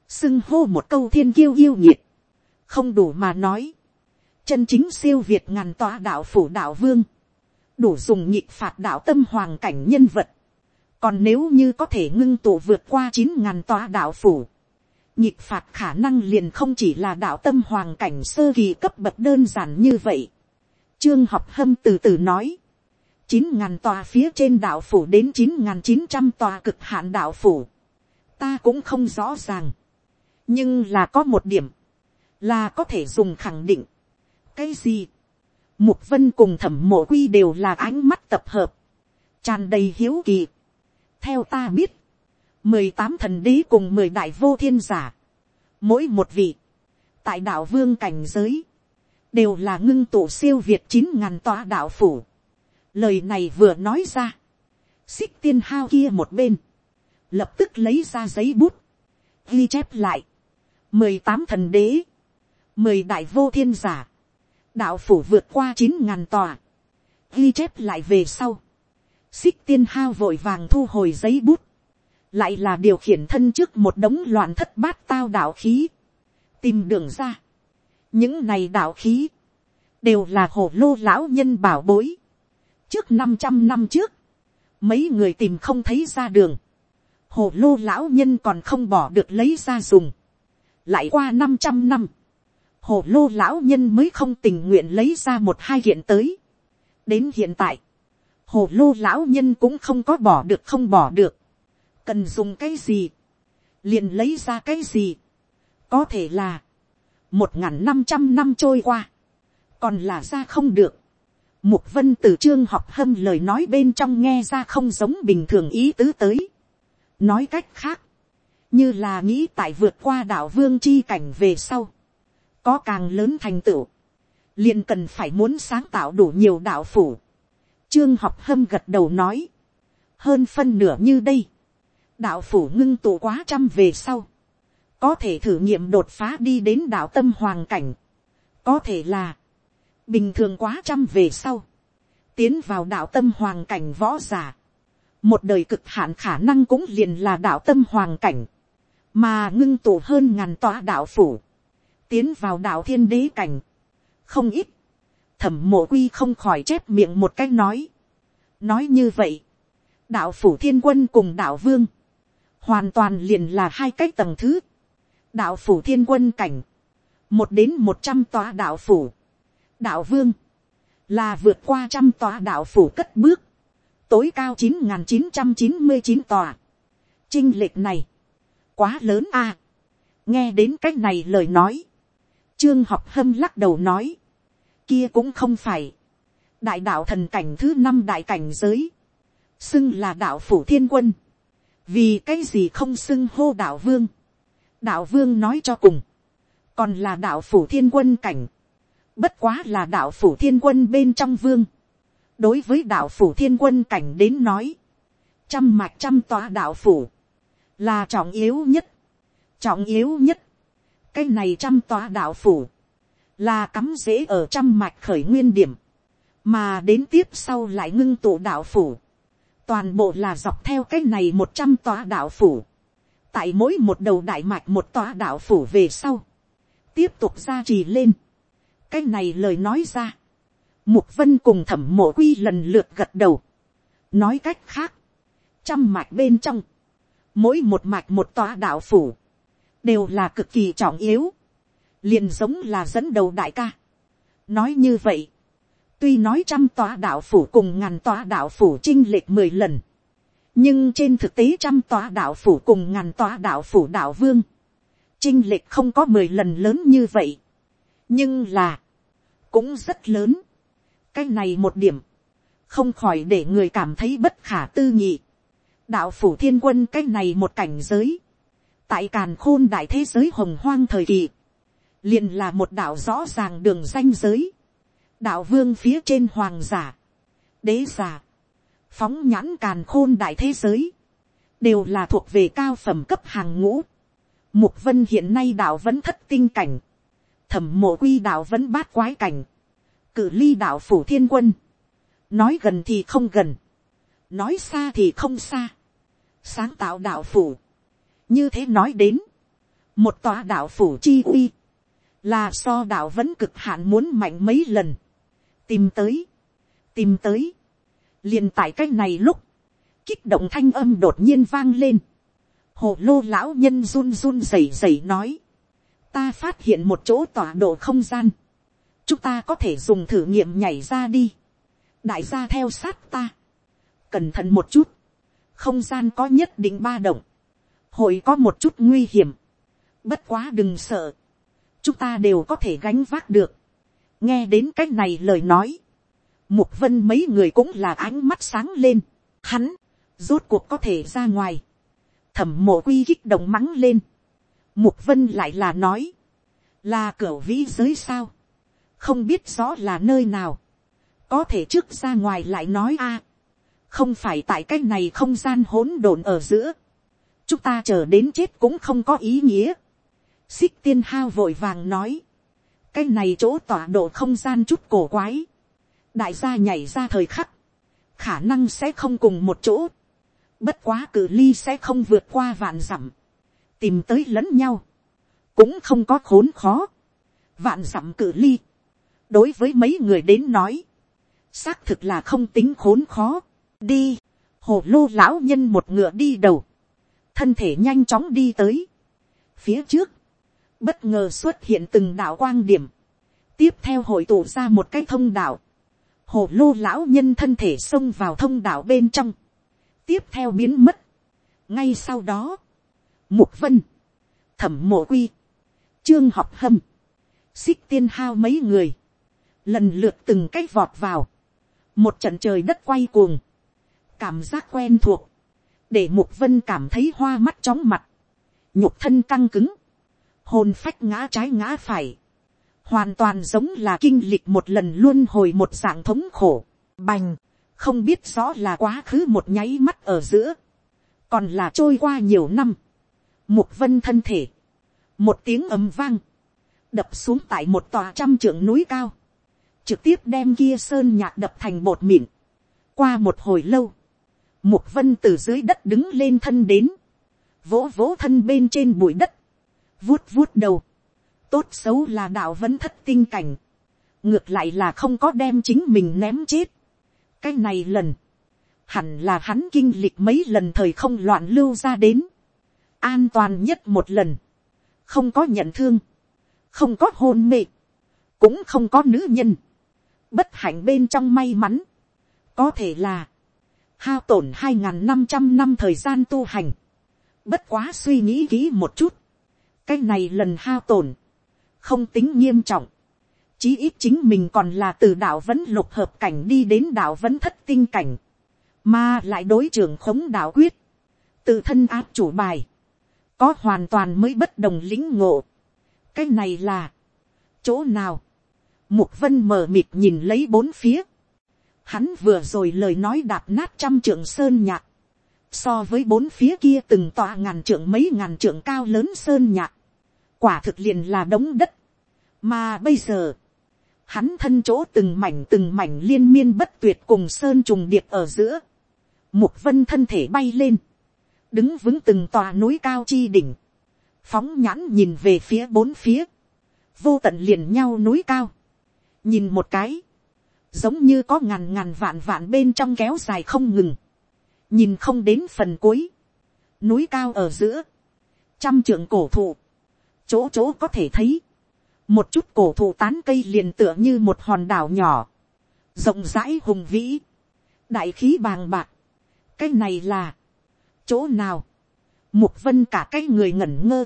xưng hô một câu thiên kiêu yêu nhiệt, không đủ mà nói, chân chính siêu việt ngàn tòa đạo phủ đạo vương, đủ dùng nhịp phạt đạo tâm hoàng cảnh nhân vật. còn nếu như có thể ngưng tụ vượt qua chín ngàn tòa đạo phủ, nhịp phạt khả năng liền không chỉ là đạo tâm hoàng cảnh sơ kỳ cấp bậc đơn giản như vậy. Trương học hâm từ từ nói, chín ngàn tòa phía trên đạo phủ đến chín ngàn chín trăm tòa cực hạn đạo phủ, ta cũng không rõ ràng, nhưng là có một điểm, là có thể dùng khẳng định, cái gì, mục vân cùng thẩm mộ quy đều là ánh mắt tập hợp, tràn đầy hiếu kỳ. theo ta biết, mười tám thần đế cùng mười đại vô thiên giả, mỗi một vị, tại đạo vương cảnh giới, đều là ngưng tụ siêu việt chín ngàn tòa đạo phủ. Lời này vừa nói ra, xích tiên hao kia một bên, lập tức lấy ra giấy bút, ghi chép lại, mười tám thần đế, mười đại vô thiên giả, đạo phủ vượt qua chín ngàn tòa, ghi chép lại về sau, xích tiên hao vội vàng thu hồi giấy bút, lại là điều khiển thân trước một đống loạn thất bát tao đạo khí, tìm đường ra. những này đạo khí, đều là hồ lô lão nhân bảo bối. trước năm trăm năm trước, mấy người tìm không thấy ra đường, hồ lô lão nhân còn không bỏ được lấy ra dùng. lại qua năm trăm năm, hồ lô lão nhân mới không tình nguyện lấy ra một hai hiện tới. đến hiện tại, hồ lô lão nhân cũng không có bỏ được không bỏ được cần dùng cái gì, liền lấy ra cái gì. có thể là, một n g h n năm trăm năm trôi qua, còn là ra không được. Mục vân từ trương học hâm lời nói bên trong nghe ra không giống bình thường ý tứ tới. nói cách khác, như là nghĩ tại vượt qua đảo vương chi cảnh về sau, có càng lớn thành tựu, liền cần phải muốn sáng tạo đủ nhiều đạo phủ, Trương học hâm gật đầu nói. Hơn phân nửa như đây. Đạo phủ ngưng tụ quá trăm về sau. Có thể thử nghiệm đột phá đi đến đạo tâm hoàng cảnh. Có thể là. Bình thường quá trăm về sau. Tiến vào đạo tâm hoàng cảnh võ giả. Một đời cực hạn khả năng cũng liền là đạo tâm hoàng cảnh. Mà ngưng tụ hơn ngàn tòa đạo phủ. Tiến vào đạo thiên đế cảnh. Không ít thẩm mộ quy không khỏi chép miệng một cách nói. nói như vậy, đạo phủ thiên quân cùng đạo vương, hoàn toàn liền là hai cái tầng thứ. đạo phủ thiên quân cảnh, một đến một trăm tòa đạo phủ, đạo vương, là vượt qua trăm tòa đạo phủ cất bước, tối cao chín n g h n chín trăm chín mươi chín tòa. Trinh lệch này, quá lớn a. nghe đến c á c h này lời nói, trương học hâm lắc đầu nói, kia cũng không phải. đại đạo thần cảnh thứ năm đại cảnh giới, xưng là đạo phủ thiên quân, vì cái gì không xưng hô đạo vương. đạo vương nói cho cùng, còn là đạo phủ thiên quân cảnh, bất quá là đạo phủ thiên quân bên trong vương. đối với đạo phủ thiên quân cảnh đến nói, trăm mạch trăm tòa đạo phủ, là trọng yếu nhất, trọng yếu nhất, cái này trăm tòa đạo phủ, là cắm rễ ở trăm mạch khởi nguyên điểm, mà đến tiếp sau lại ngưng tụ đạo phủ, toàn bộ là dọc theo cái này một trăm tòa đạo phủ, tại mỗi một đầu đại mạch một tòa đạo phủ về sau, tiếp tục ra trì lên, cái này lời nói ra, mục vân cùng thẩm mộ quy lần lượt gật đầu, nói cách khác, trăm mạch bên trong, mỗi một mạch một tòa đạo phủ, đều là cực kỳ trọng yếu, liền giống là dẫn đầu đại ca. nói như vậy, tuy nói trăm tòa đạo phủ cùng ngàn tòa đạo phủ chinh lệch mười lần, nhưng trên thực tế trăm tòa đạo phủ cùng ngàn tòa đạo phủ đạo vương, chinh lệch không có mười lần lớn như vậy, nhưng là, cũng rất lớn. cái này một điểm, không khỏi để người cảm thấy bất khả tư nghị. đạo phủ thiên quân cái này một cảnh giới, tại càn khôn đại thế giới hồng hoang thời kỳ, liền là một đạo rõ ràng đường danh giới, đạo vương phía trên hoàng giả, đế giả, phóng nhãn càn khôn đại thế giới, đều là thuộc về cao phẩm cấp hàng ngũ. Mục vân hiện nay đạo vẫn thất tinh cảnh, thẩm mộ quy đạo vẫn bát quái cảnh, cử ly đạo phủ thiên quân, nói gần thì không gần, nói xa thì không xa, sáng tạo đạo phủ, như thế nói đến, một tòa đạo phủ chi uy, là so đạo vẫn cực hạn muốn mạnh mấy lần, tìm tới, tìm tới, liền tại cái này lúc, kích động thanh âm đột nhiên vang lên, hồ lô lão nhân run run rẩy rẩy nói, ta phát hiện một chỗ tọa độ không gian, chúng ta có thể dùng thử nghiệm nhảy ra đi, đại gia theo sát ta, cẩn thận một chút, không gian có nhất định ba động, hội có một chút nguy hiểm, bất quá đừng sợ, chúng ta đều có thể gánh vác được, nghe đến cái này lời nói, mục vân mấy người cũng là ánh mắt sáng lên, hắn, rốt cuộc có thể ra ngoài, thẩm mộ quy kích động mắng lên, mục vân lại là nói, là cửa vĩ giới sao, không biết rõ là nơi nào, có thể trước ra ngoài lại nói a, không phải tại cái này không gian hỗn độn ở giữa, chúng ta chờ đến chết cũng không có ý nghĩa, xích tiên hao vội vàng nói, cái này chỗ tọa độ không gian chút cổ quái, đại gia nhảy ra thời khắc, khả năng sẽ không cùng một chỗ, bất quá cử ly sẽ không vượt qua vạn dặm, tìm tới lẫn nhau, cũng không có khốn khó, vạn dặm cử ly, đối với mấy người đến nói, xác thực là không tính khốn khó, đi, hồ lô lão nhân một ngựa đi đầu, thân thể nhanh chóng đi tới, phía trước, bất ngờ xuất hiện từng đạo quang điểm, tiếp theo hội tụ ra một cái thông đạo, hồ lô lão nhân thân thể xông vào thông đạo bên trong, tiếp theo biến mất. ngay sau đó, mục vân, thẩm mộ quy, trương học hâm, xích tiên hao mấy người, lần lượt từng cái vọt vào, một trận trời đất quay cuồng, cảm giác quen thuộc, để mục vân cảm thấy hoa mắt chóng mặt, nhục thân căng cứng, hồn phách ngã trái ngã phải, hoàn toàn giống là kinh lịch một lần luôn hồi một dạng thống khổ, bành, không biết rõ là quá khứ một nháy mắt ở giữa, còn là trôi qua nhiều năm, mục vân thân thể, một tiếng ầm vang, đập xuống tại một tòa trăm trượng núi cao, trực tiếp đem kia sơn nhạc đập thành bột mịn. qua một hồi lâu, mục vân từ dưới đất đứng lên thân đến, vỗ vỗ thân bên trên bụi đất, vuốt vuốt đầu, tốt xấu là đạo vẫn thất tinh cảnh, ngược lại là không có đem chính mình ném chết. cái này lần, hẳn là hắn kinh lịch mấy lần thời không loạn lưu ra đến, an toàn nhất một lần, không có nhận thương, không có hôn mê, cũng không có nữ nhân, bất hạnh bên trong may mắn, có thể là, hao tổn hai n g h n năm trăm năm thời gian tu hành, bất quá suy nghĩ kỹ một chút, cái này lần hao tổn, không tính nghiêm trọng, chí ít chính mình còn là từ đạo vẫn lục hợp cảnh đi đến đạo vẫn thất tinh cảnh, mà lại đối trưởng khống đạo quyết, tự thân áp chủ bài, có hoàn toàn mới bất đồng lĩnh ngộ. cái này là, chỗ nào, mục vân mờ mịt nhìn lấy bốn phía, hắn vừa rồi lời nói đạp nát trăm trưởng sơn nhạc, so với bốn phía kia từng tòa ngàn trượng mấy ngàn trượng cao lớn sơn nhạc, quả thực liền là đống đất, mà bây giờ, hắn thân chỗ từng mảnh từng mảnh liên miên bất tuyệt cùng sơn trùng điệp ở giữa, mục vân thân thể bay lên, đứng vững từng tòa núi cao chi đỉnh, phóng nhãn nhìn về phía bốn phía, vô tận liền nhau núi cao, nhìn một cái, giống như có ngàn ngàn vạn vạn bên trong kéo dài không ngừng, nhìn không đến phần cuối, núi cao ở giữa, trăm trượng cổ thụ, chỗ chỗ có thể thấy, một chút cổ thụ tán cây liền tựa như một hòn đảo nhỏ, rộng rãi hùng vĩ, đại khí bàng bạc, cái này là, chỗ nào, mục vân cả cái người ngẩn ngơ,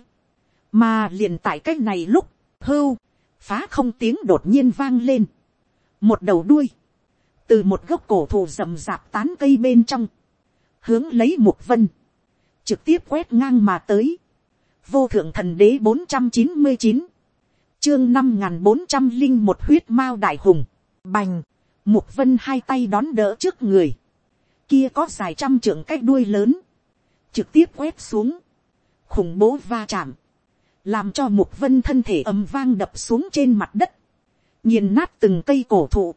mà liền tại cái này lúc, hưu, phá không tiếng đột nhiên vang lên, một đầu đuôi, từ một gốc cổ thụ rậm rạp tán cây bên trong, hướng lấy mục vân, trực tiếp quét ngang mà tới, vô thượng thần đế bốn trăm chín mươi chín, chương năm n bốn trăm linh một huyết mao đại hùng, bành, mục vân hai tay đón đỡ trước người, kia có dài trăm trượng cách đuôi lớn, trực tiếp quét xuống, khủng bố va chạm, làm cho mục vân thân thể ầm vang đập xuống trên mặt đất, nghiền nát từng cây cổ thụ,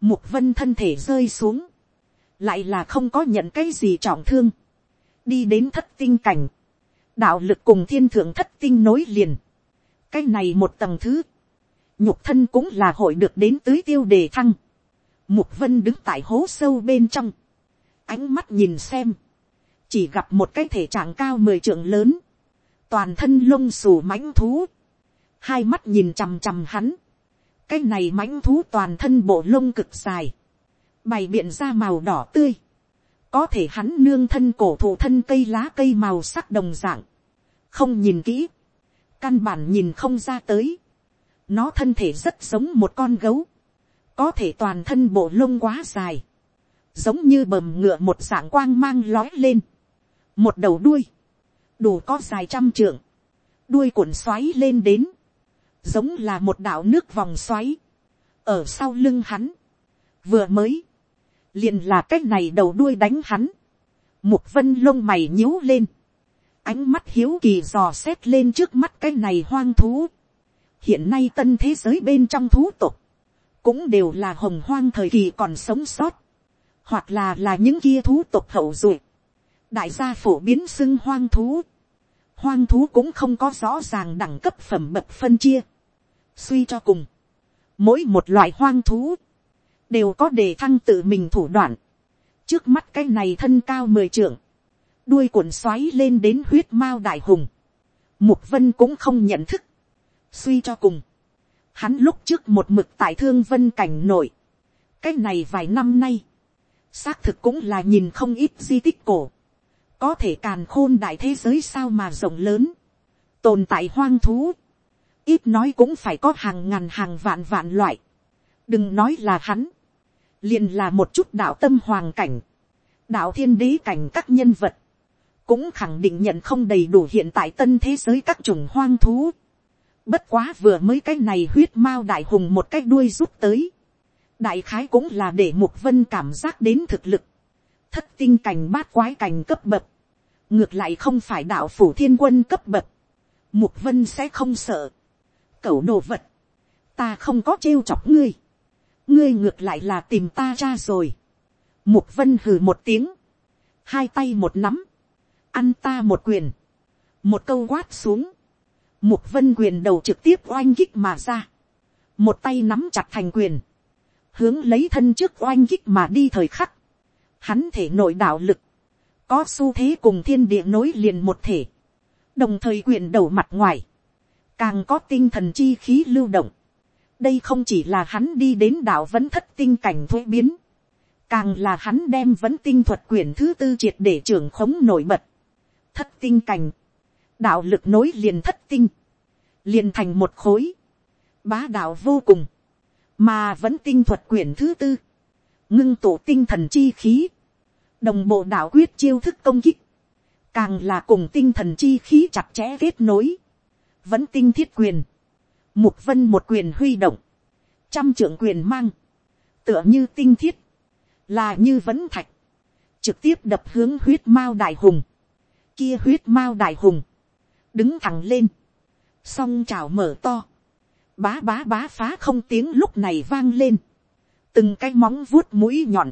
mục vân thân thể rơi xuống, lại là không có nhận cái gì trọng thương, đi đến thất tinh cảnh, đạo lực cùng thiên thượng thất tinh nối liền, cái này một tầng thứ, nhục thân cũng là hội được đến tưới tiêu đề thăng, mục vân đứng tại hố sâu bên trong, ánh mắt nhìn xem, chỉ gặp một cái thể trạng cao mười trượng lớn, toàn thân lông xù mãnh thú, hai mắt nhìn chằm chằm hắn, cái này mãnh thú toàn thân bộ lông cực dài, bày biện ra màu đỏ tươi, có thể hắn nương thân cổ thụ thân cây lá cây màu sắc đồng dạng, không nhìn kỹ, căn bản nhìn không ra tới, nó thân thể rất giống một con gấu, có thể toàn thân bộ lông quá dài, giống như bầm ngựa một dạng quang mang lói lên, một đầu đuôi, đủ có dài trăm trượng, đuôi cuộn xoáy lên đến, giống là một đạo nước vòng xoáy, ở sau lưng hắn, vừa mới, liền là cái này đầu đuôi đánh hắn, mục vân lông mày nhíu lên, ánh mắt hiếu kỳ dò xét lên trước mắt cái này hoang thú, hiện nay tân thế giới bên trong thú tục, cũng đều là hồng hoang thời kỳ còn sống sót, hoặc là là những kia thú tục hậu duệ, đại gia phổ biến xưng hoang thú, hoang thú cũng không có rõ ràng đẳng cấp phẩm bậc phân chia, suy cho cùng, mỗi một loại hoang thú, đều có đề thăng tự mình thủ đoạn, trước mắt cái này thân cao mười trưởng, đuôi cuộn xoáy lên đến huyết mao đại hùng, mục vân cũng không nhận thức, suy cho cùng, hắn lúc trước một mực tại thương vân cảnh nổi, cái này vài năm nay, xác thực cũng là nhìn không ít di tích cổ, có thể càn khôn đại thế giới sao mà rộng lớn, tồn tại hoang thú, ít nói cũng phải có hàng ngàn hàng vạn vạn loại, đừng nói là hắn, liền là một chút đạo tâm hoàng cảnh, đạo thiên đế cảnh các nhân vật, cũng khẳng định nhận không đầy đủ hiện tại tân thế giới các chủng hoang thú. Bất quá vừa mới cái này huyết mao đại hùng một cái đuôi rút tới. Đại khái cũng là để Mục Vân cảm giác đến thực lực. Thất tinh cảnh bát quái cảnh cấp bậc. Ngược lại không phải đạo phủ thiên quân cấp bậc. Mục Vân sẽ không sợ. Cẩu đồ vật. Ta không có trêu chọc ngươi. Ngươi ngược lại là tìm ta ra rồi. Mục Vân hừ một tiếng. Hai tay một nắm ăn ta một quyền, một câu quát xuống, mục vân quyền đầu trực tiếp oanh kích mà ra, một tay nắm chặt thành quyền, hướng lấy thân trước oanh kích mà đi thời khắc, hắn thể nội đạo lực, có xu thế cùng thiên địa nối liền một thể, đồng thời quyền đầu mặt ngoài, càng có tinh thần chi khí lưu động, đây không chỉ là hắn đi đến đạo vẫn thất tinh cảnh thuế biến, càng là hắn đem vẫn tinh thuật quyển thứ tư triệt để trưởng khống nổi bật, thất tinh cảnh, đạo lực nối liền thất tinh, liền thành một khối, bá đạo vô cùng, mà vẫn tinh thuật quyển thứ tư, ngưng tụ tinh thần chi khí, đồng bộ đạo quyết chiêu thức công kích, càng là cùng tinh thần chi khí chặt chẽ kết nối, vẫn tinh thiết quyền, mục vân một quyền huy động, trăm trưởng quyền mang, tựa như tinh thiết, là như vấn thạch, trực tiếp đập hướng huyết mao đại hùng, kia huyết mao đại hùng, đứng thẳng lên, song trào mở to, bá bá bá phá không tiếng lúc này vang lên, từng cái móng vuốt mũi nhọn,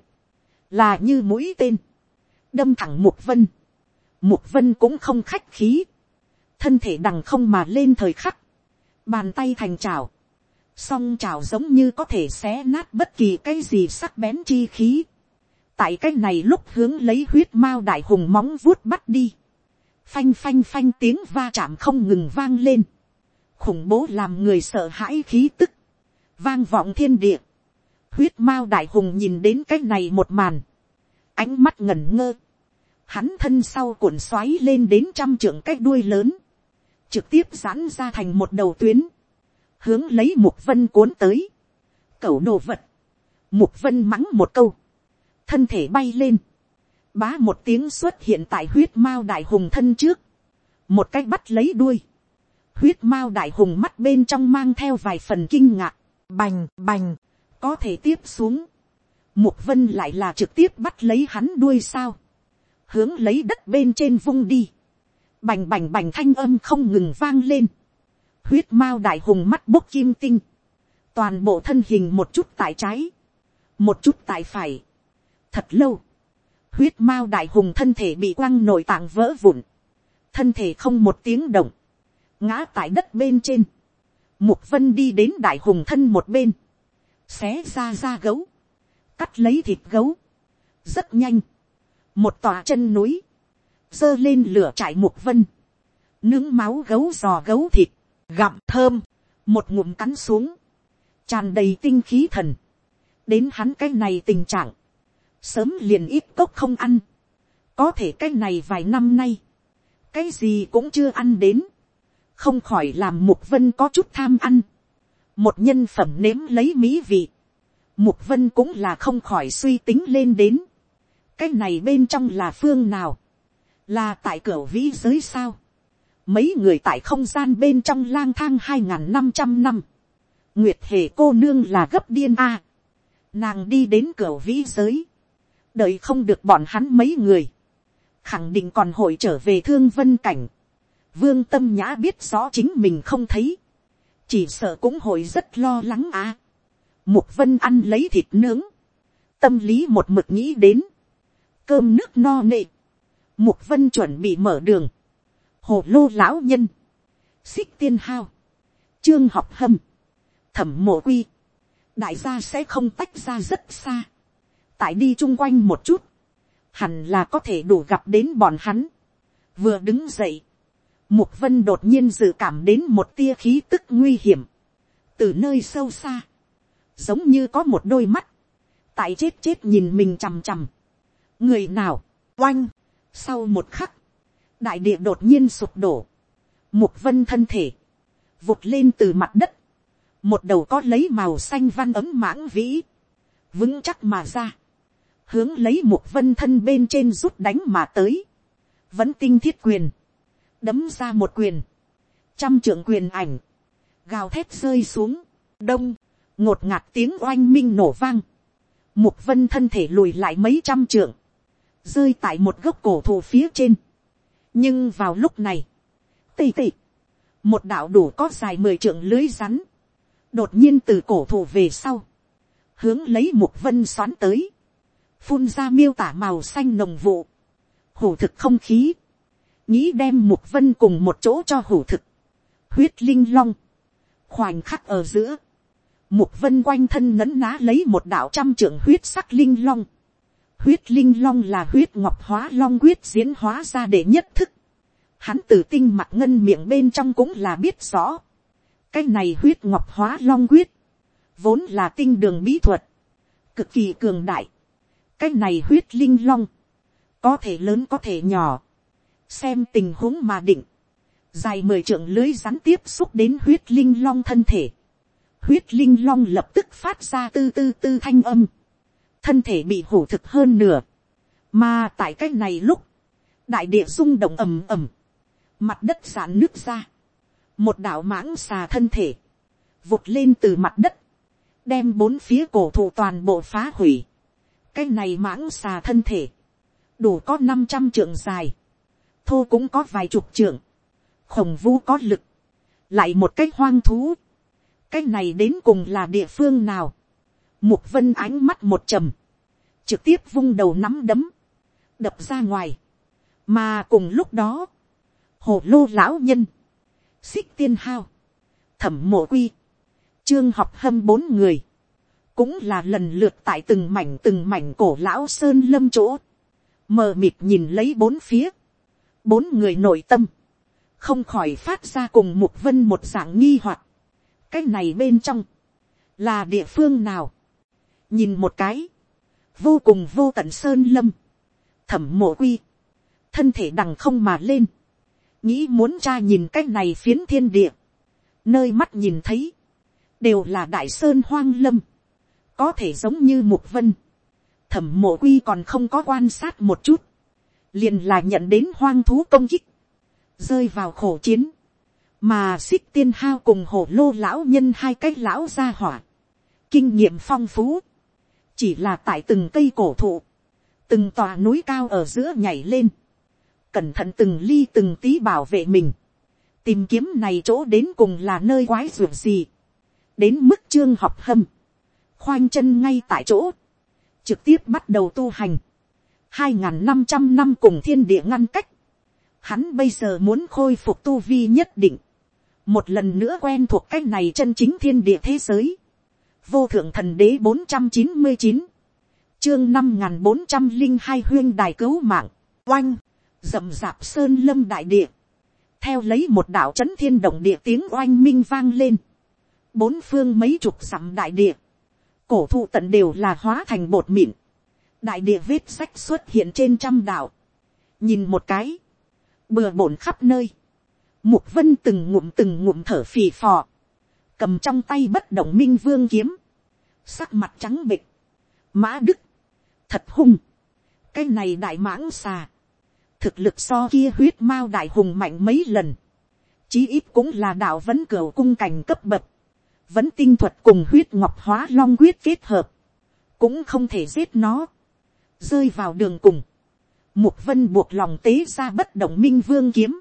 là như mũi tên, đâm thẳng mục vân, mục vân cũng không khách khí, thân thể đằng không mà lên thời khắc, bàn tay thành chảo, song chảo giống như có thể xé nát bất kỳ cái gì sắc bén chi khí, tại cái này lúc hướng lấy huyết mao đại hùng móng vuốt bắt đi, phanh phanh phanh tiếng va chạm không ngừng vang lên, khủng bố làm người sợ hãi khí tức, vang vọng thiên địa, huyết mao đại hùng nhìn đến cái này một màn, ánh mắt ngẩn ngơ, hắn thân sau cuộn xoáy lên đến trăm trưởng cái đuôi lớn, trực tiếp giãn ra thành một đầu tuyến, hướng lấy mục vân cuốn tới, cẩu đồ vật, mục vân mắng một câu, thân thể bay lên, bá một tiếng xuất hiện tại huyết mao đại hùng thân trước, một cách bắt lấy đuôi, huyết mao đại hùng mắt bên trong mang theo vài phần kinh ngạc, bành bành, có thể tiếp xuống, mục vân lại là trực tiếp bắt lấy hắn đuôi sao, hướng lấy đất bên trên vung đi, bành bành bành thanh âm không ngừng vang lên, huyết mao đại hùng mắt bốc kim tinh, toàn bộ thân hình một chút tại trái, một chút tại phải, thật lâu, huyết mao đại hùng thân thể bị quăng nội tạng vỡ vụn, thân thể không một tiếng động, ngã tại đất bên trên, mục vân đi đến đại hùng thân một bên, xé ra ra gấu, cắt lấy thịt gấu, rất nhanh, một tòa chân núi, giơ lên lửa trại mục vân, nướng máu gấu giò gấu thịt, gặm thơm, một ngụm cắn xuống, tràn đầy tinh khí thần, đến hắn cái này tình trạng, sớm liền ít cốc không ăn, có thể cái này vài năm nay, cái gì cũng chưa ăn đến, không khỏi làm mục vân có chút tham ăn, một nhân phẩm nếm lấy mỹ vị, mục vân cũng là không khỏi suy tính lên đến, cái này bên trong là phương nào, là tại cửa vĩ giới sao, mấy người tại không gian bên trong lang thang hai n g h n năm trăm năm, nguyệt hề cô nương là gấp điên a, nàng đi đến cửa vĩ giới, đợi không được bọn hắn mấy người, khẳng định còn hội trở về thương vân cảnh, vương tâm nhã biết rõ chính mình không thấy, chỉ sợ cũng hội rất lo lắng à. mục vân ăn lấy thịt nướng, tâm lý một mực nghĩ đến, cơm nước no nệ, mục vân chuẩn bị mở đường, hồ lô lão nhân, xích tiên hao, trương học hâm, thẩm mộ quy, đại gia sẽ không tách ra rất xa, tại đi chung quanh một chút, hẳn là có thể đủ gặp đến bọn hắn, vừa đứng dậy, mục vân đột nhiên dự cảm đến một tia khí tức nguy hiểm, từ nơi sâu xa, giống như có một đôi mắt, tại chết chết nhìn mình chằm chằm, người nào, oanh, sau một khắc, đại địa đột nhiên sụp đổ, mục vân thân thể, vụt lên từ mặt đất, một đầu có lấy màu xanh văn ấm mãng vĩ, vững chắc mà ra, hướng lấy mục vân thân bên trên rút đánh mà tới, vẫn tinh thiết quyền, đấm ra một quyền, trăm trưởng quyền ảnh, gào thét rơi xuống, đông, ngột ngạt tiếng oanh minh nổ vang, mục vân thân thể lùi lại mấy trăm trưởng, rơi tại một gốc cổ thụ phía trên, nhưng vào lúc này, tì tì, một đạo đủ có dài mười trượng lưới rắn, đột nhiên từ cổ thụ về sau, hướng lấy một vân xoắn tới, phun ra miêu tả màu xanh nồng vụ, hủ thực không khí, nghĩ đem một vân cùng một chỗ cho hủ thực, huyết linh long, khoảnh khắc ở giữa, một vân quanh thân nấn ná lấy một đạo trăm trưởng huyết sắc linh long, huyết linh long là huyết ngọc hóa long quyết diễn hóa ra để nhất thức. Hắn từ tinh mặt ngân miệng bên trong cũng là biết rõ. Cái này huyết ngọc hóa long quyết. Vốn là tinh đường bí thuật. Cực kỳ cường đại. Cái này huyết linh long. Có thể lớn có thể nhỏ. Xem tình huống mà định. Dài mười trượng lưới rắn tiếp xúc đến huyết linh long thân thể. Huyết linh long lập tức phát ra tư tư tư thanh âm thân thể bị hủ thực hơn nửa, mà tại cái này lúc, đại địa rung động ầm ầm, mặt đất sạn nước ra, một đạo mãng xà thân thể, vụt lên từ mặt đất, đem bốn phía cổ thụ toàn bộ phá hủy, cái này mãng xà thân thể, đủ có năm trăm trượng dài, thô cũng có vài chục trượng, khổng vu có lực, lại một cái hoang thú, cái này đến cùng là địa phương nào, Mục vân ánh mắt một trầm. Trực tiếp vung đầu nắm đấm. Đập ra ngoài. Mà cùng lúc đó. Hồ lô lão nhân. Xích tiên hao. Thẩm mộ quy. Trương học hâm bốn người. Cũng là lần lượt tại từng mảnh từng mảnh cổ lão sơn lâm chỗ. Mờ mịt nhìn lấy bốn phía. Bốn người nội tâm. Không khỏi phát ra cùng mục vân một dạng nghi hoặc Cái này bên trong. Là địa phương nào? Nhìn một cái, vô cùng vô tận sơn lâm, thẩm mộ quy, thân thể đằng không mà lên, nghĩ muốn cha nhìn cái này phiến thiên địa, nơi mắt nhìn thấy, đều là đại sơn hoang lâm, có thể giống như mục vân, thẩm mộ quy còn không có quan sát một chút, liền là nhận đến hoang thú công kích, rơi vào khổ chiến, mà xích tiên hao cùng hổ lô lão nhân hai cái lão ra hỏa, kinh nghiệm phong phú, chỉ là tại từng cây cổ thụ, từng tòa núi cao ở giữa nhảy lên, cẩn thận từng ly từng tí bảo vệ mình, tìm kiếm này chỗ đến cùng là nơi quái ruột gì, đến mức trương học hâm, khoanh chân ngay tại chỗ, trực tiếp bắt đầu tu hành, hai n g h n năm trăm năm cùng thiên địa ngăn cách, hắn bây giờ muốn khôi phục tu vi nhất định, một lần nữa quen thuộc cái này chân chính thiên địa thế giới, vô thượng thần đế bốn trăm chín mươi chín, chương năm n bốn trăm linh hai huyên đài cứu mạng, oanh, rậm rạp sơn lâm đại địa, theo lấy một đạo c h ấ n thiên động địa tiếng oanh minh vang lên, bốn phương mấy chục dặm đại địa, cổ thụ tận đều là hóa thành bột mịn, đại địa vết sách xuất hiện trên trăm đảo. Nhìn một cái, bừa bổn khắp nơi, mục vân từng ngụm từng ngụm thở phì phò, cầm trong tay bất động minh vương kiếm, sắc mặt trắng bịch, mã đức, thật hung, cái này đại mãng xà, thực lực so kia huyết mao đại hùng mạnh mấy lần, chí ít cũng là đạo vẫn cửa cung cảnh cấp bậc, vẫn tinh thuật cùng huyết ngọc hóa long huyết kết hợp, cũng không thể giết nó, rơi vào đường cùng, mục vân buộc lòng tế ra bất động minh vương kiếm,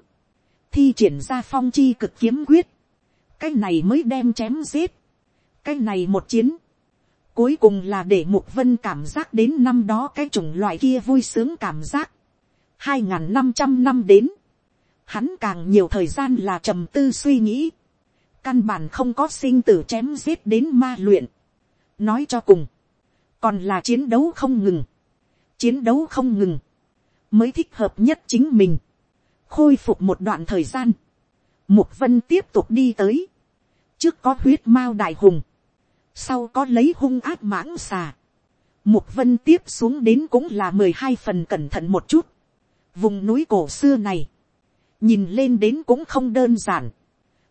thi triển ra phong chi cực kiếm quyết, cái này mới đem chém giết, cái này một chiến, cuối cùng là để mục vân cảm giác đến năm đó cái chủng loại kia vui sướng cảm giác, hai n g h n năm trăm năm đến, hắn càng nhiều thời gian là trầm tư suy nghĩ, căn bản không có sinh tử chém giết đến ma luyện, nói cho cùng, còn là chiến đấu không ngừng, chiến đấu không ngừng, mới thích hợp nhất chính mình, khôi phục một đoạn thời gian, mục vân tiếp tục đi tới, trước có huyết mao đại hùng, sau có lấy hung áp mãng xà, mục vân tiếp xuống đến cũng là mười hai phần cẩn thận một chút, vùng núi cổ xưa này, nhìn lên đến cũng không đơn giản,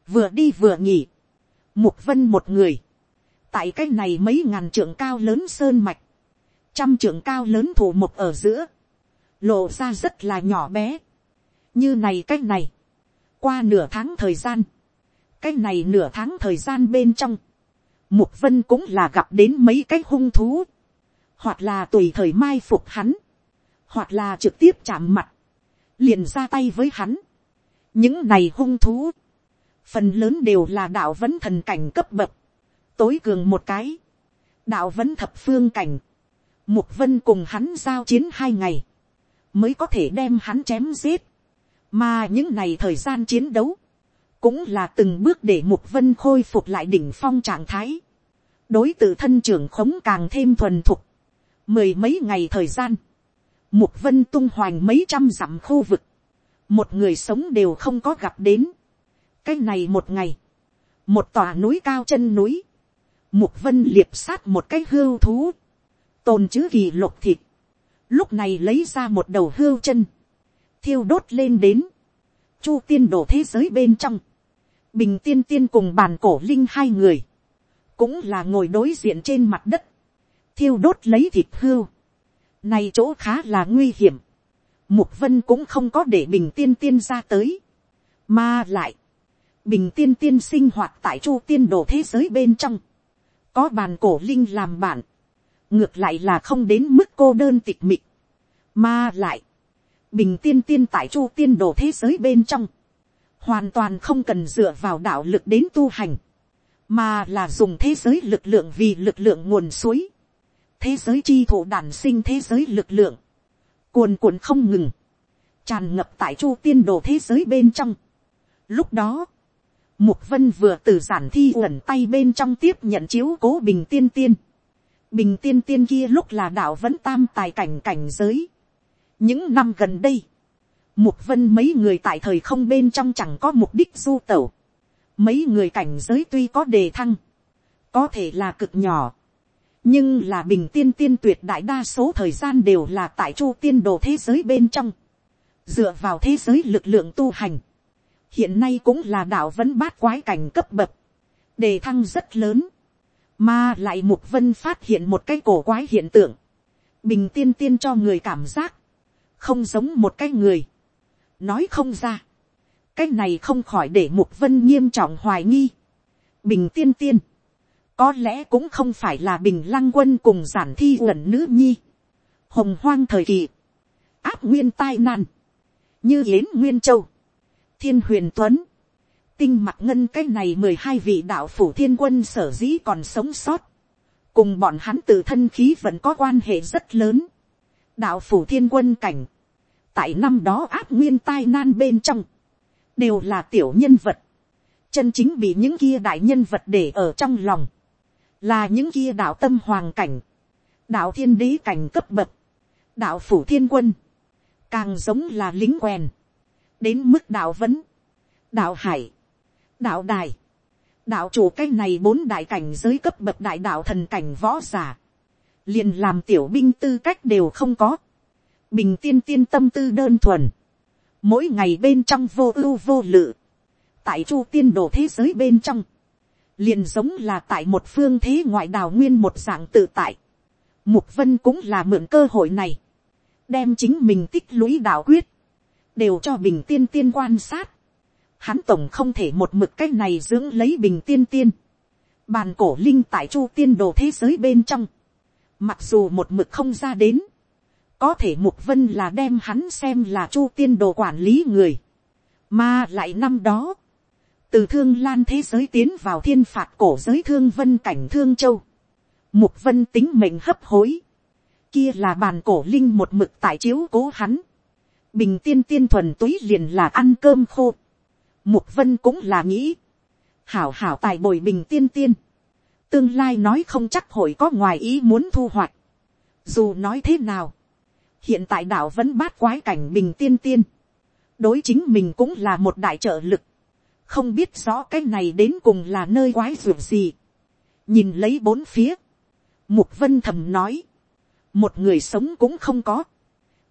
vừa đi vừa nghỉ, mục vân một người, tại cái này mấy ngàn trượng cao lớn sơn mạch, trăm trượng cao lớn thủ một ở giữa, lộ ra rất là nhỏ bé, như này cách này, qua nửa tháng thời gian, cái này nửa tháng thời gian bên trong, Mục Vân cũng là gặp đến mấy cái hung thú. Hoặc là tùy thời mai phục hắn. Hoặc là trực tiếp chạm mặt. Liền ra tay với hắn. Những này hung thú. Phần lớn đều là đạo vấn thần cảnh cấp bậc. Tối cường một cái. Đạo vấn thập phương cảnh. Mục Vân cùng hắn giao chiến hai ngày. Mới có thể đem hắn chém giết. Mà những này thời gian chiến đấu cũng là từng bước để mục vân khôi phục lại đỉnh phong trạng thái, đối tự thân trưởng khống càng thêm thuần thục, mười mấy ngày thời gian, mục vân tung hoành mấy trăm dặm khu vực, một người sống đều không có gặp đến, cái này một ngày, một tòa núi cao chân núi, mục vân liệp sát một cái hưu thú, tồn chứ kỳ lục thịt, lúc này lấy ra một đầu hưu chân, thiêu đốt lên đến, chu tiên đổ thế giới bên trong, bình tiên tiên cùng bàn cổ linh hai người, cũng là ngồi đối diện trên mặt đất, thiêu đốt lấy thịt hưu. Này chỗ khá là nguy hiểm, mục vân cũng không có để bình tiên tiên ra tới, mà lại, bình tiên tiên sinh hoạt tại chu tiên đồ thế giới bên trong, có bàn cổ linh làm bạn, ngược lại là không đến mức cô đơn tịch mịch, mà lại, bình tiên tiên tại chu tiên đồ thế giới bên trong, hoàn toàn không cần dựa vào đạo lực đến tu hành, mà là dùng thế giới lực lượng vì lực lượng nguồn suối, thế giới chi thụ đản sinh thế giới lực lượng, cuồn cuộn không ngừng, tràn ngập tại chu tiên đồ thế giới bên trong. Lúc đó, Mục Vân vừa từ giản thi uẩn tay bên trong tiếp nhận chiếu cố bình tiên tiên. Bình tiên tiên kia lúc là đạo vẫn tam tài cảnh cảnh giới. Những năm gần đây, Mục vân mấy người tại thời không bên trong chẳng có mục đích du tẩu. Mấy người cảnh giới tuy có đề thăng, có thể là cực nhỏ. Nhưng là bình tiên tiên tuyệt đại đa số thời gian đều là tại chu tiên đồ thế giới bên trong. Dựa vào thế giới lực lượng tu hành. Hiện nay cũng là đạo vẫn bát quái cảnh cấp bậc. Đề thăng rất lớn. Mà lại mục vân phát hiện một cái cổ quái hiện tượng. Bình tiên tiên cho người cảm giác. Không giống một cái người nói không ra. cái này không khỏi để mục vân nghiêm trọng hoài nghi. bình tiên tiên, có lẽ cũng không phải là bình lăng quân cùng giản thi uẩn nữ nhi. hồng hoang thời kỳ, áp nguyên tai nạn như yến nguyên châu, thiên huyền tuấn, tinh mặt ngân cái này mười hai vị đạo phủ thiên quân sở dĩ còn sống sót, cùng bọn hắn tự thân khí vẫn có quan hệ rất lớn. đạo phủ thiên quân cảnh, tại năm đó áp nguyên tai nan bên trong, đều là tiểu nhân vật, chân chính bị những kia đại nhân vật để ở trong lòng, là những kia đạo tâm hoàng cảnh, đạo thiên đế cảnh cấp bậc, đạo phủ thiên quân, càng giống là lính quèn, đến mức đạo vấn, đạo hải, đạo đài, đạo chủ cái này bốn đại cảnh giới cấp bậc đại đạo thần cảnh võ giả, liền làm tiểu binh tư cách đều không có, bình tiên tiên tâm tư đơn thuần, mỗi ngày bên trong vô ưu vô lự, tại chu tiên đồ thế giới bên trong, liền giống là tại một phương thế ngoại đào nguyên một dạng tự tại. Mục vân cũng là mượn cơ hội này, đem chính mình tích lũy đạo quyết, đều cho bình tiên tiên quan sát. Hắn tổng không thể một mực cái này dưỡng lấy bình tiên tiên. Bàn cổ linh tại chu tiên đồ thế giới bên trong. Mặc dù một mực không ra đến. Có thể mục vân là đem hắn xem là chu tiên đồ quản lý người. Mà lại năm đó từ thương lan thế giới tiến vào thiên phạt cổ giới thương vân cảnh thương châu, mục vân tính mệnh hấp hối, kia là bàn cổ linh một mực tại chiếu cố hắn, bình tiên tiên thuần túy liền là ăn cơm khô, mục vân cũng là nghĩ, hảo hảo tài bồi bình tiên tiên, tương lai nói không chắc hội có ngoài ý muốn thu hoạch, dù nói thế nào, hiện tại đạo vẫn bát quái cảnh bình tiên tiên, đối chính mình cũng là một đại trợ lực, không biết rõ cái này đến cùng là nơi quái ruột gì. nhìn lấy bốn phía, mục vân thầm nói, một người sống cũng không có,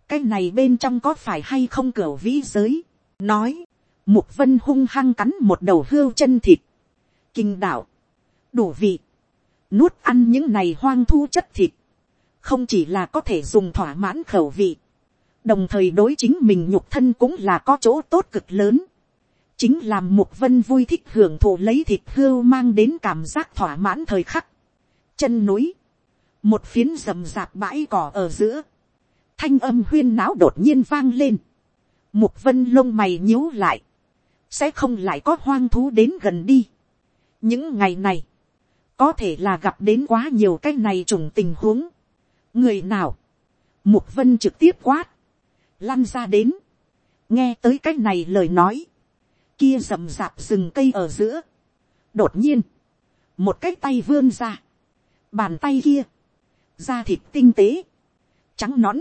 cái này bên trong có phải hay không cửa vĩ giới, nói, mục vân hung hăng cắn một đầu hươu chân thịt, kinh đạo, đủ vị, nuốt ăn những này hoang thu chất thịt, không chỉ là có thể dùng thỏa mãn khẩu vị, đồng thời đối chính mình nhục thân cũng là có chỗ tốt cực lớn chính làm mục vân vui thích hưởng thụ lấy thịt hươu mang đến cảm giác thỏa mãn thời khắc. chân núi, một phiến rầm rạp bãi cỏ ở giữa, thanh âm huyên náo đột nhiên vang lên, mục vân lông mày nhíu lại, sẽ không lại có hoang thú đến gần đi. những ngày này, có thể là gặp đến quá nhiều cái này trùng tình huống người nào, mục vân trực tiếp quát, lăn ra đến, nghe tới cái này lời nói, kia rầm rạp rừng cây ở giữa. đột nhiên, một cái tay vươn ra, bàn tay kia, da thịt tinh tế, trắng nõn,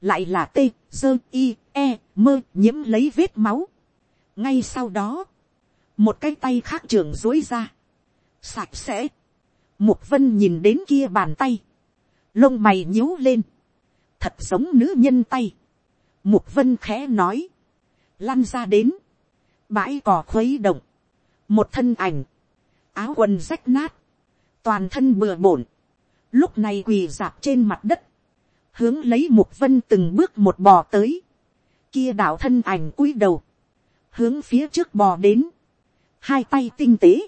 lại là t, dơ i, e, mơ nhiễm lấy vết máu. ngay sau đó, một cái tay khác trưởng dối ra, sạch sẽ, mục vân nhìn đến kia bàn tay, lông mày nhíu lên, thật giống nữ nhân tay, mục vân khẽ nói, lăn ra đến, bãi cỏ khuấy động, một thân ảnh, áo quần rách nát, toàn thân bừa bổn, lúc này quỳ dạp trên mặt đất, hướng lấy mục vân từng bước một bò tới, kia đạo thân ảnh cúi đầu, hướng phía trước bò đến, hai tay tinh tế,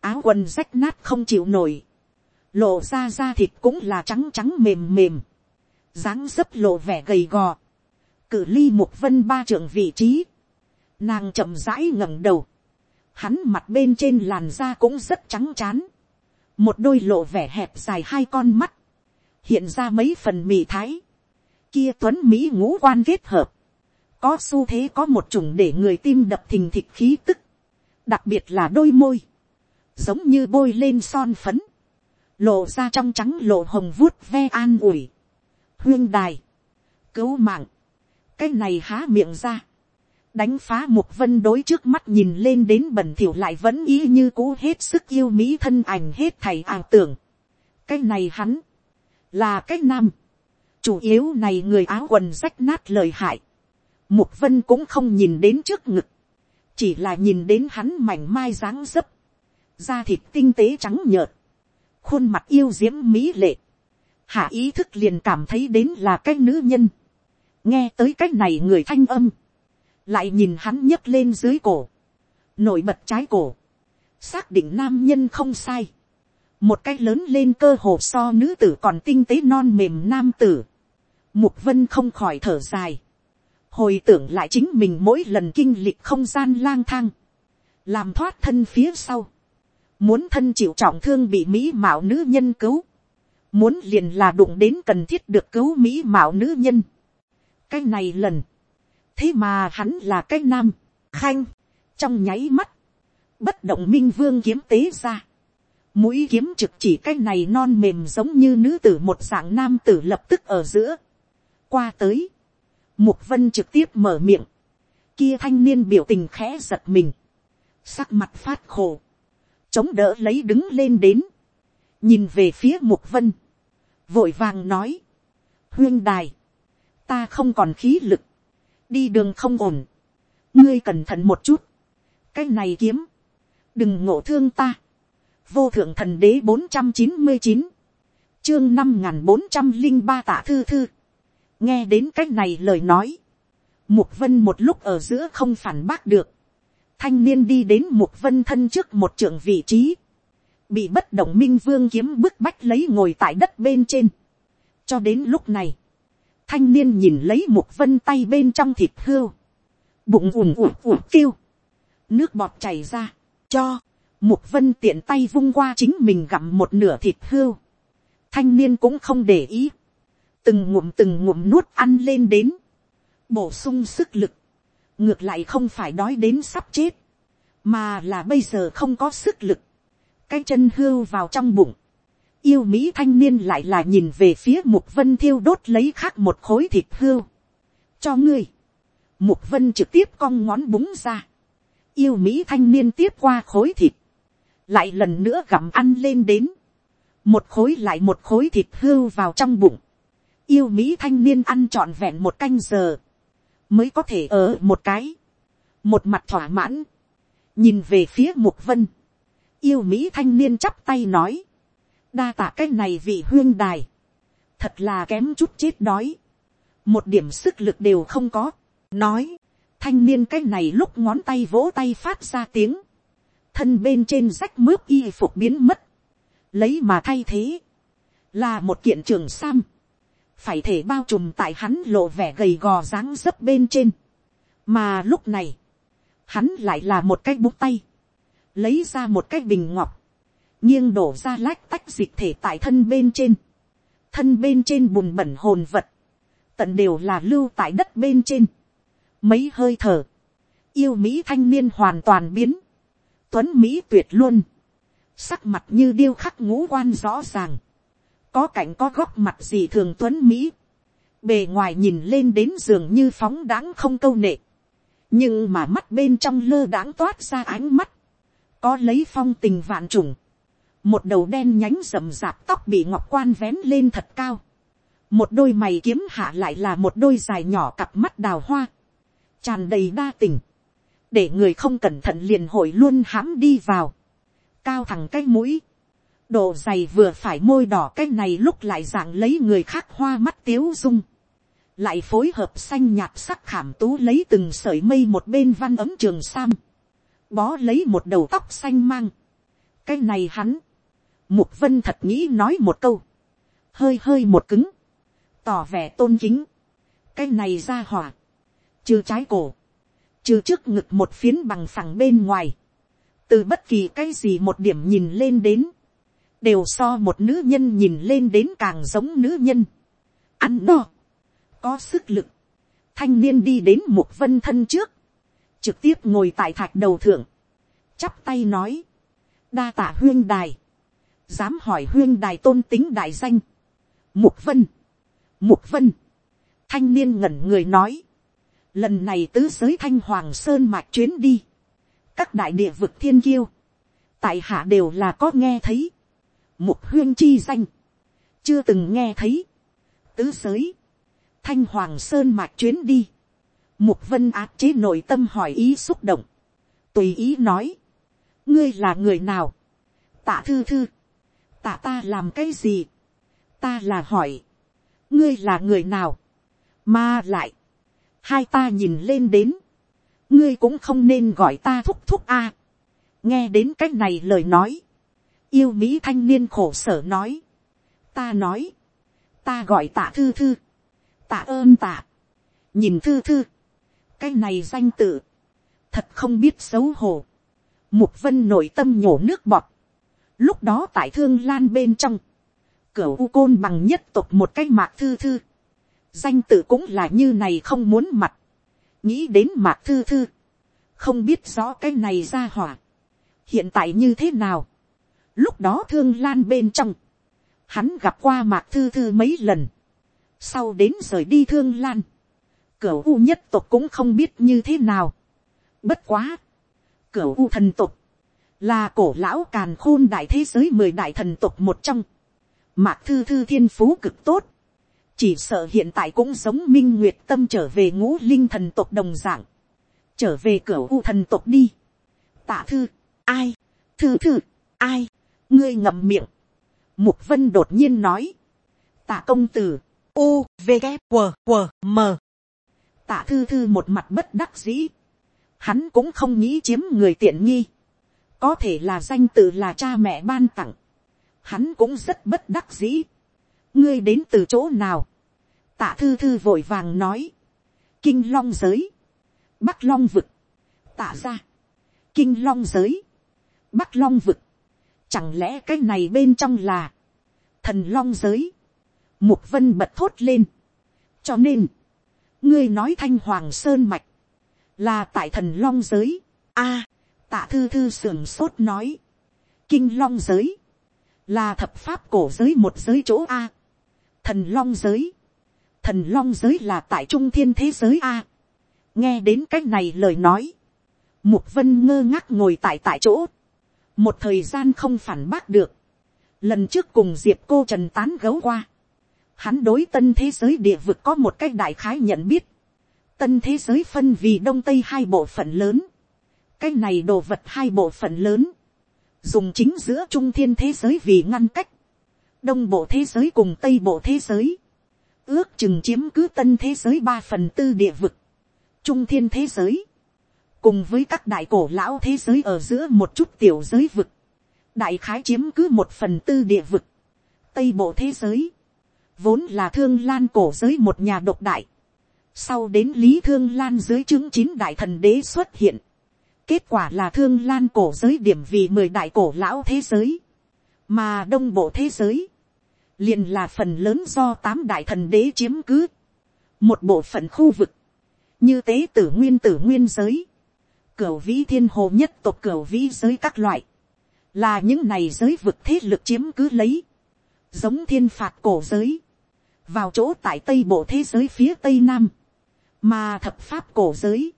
áo quần rách nát không chịu nổi, lộ ra da thịt cũng là trắng trắng mềm mềm, dáng dấp lộ vẻ gầy gò, cử ly mục vân ba trưởng vị trí, Nàng chậm rãi ngẩng đầu. Hắn mặt bên trên làn da cũng rất trắng chán. Một đôi lộ vẻ hẹp dài hai con mắt. Hiện ra mấy phần mì thái. Kia tuấn Mỹ ngũ quan kết hợp. Có xu thế có một chủng để người tim đập thình thịch khí tức. Đặc biệt là đôi môi. Giống như bôi lên son phấn. Lộ ra trong trắng lộ hồng vuốt ve an ủi. Huyên đài. Cứu mạng. Cái này há miệng ra đánh phá mục vân đối trước mắt nhìn lên đến bẩn thỉu lại vẫn ý như cũ hết sức yêu mỹ thân ảnh hết thầy ảo tưởng. cái này hắn, là cái nam, chủ yếu này người áo quần rách nát lời hại. mục vân cũng không nhìn đến trước ngực, chỉ là nhìn đến hắn mảnh mai dáng dấp, da thịt tinh tế trắng nhợt, khuôn mặt yêu diễm mỹ lệ, hạ ý thức liền cảm thấy đến là cái nữ nhân, nghe tới cái này người thanh âm, lại nhìn hắn nhấc lên dưới cổ, nổi bật trái cổ, xác định nam nhân không sai, một cái lớn lên cơ hồ so nữ tử còn tinh tế non mềm nam tử, mục vân không khỏi thở dài, hồi tưởng lại chính mình mỗi lần kinh lịch không gian lang thang, làm thoát thân phía sau, muốn thân chịu trọng thương bị mỹ mạo nữ nhân cứu, muốn liền là đụng đến cần thiết được cứu mỹ mạo nữ nhân. cái này lần, thế mà hắn là cái nam, khanh, trong nháy mắt, bất động minh vương kiếm tế ra, mũi kiếm trực chỉ cái này non mềm giống như nữ tử một dạng nam tử lập tức ở giữa, qua tới, mục vân trực tiếp mở miệng, kia thanh niên biểu tình khẽ giật mình, sắc mặt phát khổ, chống đỡ lấy đứng lên đến, nhìn về phía mục vân, vội vàng nói, huyên đài, ta không còn khí lực, đi đường không ổn, ngươi cẩn thận một chút, cái này kiếm, đừng ngộ thương ta, vô thượng thần đế bốn trăm chín mươi chín, chương năm n g h n bốn trăm linh ba tạ thư thư, nghe đến cái này lời nói, mục vân một lúc ở giữa không phản bác được, thanh niên đi đến mục vân thân trước một trưởng vị trí, bị bất động minh vương kiếm bức bách lấy ngồi tại đất bên trên, cho đến lúc này, thanh niên nhìn lấy mục vân tay bên trong thịt hươu, bụng ùm ùm ùm kêu, nước bọt chảy ra, cho, Mục vân tiện tay vung qua chính mình gặm một nửa thịt hươu. Thanh niên cũng không để ý. Từng ngụm từng ngụm nuốt ăn lên đến. Bổ sung sức lực. Ngược lại không phải đói đến sắp chết. Mà là bây giờ không có sức lực. Cái chân hưu vào trong bụng. Yêu Mỹ thanh niên lại là nhìn về phía Mục Vân thiêu đốt lấy khác một khối thịt hưu, Cho ngươi. Mục Vân trực tiếp cong ngón búng ra. Yêu Mỹ thanh niên tiếp qua khối thịt lại lần nữa gặm ăn lên đến, một khối lại một khối thịt hưu vào trong bụng, yêu mỹ thanh niên ăn trọn vẹn một canh giờ, mới có thể ở một cái, một mặt thỏa mãn, nhìn về phía mục vân, yêu mỹ thanh niên chắp tay nói, đa tạ cái này vị huyên đài, thật là kém chút chết đói, một điểm sức lực đều không có, nói, thanh niên cái này lúc ngón tay vỗ tay phát ra tiếng, thân bên trên rách mướp y phục biến mất, lấy mà thay thế, là một kiện trường sam, phải thể bao trùm tại hắn lộ vẻ gầy gò dáng dấp bên trên, mà lúc này, hắn lại là một cái bút tay, lấy ra một cái bình ngọc, nghiêng đổ ra lách tách dịch thể tại thân bên trên, thân bên trên bùn bẩn hồn vật, tận đều là lưu tại đất bên trên, mấy hơi thở, yêu mỹ thanh niên hoàn toàn biến, tuấn mỹ tuyệt luôn, sắc mặt như điêu khắc ngũ quan rõ ràng, có cảnh có góc mặt gì thường tuấn mỹ, bề ngoài nhìn lên đến giường như phóng đáng không câu nệ, nhưng mà mắt bên trong lơ đáng toát ra ánh mắt, có lấy phong tình vạn trùng, một đầu đen nhánh rậm rạp tóc bị ngọc quan vén lên thật cao, một đôi mày kiếm hạ lại là một đôi dài nhỏ cặp mắt đào hoa, tràn đầy đa tình, để người không cẩn thận liền hội luôn hãm đi vào, cao thẳng cái mũi, độ dày vừa phải môi đỏ cái này lúc lại dạng lấy người khác hoa mắt tiếu dung, lại phối hợp xanh nhạt sắc khảm tú lấy từng sợi mây một bên văn ấm trường sam, bó lấy một đầu tóc xanh mang, cái này hắn, mục vân thật nghĩ nói một câu, hơi hơi một cứng, tỏ vẻ tôn kính, cái này ra hỏa, trừ trái cổ, trừ trước ngực một phiến bằng phẳng bên ngoài, từ bất kỳ cái gì một điểm nhìn lên đến, đều so một nữ nhân nhìn lên đến càng giống nữ nhân, ăn no, có sức lực, thanh niên đi đến một vân thân trước, trực tiếp ngồi tại thạch đầu thượng, chắp tay nói, đa tạ huyên đài, dám hỏi huyên đài tôn tính đại danh, mục vân, mục vân, thanh niên ngẩn người nói, lần này tứ giới thanh hoàng sơn mạch chuyến đi, các đại địa vực thiên kiêu, tại hạ đều là có nghe thấy, mục huyên chi danh, chưa từng nghe thấy, tứ giới, thanh hoàng sơn mạc chuyến đi, mục vân áp chế nội tâm hỏi ý xúc động, tùy ý nói, ngươi là người nào, tạ thư thư, tạ ta làm cái gì, ta là hỏi, ngươi là người nào, mà lại, hai ta nhìn lên đến, ngươi cũng không nên gọi ta thúc thúc a. nghe đến c á c h này lời nói, yêu mỹ thanh niên khổ sở nói, ta nói, ta gọi tạ thư thư, tạ ơn tạ, nhìn thư thư, cái này danh tự, thật không biết xấu hổ, mục vân nội tâm nhổ nước bọt, lúc đó tại thương lan bên trong, cửa u côn bằng nhất tục một cái mạc thư thư, danh tự cũng là như này không muốn mặt, nghĩ đến mạc thư thư, không biết rõ cái này ra hỏa, hiện tại như thế nào, lúc đó thương lan bên trong, hắn gặp qua mạc thư thư mấy lần, sau đến rời đi thương lan, Cửu u nhất tộc cũng không biết như thế nào, bất quá, Cửu u thần tộc, là cổ lão càn khôn đại thế giới mười đại thần tộc một trong, Mạc thư thư thiên phú cực tốt. Chỉ sợ hiện tại cũng giống minh nguyệt tâm trở về ngũ linh thần tộc đồng dạng. Trở về cửu u thần tộc đi. Tạ thư, ai, thư thư, ai, ngươi ngậm miệng. Mục vân đột nhiên nói. Tạ công tử, u, v, g, w, w, m. Tạ thư thư một mặt bất đắc dĩ. Hắn cũng không nghĩ chiếm người tiện nghi. Có thể là danh tự là cha mẹ ban tặng. Hắn cũng rất bất đắc dĩ. Ngươi đến từ chỗ nào? Tạ thư thư vội vàng nói. Kinh long giới. Bắc long vực. Tạ ra. Kinh long giới. Bắc long vực. Chẳng lẽ cái này bên trong là. Thần long giới. Mục vân bật thốt lên. Cho nên. Ngươi nói thanh hoàng sơn mạch. Là tại thần long giới. a tạ thư thư sưởng sốt nói. Kinh long giới. Là thập pháp cổ giới một giới chỗ a Thần long giới thần long giới là tại trung thiên thế giới a. nghe đến cách này lời nói, mục vân ngơ ngác ngồi tại tại chỗ, một thời gian không phản bác được, lần trước cùng diệp cô trần tán gấu qua, hắn đối tân thế giới địa vực có một cách đại khái nhận biết, tân thế giới phân vì đông tây hai bộ phận lớn, cái này đồ vật hai bộ phận lớn, dùng chính giữa trung thiên thế giới vì ngăn cách, đông bộ thế giới cùng tây bộ thế giới, ước chừng chiếm cứ tân thế giới ba phần tư địa vực, trung thiên thế giới, cùng với các đại cổ lão thế giới ở giữa một chút tiểu giới vực, đại khái chiếm cứ một phần tư địa vực, tây bộ thế giới, vốn là thương lan cổ giới một nhà độc đại, sau đến lý thương lan dưới chứng chín đại thần đế xuất hiện, kết quả là thương lan cổ giới điểm vì mười đại cổ lão thế giới, mà đông bộ thế giới, liền là phần lớn do tám đại thần đế chiếm cứ, một bộ phận khu vực, như tế tử nguyên tử nguyên giới, cửu vĩ thiên hồ nhất tộc cửu vĩ giới các loại, là những này giới vực thế lực chiếm cứ lấy, giống thiên phạt cổ giới, vào chỗ tại tây bộ thế giới phía tây nam, mà thập pháp cổ giới,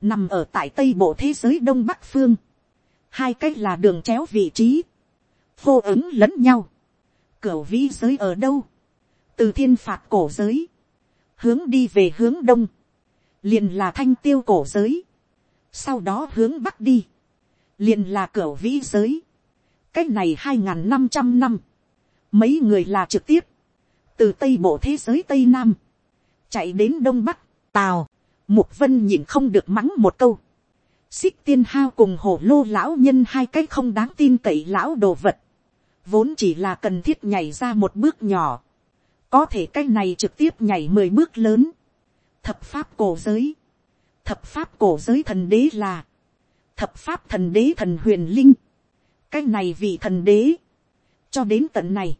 nằm ở tại tây bộ thế giới đông bắc phương, hai cách là đường chéo vị trí, vô ứng lẫn nhau, Cửu vĩ giới ở đâu? Từ thiên phạt cổ giới. Hướng đi về hướng đông. Liền là thanh tiêu cổ giới. Sau đó hướng bắc đi. Liền là cửa vĩ giới. Cách này hai năm trăm năm. Mấy người là trực tiếp. Từ tây bộ thế giới tây nam. Chạy đến đông bắc. Tào. Mục vân nhìn không được mắng một câu. Xích tiên hao cùng hổ lô lão nhân hai cái không đáng tin cậy lão đồ vật vốn chỉ là cần thiết nhảy ra một bước nhỏ, có thể cái này trực tiếp nhảy mười bước lớn, thập pháp cổ giới, thập pháp cổ giới thần đế là, thập pháp thần đế thần huyền linh, cái này vì thần đế, cho đến tận này,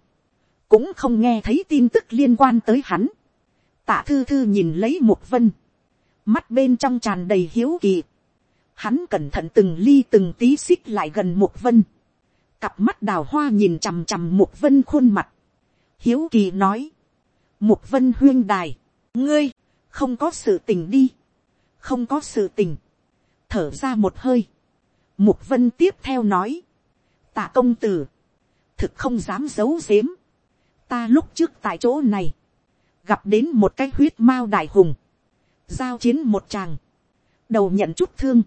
cũng không nghe thấy tin tức liên quan tới hắn, tạ thư thư nhìn lấy một vân, mắt bên trong tràn đầy hiếu kỳ, hắn cẩn thận từng ly từng tí xích lại gần một vân, Cặp mắt đào hoa nhìn chằm chằm một Vân khuôn mặt. Hiếu kỳ nói. một Vân huyên đài. Ngươi, không có sự tình đi. Không có sự tình. Thở ra một hơi. Mục Vân tiếp theo nói. Tạ công tử. Thực không dám giấu giếm. Ta lúc trước tại chỗ này. Gặp đến một cái huyết mao đại hùng. Giao chiến một chàng. Đầu nhận chút thương.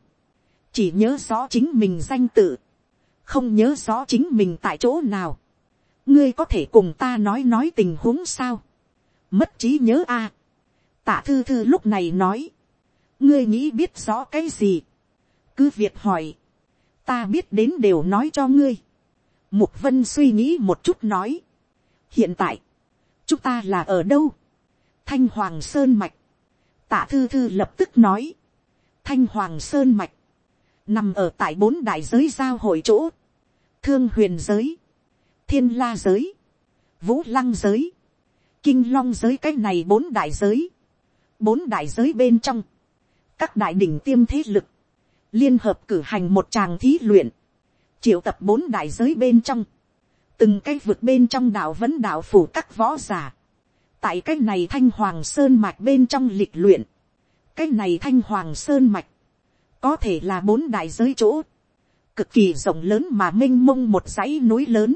Chỉ nhớ rõ chính mình danh tự không nhớ rõ chính mình tại chỗ nào, ngươi có thể cùng ta nói nói tình huống sao, mất trí nhớ a, à. tạ thư thư lúc này nói, ngươi nghĩ biết rõ cái gì, cứ việc hỏi, ta biết đến đều nói cho ngươi, mục vân suy nghĩ một chút nói, hiện tại, chúng ta là ở đâu, thanh hoàng sơn mạch, tạ thư thư lập tức nói, thanh hoàng sơn mạch, nằm ở tại bốn đại giới giao hội chỗ, thương huyền giới, thiên la giới, vũ lăng giới, kinh long giới cái này bốn đại giới, bốn đại giới bên trong, các đại đỉnh tiêm thế lực, liên hợp cử hành một tràng thí luyện, triệu tập bốn đại giới bên trong, từng cái vượt bên trong đạo vẫn đạo phủ các võ giả, tại cái này thanh hoàng sơn mạch bên trong lịch luyện, cái này thanh hoàng sơn mạch, có thể là bốn đại giới chỗ, cực kỳ rộng lớn mà m i n h mông một dãy núi lớn,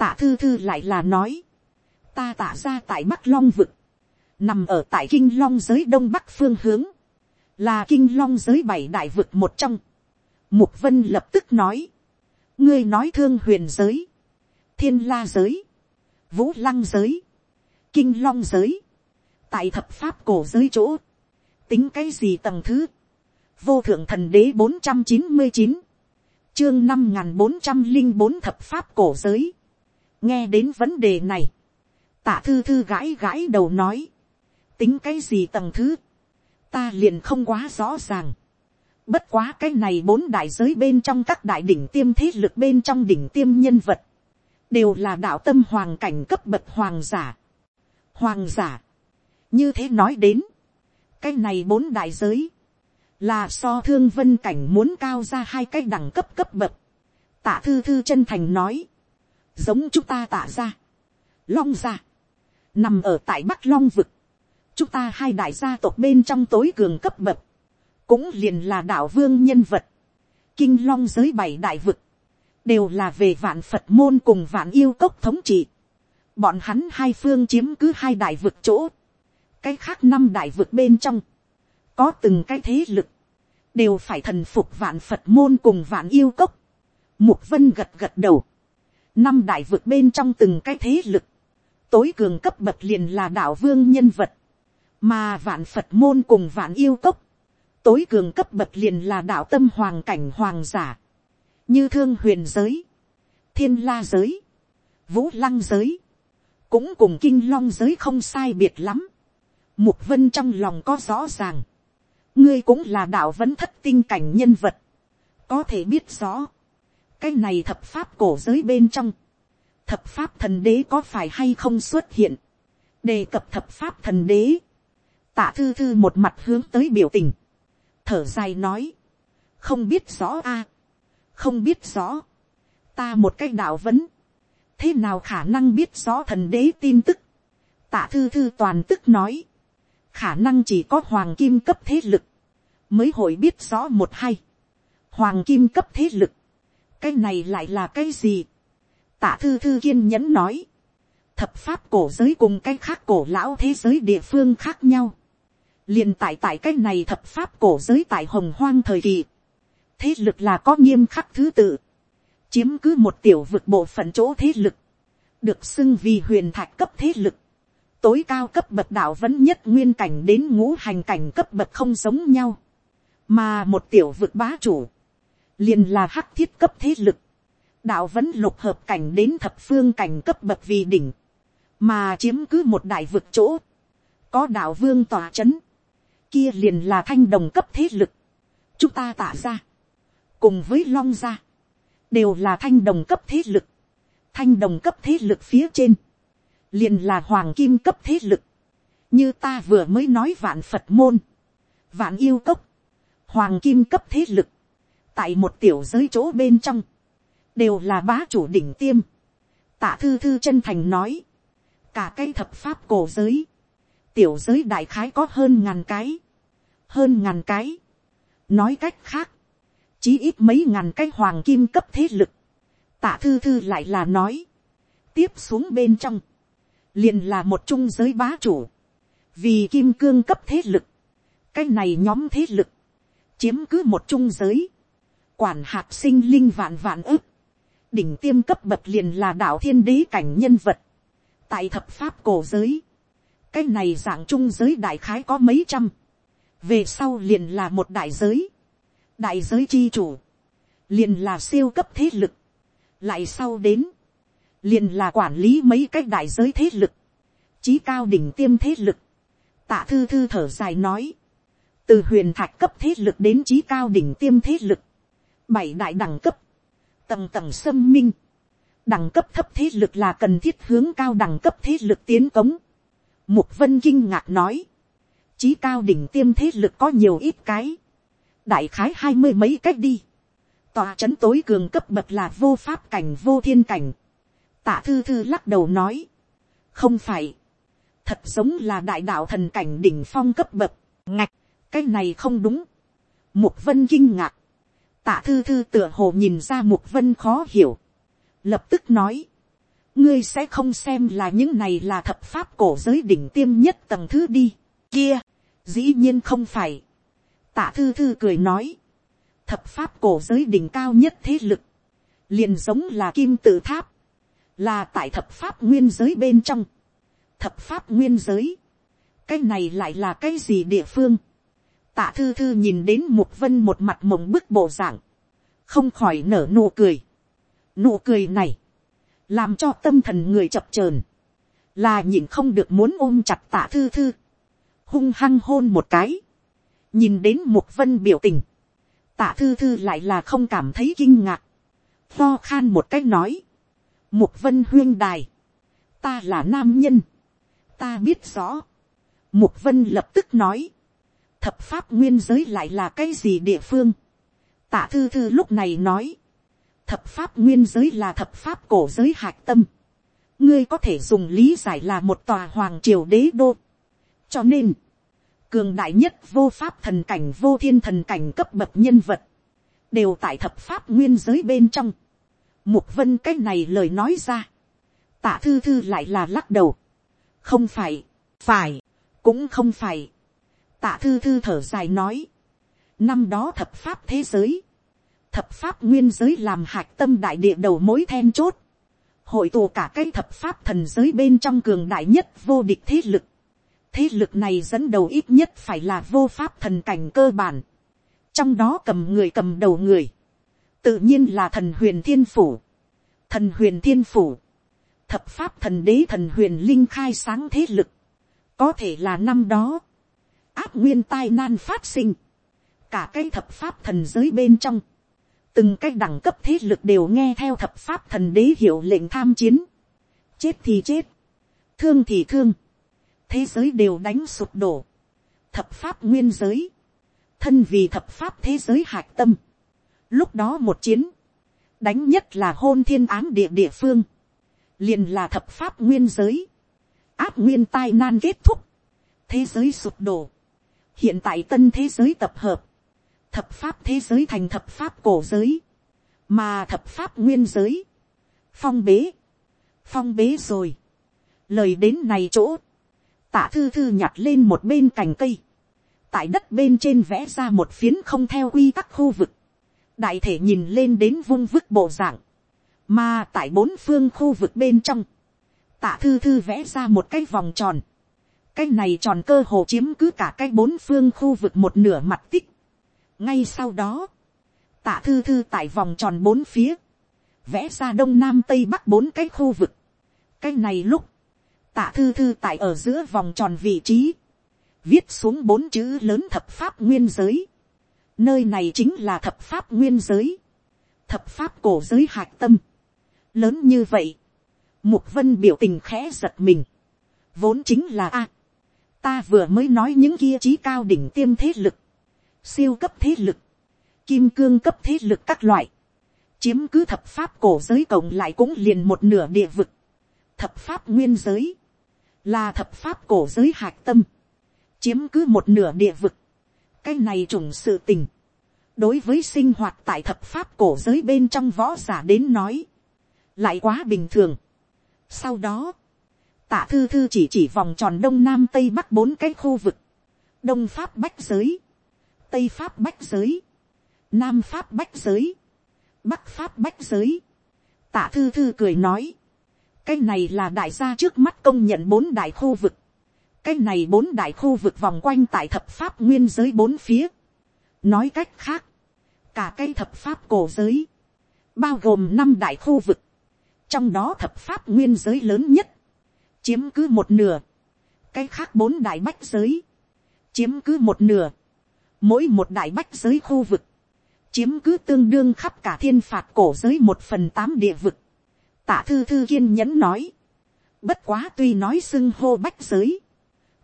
tạ thư thư lại là nói, ta tạ ra tại bắc long vực, nằm ở tại kinh long giới đông bắc phương hướng, là kinh long giới bảy đại vực một trong. Mục vân lập tức nói, ngươi nói thương huyền giới, thiên la giới, vũ lăng giới, kinh long giới, tại thập pháp cổ giới chỗ, tính cái gì tầng thứ, vô thượng thần đế bốn trăm chín mươi chín, chương năm n g h n bốn trăm linh bốn thập pháp cổ giới, nghe đến vấn đề này, tạ thư thư gãi gãi đầu nói, tính cái gì tầng thứ, ta liền không quá rõ ràng, bất quá cái này bốn đại giới bên trong các đại đỉnh tiêm thế lực bên trong đỉnh tiêm nhân vật, đều là đạo tâm hoàng cảnh cấp bậc hoàng giả. Hoàng giả, như thế nói đến, cái này bốn đại giới, là so thương vân cảnh muốn cao ra hai cái đẳng cấp cấp bậc. Tạ thư thư chân thành nói, giống chúng ta tạ ra, long ra, nằm ở tại bắc long vực, chúng ta hai đại gia tộc bên trong tối cường cấp bậc, cũng liền là đạo vương nhân vật, kinh long giới bảy đại vực, đều là về vạn phật môn cùng vạn yêu cốc thống trị. bọn hắn hai phương chiếm cứ hai đại vực chỗ, cái khác năm đại vực bên trong, có từng cái thế lực, đều phải thần phục vạn phật môn cùng vạn yêu cốc. Mục vân gật gật đầu, năm đại vực bên trong từng cái thế lực, tối cường cấp bậc liền là đạo vương nhân vật, mà vạn phật môn cùng vạn yêu cốc, tối cường cấp bậc liền là đạo tâm hoàng cảnh hoàng giả, như thương huyền giới, thiên la giới, vũ lăng giới, cũng cùng kinh long giới không sai biệt lắm. Mục vân trong lòng có rõ ràng. Ngươi cũng là đạo vẫn thất tinh cảnh nhân vật. Có thể biết rõ. Cái này thập pháp cổ giới bên trong. Thập pháp thần đế có phải hay không xuất hiện. Đề cập thập pháp thần đế. Tạ thư thư một mặt hướng tới biểu tình. Thở dài nói. Không biết rõ a Không biết rõ. Ta một cái đạo vấn. Thế nào khả năng biết rõ thần đế tin tức. Tạ thư thư toàn tức nói khả năng chỉ có hoàng kim cấp thế lực, mới hội biết rõ một hay. Hoàng kim cấp thế lực, cái này lại là cái gì. Tạ thư thư kiên nhẫn nói, thập pháp cổ giới cùng cái khác cổ lão thế giới địa phương khác nhau liền tại tại cái này thập pháp cổ giới tại hồng hoang thời kỳ. thế lực là có nghiêm khắc thứ tự, chiếm cứ một tiểu vực bộ phận chỗ thế lực, được xưng vì huyền thạch cấp thế lực. Tối cao cấp bậc đạo vẫn nhất nguyên cảnh đến ngũ hành cảnh cấp bậc không giống nhau, mà một tiểu vực bá chủ, liền là hắc thiết cấp thế lực, đạo vẫn lục hợp cảnh đến thập phương cảnh cấp bậc vì đỉnh, mà chiếm cứ một đại vực chỗ, có đạo vương tòa chấn kia liền là thanh đồng cấp thế lực, chúng ta tả ra, cùng với long gia, đều là thanh đồng cấp thế lực, thanh đồng cấp thế lực phía trên, liền là hoàng kim cấp thế lực, như ta vừa mới nói vạn phật môn, vạn yêu cốc, hoàng kim cấp thế lực, tại một tiểu giới chỗ bên trong, đều là bá chủ đỉnh tiêm. Tạ thư thư chân thành nói, cả cái thập pháp cổ giới, tiểu giới đại khái có hơn ngàn cái, hơn ngàn cái. nói cách khác, chí ít mấy ngàn cái hoàng kim cấp thế lực. Tạ thư thư lại là nói, tiếp xuống bên trong, liền là một trung giới bá chủ, vì kim cương cấp thế lực, cái này nhóm thế lực, chiếm cứ một trung giới, quản hạt sinh linh vạn vạn ức, đỉnh tiêm cấp bậc liền là đạo thiên đế cảnh nhân vật, tại thập pháp cổ giới, cái này dạng trung giới đại khái có mấy trăm, về sau liền là một đại giới, đại giới chi chủ, liền là siêu cấp thế lực, lại sau đến, liền là quản lý mấy cái đại giới thế lực, trí cao đỉnh tiêm thế lực, tạ thư thư thở dài nói, từ huyền thạch cấp thế lực đến trí cao đỉnh tiêm thế lực, bảy đại đẳng cấp, tầng tầng xâm minh, đẳng cấp thấp thế lực là cần thiết hướng cao đẳng cấp thế lực tiến cống. Mục vân kinh ngạc nói, chí cao đỉnh tiêm thế lực có nhiều ít cái, đại khái hai mươi mấy cách đi, tòa chấn tối cường cấp bậc là vô pháp cảnh vô thiên cảnh, tạ thư thư lắc đầu nói. không phải. thật giống là đại đạo thần cảnh đỉnh phong cấp bậc. ngạch, cái này không đúng. mục vân kinh ngạc. tạ thư thư tựa hồ nhìn ra mục vân khó hiểu. lập tức nói ngươi sẽ không xem là những này là thập pháp cổ giới đỉnh tiêm nhất tầng thứ đi, kia, dĩ nhiên không phải. tạ thư thư cười nói, thập pháp cổ giới đỉnh cao nhất thế lực, liền giống là kim tự tháp, là tại thập pháp nguyên giới bên trong, thập pháp nguyên giới, cái này lại là cái gì địa phương, tạ thư thư nhìn đến một vân một mặt mộng bức bộ dạng, không khỏi nở nụ cười, nụ cười này, làm cho tâm thần người chập chờn, là nhìn không được muốn ôm chặt tạ thư thư, hung hăng hôn một cái, nhìn đến mục vân biểu tình, tạ thư thư lại là không cảm thấy kinh ngạc, lo khan một cách nói, mục vân huyên đài, ta là nam nhân, ta biết rõ, mục vân lập tức nói, thập pháp nguyên giới lại là cái gì địa phương, tạ thư thư lúc này nói, thập pháp nguyên giới là thập pháp cổ giới hạc tâm, ngươi có thể dùng lý giải là một tòa hoàng triều đế đô, cho nên, cường đại nhất vô pháp thần cảnh vô thiên thần cảnh cấp bậc nhân vật, đều tại thập pháp nguyên giới bên trong. Mục vân cái này lời nói ra, tạ thư thư lại là lắc đầu. không phải, phải, cũng không phải. tạ thư thư thở dài nói, năm đó thập pháp thế giới, thập pháp nguyên giới làm hạc tâm đại địa đầu mối then chốt, hội tụ cả cái thập pháp thần giới bên trong cường đại nhất vô địch thế lực. thế lực này dẫn đầu ít nhất phải là vô pháp thần cảnh cơ bản, trong đó cầm người cầm đầu người, tự nhiên là thần huyền thiên phủ, thần huyền thiên phủ, thập pháp thần đế thần huyền linh khai sáng thế lực, có thể là năm đó, áp nguyên tai nan phát sinh, cả cái thập pháp thần giới bên trong, từng cái đẳng cấp thế lực đều nghe theo thập pháp thần đế hiệu lệnh tham chiến, chết thì chết, thương thì thương, thế giới đều đánh sụp đổ, thập pháp nguyên giới, thân vì thập pháp thế giới hạc tâm, lúc đó một chiến, đánh nhất là hôn thiên án địa địa phương, liền là thập pháp nguyên giới, áp nguyên tai nan kết thúc, thế giới sụp đổ, hiện tại tân thế giới tập hợp, thập pháp thế giới thành thập pháp cổ giới, mà thập pháp nguyên giới, phong bế, phong bế rồi, lời đến này chỗ, tả thư thư nhặt lên một bên cành cây, tại đất bên trên vẽ ra một phiến không theo quy tắc khu vực, đại thể nhìn lên đến vung vức bộ dạng, mà tại bốn phương khu vực bên trong, tạ thư thư vẽ ra một cái vòng tròn, cái này tròn cơ hồ chiếm cứ cả cái bốn phương khu vực một nửa mặt tích ngay sau đó, tạ thư thư tại vòng tròn bốn phía, vẽ ra đông nam tây bắc bốn cái khu vực. cái này lúc, tạ thư thư tại ở giữa vòng tròn vị trí, viết xuống bốn chữ lớn thập pháp nguyên giới. Nơi này chính là thập pháp nguyên giới. Thập pháp cổ giới hạc tâm. Lớn như vậy. Mục vân biểu tình khẽ giật mình. Vốn chính là A. ta vừa mới nói những kia trí cao đỉnh tiêm thế lực. Siêu cấp thế lực. Kim cương cấp thế lực các loại. Chiếm cứ thập pháp cổ giới cộng lại cũng liền một nửa địa vực. Thập pháp nguyên giới. Là thập pháp cổ giới hạc tâm chiếm cứ một nửa địa vực, cái này trùng sự tình, đối với sinh hoạt tại thập pháp cổ giới bên trong võ giả đến nói, lại quá bình thường. Sau đó, tạ thư thư chỉ chỉ vòng tròn đông nam tây bắc bốn cái khu vực, đông pháp bách giới, tây pháp bách giới, nam pháp bách giới, bắc pháp bách giới. tạ thư thư cười nói, cái này là đại gia trước mắt công nhận bốn đại khu vực, cái này bốn đại khu vực vòng quanh tại thập pháp nguyên giới bốn phía. nói cách khác, cả cái thập pháp cổ giới, bao gồm năm đại khu vực, trong đó thập pháp nguyên giới lớn nhất, chiếm cứ một nửa, cái khác bốn đại bách giới, chiếm cứ một nửa, mỗi một đại bách giới khu vực, chiếm cứ tương đương khắp cả thiên phạt cổ giới một phần tám địa vực. Tạ thư thư kiên nhẫn nói, bất quá tuy nói xưng hô bách giới,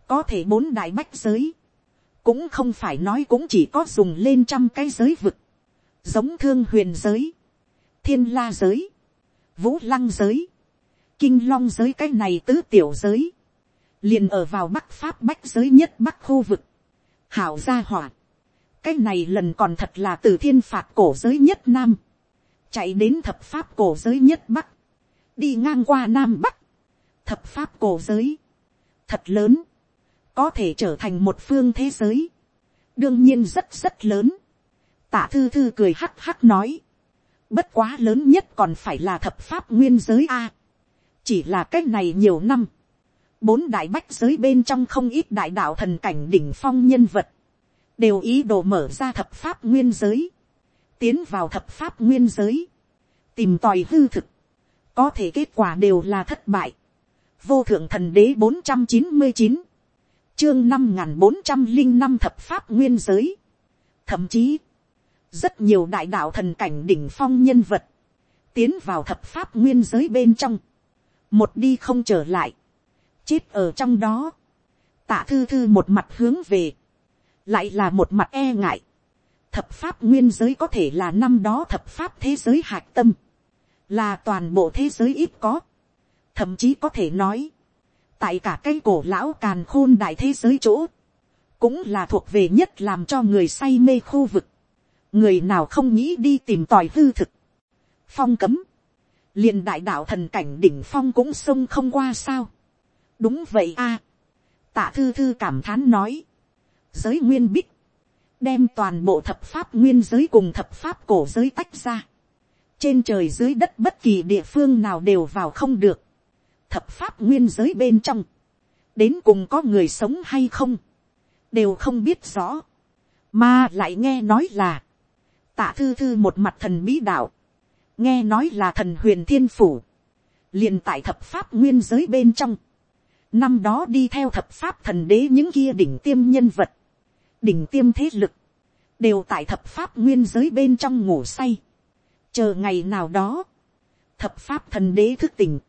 có thể bốn đại bách giới, cũng không phải nói cũng chỉ có dùng lên trăm cái giới vực, giống thương huyền giới, thiên la giới, vũ lăng giới, kinh long giới cái này tứ tiểu giới, liền ở vào bắc pháp bách giới nhất bắc khu vực, hảo gia hỏa, cái này lần còn thật là từ thiên phạt cổ giới nhất nam, chạy đến thập pháp cổ giới nhất bắc, đi ngang qua nam bắc, thập pháp cổ giới, thật lớn, có thể trở thành một phương thế giới, đương nhiên rất rất lớn, tạ thư thư cười hắc hắc nói, bất quá lớn nhất còn phải là thập pháp nguyên giới a, chỉ là cái này nhiều năm, bốn đại bách giới bên trong không ít đại đạo thần cảnh đỉnh phong nhân vật, đều ý đồ mở ra thập pháp nguyên giới, tiến vào thập pháp nguyên giới, tìm tòi hư thực, có thể kết quả đều là thất bại. vô thượng thần đế bốn trăm chín mươi chín, chương năm n g h n bốn trăm linh năm thập pháp nguyên giới, thậm chí, rất nhiều đại đạo thần cảnh đỉnh phong nhân vật, tiến vào thập pháp nguyên giới bên trong, một đi không trở lại, chết ở trong đó, tạ thư thư một mặt hướng về, lại là một mặt e ngại, thập pháp nguyên giới có thể là năm đó thập pháp thế giới hạch tâm, là toàn bộ thế giới ít có, thậm chí có thể nói, tại cả cái cổ lão càn khôn đại thế giới chỗ, cũng là thuộc về nhất làm cho người say mê khu vực, người nào không nghĩ đi tìm tòi hư thực, phong cấm, liền đại đạo thần cảnh đỉnh phong cũng sông không qua sao, đúng vậy a, tạ thư thư cảm thán nói, giới nguyên bích, đem toàn bộ thập pháp nguyên giới cùng thập pháp cổ giới tách ra, trên trời dưới đất bất kỳ địa phương nào đều vào không được, thập pháp nguyên giới bên trong, đến cùng có người sống hay không, đều không biết rõ, mà lại nghe nói là, tạ thư thư một mặt thần bí đạo, nghe nói là thần huyền thiên phủ, liền tại thập pháp nguyên giới bên trong, năm đó đi theo thập pháp thần đế những kia đỉnh tiêm nhân vật, đỉnh tiêm thế lực, đều tại thập pháp nguyên giới bên trong ngủ say, chờ ngày nào đó, thập pháp thần đế thức tỉnh,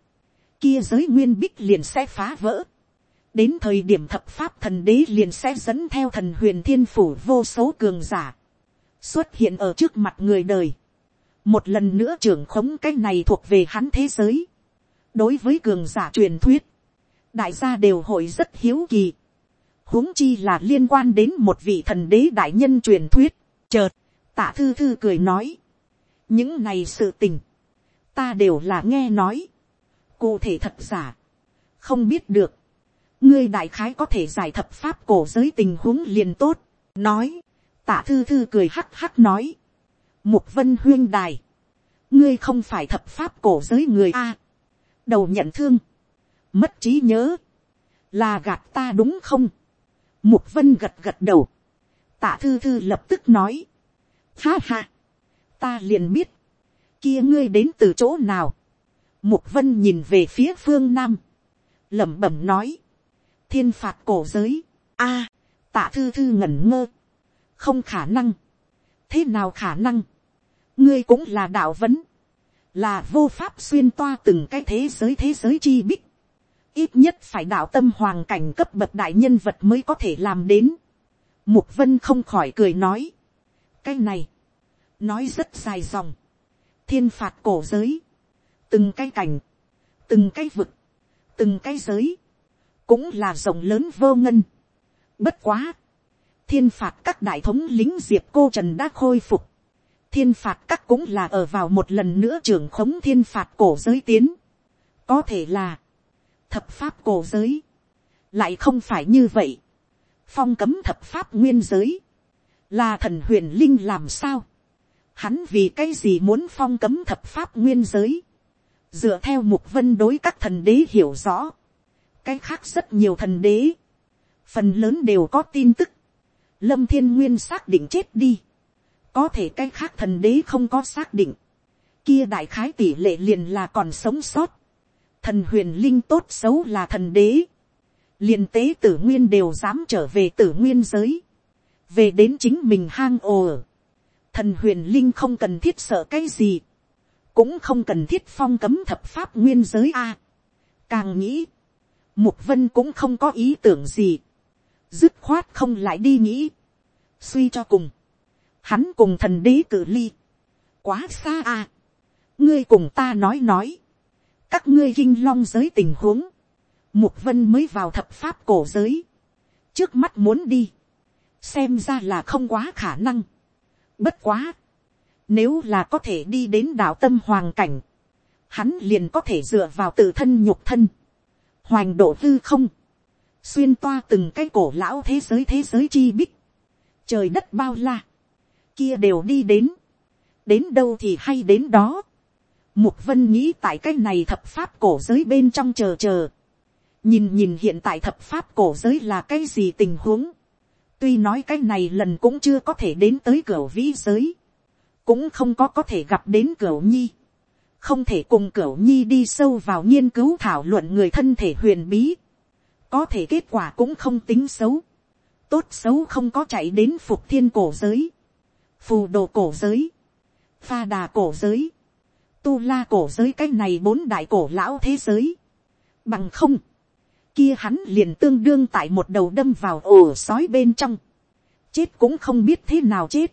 kia giới nguyên bích liền sẽ phá vỡ. đến thời điểm thập pháp thần đế liền sẽ dẫn theo thần huyền thiên phủ vô số cường giả, xuất hiện ở trước mặt người đời. một lần nữa trưởng khống cái này thuộc về hắn thế giới. đối với cường giả truyền thuyết, đại gia đều hội rất hiếu kỳ huống chi là liên quan đến một vị thần đế đại nhân truyền thuyết. chợt, tạ thư thư cười nói, những này sự tình, ta đều là nghe nói, cụ thể thật giả, không biết được, ngươi đại khái có thể giải thập pháp cổ giới tình huống liền tốt, nói, tạ thư thư cười hắc hắc nói, mục vân huyên đài, ngươi không phải thập pháp cổ giới người a, đầu nhận thương, mất trí nhớ, là gạt ta đúng không, mục vân gật gật đầu, tạ thư thư lập tức nói, ha ha, ta liền biết, kia ngươi đến từ chỗ nào. Mục vân nhìn về phía phương nam, lẩm bẩm nói, thiên phạt cổ giới, a, tạ thư thư ngẩn ngơ, không khả năng, thế nào khả năng, ngươi cũng là đạo vấn, là vô pháp xuyên toa từng cái thế giới thế giới chi bích, ít nhất phải đạo tâm hoàng cảnh cấp bậc đại nhân vật mới có thể làm đến. Mục vân không khỏi cười nói, cái này, nói rất dài dòng, thiên phạt cổ giới, từng cái cảnh, từng cái vực, từng cái giới, cũng là rộng lớn vô ngân. Bất quá, thiên phạt các đại thống lính diệp cô trần đã khôi phục, thiên phạt các cũng là ở vào một lần nữa trưởng khống thiên phạt cổ giới tiến. có thể là, thập pháp cổ giới, lại không phải như vậy. phong cấm thập pháp nguyên giới, là thần huyền linh làm sao? Hắn vì cái gì muốn phong cấm thập pháp nguyên giới, dựa theo mục vân đối các thần đế hiểu rõ, cái khác rất nhiều thần đế, phần lớn đều có tin tức, lâm thiên nguyên xác định chết đi, có thể cái khác thần đế không có xác định, kia đại khái tỷ lệ liền là còn sống sót, thần huyền linh tốt xấu là thần đế, liền tế tử nguyên đều dám trở về tử nguyên giới, về đến chính mình hang ồ ở, thần huyền linh không cần thiết sợ cái gì, cũng không cần thiết phong cấm thập pháp nguyên giới a. càng nghĩ, mục vân cũng không có ý tưởng gì, dứt khoát không lại đi nghĩ, suy cho cùng, hắn cùng thần đế cử ly, quá xa a. ngươi cùng ta nói nói, các ngươi kinh long giới tình huống, mục vân mới vào thập pháp cổ giới, trước mắt muốn đi, xem ra là không quá khả năng, Bất quá. Nếu là có thể đi đến đạo tâm hoàng cảnh. hắn liền có thể dựa vào tự thân nhục thân, hoành độ hư không, xuyên toa từng cái cổ lão thế giới thế giới chi bích, trời đất bao la, kia đều đi đến, đến đâu thì hay đến đó. Mục vân nghĩ tại cái này thập pháp cổ giới bên trong chờ chờ, nhìn nhìn hiện tại thập pháp cổ giới là cái gì tình huống, tuy nói cái này lần cũng chưa có thể đến tới cửa vĩ giới, cũng không có có thể gặp đến cửa nhi, không thể cùng cửa nhi đi sâu vào nghiên cứu thảo luận người thân thể huyền bí, có thể kết quả cũng không tính xấu, tốt xấu không có chạy đến phục thiên cổ giới, phù đồ cổ giới, pha đà cổ giới, tu la cổ giới cái này bốn đại cổ lão thế giới, bằng không, kia hắn liền tương đương tại một đầu đâm vào ổ sói bên trong, chết cũng không biết thế nào chết,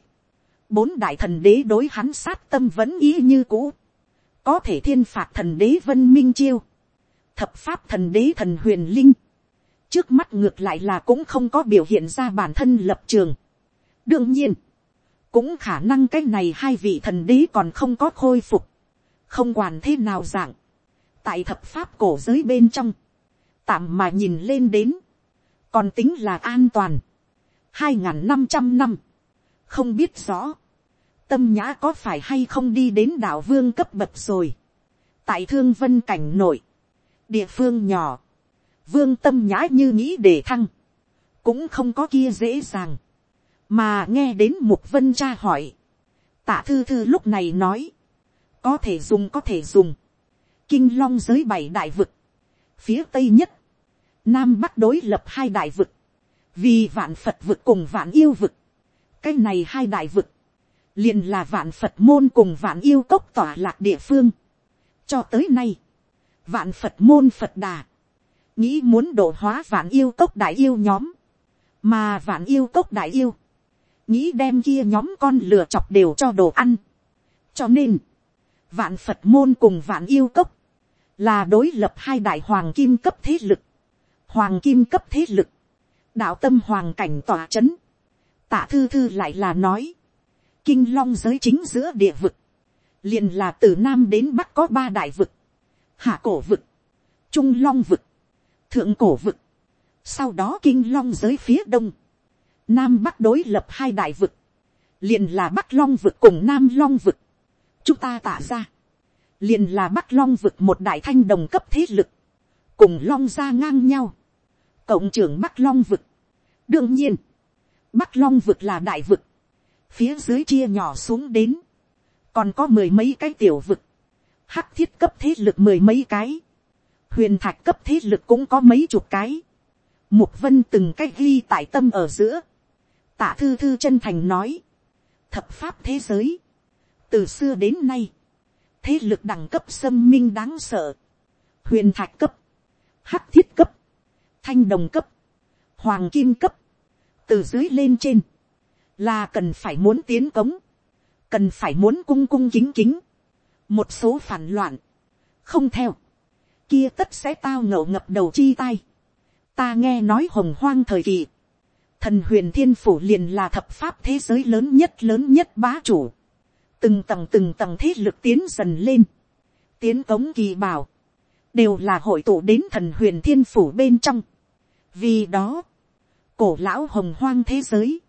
bốn đại thần đế đối hắn sát tâm vẫn ý như cũ, có thể thiên phạt thần đế vân minh chiêu, thập pháp thần đế thần huyền linh, trước mắt ngược lại là cũng không có biểu hiện ra bản thân lập trường. đương nhiên, cũng khả năng cái này hai vị thần đế còn không có khôi phục, không quản thế nào dạng, tại thập pháp cổ giới bên trong, tạm mà nhìn lên đến, còn tính là an toàn, hai n g h n năm trăm năm, không biết rõ, tâm nhã có phải hay không đi đến đạo vương cấp bậc rồi, tại thương vân cảnh nội, địa phương nhỏ, vương tâm nhã như nghĩ để thăng, cũng không có kia dễ dàng, mà nghe đến mục vân cha hỏi, tạ thư thư lúc này nói, có thể dùng có thể dùng, kinh long giới bảy đại vực, phía tây nhất, nam bắc đối lập hai đại vực, vì vạn phật vực cùng vạn yêu vực, cái này hai đại vực, liền là vạn phật môn cùng vạn yêu cốc tỏa lạc địa phương. cho tới nay, vạn phật môn phật đà, nghĩ muốn độ hóa vạn yêu cốc đại yêu nhóm, mà vạn yêu cốc đại yêu, nghĩ đem kia nhóm con lừa chọc đều cho đồ ăn. cho nên, vạn phật môn cùng vạn yêu cốc, là đối lập hai đại hoàng kim cấp thế lực, hoàng kim cấp thế lực, đạo tâm hoàng cảnh tỏa c h ấ n tạ thư thư lại là nói, kinh long giới chính giữa địa vực, liền là từ nam đến bắc có ba đại vực, hạ cổ vực, trung long vực, thượng cổ vực, sau đó kinh long giới phía đông, nam bắc đối lập hai đại vực, liền là bắc long vực cùng nam long vực, chúng ta tả ra, liền là bắc long vực một đại thanh đồng cấp thế lực, cùng long ra ngang nhau, cộng trưởng bắc long vực. đương nhiên, bắc long vực là đại vực, phía dưới chia nhỏ xuống đến, còn có mười mấy cái tiểu vực, hắc thiết cấp thế lực mười mấy cái, huyền thạch cấp thế lực cũng có mấy chục cái, mục vân từng cái ghi tại tâm ở giữa, tạ thư thư chân thành nói, thập pháp thế giới, từ xưa đến nay, thế lực đẳng cấp xâm minh đáng sợ, huyền thạch cấp, hắc thiết cấp, thanh đồng cấp, hoàng kim cấp, từ dưới lên trên, là cần phải muốn tiến cống, cần phải muốn cung cung kính kính, một số phản loạn, không theo, kia tất sẽ tao ngậu ngập đầu chi tay. Ta nghe nói hồng hoang thời kỳ, thần huyền thiên phủ liền là thập pháp thế giới lớn nhất lớn nhất bá chủ, từng tầng từng tầng thế lực tiến dần lên, tiến cống kỳ bảo, đều là hội tụ đến thần huyền thiên phủ bên trong, vì đó, cổ lão hồng hoang thế giới,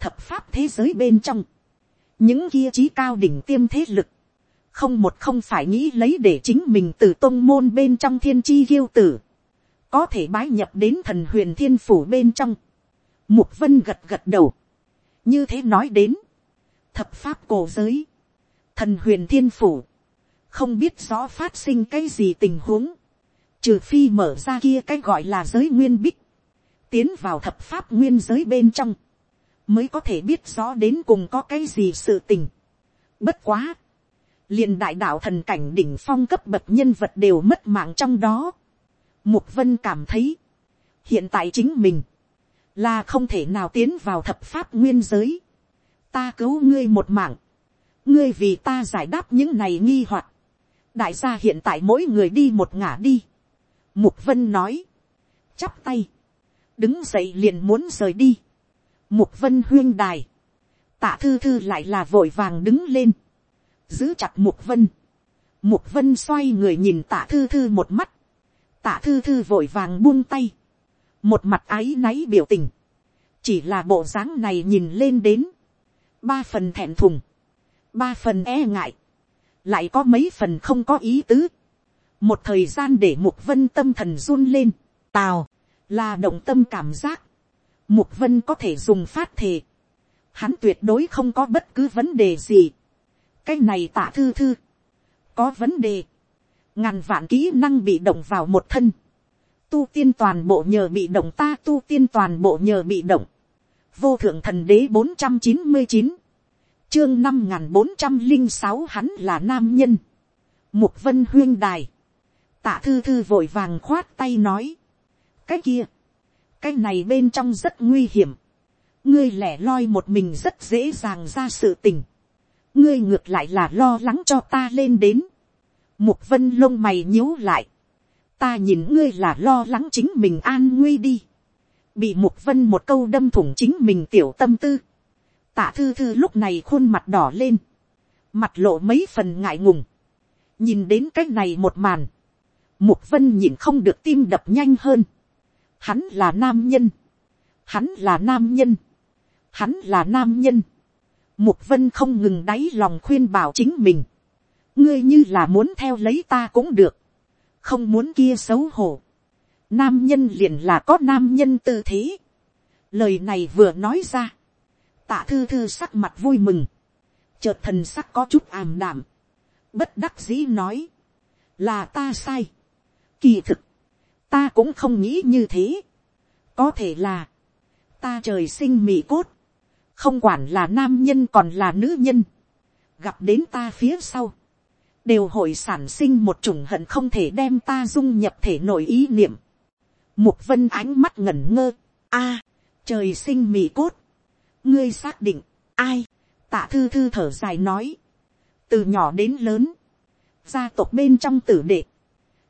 thập pháp thế giới bên trong, những kia trí cao đỉnh tiêm thế lực, không một không phải nghĩ lấy để chính mình từ tôn môn bên trong thiên chi kiêu tử, có thể bái nhập đến thần huyền thiên phủ bên trong, mục vân gật gật đầu, như thế nói đến, thập pháp cổ giới, thần huyền thiên phủ, không biết rõ phát sinh cái gì tình huống, trừ phi mở ra kia cái gọi là giới nguyên bích, tiến vào thập pháp nguyên giới bên trong, mới có thể biết rõ đến cùng có cái gì sự tình. Bất quá, liền đại đạo thần cảnh đỉnh phong cấp bậc nhân vật đều mất mạng trong đó. Mục vân cảm thấy, hiện tại chính mình, là không thể nào tiến vào thập pháp nguyên giới. Ta cứu ngươi một mạng, ngươi vì ta giải đáp những này nghi hoặc. đại gia hiện tại mỗi người đi một ngả đi. Mục Vân nói. Chắp tay. Đứng dậy liền muốn rời đi. Mục Vân huyên đài. Tạ Thư Thư lại là vội vàng đứng lên. Giữ chặt Mục Vân. Mục vân xoay người nhìn tạ thư thư một mắt. Tạ thư thư vội vàng buông tay. Một mặt áy náy biểu tình. Chỉ là bộ dáng này nhìn lên đến. Ba phần thẹn thùng. Ba phần e ngại. Lại có mấy phần không có ý tứ. Một thời gian để mục vân tâm thần run lên. Tào. Là động tâm cảm giác. Mục vân có thể dùng phát thề. Hắn tuyệt đối không có bất cứ vấn đề gì. Cái này tả thư thư có vấn đề, ngàn vạn kỹ năng bị động vào một thân, tu tiên toàn bộ nhờ bị động ta tu tiên toàn bộ nhờ bị động, vô thượng thần đế bốn trăm chín mươi chín, chương năm n g h n bốn trăm linh sáu hắn là nam nhân, mục vân huyên đài, tạ thư thư vội vàng khoát tay nói, cái kia, cái này bên trong rất nguy hiểm, ngươi lẻ loi một mình rất dễ dàng ra sự tình, ngươi ngược lại là lo lắng cho ta lên đến. mục vân lông mày nhíu lại. ta nhìn ngươi là lo lắng chính mình an nguy đi bị mục vân một câu đâm thủng chính mình tiểu tâm tư. tạ thư thư lúc này khuôn mặt đỏ lên. mặt lộ mấy phần ngại ngùng. nhìn đến cái này một màn. mục vân nhìn không được tim đập nhanh hơn. hắn là nam nhân. hắn là nam nhân. hắn là nam nhân Mục vân không ngừng đáy lòng khuyên bảo chính mình. Ngươi như là muốn theo lấy ta cũng được. Không muốn kia xấu hổ. Nam nhân liền là có nam nhân tư thế. Lời này vừa nói ra. Tạ thư thư sắc mặt vui mừng. Chợt thần sắc có chút ảm đạm. Bất đắc dĩ nói. Là ta sai. Kỳ thực. Ta cũng không nghĩ như thế. Có thể là. Ta trời sinh mị cốt không quản là nam nhân còn là nữ nhân, gặp đến ta phía sau, đều hội sản sinh một chủng hận không thể đem ta dung nhập thể nội ý niệm. Mục vân ánh mắt ngẩn ngơ, a, trời sinh mì cốt, ngươi xác định, ai, tạ thư thư thở dài nói, từ nhỏ đến lớn, gia tộc bên trong tử đệ,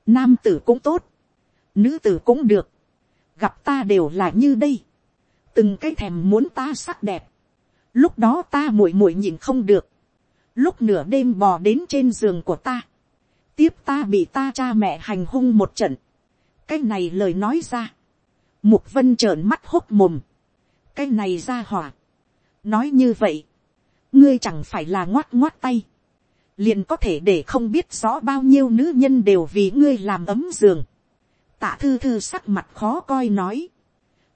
nam tử cũng tốt, nữ tử cũng được, gặp ta đều là như đây, từng cái thèm muốn ta sắc đẹp, lúc đó ta muội muội nhìn không được, lúc nửa đêm bò đến trên giường của ta, tiếp ta bị ta cha mẹ hành hung một trận, cái này lời nói ra, mục vân trợn mắt hốt mồm, cái này ra hỏa, nói như vậy, ngươi chẳng phải là ngoát ngoát tay, liền có thể để không biết rõ bao nhiêu nữ nhân đều vì ngươi làm ấm giường, tạ thư thư sắc mặt khó coi nói,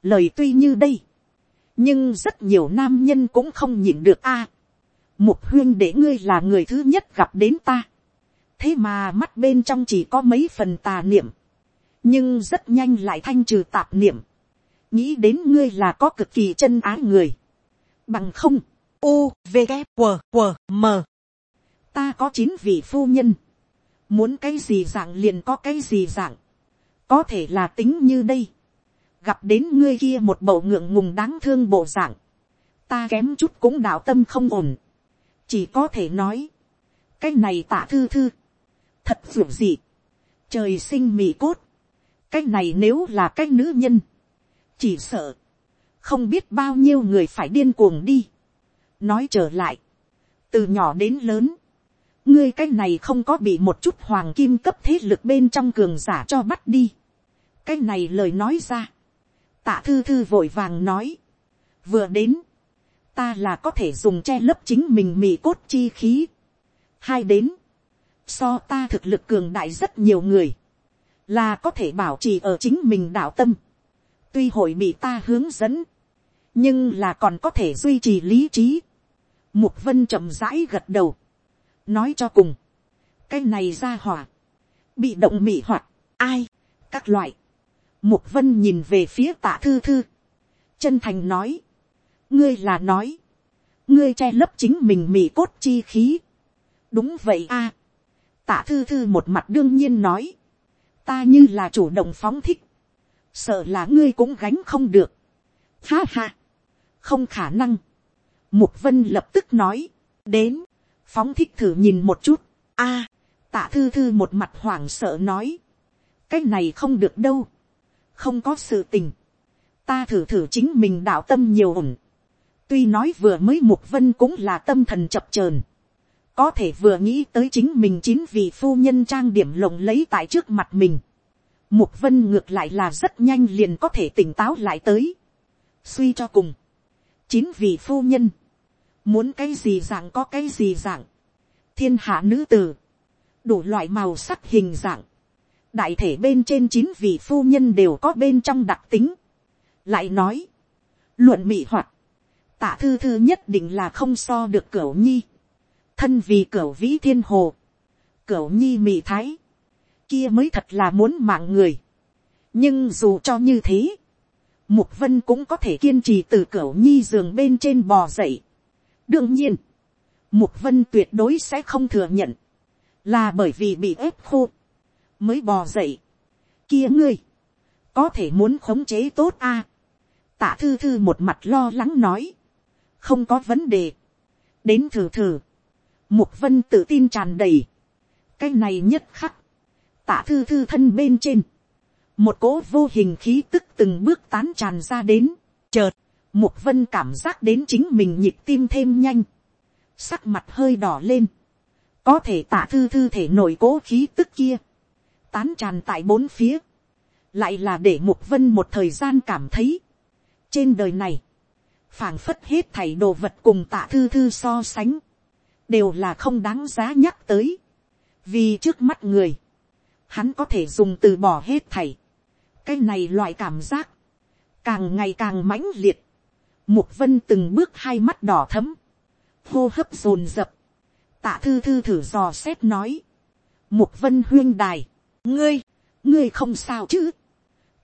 lời tuy như đây, nhưng rất nhiều nam nhân cũng không nhịn được a. mục huyên để ngươi là người thứ nhất gặp đến ta. thế mà mắt bên trong chỉ có mấy phần tà niệm, nhưng rất nhanh lại thanh trừ tạp niệm. nghĩ đến ngươi là có cực kỳ chân ái người. bằng không, u v g q q m. Ta có chín vị phu nhân, muốn cái gì dạng liền có cái gì dạng, có thể là tính như đây, gặp đến ngươi kia một bầu ngượng ngùng đáng thương bộ dạng, ta kém chút cũng đạo tâm không ổn, chỉ có thể nói, cái này tạ thư thư, thật ruột gì, trời sinh mì cốt, cái này nếu là cái nữ nhân, chỉ sợ, không biết bao nhiêu người phải điên cuồng đi. nói trở lại, từ nhỏ đến lớn, ngươi cái này không có bị một chút hoàng kim cấp thế lực bên trong cường giả cho bắt đi. cái này lời nói ra, tạ thư thư vội vàng nói, vừa đến, ta là có thể dùng che lấp chính mình mì cốt chi khí. hai đến, so ta thực lực cường đại rất nhiều người, là có thể bảo trì ở chính mình đạo tâm. tuy hội bị ta hướng dẫn, nhưng là còn có thể duy trì lý trí. mục vân chậm rãi gật đầu, nói cho cùng, cái này ra hỏa, bị động mị hoạt, ai, các loại, Mục vân nhìn về phía tạ thư thư. Chân thành nói. Ngươi là nói. Ngươi che lấp chính mình mị cốt chi khí. Đúng vậy a. Tạ thư thư một mặt đương nhiên nói. Ta như là chủ động phóng thích. Sợ là ngươi cũng gánh không được. Ha ha. Không khả năng. Mục vân lập tức nói. Đến. Phóng thích thử nhìn một chút. a à, Tạ thư thư một mặt hoảng sợ nói. Cái này không được đâu không có sự tình, ta thử thử chính mình đạo tâm nhiều ổn, tuy nói vừa mới mục vân cũng là tâm thần chập chờn, có thể vừa nghĩ tới chính mình chín vị phu nhân trang điểm lộng lấy tại trước mặt mình. Mục vân ngược lại là rất nhanh liền có thể tỉnh táo lại tới. Suy cho cùng. Chín vị phu nhân. Muốn cái gì dạng có cái gì dạng. Thiên hạ nữ tử. Đủ loại màu sắc hình dạng. Đại thể bên trên chín vị phu nhân đều có bên trong đặc tính. Lại nói. Luận mỹ hoạt. Tạ thư thư nhất định là không so được cửu nhi. Thân vì cửu vĩ thiên hồ. Cửu nhi mỹ thái. Kia mới thật là muốn mạng người. Nhưng dù cho như thế. Mục vân cũng có thể kiên trì từ cửu nhi giường bên trên bò dậy. đương nhiên. Mục vân tuyệt đối sẽ không thừa nhận. Là bởi vì bị ép khô. Mới bò dậy. Kia ngươi. Có thể muốn khống chế tốt a Tạ thư thư một mặt lo lắng nói. Không có vấn đề. Đến thử thử. Mục vân tự tin tràn đầy. Cái này nhất khắc. Tả thư thư thân bên trên. Một cỗ vô hình khí tức từng bước tán tràn ra đến. Chợt. Mục vân cảm giác đến chính mình nhịp tim thêm nhanh. Sắc mặt hơi đỏ lên. Có thể Tả thư thư thể nổi cố khí tức kia. Tán tràn tại bốn phía. Lại là để mục vân một thời gian cảm thấy trên đời này, phảng phất hết thảy đồ vật cùng tạ thư thư so sánh, đều là không đáng giá nhắc tới, vì trước mắt người, hắn có thể dùng từ bỏ hết thảy, cái này loại cảm giác, càng ngày càng mãnh liệt, mục vân từng bước hai mắt đỏ thấm, hô hấp dồn dập, tạ thư thư thử dò xét nói, mục vân huyên đài, ngươi, ngươi không sao chứ,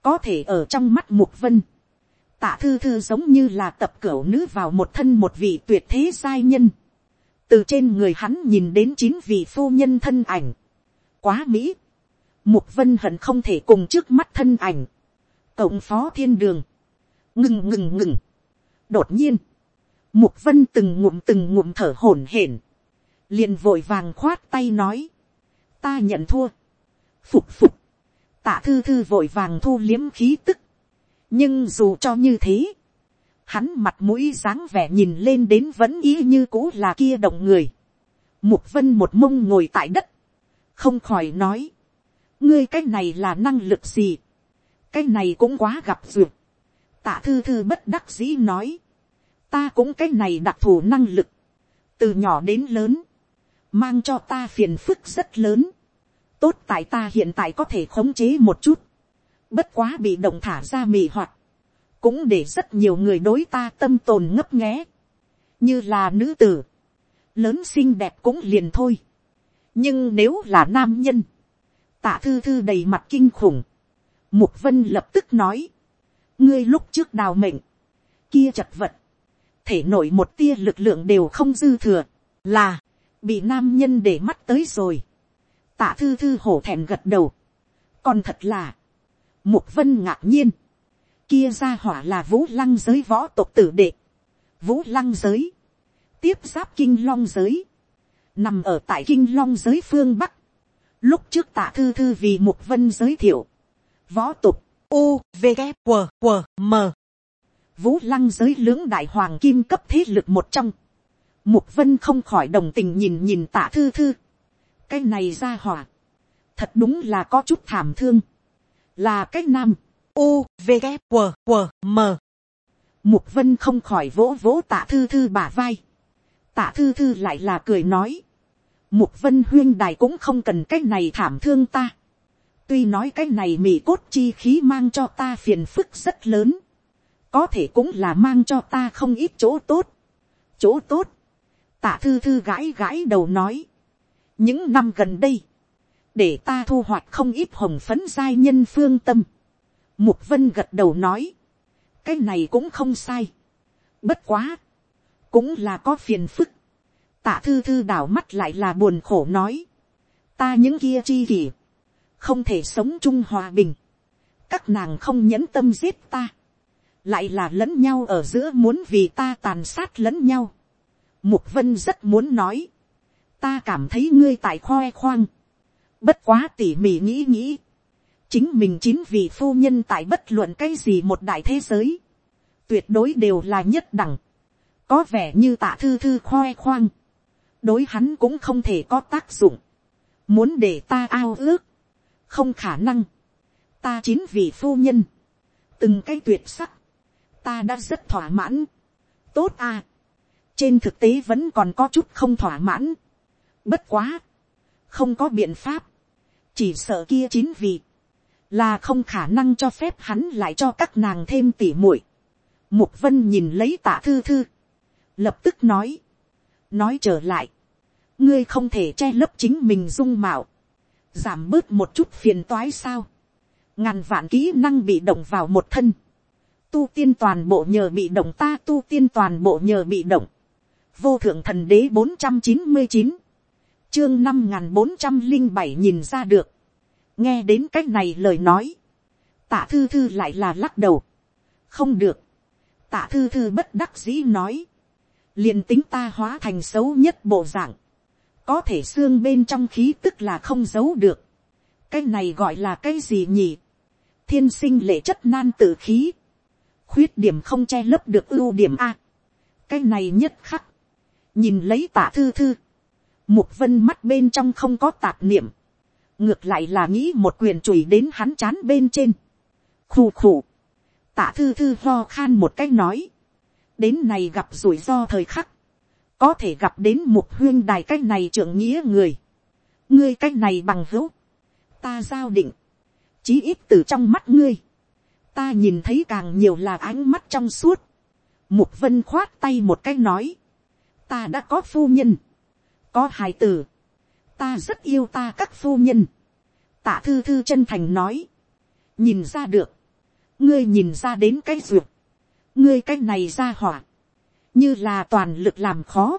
có thể ở trong mắt mục vân, tạ thư thư giống như là tập cửu nữ vào một thân một vị tuyệt thế giai nhân từ trên người hắn nhìn đến chín vị phu nhân thân ảnh. quá mỹ. mục vân hận không thể cùng trước mắt thân ảnh. cộng phó thiên đường. ngừng ngừng ngừng. đột nhiên, mục vân từng ngụm từng ngụm thở hổn hển. liền vội vàng khoát tay nói. ta nhận thua. phục phục. tạ thư thư vội vàng thu liếm khí tức nhưng dù cho như thế, hắn mặt mũi dáng vẻ nhìn lên đến vẫn ý như cũ là kia động người. Mục vân một mông ngồi tại đất, không khỏi nói, ngươi cái này là năng lực gì, cái này cũng quá gặp duyệt. Tạ thư thư bất đắc dĩ nói, ta cũng cái này đặc thù năng lực, từ nhỏ đến lớn, mang cho ta phiền phức rất lớn. Tốt tại ta hiện tại có thể khống chế một chút, bất quá bị động thả ra mì hoạt, cũng để rất nhiều người đối ta tâm tồn ngấp nghé, như là nữ tử, lớn xinh đẹp cũng liền thôi, nhưng nếu là nam nhân, tạ thư thư đầy mặt kinh khủng, mục vân lập tức nói, ngươi lúc trước đào mệnh, kia chật vật, thể nổi một tia lực lượng đều không dư thừa, là, bị nam nhân để mắt tới rồi, tạ thư thư hổ thẹn gật đầu, còn thật là, Mục vân ngạc nhiên. Kia ra hỏa là vũ lăng giới võ tộc tử đệ. Vũ lăng giới. Tiếp giáp kinh long giới. Nằm ở tại kinh long giới phương Bắc. Lúc trước tạ thư thư vì mục vân giới thiệu. Võ tục. U, V, K, W, W, M. Vũ lăng giới lưỡng đại hoàng kim cấp thế lực một trong. Mục vân không khỏi đồng tình nhìn nhìn tạ thư thư. Cái này ra hỏa. Thật đúng là có chút thảm thương là cách nam, u, v, g, q, q, m. Mục vân không khỏi vỗ vỗ tạ thư thư bả vai. Tạ thư thư lại là cười nói. Mục vân huyên đài cũng không cần cái này thảm thương ta. Tuy nói cái này mì cốt chi khí mang cho ta phiền phức rất lớn. Có thể cũng là mang cho ta không ít chỗ tốt. Chỗ tốt. Tạ thư thư gãi gãi đầu nói. Những năm gần đây để ta thu hoạch không ít hồng phấn giai nhân phương tâm. Mục vân gật đầu nói, cái này cũng không sai. Bất quá, cũng là có phiền phức. Tạ thư thư đảo mắt lại là buồn khổ nói, ta những kia chi kỷ, không thể sống chung hòa bình. Các nàng không nhẫn tâm giết ta, lại là lẫn nhau ở giữa muốn vì ta tàn sát lẫn nhau. Mục vân rất muốn nói, ta cảm thấy ngươi tại khoe khoang Bất quá tỉ mỉ nghĩ nghĩ. Chính mình chín vị phu nhân tại bất luận cái gì một đại thế giới. Tuyệt đối đều là nhất đẳng. Có vẻ như tạ thư thư khoe khoang. đối hắn cũng không thể có tác dụng, muốn để ta ao ước, không khả năng, ta chín vị phu nhân, từng cái tuyệt sắc, ta đã rất thỏa mãn, tốt à, trên thực tế vẫn còn có chút không thỏa mãn, bất quá, không có biện pháp, chỉ sợ kia chín vị, là không khả năng cho phép hắn lại cho các nàng thêm tỉ muội. Mục vân nhìn lấy tạ thư thư, lập tức nói, nói trở lại, ngươi không thể che lấp chính mình dung mạo, giảm bớt một chút phiền toái sao, ngàn vạn kỹ năng bị động vào một thân, tu tiên toàn bộ nhờ bị động ta tu tiên toàn bộ nhờ bị động, vô thượng thần đế bốn trăm chín mươi chín, chương năm n g h n bốn trăm linh bảy nhìn ra được, nghe đến c á c h này lời nói, tạ thư thư lại là lắc đầu, không được, tạ thư thư bất đắc dĩ nói, liền tính ta hóa thành xấu nhất bộ dạng, có thể xương bên trong khí tức là không giấu được, cái này gọi là cái gì nhỉ, thiên sinh lệ chất nan tự khí, khuyết điểm không che lấp được ưu điểm a, cái này nhất khắc, nhìn lấy tạ thư thư, Mục vân mắt bên trong không có tạp niệm. Ngược lại là nghĩ một quyền chùi đến hắn chán bên trên. Khù khù. Tạ thư thư ho khan một cách nói. Đến này gặp rủi ro thời khắc. Có thể gặp đến một huyên đài cách này trưởng nghĩa người. Ngươi cách này bằng hữu. Ta giao định. Chí ít từ trong mắt ngươi. Ta nhìn thấy càng nhiều là ánh mắt trong suốt. Mục vân khoát tay một cách nói. Ta đã có phu nhân có hài tử, ta rất yêu ta các phu nhân, tạ thư thư chân thành nói, nhìn ra được, ngươi nhìn ra đến cái ruột, ngươi cái này ra hỏa, như là toàn lực làm khó,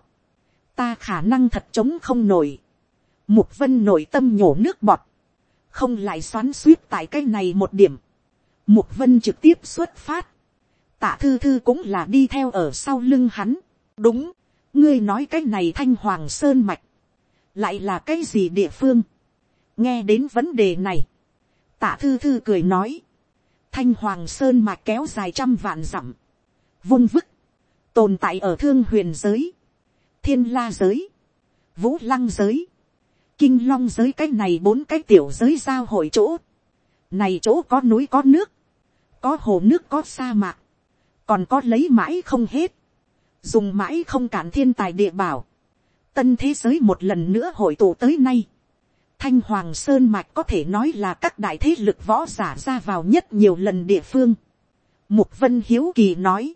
ta khả năng thật chống không nổi, mục vân nội tâm nhổ nước bọt, không lại xoắn suýt tại cái này một điểm, mục vân trực tiếp xuất phát, tạ thư thư cũng là đi theo ở sau lưng hắn, đúng, ngươi nói cái này thanh hoàng sơn mạch, lại là cái gì địa phương, nghe đến vấn đề này, tạ thư thư cười nói, thanh hoàng sơn mà kéo dài trăm vạn dặm, vung vức, tồn tại ở thương huyền giới, thiên la giới, vũ lăng giới, kinh long giới cái này bốn cái tiểu giới giao hội chỗ, này chỗ có núi có nước, có hồ nước có sa mạc, còn có lấy mãi không hết, dùng mãi không cản thiên tài địa bảo, tân thế giới một lần nữa hội tụ tới nay, thanh hoàng sơn mạch có thể nói là các đại thế lực võ giả ra vào nhất nhiều lần địa phương. mục vân hiếu kỳ nói,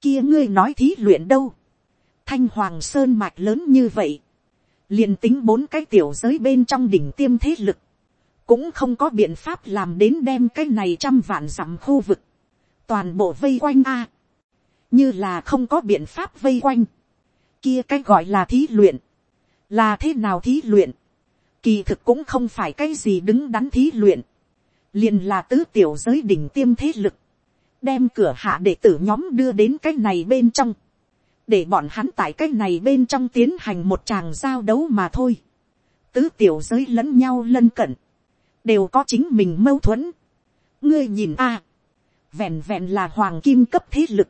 kia ngươi nói thí luyện đâu, thanh hoàng sơn mạch lớn như vậy, liền tính bốn cái tiểu giới bên trong đỉnh tiêm thế lực, cũng không có biện pháp làm đến đem cái này trăm vạn dặm khu vực, toàn bộ vây quanh a, như là không có biện pháp vây quanh, kia cái gọi là thí luyện, là thế nào thí luyện, kỳ thực cũng không phải cái gì đứng đắn thí luyện, liền là tứ tiểu giới đỉnh tiêm thế lực, đem cửa hạ đệ tử nhóm đưa đến cái này bên trong, để bọn hắn tại cái này bên trong tiến hành một tràng giao đấu mà thôi. Tứ tiểu giới lẫn nhau lân cận, đều có chính mình mâu thuẫn. ngươi nhìn a, à, vẹn vẹn là hoàng kim cấp thế lực,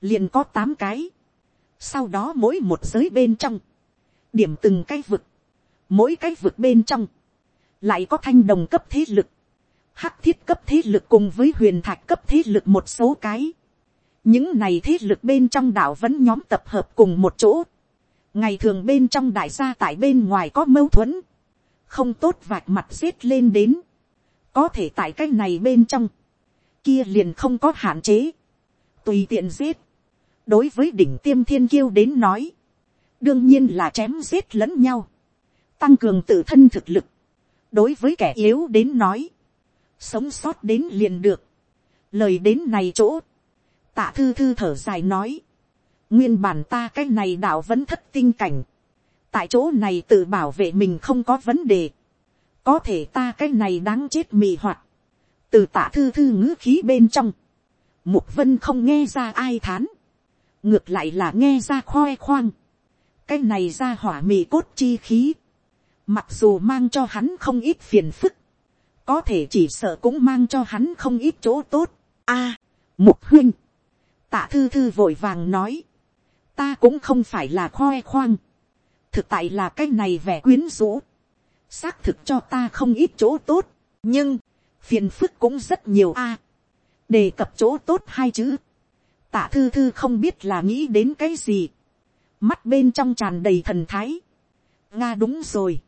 liền có tám cái. Sau đó mỗi một giới bên trong, điểm từng cái vực, mỗi cái vực bên trong, lại có thanh đồng cấp thế lực, hắc thiết cấp thế lực cùng với huyền thạch cấp thế lực một số cái. những này thế lực bên trong đảo vẫn nhóm tập hợp cùng một chỗ. ngày thường bên trong đại gia tại bên ngoài có mâu thuẫn, không tốt vạch mặt xiết lên đến, có thể tại cái này bên trong, kia liền không có hạn chế, tùy tiện giết, đối với đỉnh tiêm thiên kiêu đến nói, đương nhiên là chém giết lẫn nhau, tăng cường tự thân thực lực, đối với kẻ yếu đến nói, sống sót đến liền được, lời đến này chỗ, tạ thư thư thở dài nói, nguyên bản ta cái này đạo vẫn thất tinh cảnh, tại chỗ này tự bảo vệ mình không có vấn đề, có thể ta cái này đáng chết mì hoạt, từ tạ thư thư ngữ khí bên trong, mục vân không nghe ra ai thán, ngược lại là nghe ra khoe khoang, cái này ra hỏa mì cốt chi khí, mặc dù mang cho hắn không ít phiền phức, có thể chỉ sợ cũng mang cho hắn không ít chỗ tốt. a, mục huynh, tạ thư thư vội vàng nói, ta cũng không phải là khoe khoang, thực tại là cái này vẻ quyến rũ, xác thực cho ta không ít chỗ tốt, nhưng, phiền phức cũng rất nhiều a, đề cập chỗ tốt hai chữ, tạ thư thư không biết là nghĩ đến cái gì, mắt bên trong tràn đầy thần thái, nga đúng rồi,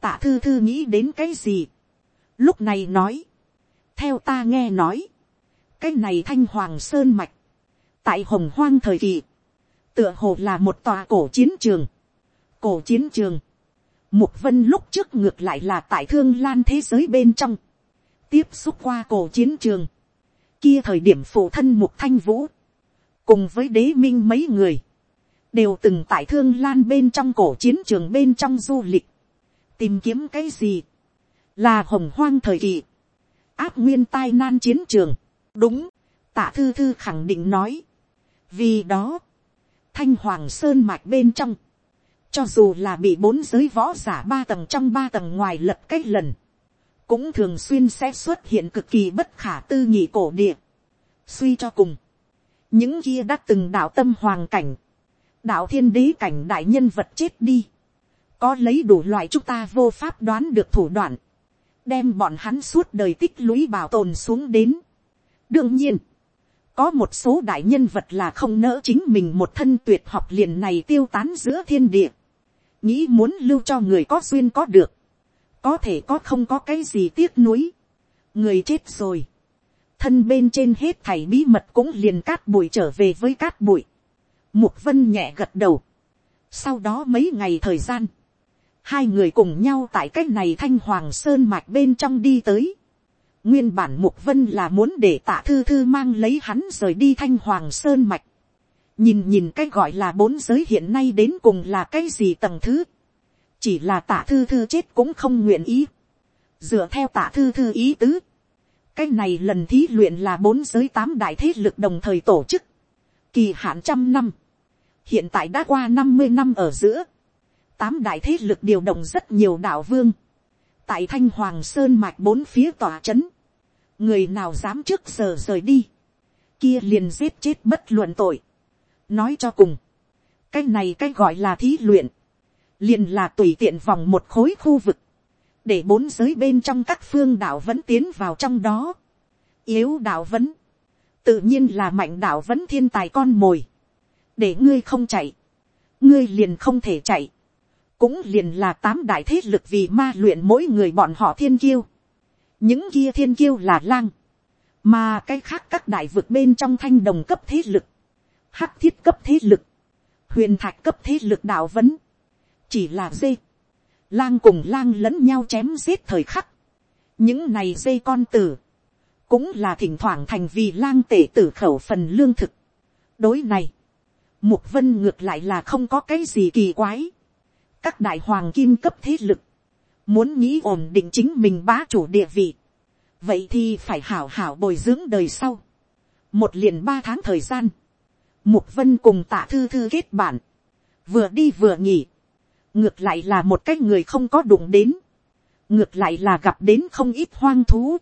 tạ thư thư nghĩ đến cái gì, lúc này nói, theo ta nghe nói, cái này thanh hoàng sơn mạch, tại hồng hoang thời kỳ, tựa hồ là một tòa cổ chiến trường, cổ chiến trường, mục vân lúc trước ngược lại là tại thương lan thế giới bên trong, tiếp xúc qua cổ chiến trường, kia thời điểm phụ thân mục thanh vũ, cùng với đế minh mấy người, đều từng tại thương lan bên trong cổ chiến trường bên trong du lịch, tìm kiếm cái gì, là hồng hoang thời kỳ, áp nguyên tai nan chiến trường, đúng, tạ thư thư khẳng định nói, vì đó, thanh hoàng sơn mạch bên trong, cho dù là bị bốn giới võ giả ba tầng trong ba tầng ngoài lật cách lần, cũng thường xuyên sẽ xuất hiện cực kỳ bất khả tư nghị cổ địa. Suy cho cùng, những kia đã từng đạo tâm hoàng cảnh, đạo thiên đế cảnh đại nhân vật chết đi, có lấy đủ loại chúng ta vô pháp đoán được thủ đoạn, đem bọn hắn suốt đời tích lũy bảo tồn xuống đến. đương nhiên, có một số đại nhân vật là không nỡ chính mình một thân tuyệt học liền này tiêu tán giữa thiên địa, nghĩ muốn lưu cho người có duyên có được, có thể có không có cái gì tiếc nuối, người chết rồi, thân bên trên hết thảy bí mật cũng liền cát bụi trở về với cát bụi, mục vân nhẹ gật đầu, sau đó mấy ngày thời gian, hai người cùng nhau tại cách này thanh hoàng sơn mạch bên trong đi tới, Nguyên bản Mục Vân là muốn để tạ thư thư mang lấy hắn rời đi thanh hoàng sơn mạch. Nhìn nhìn cái gọi là bốn giới hiện nay đến cùng là cái gì tầng thứ. Chỉ là tạ thư thư chết cũng không nguyện ý. Dựa theo tạ thư thư ý tứ. Cái này lần thí luyện là bốn giới tám đại thế lực đồng thời tổ chức. Kỳ hạn trăm năm. Hiện tại đã qua năm mươi năm ở giữa. Tám đại thế lực điều động rất nhiều đạo vương tại thanh hoàng sơn mạch bốn phía tòa c h ấ n người nào dám trước giờ rời đi, kia liền giết chết bất luận tội. nói cho cùng, cái này cái gọi là thí luyện, liền là tùy tiện vòng một khối khu vực, để bốn giới bên trong các phương đạo vẫn tiến vào trong đó. yếu đạo vẫn, tự nhiên là mạnh đạo vẫn thiên tài con mồi, để ngươi không chạy, ngươi liền không thể chạy. Cũng liền là tám đại thế lực vì ma luyện mỗi người bọn họ thiên kiêu. những kia thiên kiêu là lang, mà cái khác các đại vực bên trong thanh đồng cấp thế lực, hắc thiết cấp thế lực, huyền thạch cấp thế lực đạo vấn, chỉ là dê, lang cùng lang lẫn nhau chém giết thời khắc, những này dây con tử, cũng là thỉnh thoảng thành vì lang tể tử khẩu phần lương thực. đối này, mục vân ngược lại là không có cái gì kỳ quái. Các đại hoàng kim cấp thế lực, muốn nghĩ ổn định chính mình bá chủ địa vị, vậy thì phải hảo hảo bồi dưỡng đời sau. một liền ba tháng thời gian, mục vân cùng tạ thư thư kết bản, vừa đi vừa nghỉ, ngược lại là một cái người không có đụng đến, ngược lại là gặp đến không ít hoang thú.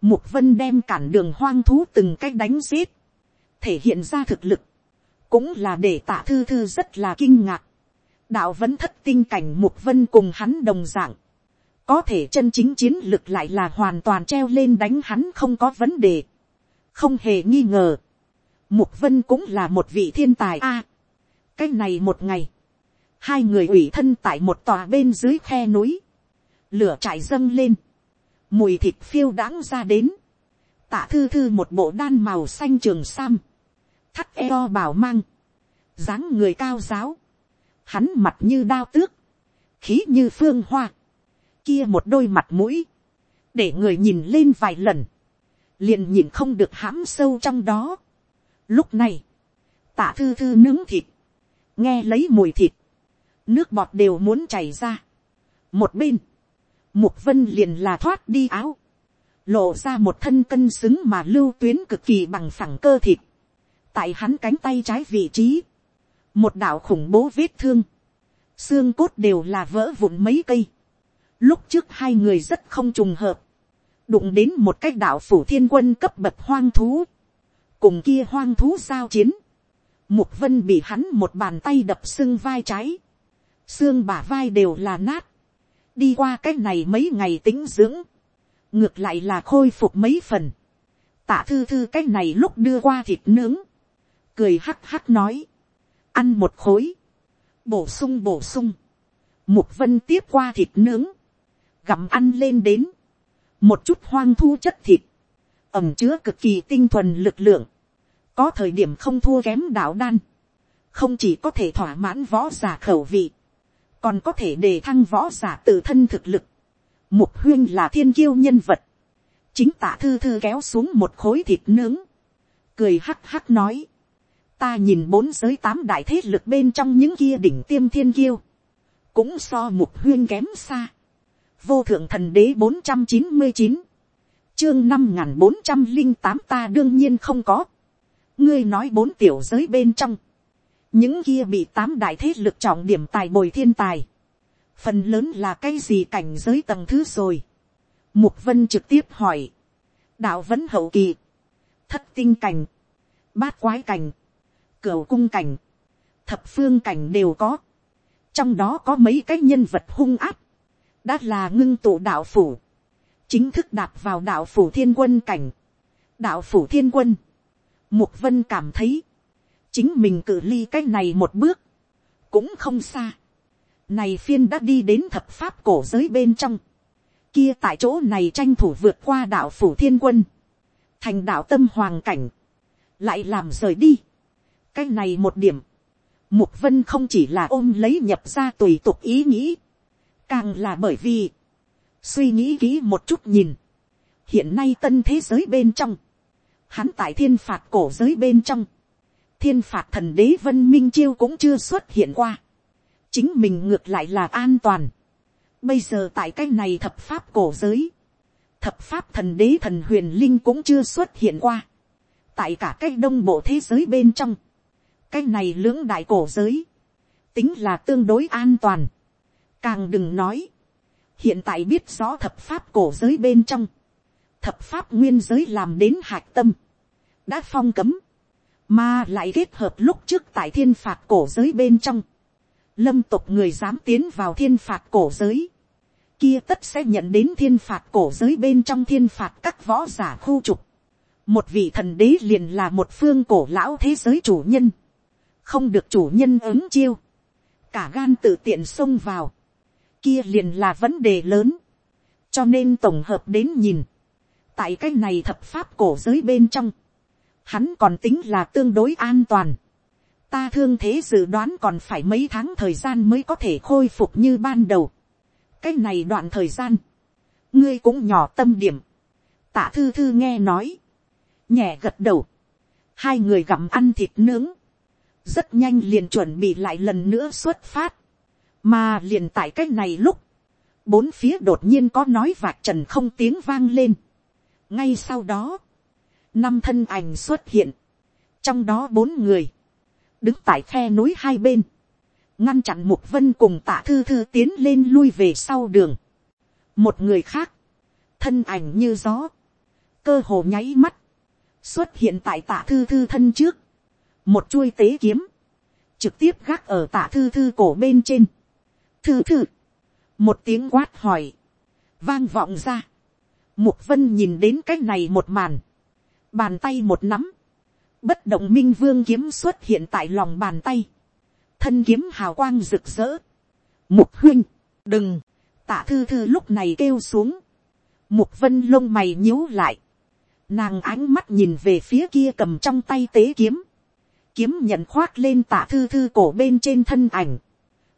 Mục vân đem cản đường hoang thú từng cách đánh giết, thể hiện ra thực lực, cũng là để tạ thư thư rất là kinh ngạc. Đạo vẫn thất tinh cảnh mục vân cùng hắn đồng dạng, có thể chân chính chiến lực lại là hoàn toàn treo lên đánh hắn không có vấn đề, không hề nghi ngờ, mục vân cũng là một vị thiên tài a, cái này một ngày, hai người ủy thân tại một tòa bên dưới khe núi, lửa trải dâng lên, mùi thịt phiêu đãng ra đến, tạ thư thư một bộ đan màu xanh trường sam, thắt eo bảo mang, dáng người cao giáo, hắn mặt như đao tước, khí như phương hoa, kia một đôi mặt mũi, để người nhìn lên vài lần, liền nhìn không được hãm sâu trong đó. Lúc này, tạ thư thư nướng thịt, nghe lấy mùi thịt, nước bọt đều muốn chảy ra. Một bên, mục vân liền là thoát đi áo, lộ ra một thân cân xứng mà lưu tuyến cực kỳ bằng phẳng cơ thịt. tại hắn cánh tay trái vị trí, một đạo khủng bố vết thương, xương cốt đều là vỡ vụn mấy cây. Lúc trước hai người rất không trùng hợp, đụng đến một cái đạo phủ thiên quân cấp bậc hoang thú, cùng kia hoang thú giao chiến, mục vân bị hắn một bàn tay đập sưng vai trái, xương bả vai đều là nát, đi qua cái này mấy ngày tính dưỡng, ngược lại là khôi phục mấy phần, tạ thư thư cái này lúc đưa qua thịt nướng, cười hắc hắc nói, ăn một khối, bổ sung bổ sung, mục vân tiếp qua thịt nướng, gặm ăn lên đến, một chút hoang thu chất thịt, ẩm chứa cực kỳ tinh thuần lực lượng, có thời điểm không thua kém đạo đan, không chỉ có thể thỏa mãn võ giả khẩu vị, còn có thể đề thăng võ giả tự thân thực lực. Mục huyên là thiên kiêu nhân vật, chính tạ thư thư kéo xuống một khối thịt nướng, cười hắc hắc nói, ta nhìn bốn giới tám đại thế lực bên trong những kia đỉnh tiêm thiên kiêu, cũng so mục huyên kém xa. vô thượng thần đế bốn trăm chín mươi chín, chương năm n g h n bốn trăm linh tám ta đương nhiên không có. ngươi nói bốn tiểu giới bên trong, những kia bị tám đại thế lực trọng điểm tài bồi thiên tài, phần lớn là cái gì cảnh giới tầng thứ rồi. mục vân trực tiếp hỏi, đạo vẫn hậu kỳ, thất tinh cảnh, bát quái cảnh, cửu cung cảnh, thập phương cảnh đều có. Trong đó có mấy cái nhân vật hung áp, đã là ngưng tụ đạo phủ, chính thức đạp vào đạo phủ thiên quân cảnh, đạo phủ thiên quân, mục vân cảm thấy, chính mình cự ly cái này một bước, cũng không xa, này phiên đã đi đến thập pháp cổ giới bên trong, kia tại chỗ này tranh thủ vượt qua đạo phủ thiên quân, thành đạo tâm hoàng cảnh, lại làm rời đi, cái này một điểm, Mục vân không chỉ là ôm lấy nhập ra tùy tục ý nghĩ. Càng là bởi vì. Suy nghĩ kỹ một chút nhìn. Hiện nay tân thế giới bên trong. Hắn tại thiên phạt cổ giới bên trong. Thiên phạt thần đế vân minh chiêu cũng chưa xuất hiện qua. Chính mình ngược lại là an toàn. Bây giờ tại cái này thập pháp cổ giới. Thập pháp thần đế thần huyền linh cũng chưa xuất hiện qua. Tại cả cái đông bộ thế giới bên trong cái này lưỡng đại cổ giới, tính là tương đối an toàn. Càng đừng nói, hiện tại biết rõ thập pháp cổ giới bên trong, thập pháp nguyên giới làm đến hạc tâm, đã phong cấm, mà lại kết hợp lúc trước tại thiên phạt cổ giới bên trong, lâm tục người dám tiến vào thiên phạt cổ giới, kia tất sẽ nhận đến thiên phạt cổ giới bên trong thiên phạt các võ giả khu trục. Một vị thần đế liền là một phương cổ lão thế giới chủ nhân. Không được chủ nhân ứng chiêu, cả gan tự tiện xông vào, kia liền là vấn đề lớn, cho nên tổng hợp đến nhìn, tại cái này thập pháp cổ giới bên trong, hắn còn tính là tương đối an toàn, ta thương thế dự đoán còn phải mấy tháng thời gian mới có thể khôi phục như ban đầu, cái này đoạn thời gian, ngươi cũng nhỏ tâm điểm, tạ thư thư nghe nói, nhẹ gật đầu, hai người gặm ăn thịt nướng, rất nhanh liền chuẩn bị lại lần nữa xuất phát, mà liền tại cái này lúc, bốn phía đột nhiên có nói vạc trần không tiếng vang lên. ngay sau đó, năm thân ảnh xuất hiện, trong đó bốn người, đứng tại khe núi hai bên, ngăn chặn mục vân cùng tạ thư thư tiến lên lui về sau đường. một người khác, thân ảnh như gió, cơ hồ nháy mắt, xuất hiện tại tạ thư thư thân trước, một chuôi tế kiếm, trực tiếp gác ở tạ thư thư cổ bên trên. thư thư, một tiếng quát hỏi, vang vọng ra. Mục vân nhìn đến cái này một màn, bàn tay một nắm, bất động minh vương kiếm xuất hiện tại lòng bàn tay, thân kiếm hào quang rực rỡ. Mục huynh, đừng, tạ thư thư lúc này kêu xuống, mục vân lông mày nhíu lại, nàng ánh mắt nhìn về phía kia cầm trong tay tế kiếm, kiếm nhận khoác lên tạ thư thư cổ bên trên thân ảnh,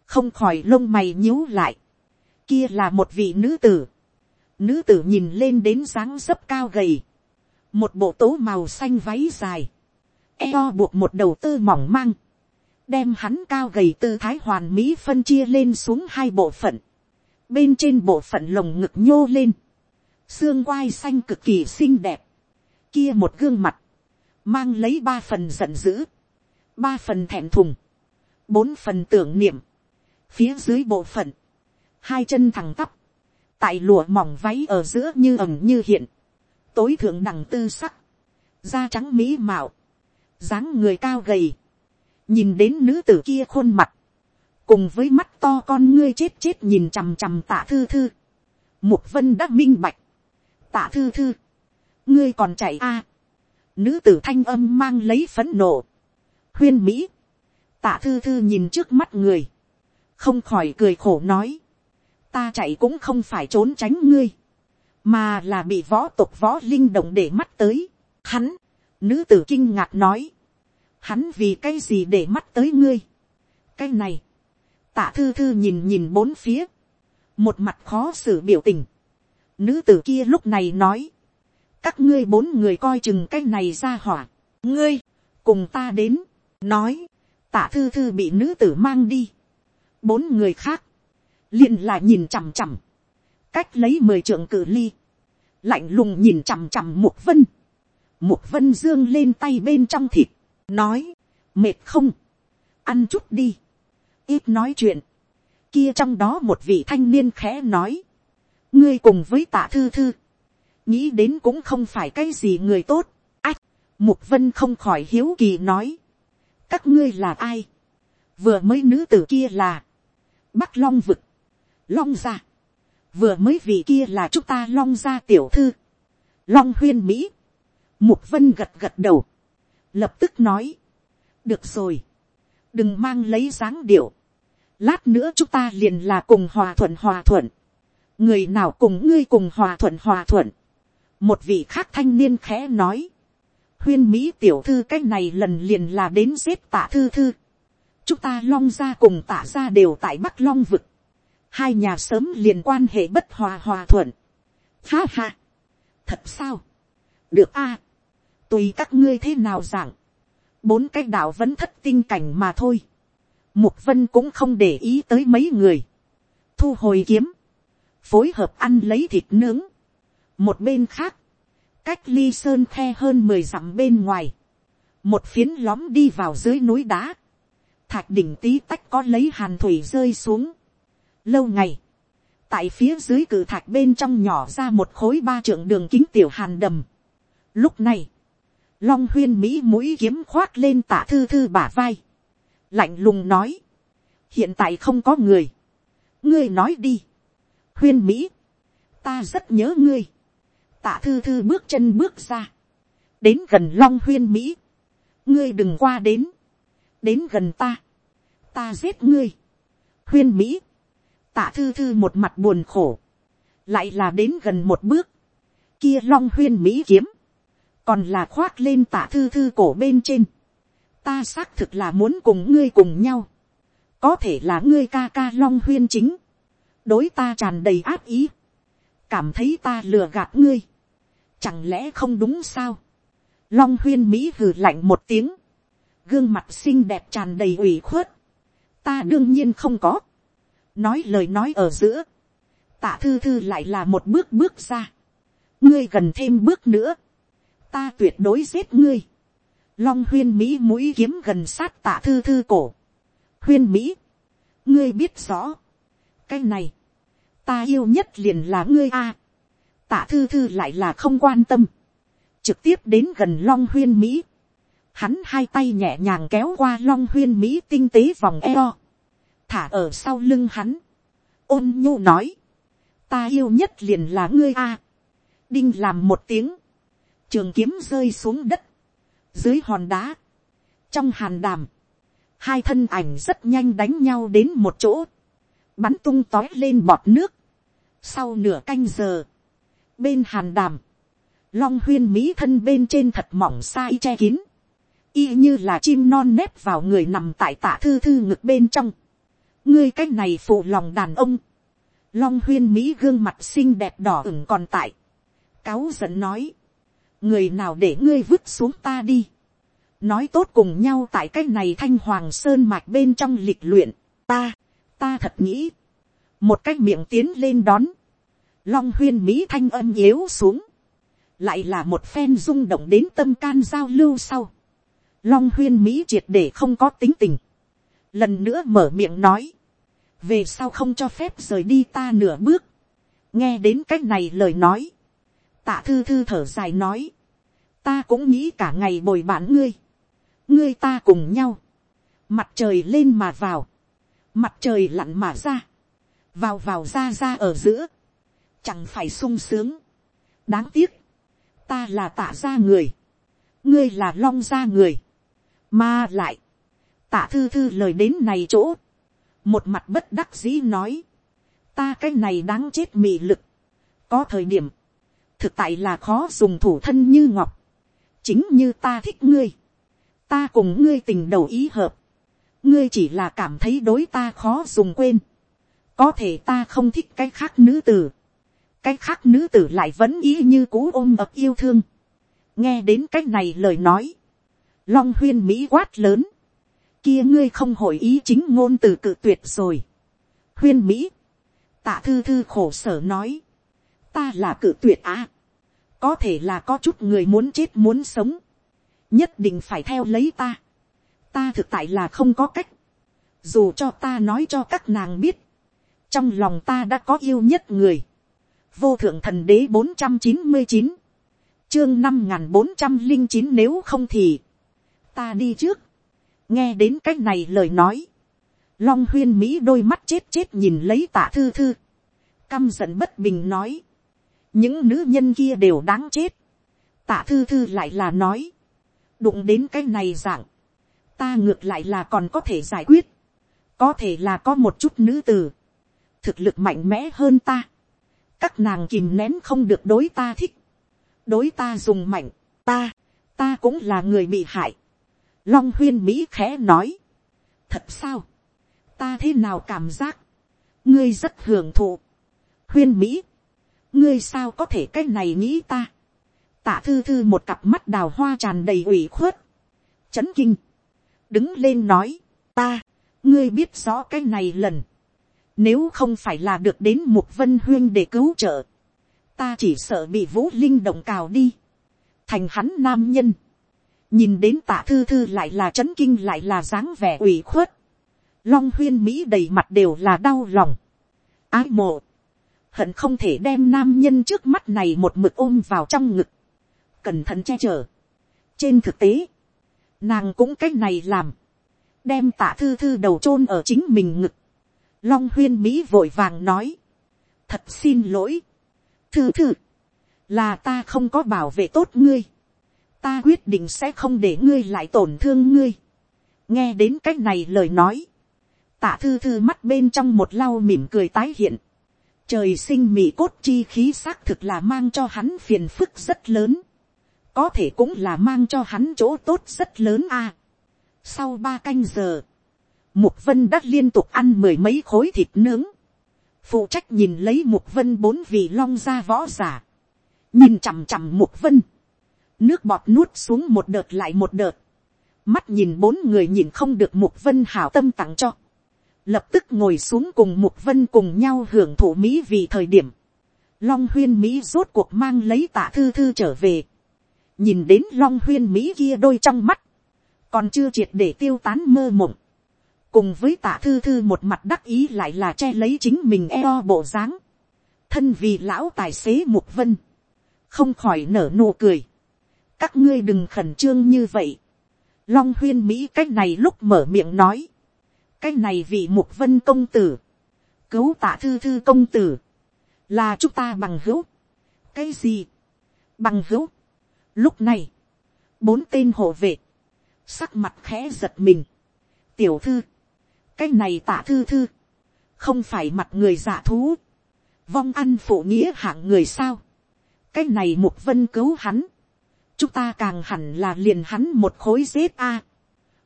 không khỏi lông mày nhíu lại, kia là một vị nữ tử, nữ tử nhìn lên đến dáng dấp cao gầy, một bộ tố màu xanh váy dài, eo buộc một đầu tư mỏng mang, đem hắn cao gầy tư thái hoàn mỹ phân chia lên xuống hai bộ phận, bên trên bộ phận lồng ngực nhô lên, xương quai xanh cực kỳ xinh đẹp, kia một gương mặt, mang lấy ba phần giận dữ, ba phần thẹn thùng, bốn phần tưởng niệm, phía dưới bộ phận, hai chân thẳng tắp, tại lụa mỏng váy ở giữa như ẩm như hiện, tối thượng đẳng tư sắc, da trắng mỹ mạo, dáng người cao gầy, nhìn đến nữ tử kia khuôn mặt, cùng với mắt to con ngươi chết chết nhìn chằm chằm tạ thư thư, mục vân đã minh bạch, tạ thư thư, ngươi còn chạy a, à. nữ tử thanh âm mang lấy phấn nộ, huyên mỹ, tạ thư thư nhìn trước mắt người, không khỏi cười khổ nói, ta chạy cũng không phải trốn tránh ngươi, mà là bị võ tục võ linh động để mắt tới. Hắn, nữ tử kinh ngạc nói, hắn vì cái gì để mắt tới ngươi. cái này, tạ thư thư nhìn nhìn bốn phía, một mặt khó xử biểu tình. Nữ tử kia lúc này nói, các ngươi bốn người coi chừng cái này ra hỏa, ngươi, cùng ta đến, nói, tạ thư thư bị nữ tử mang đi, bốn người khác, liền là nhìn chằm chằm, cách lấy mười trượng cử ly, lạnh lùng nhìn chằm chằm mục vân, mục vân dương lên tay bên trong thịt, nói, mệt không, ăn chút đi, ít nói chuyện, kia trong đó một vị thanh niên khẽ nói, ngươi cùng với tạ thư thư, nghĩ đến cũng không phải cái gì người tốt, ách, mục vân không khỏi hiếu kỳ nói, các ngươi là ai, vừa mới nữ tử kia là, bắc long vực, long gia, vừa mới vị kia là chúng ta long gia tiểu thư, long huyên mỹ, mục vân gật gật đầu, lập tức nói, được rồi, đừng mang lấy dáng điệu, lát nữa chúng ta liền là cùng hòa thuận hòa thuận, người nào cùng ngươi cùng hòa thuận hòa thuận, một vị khác thanh niên khẽ nói, huyên mỹ tiểu thư cái này lần liền là đến giết tả thư thư, chúng ta long gia cùng tả gia đều tại bắc long vực, hai nhà sớm liền quan hệ bất hòa hòa thuận. Ha ha, thật sao, được a, tùy các ngươi thế nào giảng, bốn cái đạo vẫn thất tinh cảnh mà thôi. Mục vân cũng không để ý tới mấy người, thu hồi kiếm, phối hợp ăn lấy thịt nướng. một bên khác, cách ly sơn khe hơn mười dặm bên ngoài, một phiến lõm đi vào dưới núi đá, thạch đỉnh tí tách có lấy hàn thủy rơi xuống, lâu ngày, tại phía dưới cử thạch bên trong nhỏ ra một khối ba trượng đường kính tiểu hàn đầm. Lúc này, long huyên mỹ mũi kiếm khoác lên tả thư thư bả vai, lạnh lùng nói, hiện tại không có người, ngươi nói đi, huyên mỹ, ta rất nhớ ngươi, tạ thư thư bước chân bước ra, đến gần long huyên mỹ, ngươi đừng qua đến, đến gần ta, ta giết ngươi, huyên mỹ, tạ thư thư một mặt buồn khổ, lại là đến gần một bước, kia long huyên mỹ kiếm, còn là khoác lên tạ thư thư cổ bên trên, ta xác thực là muốn cùng ngươi cùng nhau, có thể là ngươi ca ca long huyên chính, đối ta tràn đầy áp ý, cảm thấy ta lừa gạt ngươi, chẳng lẽ không đúng sao, long huyên mỹ hừ lạnh một tiếng, gương mặt xinh đẹp tràn đầy ủy khuất, ta đương nhiên không có, nói lời nói ở giữa, tạ thư thư lại là một bước bước ra, ngươi gần thêm bước nữa, ta tuyệt đối giết ngươi, long huyên mỹ mũi kiếm gần sát tạ thư thư cổ, huyên mỹ, ngươi biết rõ, cái này, ta yêu nhất liền là ngươi a, tạ thư thư lại là không quan tâm, trực tiếp đến gần long huyên mỹ, hắn hai tay nhẹ nhàng kéo qua long huyên mỹ tinh tế vòng eo, thả ở sau lưng hắn, ôn nhu nói, ta yêu nhất liền là ngươi a, đinh làm một tiếng, trường kiếm rơi xuống đất, dưới hòn đá, trong hàn đàm, hai thân ảnh rất nhanh đánh nhau đến một chỗ, bắn tung tói lên bọt nước, sau nửa canh giờ, bên hàn đàm, long huyên mỹ thân bên trên thật mỏng sai che kín, y như là chim non nếp vào người nằm tại tả thư thư ngực bên trong, ngươi cái này phụ lòng đàn ông, long huyên mỹ gương mặt xinh đẹp đỏ ửng còn tại, cáu giận nói, người nào để ngươi vứt xuống ta đi, nói tốt cùng nhau tại cái này thanh hoàng sơn mạch bên trong lịch luyện, ta, ta thật nghĩ, một cái miệng tiến lên đón, long huyên mỹ thanh âm yếu xuống, lại là một phen rung động đến tâm can giao lưu sau, long huyên mỹ triệt để không có tính tình, lần nữa mở miệng nói, về sau không cho phép rời đi ta nửa bước, nghe đến c á c h này lời nói, tạ thư thư thở dài nói, ta cũng nghĩ cả ngày bồi bạn ngươi, ngươi ta cùng nhau, mặt trời lên mà vào, mặt trời lặn mà ra, vào vào ra ra ở giữa, chẳng phải sung sướng. đáng tiếc, ta là tạ ra người, ngươi là long ra người, mà lại, tạ thư thư lời đến này chỗ, một mặt bất đắc dĩ nói, ta cái này đáng chết mị lực, có thời điểm, thực tại là khó dùng thủ thân như ngọc, chính như ta thích ngươi, ta cùng ngươi tình đầu ý hợp, ngươi chỉ là cảm thấy đối ta khó dùng quên, có thể ta không thích cái khác nữ tử, cái khác nữ tử lại vẫn ý như cú ôm ập yêu thương, nghe đến cái này lời nói, long huyên mỹ quát lớn, kia ngươi không hội ý chính ngôn từ cự tuyệt rồi. huyên mỹ, tạ thư thư khổ sở nói, ta là cự tuyệt à. có thể là có chút người muốn chết muốn sống, nhất định phải theo lấy ta. ta thực tại là không có cách, dù cho ta nói cho các nàng biết, trong lòng ta đã có yêu nhất người, vô thượng thần đế bốn trăm chín mươi chín, chương năm n g h n bốn trăm linh chín nếu không thì, ta đi trước, nghe đến cái này lời nói, long huyên mỹ đôi mắt chết chết nhìn lấy tạ thư thư, căm giận bất bình nói, những nữ nhân kia đều đáng chết, tạ thư thư lại là nói, đụng đến cái này dạng, ta ngược lại là còn có thể giải quyết, có thể là có một chút nữ từ, thực lực mạnh mẽ hơn ta, các nàng kìm nén không được đối ta thích, đối ta dùng mạnh, ta, ta cũng là người bị hại, Long huyên Mỹ khẽ nói. Thật sao? Ta thế nào cảm giác? Ngươi rất hưởng thụ. Huyên Mỹ. Ngươi sao có thể cái này nghĩ ta? Tạ thư thư một cặp mắt đào hoa tràn đầy ủy khuất. Chấn kinh. Đứng lên nói. Ta. Ngươi biết rõ cái này lần. Nếu không phải là được đến một vân huyên để cứu trợ. Ta chỉ sợ bị vũ linh động cào đi. Thành hắn nam nhân nhìn đến tạ thư thư lại là c h ấ n kinh lại là dáng vẻ ủy khuất, long huyên mỹ đầy mặt đều là đau lòng, ái mộ, hận không thể đem nam nhân trước mắt này một mực ôm vào trong ngực, cẩn thận che chở. trên thực tế, nàng cũng cái này làm, đem tạ thư thư đầu chôn ở chính mình ngực, long huyên mỹ vội vàng nói, thật xin lỗi, thư thư, là ta không có bảo vệ tốt ngươi, ta quyết định sẽ không để ngươi lại tổn thương ngươi. nghe đến c á c h này lời nói, tạ thư thư mắt bên trong một lau mỉm cười tái hiện. trời sinh mị cốt chi khí xác thực là mang cho hắn phiền phức rất lớn. có thể cũng là mang cho hắn chỗ tốt rất lớn a. sau ba canh giờ, mục vân đã liên tục ăn mười mấy khối thịt nướng. phụ trách nhìn lấy mục vân bốn vị long ra võ giả. nhìn chằm chằm mục vân nước bọt nuốt xuống một đợt lại một đợt, mắt nhìn bốn người nhìn không được mục vân hảo tâm tặng cho, lập tức ngồi xuống cùng mục vân cùng nhau hưởng thụ mỹ vì thời điểm, long huyên mỹ rốt cuộc mang lấy tạ thư thư trở về, nhìn đến long huyên mỹ kia đôi trong mắt, còn chưa triệt để tiêu tán mơ mộng, cùng với tạ thư thư một mặt đắc ý lại là che lấy chính mình eo bộ dáng, thân vì lão tài xế mục vân, không khỏi nở nụ cười, các ngươi đừng khẩn trương như vậy. long huyên mỹ cái này lúc mở miệng nói. cái này vì mục vân công tử. cứu tạ thư thư công tử. là chúng ta bằng hữu. cái gì. bằng hữu. lúc này, bốn tên hộ vệ, sắc mặt khẽ giật mình. tiểu thư, cái này tạ thư thư, không phải mặt người giả thú, vong ăn phụ nghĩa hạng người sao, cái này mục vân cứu hắn, chúng ta càng hẳn là liền hắn một khối giết a.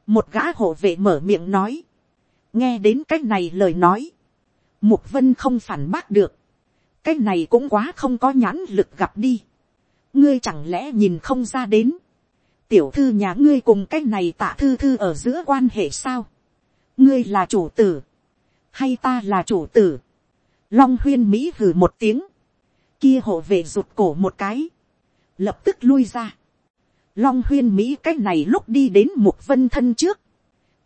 một gã hộ vệ mở miệng nói, nghe đến cái này lời nói, mục vân không phản bác được, cái này cũng quá không có nhãn lực gặp đi, ngươi chẳng lẽ nhìn không ra đến, tiểu thư nhà ngươi cùng cái này tạ thư thư ở giữa quan hệ sao, ngươi là chủ tử, hay ta là chủ tử, long huyên mỹ hừ một tiếng, kia hộ vệ rụt cổ một cái, lập tức lui ra, Long huyên Mỹ cái này lúc đi đến Mục Vân thân trước.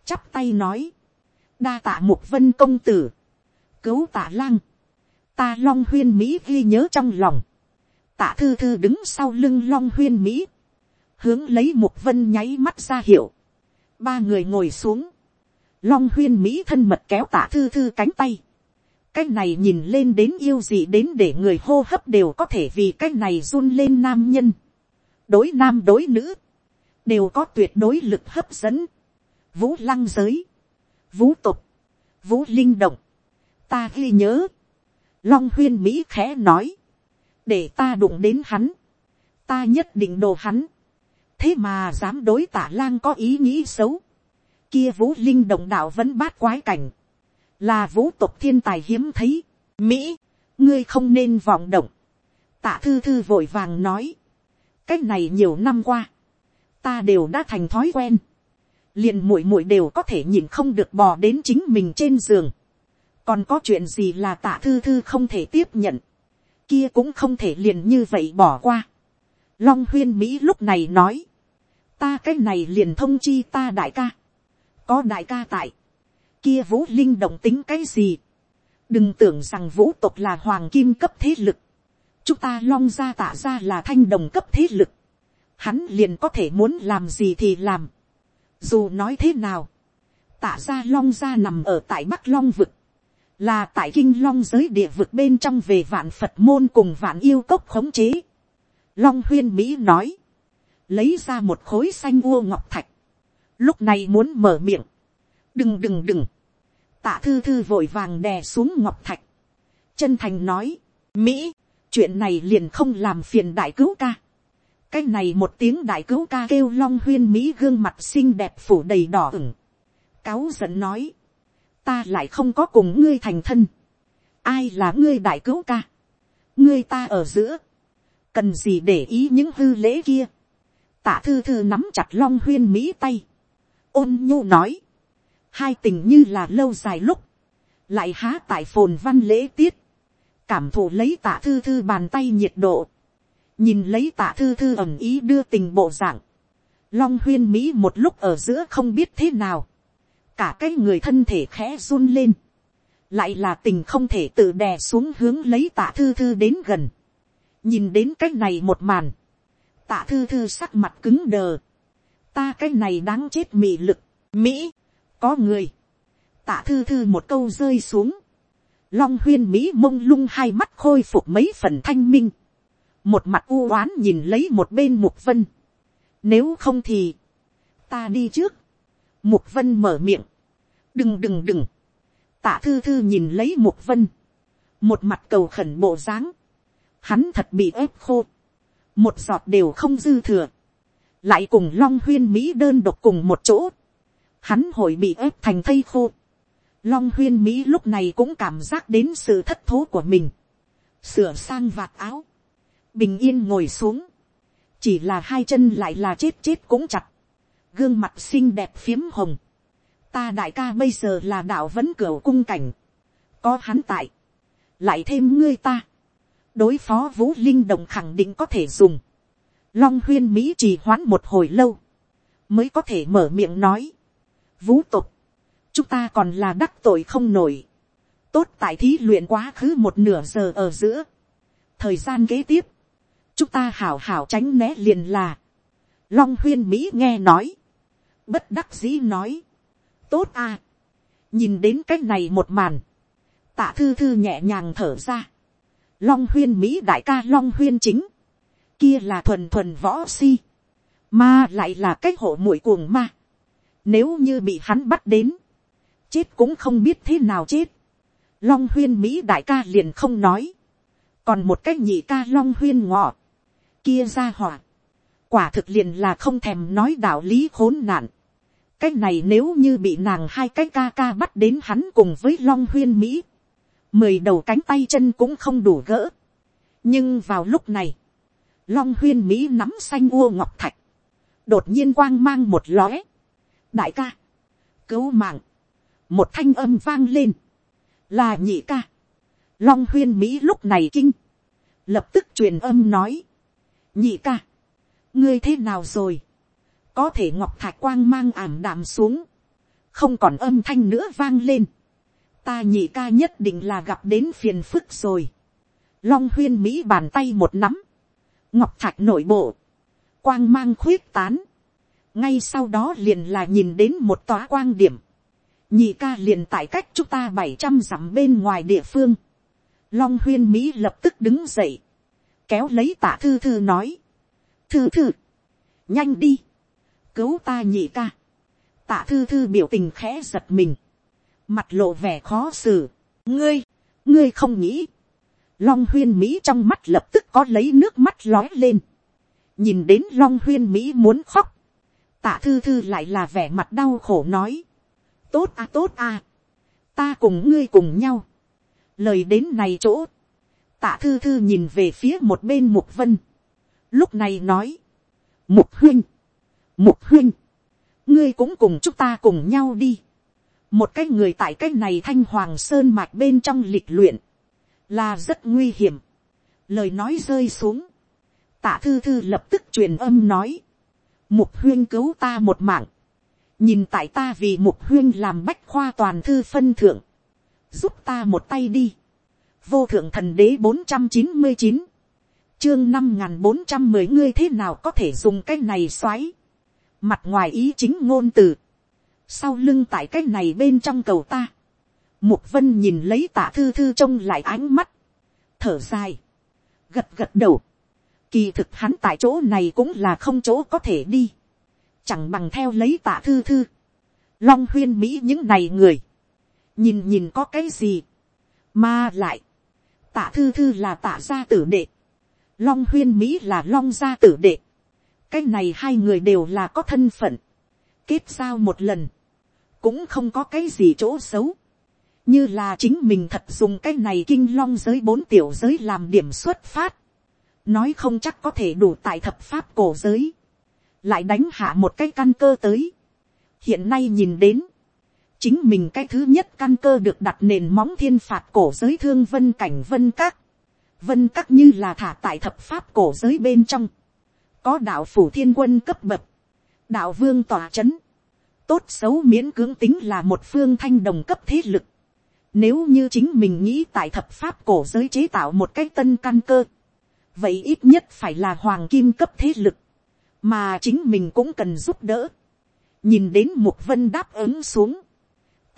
Chắp tay nói. Đa tạ Mục Vân công tử. Cứu tạ lang. Ta Long huyên Mỹ ghi nhớ trong lòng. Tạ thư thư đứng sau lưng Long huyên Mỹ. Hướng lấy Mục Vân nháy mắt ra hiệu. Ba người ngồi xuống. long huyên mỹ thân mật kéo tạ thư thư cánh tay, cái này nhìn lên đến yêu gì đến để người hô hấp đều có thể vì cái này run lên nam nhân, đối nam đối nữ, đều có tuyệt đối lực hấp dẫn, vũ lăng giới, vũ tục, vũ linh động, ta ghi nhớ, long huyên mỹ khẽ nói, để ta đụng đến hắn, ta nhất định đồ hắn, thế mà dám đối tả lang có ý nghĩ xấu, kia vũ linh động đạo vẫn bát quái cảnh, là vũ tộc thiên tài hiếm thấy, mỹ, ngươi không nên vọng động, tạ thư thư vội vàng nói, cái này nhiều năm qua, ta đều đã thành thói quen, liền muội muội đều có thể nhìn không được bò đến chính mình trên giường, còn có chuyện gì là tạ thư thư không thể tiếp nhận, kia cũng không thể liền như vậy bỏ qua. Long huyên Mỹ lúc này nói, ta cái này liền thông chi ta đại ca, có đại ca tại, kia vũ linh động tính cái gì, đừng tưởng rằng vũ tộc là hoàng kim cấp thế lực, chúng ta long ra tạ ra là thanh đồng cấp thế lực, hắn liền có thể muốn làm gì thì làm, dù nói thế nào, tạ ra long ra nằm ở tại bắc long vực, là tại kinh long giới địa vực bên trong về vạn phật môn cùng vạn yêu cốc khống chế. long huyên mỹ nói, lấy ra một khối xanh vua ngọc thạch, lúc này muốn mở miệng, đừng đừng đừng, tạ thư thư vội vàng đè xuống ngọc thạch, chân thành nói, mỹ, chuyện này liền không làm phiền đại cứu ca. cái này một tiếng đại cứu ca kêu long huyên mỹ gương mặt xinh đẹp phủ đầy đỏ ửng, cáo giận nói, ta lại không có cùng ngươi thành thân, ai là ngươi đại cứu ca, ngươi ta ở giữa, cần gì để ý những hư lễ kia, tạ thư thư nắm chặt long huyên mỹ tay, ôn nhu nói, hai tình như là lâu dài lúc, lại há tại phồn văn lễ tiết, cảm thụ lấy tạ thư thư bàn tay nhiệt độ, nhìn lấy tạ thư thư ẩm ý đưa tình bộ dạng, long huyên mỹ một lúc ở giữa không biết thế nào, cả cái người thân thể khẽ run lên, lại là tình không thể tự đè xuống hướng lấy tạ thư thư đến gần, nhìn đến cái này một màn, tạ thư thư sắc mặt cứng đờ, ta cái này đáng chết mị lực, mỹ, có người, tạ thư thư một câu rơi xuống, long huyên mỹ mông lung hai mắt khôi phục mấy phần thanh minh, một mặt u oán nhìn lấy một bên mục vân, nếu không thì, ta đi trước, Mục vân mở miệng. Đừng đừng đừng. Tạ thư thư nhìn lấy mục vân. Một mặt cầu khẩn bộ dáng. Hắn thật bị ép khô. Một giọt đều không dư thừa. Lại cùng Long Huyên Mỹ đơn độc cùng một chỗ. Hắn hội bị ép thành thây khô. Long Huyên Mỹ lúc này cũng cảm giác đến sự thất thố của mình. Sửa sang vạt áo. Bình yên ngồi xuống. Chỉ là hai chân lại là chết chết cũng chặt gương mặt xinh đẹp phiếm hồng. Ta đại ca bây giờ là đạo vẫn cửa cung cảnh. Có hắn tại. Lại thêm ngươi ta. Đối phó vũ linh đồng khẳng định có thể dùng. Long huyên Mỹ trì hoãn một hồi lâu. Mới có thể mở miệng nói. Vũ tục. Chúng ta còn là đắc tội không nổi. Tốt tại thí luyện quá khứ một nửa giờ ở giữa. Thời gian kế tiếp. Chúng ta hảo hảo tránh né liền là. Long huyên Mỹ nghe nói. Bất đắc dĩ nói, tốt à, nhìn đến cái này một màn, tạ thư thư nhẹ nhàng thở ra, long huyên mỹ đại ca long huyên chính, kia là thuần thuần võ si, mà lại là cái hộ mũi cuồng ma, nếu như bị hắn bắt đến, chết cũng không biết thế nào chết, long huyên mỹ đại ca liền không nói, còn một cái nhị ca long huyên ngọ, kia ra hỏa, quả thực liền là không thèm nói đạo lý khốn nạn, cái này nếu như bị nàng hai cái ca ca bắt đến hắn cùng với long huyên mỹ, mười đầu cánh tay chân cũng không đủ gỡ. nhưng vào lúc này, long huyên mỹ nắm xanh ua ngọc thạch, đột nhiên quang mang một lóe. đại ca, cứu mạng, một thanh âm vang lên, là nhị ca. long huyên mỹ lúc này kinh, lập tức truyền âm nói, nhị ca, ngươi thế nào rồi, có thể ngọc thạch quang mang ảm đạm xuống, không còn âm thanh nữa vang lên, ta nhị ca nhất định là gặp đến phiền phức rồi, long huyên mỹ bàn tay một nắm, ngọc thạch nội bộ, quang mang khuyết tán, ngay sau đó liền là nhìn đến một tòa quang điểm, nhị ca liền tại cách chúng ta bảy trăm dặm bên ngoài địa phương, long huyên mỹ lập tức đứng dậy, kéo lấy tạ thư thư nói, thư thư, nhanh đi, cứu ta nhị ca, tạ thư thư biểu tình khẽ giật mình, mặt lộ vẻ khó xử, ngươi, ngươi không nghĩ, long huyên mỹ trong mắt lập tức có lấy nước mắt lói lên, nhìn đến long huyên mỹ muốn khóc, tạ thư thư lại là vẻ mặt đau khổ nói, tốt à tốt à, ta cùng ngươi cùng nhau, lời đến này chỗ, tạ thư thư nhìn về phía một bên mục vân, lúc này nói, mục huynh, mục huynh, ngươi cũng cùng chúng ta cùng nhau đi, một cái người tại cái này thanh hoàng sơn mạch bên trong lịch luyện, là rất nguy hiểm, lời nói rơi xuống, tạ thư thư lập tức truyền âm nói, mục huyên cứu ta một mạng, nhìn tại ta vì mục huyên làm bách khoa toàn thư phân thượng, giúp ta một tay đi, vô thượng thần đế bốn trăm chín mươi chín, chương năm n g h n bốn trăm mười ngươi thế nào có thể dùng cái này xoáy, mặt ngoài ý chính ngôn từ, sau lưng tại cái này bên trong cầu ta, mục vân nhìn lấy tạ thư thư trông lại ánh mắt, thở dài, gật gật đầu, kỳ thực hắn tại chỗ này cũng là không chỗ có thể đi, chẳng bằng theo lấy tạ thư thư, long huyên mỹ những này người, nhìn nhìn có cái gì, mà lại, tạ thư thư là tạ gia tử đệ, long huyên mỹ là long gia tử đệ, cái này hai người đều là có thân phận, kết giao một lần, cũng không có cái gì chỗ xấu, như là chính mình thật dùng cái này kinh long giới bốn tiểu giới làm điểm xuất phát, nói không chắc có thể đủ tại thập pháp cổ giới, lại đánh hạ một cái căn cơ tới. hiện nay nhìn đến, chính mình cái thứ nhất căn cơ được đặt nền móng thiên phạt cổ giới thương vân cảnh vân các. Vân các như là thả tại thập pháp cổ giới bên trong. Có đạo phủ thiên quân cấp bậc. Đạo vương tòa chấn. Tốt xấu miễn cưỡng tính là một phương thanh đồng cấp thế lực. Nếu như chính mình nghĩ tại thập pháp cổ giới chế tạo một cái tân căn cơ. Vậy ít nhất phải là hoàng kim cấp thế lực. Mà chính mình cũng cần giúp đỡ. Nhìn đến một vân đáp ứng xuống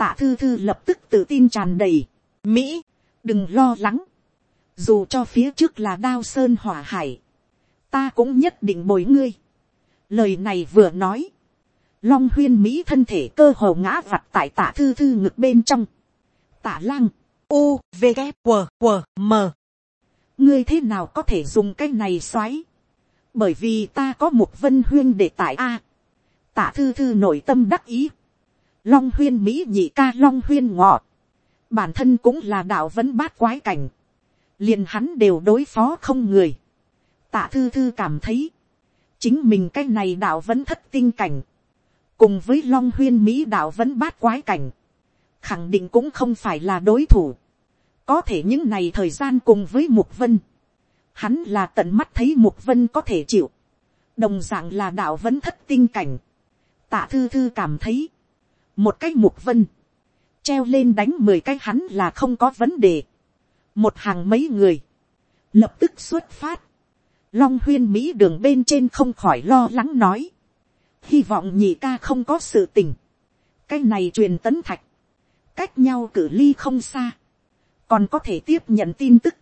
tạ thư thư lập tức tự tin tràn đầy. Mỹ, đừng lo lắng. Dù cho phía trước là đao sơn hỏa hải. Ta cũng nhất định bồi ngươi. Lời này vừa nói. Long huyên Mỹ thân thể cơ hồ ngã vặt tại tạ thư thư ngực bên trong. Tạ lang. U, V, g W, W, M. Ngươi thế nào có thể dùng cái này xoáy? Bởi vì ta có một vân huyên để tại A. Tạ thư thư nội tâm đắc ý. Long huyên mỹ nhị ca long huyên ngọ, bản thân cũng là đạo vẫn bát quái cảnh, liền hắn đều đối phó không người, tạ thư thư cảm thấy, chính mình cái này đạo vẫn thất tinh cảnh, cùng với long huyên mỹ đạo vẫn bát quái cảnh, khẳng định cũng không phải là đối thủ, có thể những này thời gian cùng với mục vân, hắn là tận mắt thấy mục vân có thể chịu, đồng dạng là đạo vẫn thất tinh cảnh, tạ thư thư cảm thấy, một cái mục vân, treo lên đánh mười cái hắn là không có vấn đề, một hàng mấy người, lập tức xuất phát, long huyên mỹ đường bên trên không khỏi lo lắng nói, hy vọng nhị ca không có sự tình, cái này truyền tấn thạch, cách nhau cử ly không xa, còn có thể tiếp nhận tin tức,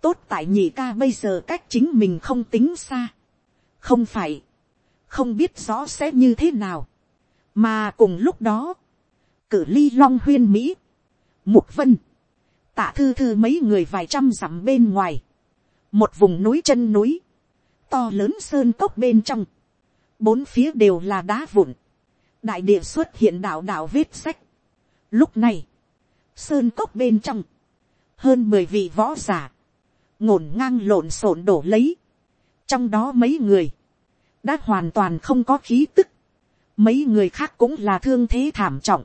tốt tại nhị ca bây giờ cách chính mình không tính xa, không phải, không biết rõ sẽ như thế nào, mà cùng lúc đó, cử ly long huyên mỹ, mục vân, tạ thư thư mấy người vài trăm dặm bên ngoài, một vùng núi chân núi, to lớn sơn cốc bên trong, bốn phía đều là đá vụn, đại địa xuất hiện đạo đạo vết sách. Lúc này, sơn cốc bên trong, hơn mười vị võ giả, ngổn ngang lộn xộn đổ lấy, trong đó mấy người, đã hoàn toàn không có khí tức, mấy người khác cũng là thương thế thảm trọng,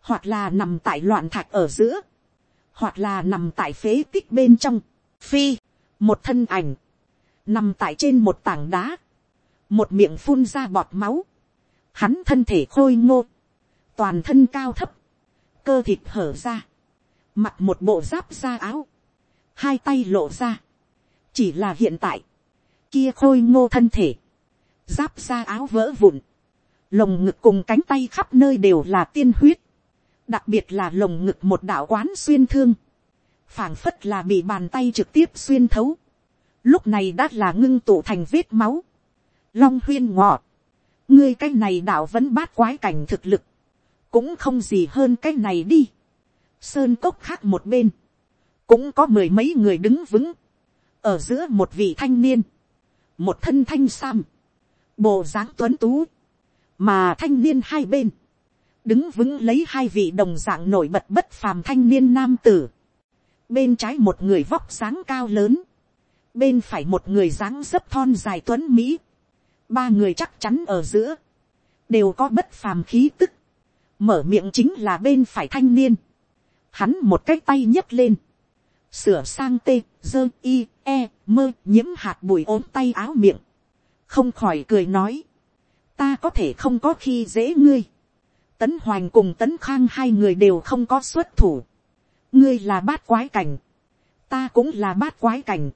hoặc là nằm tại loạn thạch ở giữa, hoặc là nằm tại phế tích bên trong, phi, một thân ảnh, nằm tại trên một tảng đá, một miệng phun ra bọt máu, hắn thân thể khôi ngô, toàn thân cao thấp, cơ thịt hở ra, mặc một bộ giáp da áo, hai tay lộ ra, chỉ là hiện tại, kia khôi ngô thân thể, giáp ra áo vỡ vụn, lồng ngực cùng cánh tay khắp nơi đều là tiên huyết, đặc biệt là lồng ngực một đạo quán xuyên thương, phảng phất là bị bàn tay trực tiếp xuyên thấu, lúc này đã là ngưng tụ thành vết máu, long huyên ngọ, ngươi cái này đạo vẫn bát quái cảnh thực lực, cũng không gì hơn cái này đi, sơn cốc khác một bên, cũng có mười mấy người đứng vững, ở giữa một vị thanh niên, một thân thanh sam, bộ dáng tuấn tú, mà thanh niên hai bên, đứng vững lấy hai vị đồng dạng nổi bật bất phàm thanh niên nam tử, bên trái một người vóc dáng cao lớn, bên phải một người dáng dấp thon dài tuấn mỹ, ba người chắc chắn ở giữa, đều có bất phàm khí tức, mở miệng chính là bên phải thanh niên, hắn một cái tay nhấc lên, sửa sang t, dơ i, e, mơ nhiễm hạt bụi ốm tay áo miệng, không khỏi cười nói, ta có thể không có khi dễ ngươi, tấn hoành cùng tấn khang hai người đều không có xuất thủ, ngươi là bát quái cảnh, ta cũng là bát quái cảnh,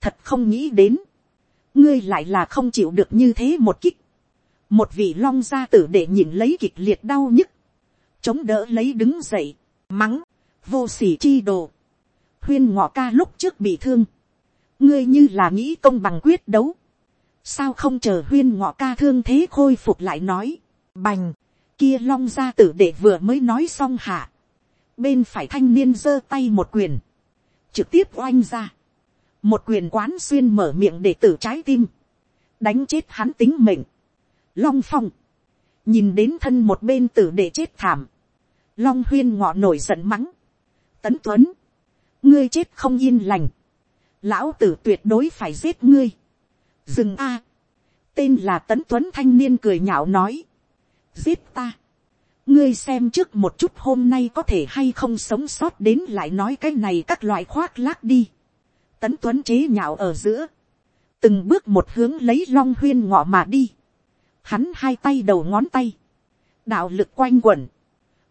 thật không nghĩ đến, ngươi lại là không chịu được như thế một kích, một vị long gia tử để nhìn lấy kịch liệt đau nhức, chống đỡ lấy đứng dậy, mắng, vô s ỉ chi đồ, huyên ngọ ca lúc trước bị thương, ngươi như là nghĩ công bằng quyết đấu, sao không chờ huyên ngọ ca thương thế khôi phục lại nói, bành, kia long gia tử để vừa mới nói xong hạ, bên phải thanh niên giơ tay một quyền, trực tiếp oanh ra, một quyền quán xuyên mở miệng để tử trái tim, đánh chết hắn tính mệnh, long phong, nhìn đến thân một bên tử để chết thảm, long huyên ngọ nổi giận mắng, tấn tuấn, ngươi chết không yên lành, lão tử tuyệt đối phải giết ngươi, dừng a, tên là tấn tuấn thanh niên cười nhạo nói, giết ta, ngươi xem trước một chút hôm nay có thể hay không sống sót đến lại nói cái này các loại khoác lác đi, tấn tuấn chế nhạo ở giữa, từng bước một hướng lấy long huyên ngọ mà đi, hắn hai tay đầu ngón tay, đạo lực quanh quẩn,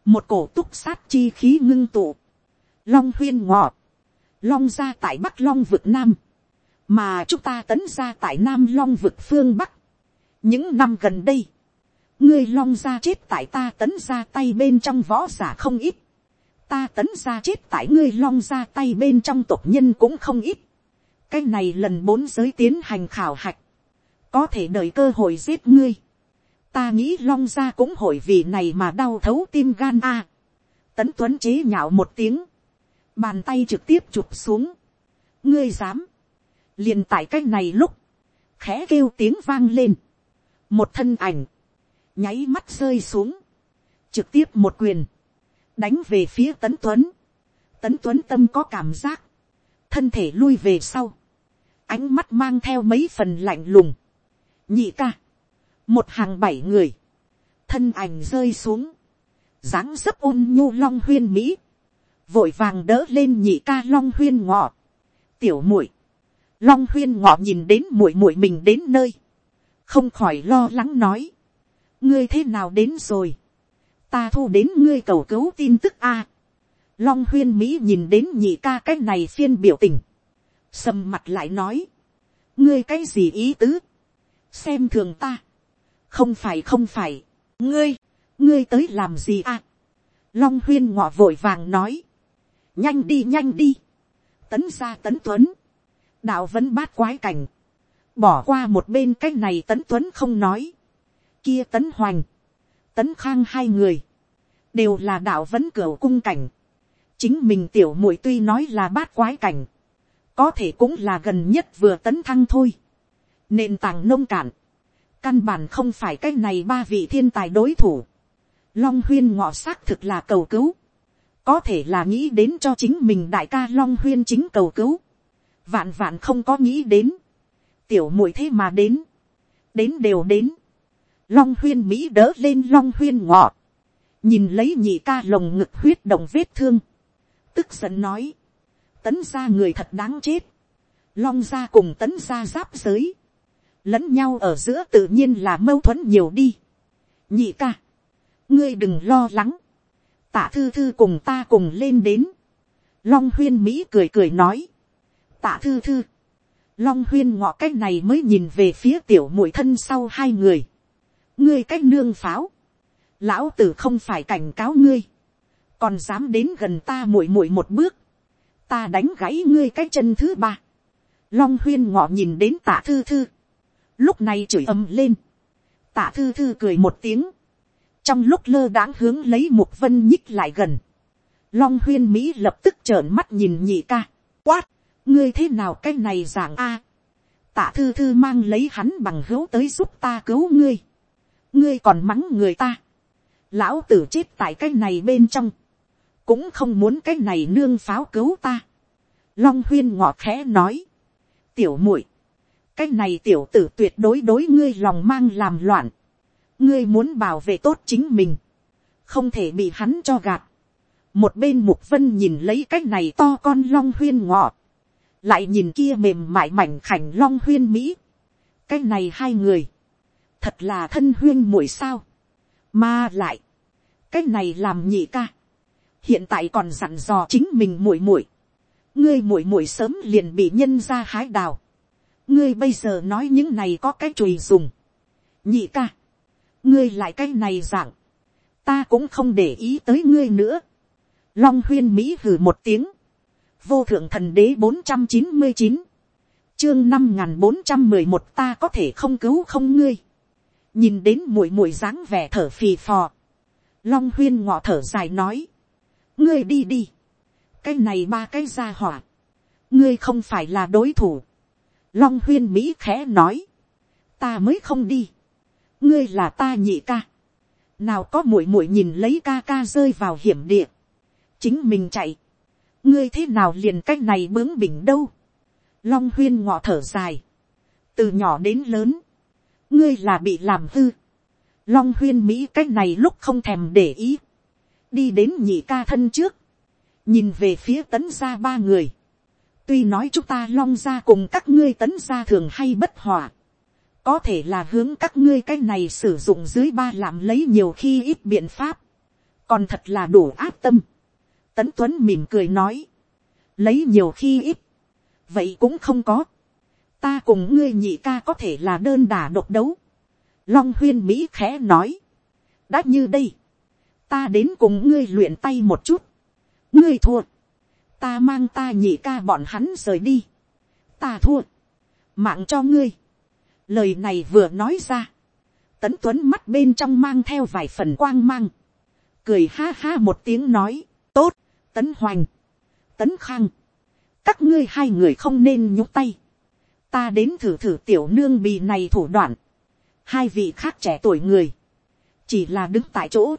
một cổ túc sát chi khí ngưng tụ, long huyên ngọ, long ra tại bắc long vực nam, mà chúng ta tấn ra tại nam long vực phương bắc. những năm gần đây, ngươi long ra chết tại ta tấn ra tay bên trong võ giả không ít, ta tấn ra chết tại ngươi long ra tay bên trong tộc nhân cũng không ít. cái này lần bốn giới tiến hành khảo hạch, có thể đợi cơ hội giết ngươi. ta nghĩ long ra cũng hội vì này mà đau thấu tim gan a. tấn tuấn chế nhạo một tiếng, bàn tay trực tiếp chụp xuống, ngươi dám, liền tại cái này lúc, khẽ kêu tiếng vang lên, một thân ảnh, nháy mắt rơi xuống, trực tiếp một quyền, đánh về phía tấn tuấn, tấn tuấn tâm có cảm giác, thân thể lui về sau, ánh mắt mang theo mấy phần lạnh lùng, nhị ca, một hàng bảy người, thân ảnh rơi xuống, dáng dấp ôn nhu long huyên mỹ, vội vàng đỡ lên nhị ca long huyên ngọ, tiểu muội, long huyên ngọ nhìn đến muội muội mình đến nơi, không khỏi lo lắng nói, ngươi thế nào đến rồi, ta thu đến ngươi cầu cứu tin tức a, long huyên mỹ nhìn đến nhị ca cái này phiên biểu tình, sầm mặt lại nói, ngươi cái gì ý tứ, xem thường ta, không phải không phải, ngươi, ngươi tới làm gì a, long huyên ngọ vội vàng nói, nhanh đi nhanh đi, tấn ra tấn tuấn, đạo vẫn bát quái cảnh, bỏ qua một bên cái này tấn tuấn không nói, kia tấn hoành, tấn khang hai người, đều là đạo vẫn cửa cung cảnh, chính mình tiểu muội tuy nói là bát quái cảnh, có thể cũng là gần nhất vừa tấn thăng thôi, nền tảng nông cạn, căn bản không phải cái này ba vị thiên tài đối thủ, long huyên ngọ xác thực là cầu cứu, có thể là nghĩ đến cho chính mình đại ca long huyên chính cầu cứu, vạn vạn không có nghĩ đến, tiểu muội thế mà đến, đến đều đến, long huyên mỹ đỡ lên long huyên ngọ, nhìn lấy nhị ca lồng ngực huyết động vết thương, tức giận nói, tấn ra người thật đáng chết, long ra cùng tấn ra giáp giới, lẫn nhau ở giữa tự nhiên là mâu thuẫn nhiều đi. nhị ca, ngươi đừng lo lắng, tạ thư thư cùng ta cùng lên đến. long huyên mỹ cười cười nói. tạ thư thư. long huyên ngọ cái này mới nhìn về phía tiểu mũi thân sau hai người. ngươi cách nương pháo. lão tử không phải cảnh cáo ngươi. còn dám đến gần ta muội muội một bước, ta đánh gãy ngươi cái chân thứ ba, long huyên ngọ nhìn đến tạ thư thư, lúc này chửi ầm lên, tạ thư thư cười một tiếng, trong lúc lơ đãng hướng lấy một vân nhích lại gần, long huyên mỹ lập tức trợn mắt nhìn nhị ca, quát, ngươi thế nào cái này giảng a, tạ thư thư mang lấy hắn bằng hữu tới giúp ta cứu ngươi, ngươi còn mắng người ta, lão tử chết tại cái này bên trong, cũng không muốn cái này nương pháo cứu ta. Long huyên ngọ khẽ nói, tiểu muội, cái này tiểu tử tuyệt đối đối ngươi lòng mang làm loạn, ngươi muốn bảo vệ tốt chính mình, không thể bị hắn cho gạt. một bên mục vân nhìn lấy cái này to con long huyên ngọ, lại nhìn kia mềm mại mảnh khảnh long huyên mỹ, cái này hai người, thật là thân huyên muội sao, mà lại, cái này làm nhị ca, hiện tại còn dặn dò chính mình muội muội, ngươi muội muội sớm liền bị nhân ra hái đào, ngươi bây giờ nói những này có cái chùi dùng, nhị ca, ngươi lại cái này dạng, ta cũng không để ý tới ngươi nữa, long huyên mỹ hử một tiếng, vô thượng thần đế bốn trăm chín mươi chín, chương năm n g h n bốn trăm mười một ta có thể không cứu không ngươi, nhìn đến mùi mùi dáng vẻ thở phì phò, long huyên ngọ thở dài nói, ngươi đi đi, cái này ba cái ra hỏa, ngươi không phải là đối thủ, long huyên mỹ khẽ nói, ta mới không đi, ngươi là ta nhị ca, nào có muội muội nhìn lấy ca ca rơi vào hiểm địa, chính mình chạy, ngươi thế nào liền cách này bướng bỉnh đâu. long huyên ngọ thở dài, từ nhỏ đến lớn, ngươi là bị làm hư. long huyên mỹ cách này lúc không thèm để ý, đi đến nhị ca thân trước, nhìn về phía tấn gia ba người, tuy nói chúng ta long ra cùng các ngươi tấn gia thường hay bất hòa, có thể là hướng các ngươi cái này sử dụng dưới ba làm lấy nhiều khi ít biện pháp, còn thật là đủ áp tâm. Tấn Tuấn mỉm cười nói. Lấy nhiều khi ít. Vậy cũng không có. Ta cùng ngươi nhị ca có thể là đơn đà độc đấu. Long huyên Mỹ khẽ nói. Đã như đây. Ta đến cùng ngươi luyện tay một chút. Ngươi thua. Ta mang ta nhị ca bọn hắn rời đi. Ta thua. Mạng cho ngươi. Lời này vừa nói ra. Tấn Tuấn mắt bên trong mang theo vài phần quang mang. Cười ha ha một tiếng nói. Tốt tấn hoành, tấn khang, các ngươi hai người không nên nhúc tay, ta đến thử thử tiểu nương bì này thủ đoạn, hai vị khác trẻ tuổi người, chỉ là đứng tại chỗ,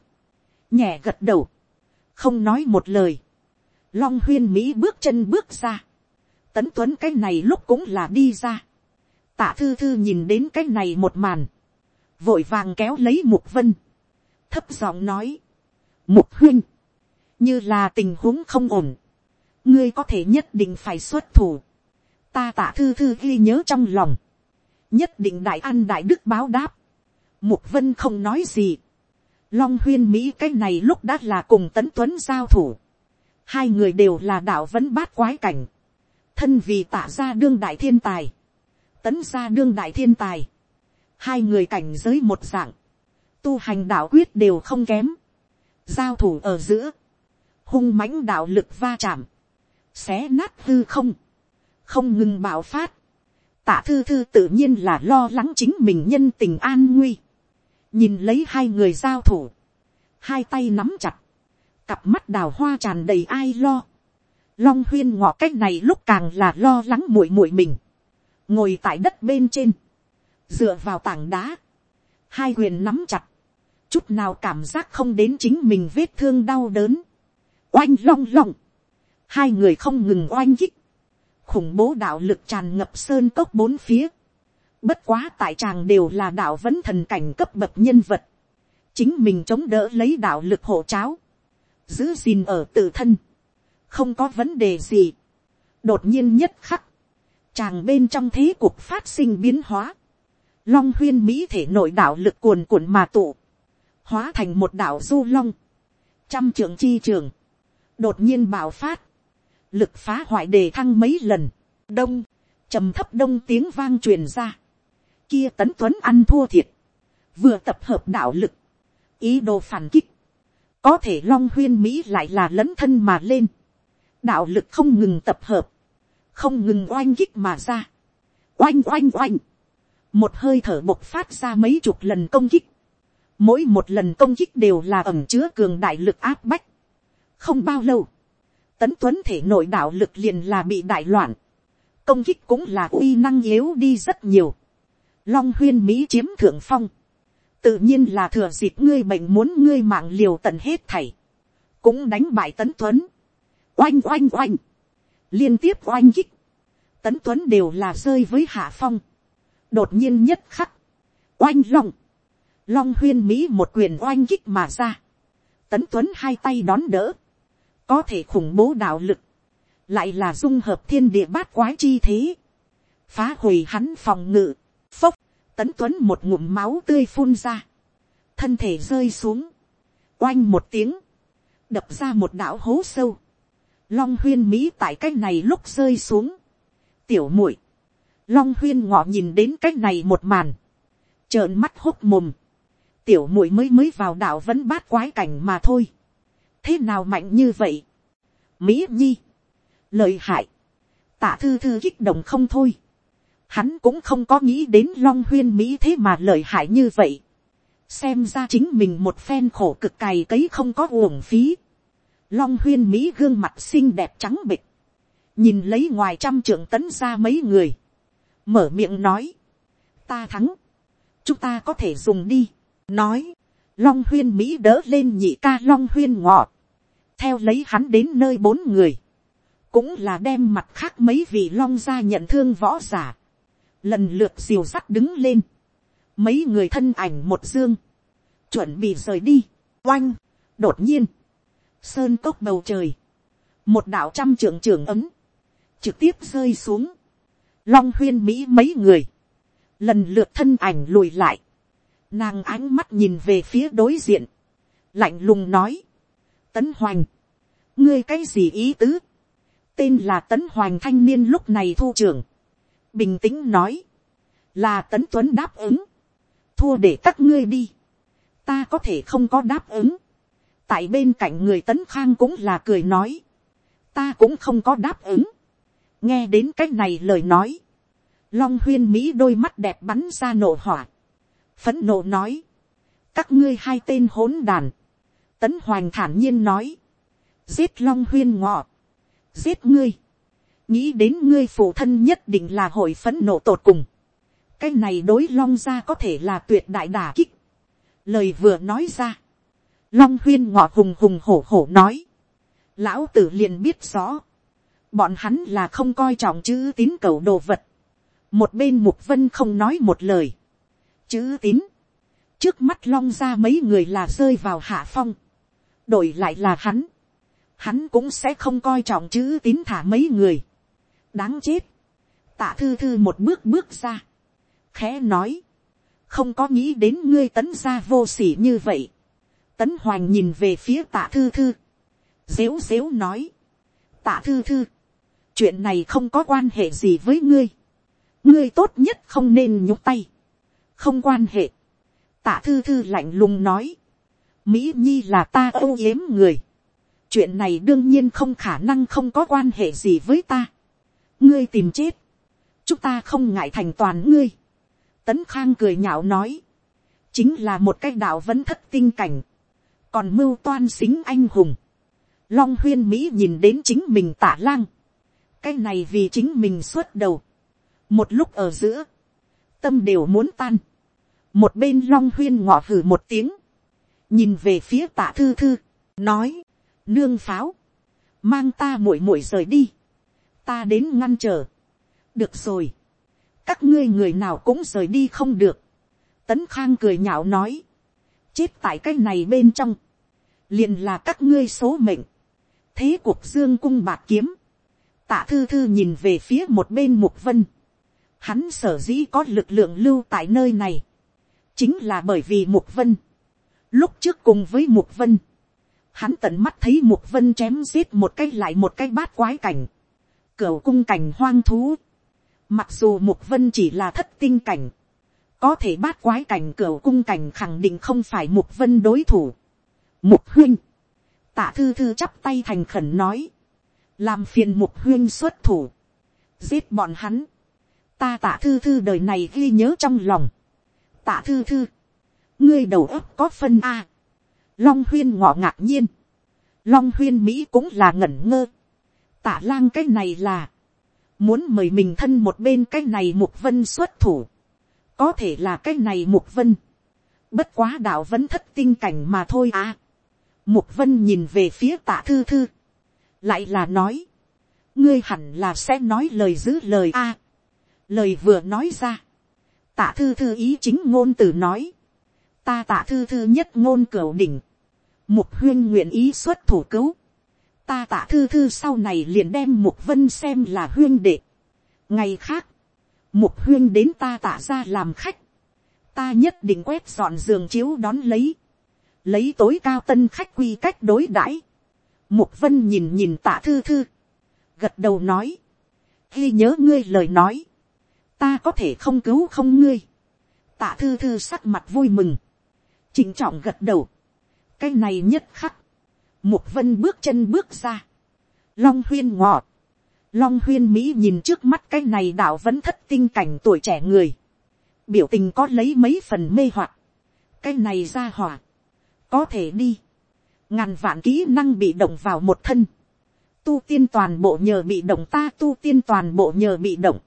nhẹ gật đầu, không nói một lời, long huyên mỹ bước chân bước ra, tấn tuấn cái này lúc cũng là đi ra, tạ thư thư nhìn đến cái này một màn, vội vàng kéo lấy mục vân, thấp giọng nói, mục huynh, như là tình huống không ổn, ngươi có thể nhất định phải xuất thủ, ta tạ thư thư ghi nhớ trong lòng, nhất định đại an đại đức báo đáp, mục vân không nói gì, long huyên mỹ cái này lúc đã là cùng tấn tuấn giao thủ, hai người đều là đạo vẫn bát quái cảnh, thân vì tạ ra đương đại thiên tài, tấn ra đương đại thiên tài, hai người cảnh giới một dạng, tu hành đạo quyết đều không kém, giao thủ ở giữa, hung mãnh đạo lực va chạm, xé nát hư không, không ngừng bạo phát, tạ thư thư tự nhiên là lo lắng chính mình nhân tình an nguy, nhìn lấy hai người giao thủ, hai tay nắm chặt, cặp mắt đào hoa tràn đầy ai lo, long huyên ngọ cách này lúc càng là lo lắng muội muội mình, ngồi tại đất bên trên, dựa vào tảng đá, hai quyền nắm chặt, chút nào cảm giác không đến chính mình vết thương đau đớn, oanh long long, hai người không ngừng oanh kích, khủng bố đạo lực tràn ngập sơn cốc bốn phía, bất quá tại tràng đều là đạo vẫn thần cảnh cấp bậc nhân vật, chính mình chống đỡ lấy đạo lực hộ cháo, giữ gìn ở tự thân, không có vấn đề gì, đột nhiên nhất khắc, tràng bên trong thế cuộc phát sinh biến hóa, long huyên mỹ thể nội đạo lực cuồn cuộn mà tụ, hóa thành một đạo du long, trăm trưởng chi trường, đột nhiên bạo phát, lực phá hoại đề thăng mấy lần, đông, trầm thấp đông tiếng vang truyền ra, kia tấn tuấn ăn thua thiệt, vừa tập hợp đạo lực, ý đồ phản kích, có thể long huyên mỹ lại là lấn thân mà lên, đạo lực không ngừng tập hợp, không ngừng oanh kích mà ra, oanh oanh oanh, một hơi thở bộc phát ra mấy chục lần công kích, mỗi một lần công kích đều là ẩm chứa cường đại lực áp bách, không bao lâu, tấn tuấn thể nội đạo lực liền là bị đại loạn, công kích cũng là uy năng yếu đi rất nhiều, long huyên mỹ chiếm thượng phong, tự nhiên là thừa dịp ngươi bệnh muốn ngươi mạng liều tận hết thảy, cũng đánh bại tấn tuấn, oanh oanh oanh, liên tiếp oanh kích, tấn tuấn đều là rơi với hạ phong, đột nhiên nhất khắc, oanh long, long huyên mỹ một quyền oanh kích mà ra, tấn tuấn hai tay đón đỡ, có thể khủng bố đạo lực, lại là dung hợp thiên địa bát quái chi thế, phá hủy hắn phòng ngự, phốc, tấn tuấn một ngụm máu tươi phun ra, thân thể rơi xuống, oanh một tiếng, đập ra một đạo hố sâu, long huyên mỹ tại cái này lúc rơi xuống, tiểu muội, long huyên ngọ nhìn đến cái này một màn, trợn mắt hốc mồm, tiểu muội mới mới vào đạo vẫn bát quái cảnh mà thôi, thế nào mạnh như vậy, mỹ nhi, lợi hại, tạ thư thư kích động không thôi, hắn cũng không có nghĩ đến long huyên mỹ thế mà lợi hại như vậy, xem ra chính mình một phen khổ cực cày cấy không có uổng phí, long huyên mỹ gương mặt xinh đẹp trắng bịch, nhìn lấy ngoài trăm trưởng tấn ra mấy người, mở miệng nói, ta thắng, chúng ta có thể dùng đi, nói, long huyên mỹ đỡ lên nhị ca long huyên ngọ, theo lấy hắn đến nơi bốn người, cũng là đem mặt khác mấy vị long ra nhận thương võ giả, lần lượt diều sắt đứng lên, mấy người thân ảnh một dương, chuẩn bị rời đi, oanh, đột nhiên, sơn cốc bầu trời, một đạo trăm trưởng trưởng ấm, trực tiếp rơi xuống, long huyên mỹ mấy người, lần lượt thân ảnh lùi lại, nàng ánh mắt nhìn về phía đối diện, lạnh lùng nói, tấn hoành, ngươi cái gì ý tứ, tên là tấn hoành thanh niên lúc này thu trưởng, bình tĩnh nói, là tấn tuấn đáp ứng, thua để các ngươi đi, ta có thể không có đáp ứng, tại bên cạnh người tấn khang cũng là cười nói, ta cũng không có đáp ứng, nghe đến c á c h này lời nói, long huyên mỹ đôi mắt đẹp bắn ra nổ hỏa, phấn nộ nói, các ngươi hai tên hỗn đàn, tấn hoành thản nhiên nói, giết long huyên ngọ, giết ngươi, nghĩ đến ngươi phụ thân nhất định là hội phấn nộ tột cùng, cái này đối long ra có thể là tuyệt đại đà kích, lời vừa nói ra, long huyên ngọ hùng hùng hổ hổ nói, lão tử liền biết rõ, bọn hắn là không coi trọng chữ tín cầu đồ vật. một bên mục vân không nói một lời. chữ tín, trước mắt long ra mấy người là rơi vào hạ phong, đổi lại là hắn, hắn cũng sẽ không coi trọng chữ tín thả mấy người. đáng chết, tạ thư thư một bước bước ra, khẽ nói, không có nghĩ đến ngươi tấn ra vô sỉ như vậy tấn hoành nhìn về phía tạ thư thư, dếu dếu nói, tạ thư thư, chuyện này không có quan hệ gì với ngươi, ngươi tốt nhất không nên nhúc tay, không quan hệ, tạ thư thư lạnh lùng nói, mỹ nhi là ta âu yếm người, chuyện này đương nhiên không khả năng không có quan hệ gì với ta, ngươi tìm chết, chúng ta không ngại thành toàn ngươi, tấn khang cười nhạo nói, chính là một cái đạo vẫn thất tinh cảnh, còn mưu toan xính anh hùng, long huyên mỹ nhìn đến chính mình tả lang, cái này vì chính mình xuất đầu. một lúc ở giữa, tâm đều muốn tan. một bên long huyên ngọ hử một tiếng, nhìn về phía tạ thư thư, nói, nương pháo, mang ta muội muội rời đi, ta đến ngăn trở. được rồi, các ngươi người nào cũng rời đi không được. tấn khang cười nhạo nói, chết tại cái này bên trong, liền là các ngươi số mệnh, thế cuộc dương cung bạc kiếm, Tạ thư thư nhìn về phía một bên mục vân. Hắn sở dĩ có lực lượng lưu tại nơi này. Chính là bởi vì mục vân. Lúc trước cùng với mục vân. Hắn tận mắt thấy mục vân chém giết một cái lại một cái bát quái cảnh. Cửu cung cảnh hoang thú. Mặc dù mục vân chỉ là thất tinh cảnh. Có thể bát quái cảnh cửu cung cảnh khẳng định không phải mục vân đối thủ. Mục Huyên, tạ thư thư chắp tay thành khẩn nói, làm phiền mục huyên xuất thủ, giết bọn hắn, ta tạ thư thư đời này ghi nhớ trong lòng, tạ thư thư, ngươi đầu óc có phân a, long huyên ngọ ngạc nhiên, long huyên mỹ cũng là ngẩn ngơ, tạ lang cái này là, muốn mời mình thân một bên cái này mục vân xuất thủ, có thể là cái này mục vân, bất quá đạo vẫn thất tinh cảnh mà thôi à mục vân nhìn về phía tạ thư thư, lại là nói, ngươi hẳn là sẽ nói lời giữ lời a. lời vừa nói ra, tạ thư thư ý chính ngôn từ nói, ta tạ thư thư nhất ngôn cửu đỉnh, mục huyên nguyện ý xuất thủ cứu, ta tạ thư thư sau này liền đem mục vân xem là huyên đệ. ngày khác, mục huyên đến ta tạ ra làm khách, ta nhất định quét dọn giường chiếu đón lấy, lấy tối cao tân khách quy cách đối đãi. mục vân nhìn nhìn tạ thư thư, gật đầu nói, ghi nhớ ngươi lời nói, ta có thể không cứu không ngươi, tạ thư thư sắc mặt vui mừng, chỉnh trọng gật đầu, cái này nhất khắc, Mục vân bước chân bước ra. Long huyên ngọt. Long huyên Mỹ nhìn trước mắt cái này đạo vẫn thất tinh cảnh tuổi trẻ người. Biểu tình có lấy mấy phần mê hoặc. Cái này ra hỏa. Có thể đi. Ngàn vạn kỹ năng bị động vào một thân. Tu tiên toàn bộ nhờ bị động, ta tu tiên toàn bộ nhờ bị động.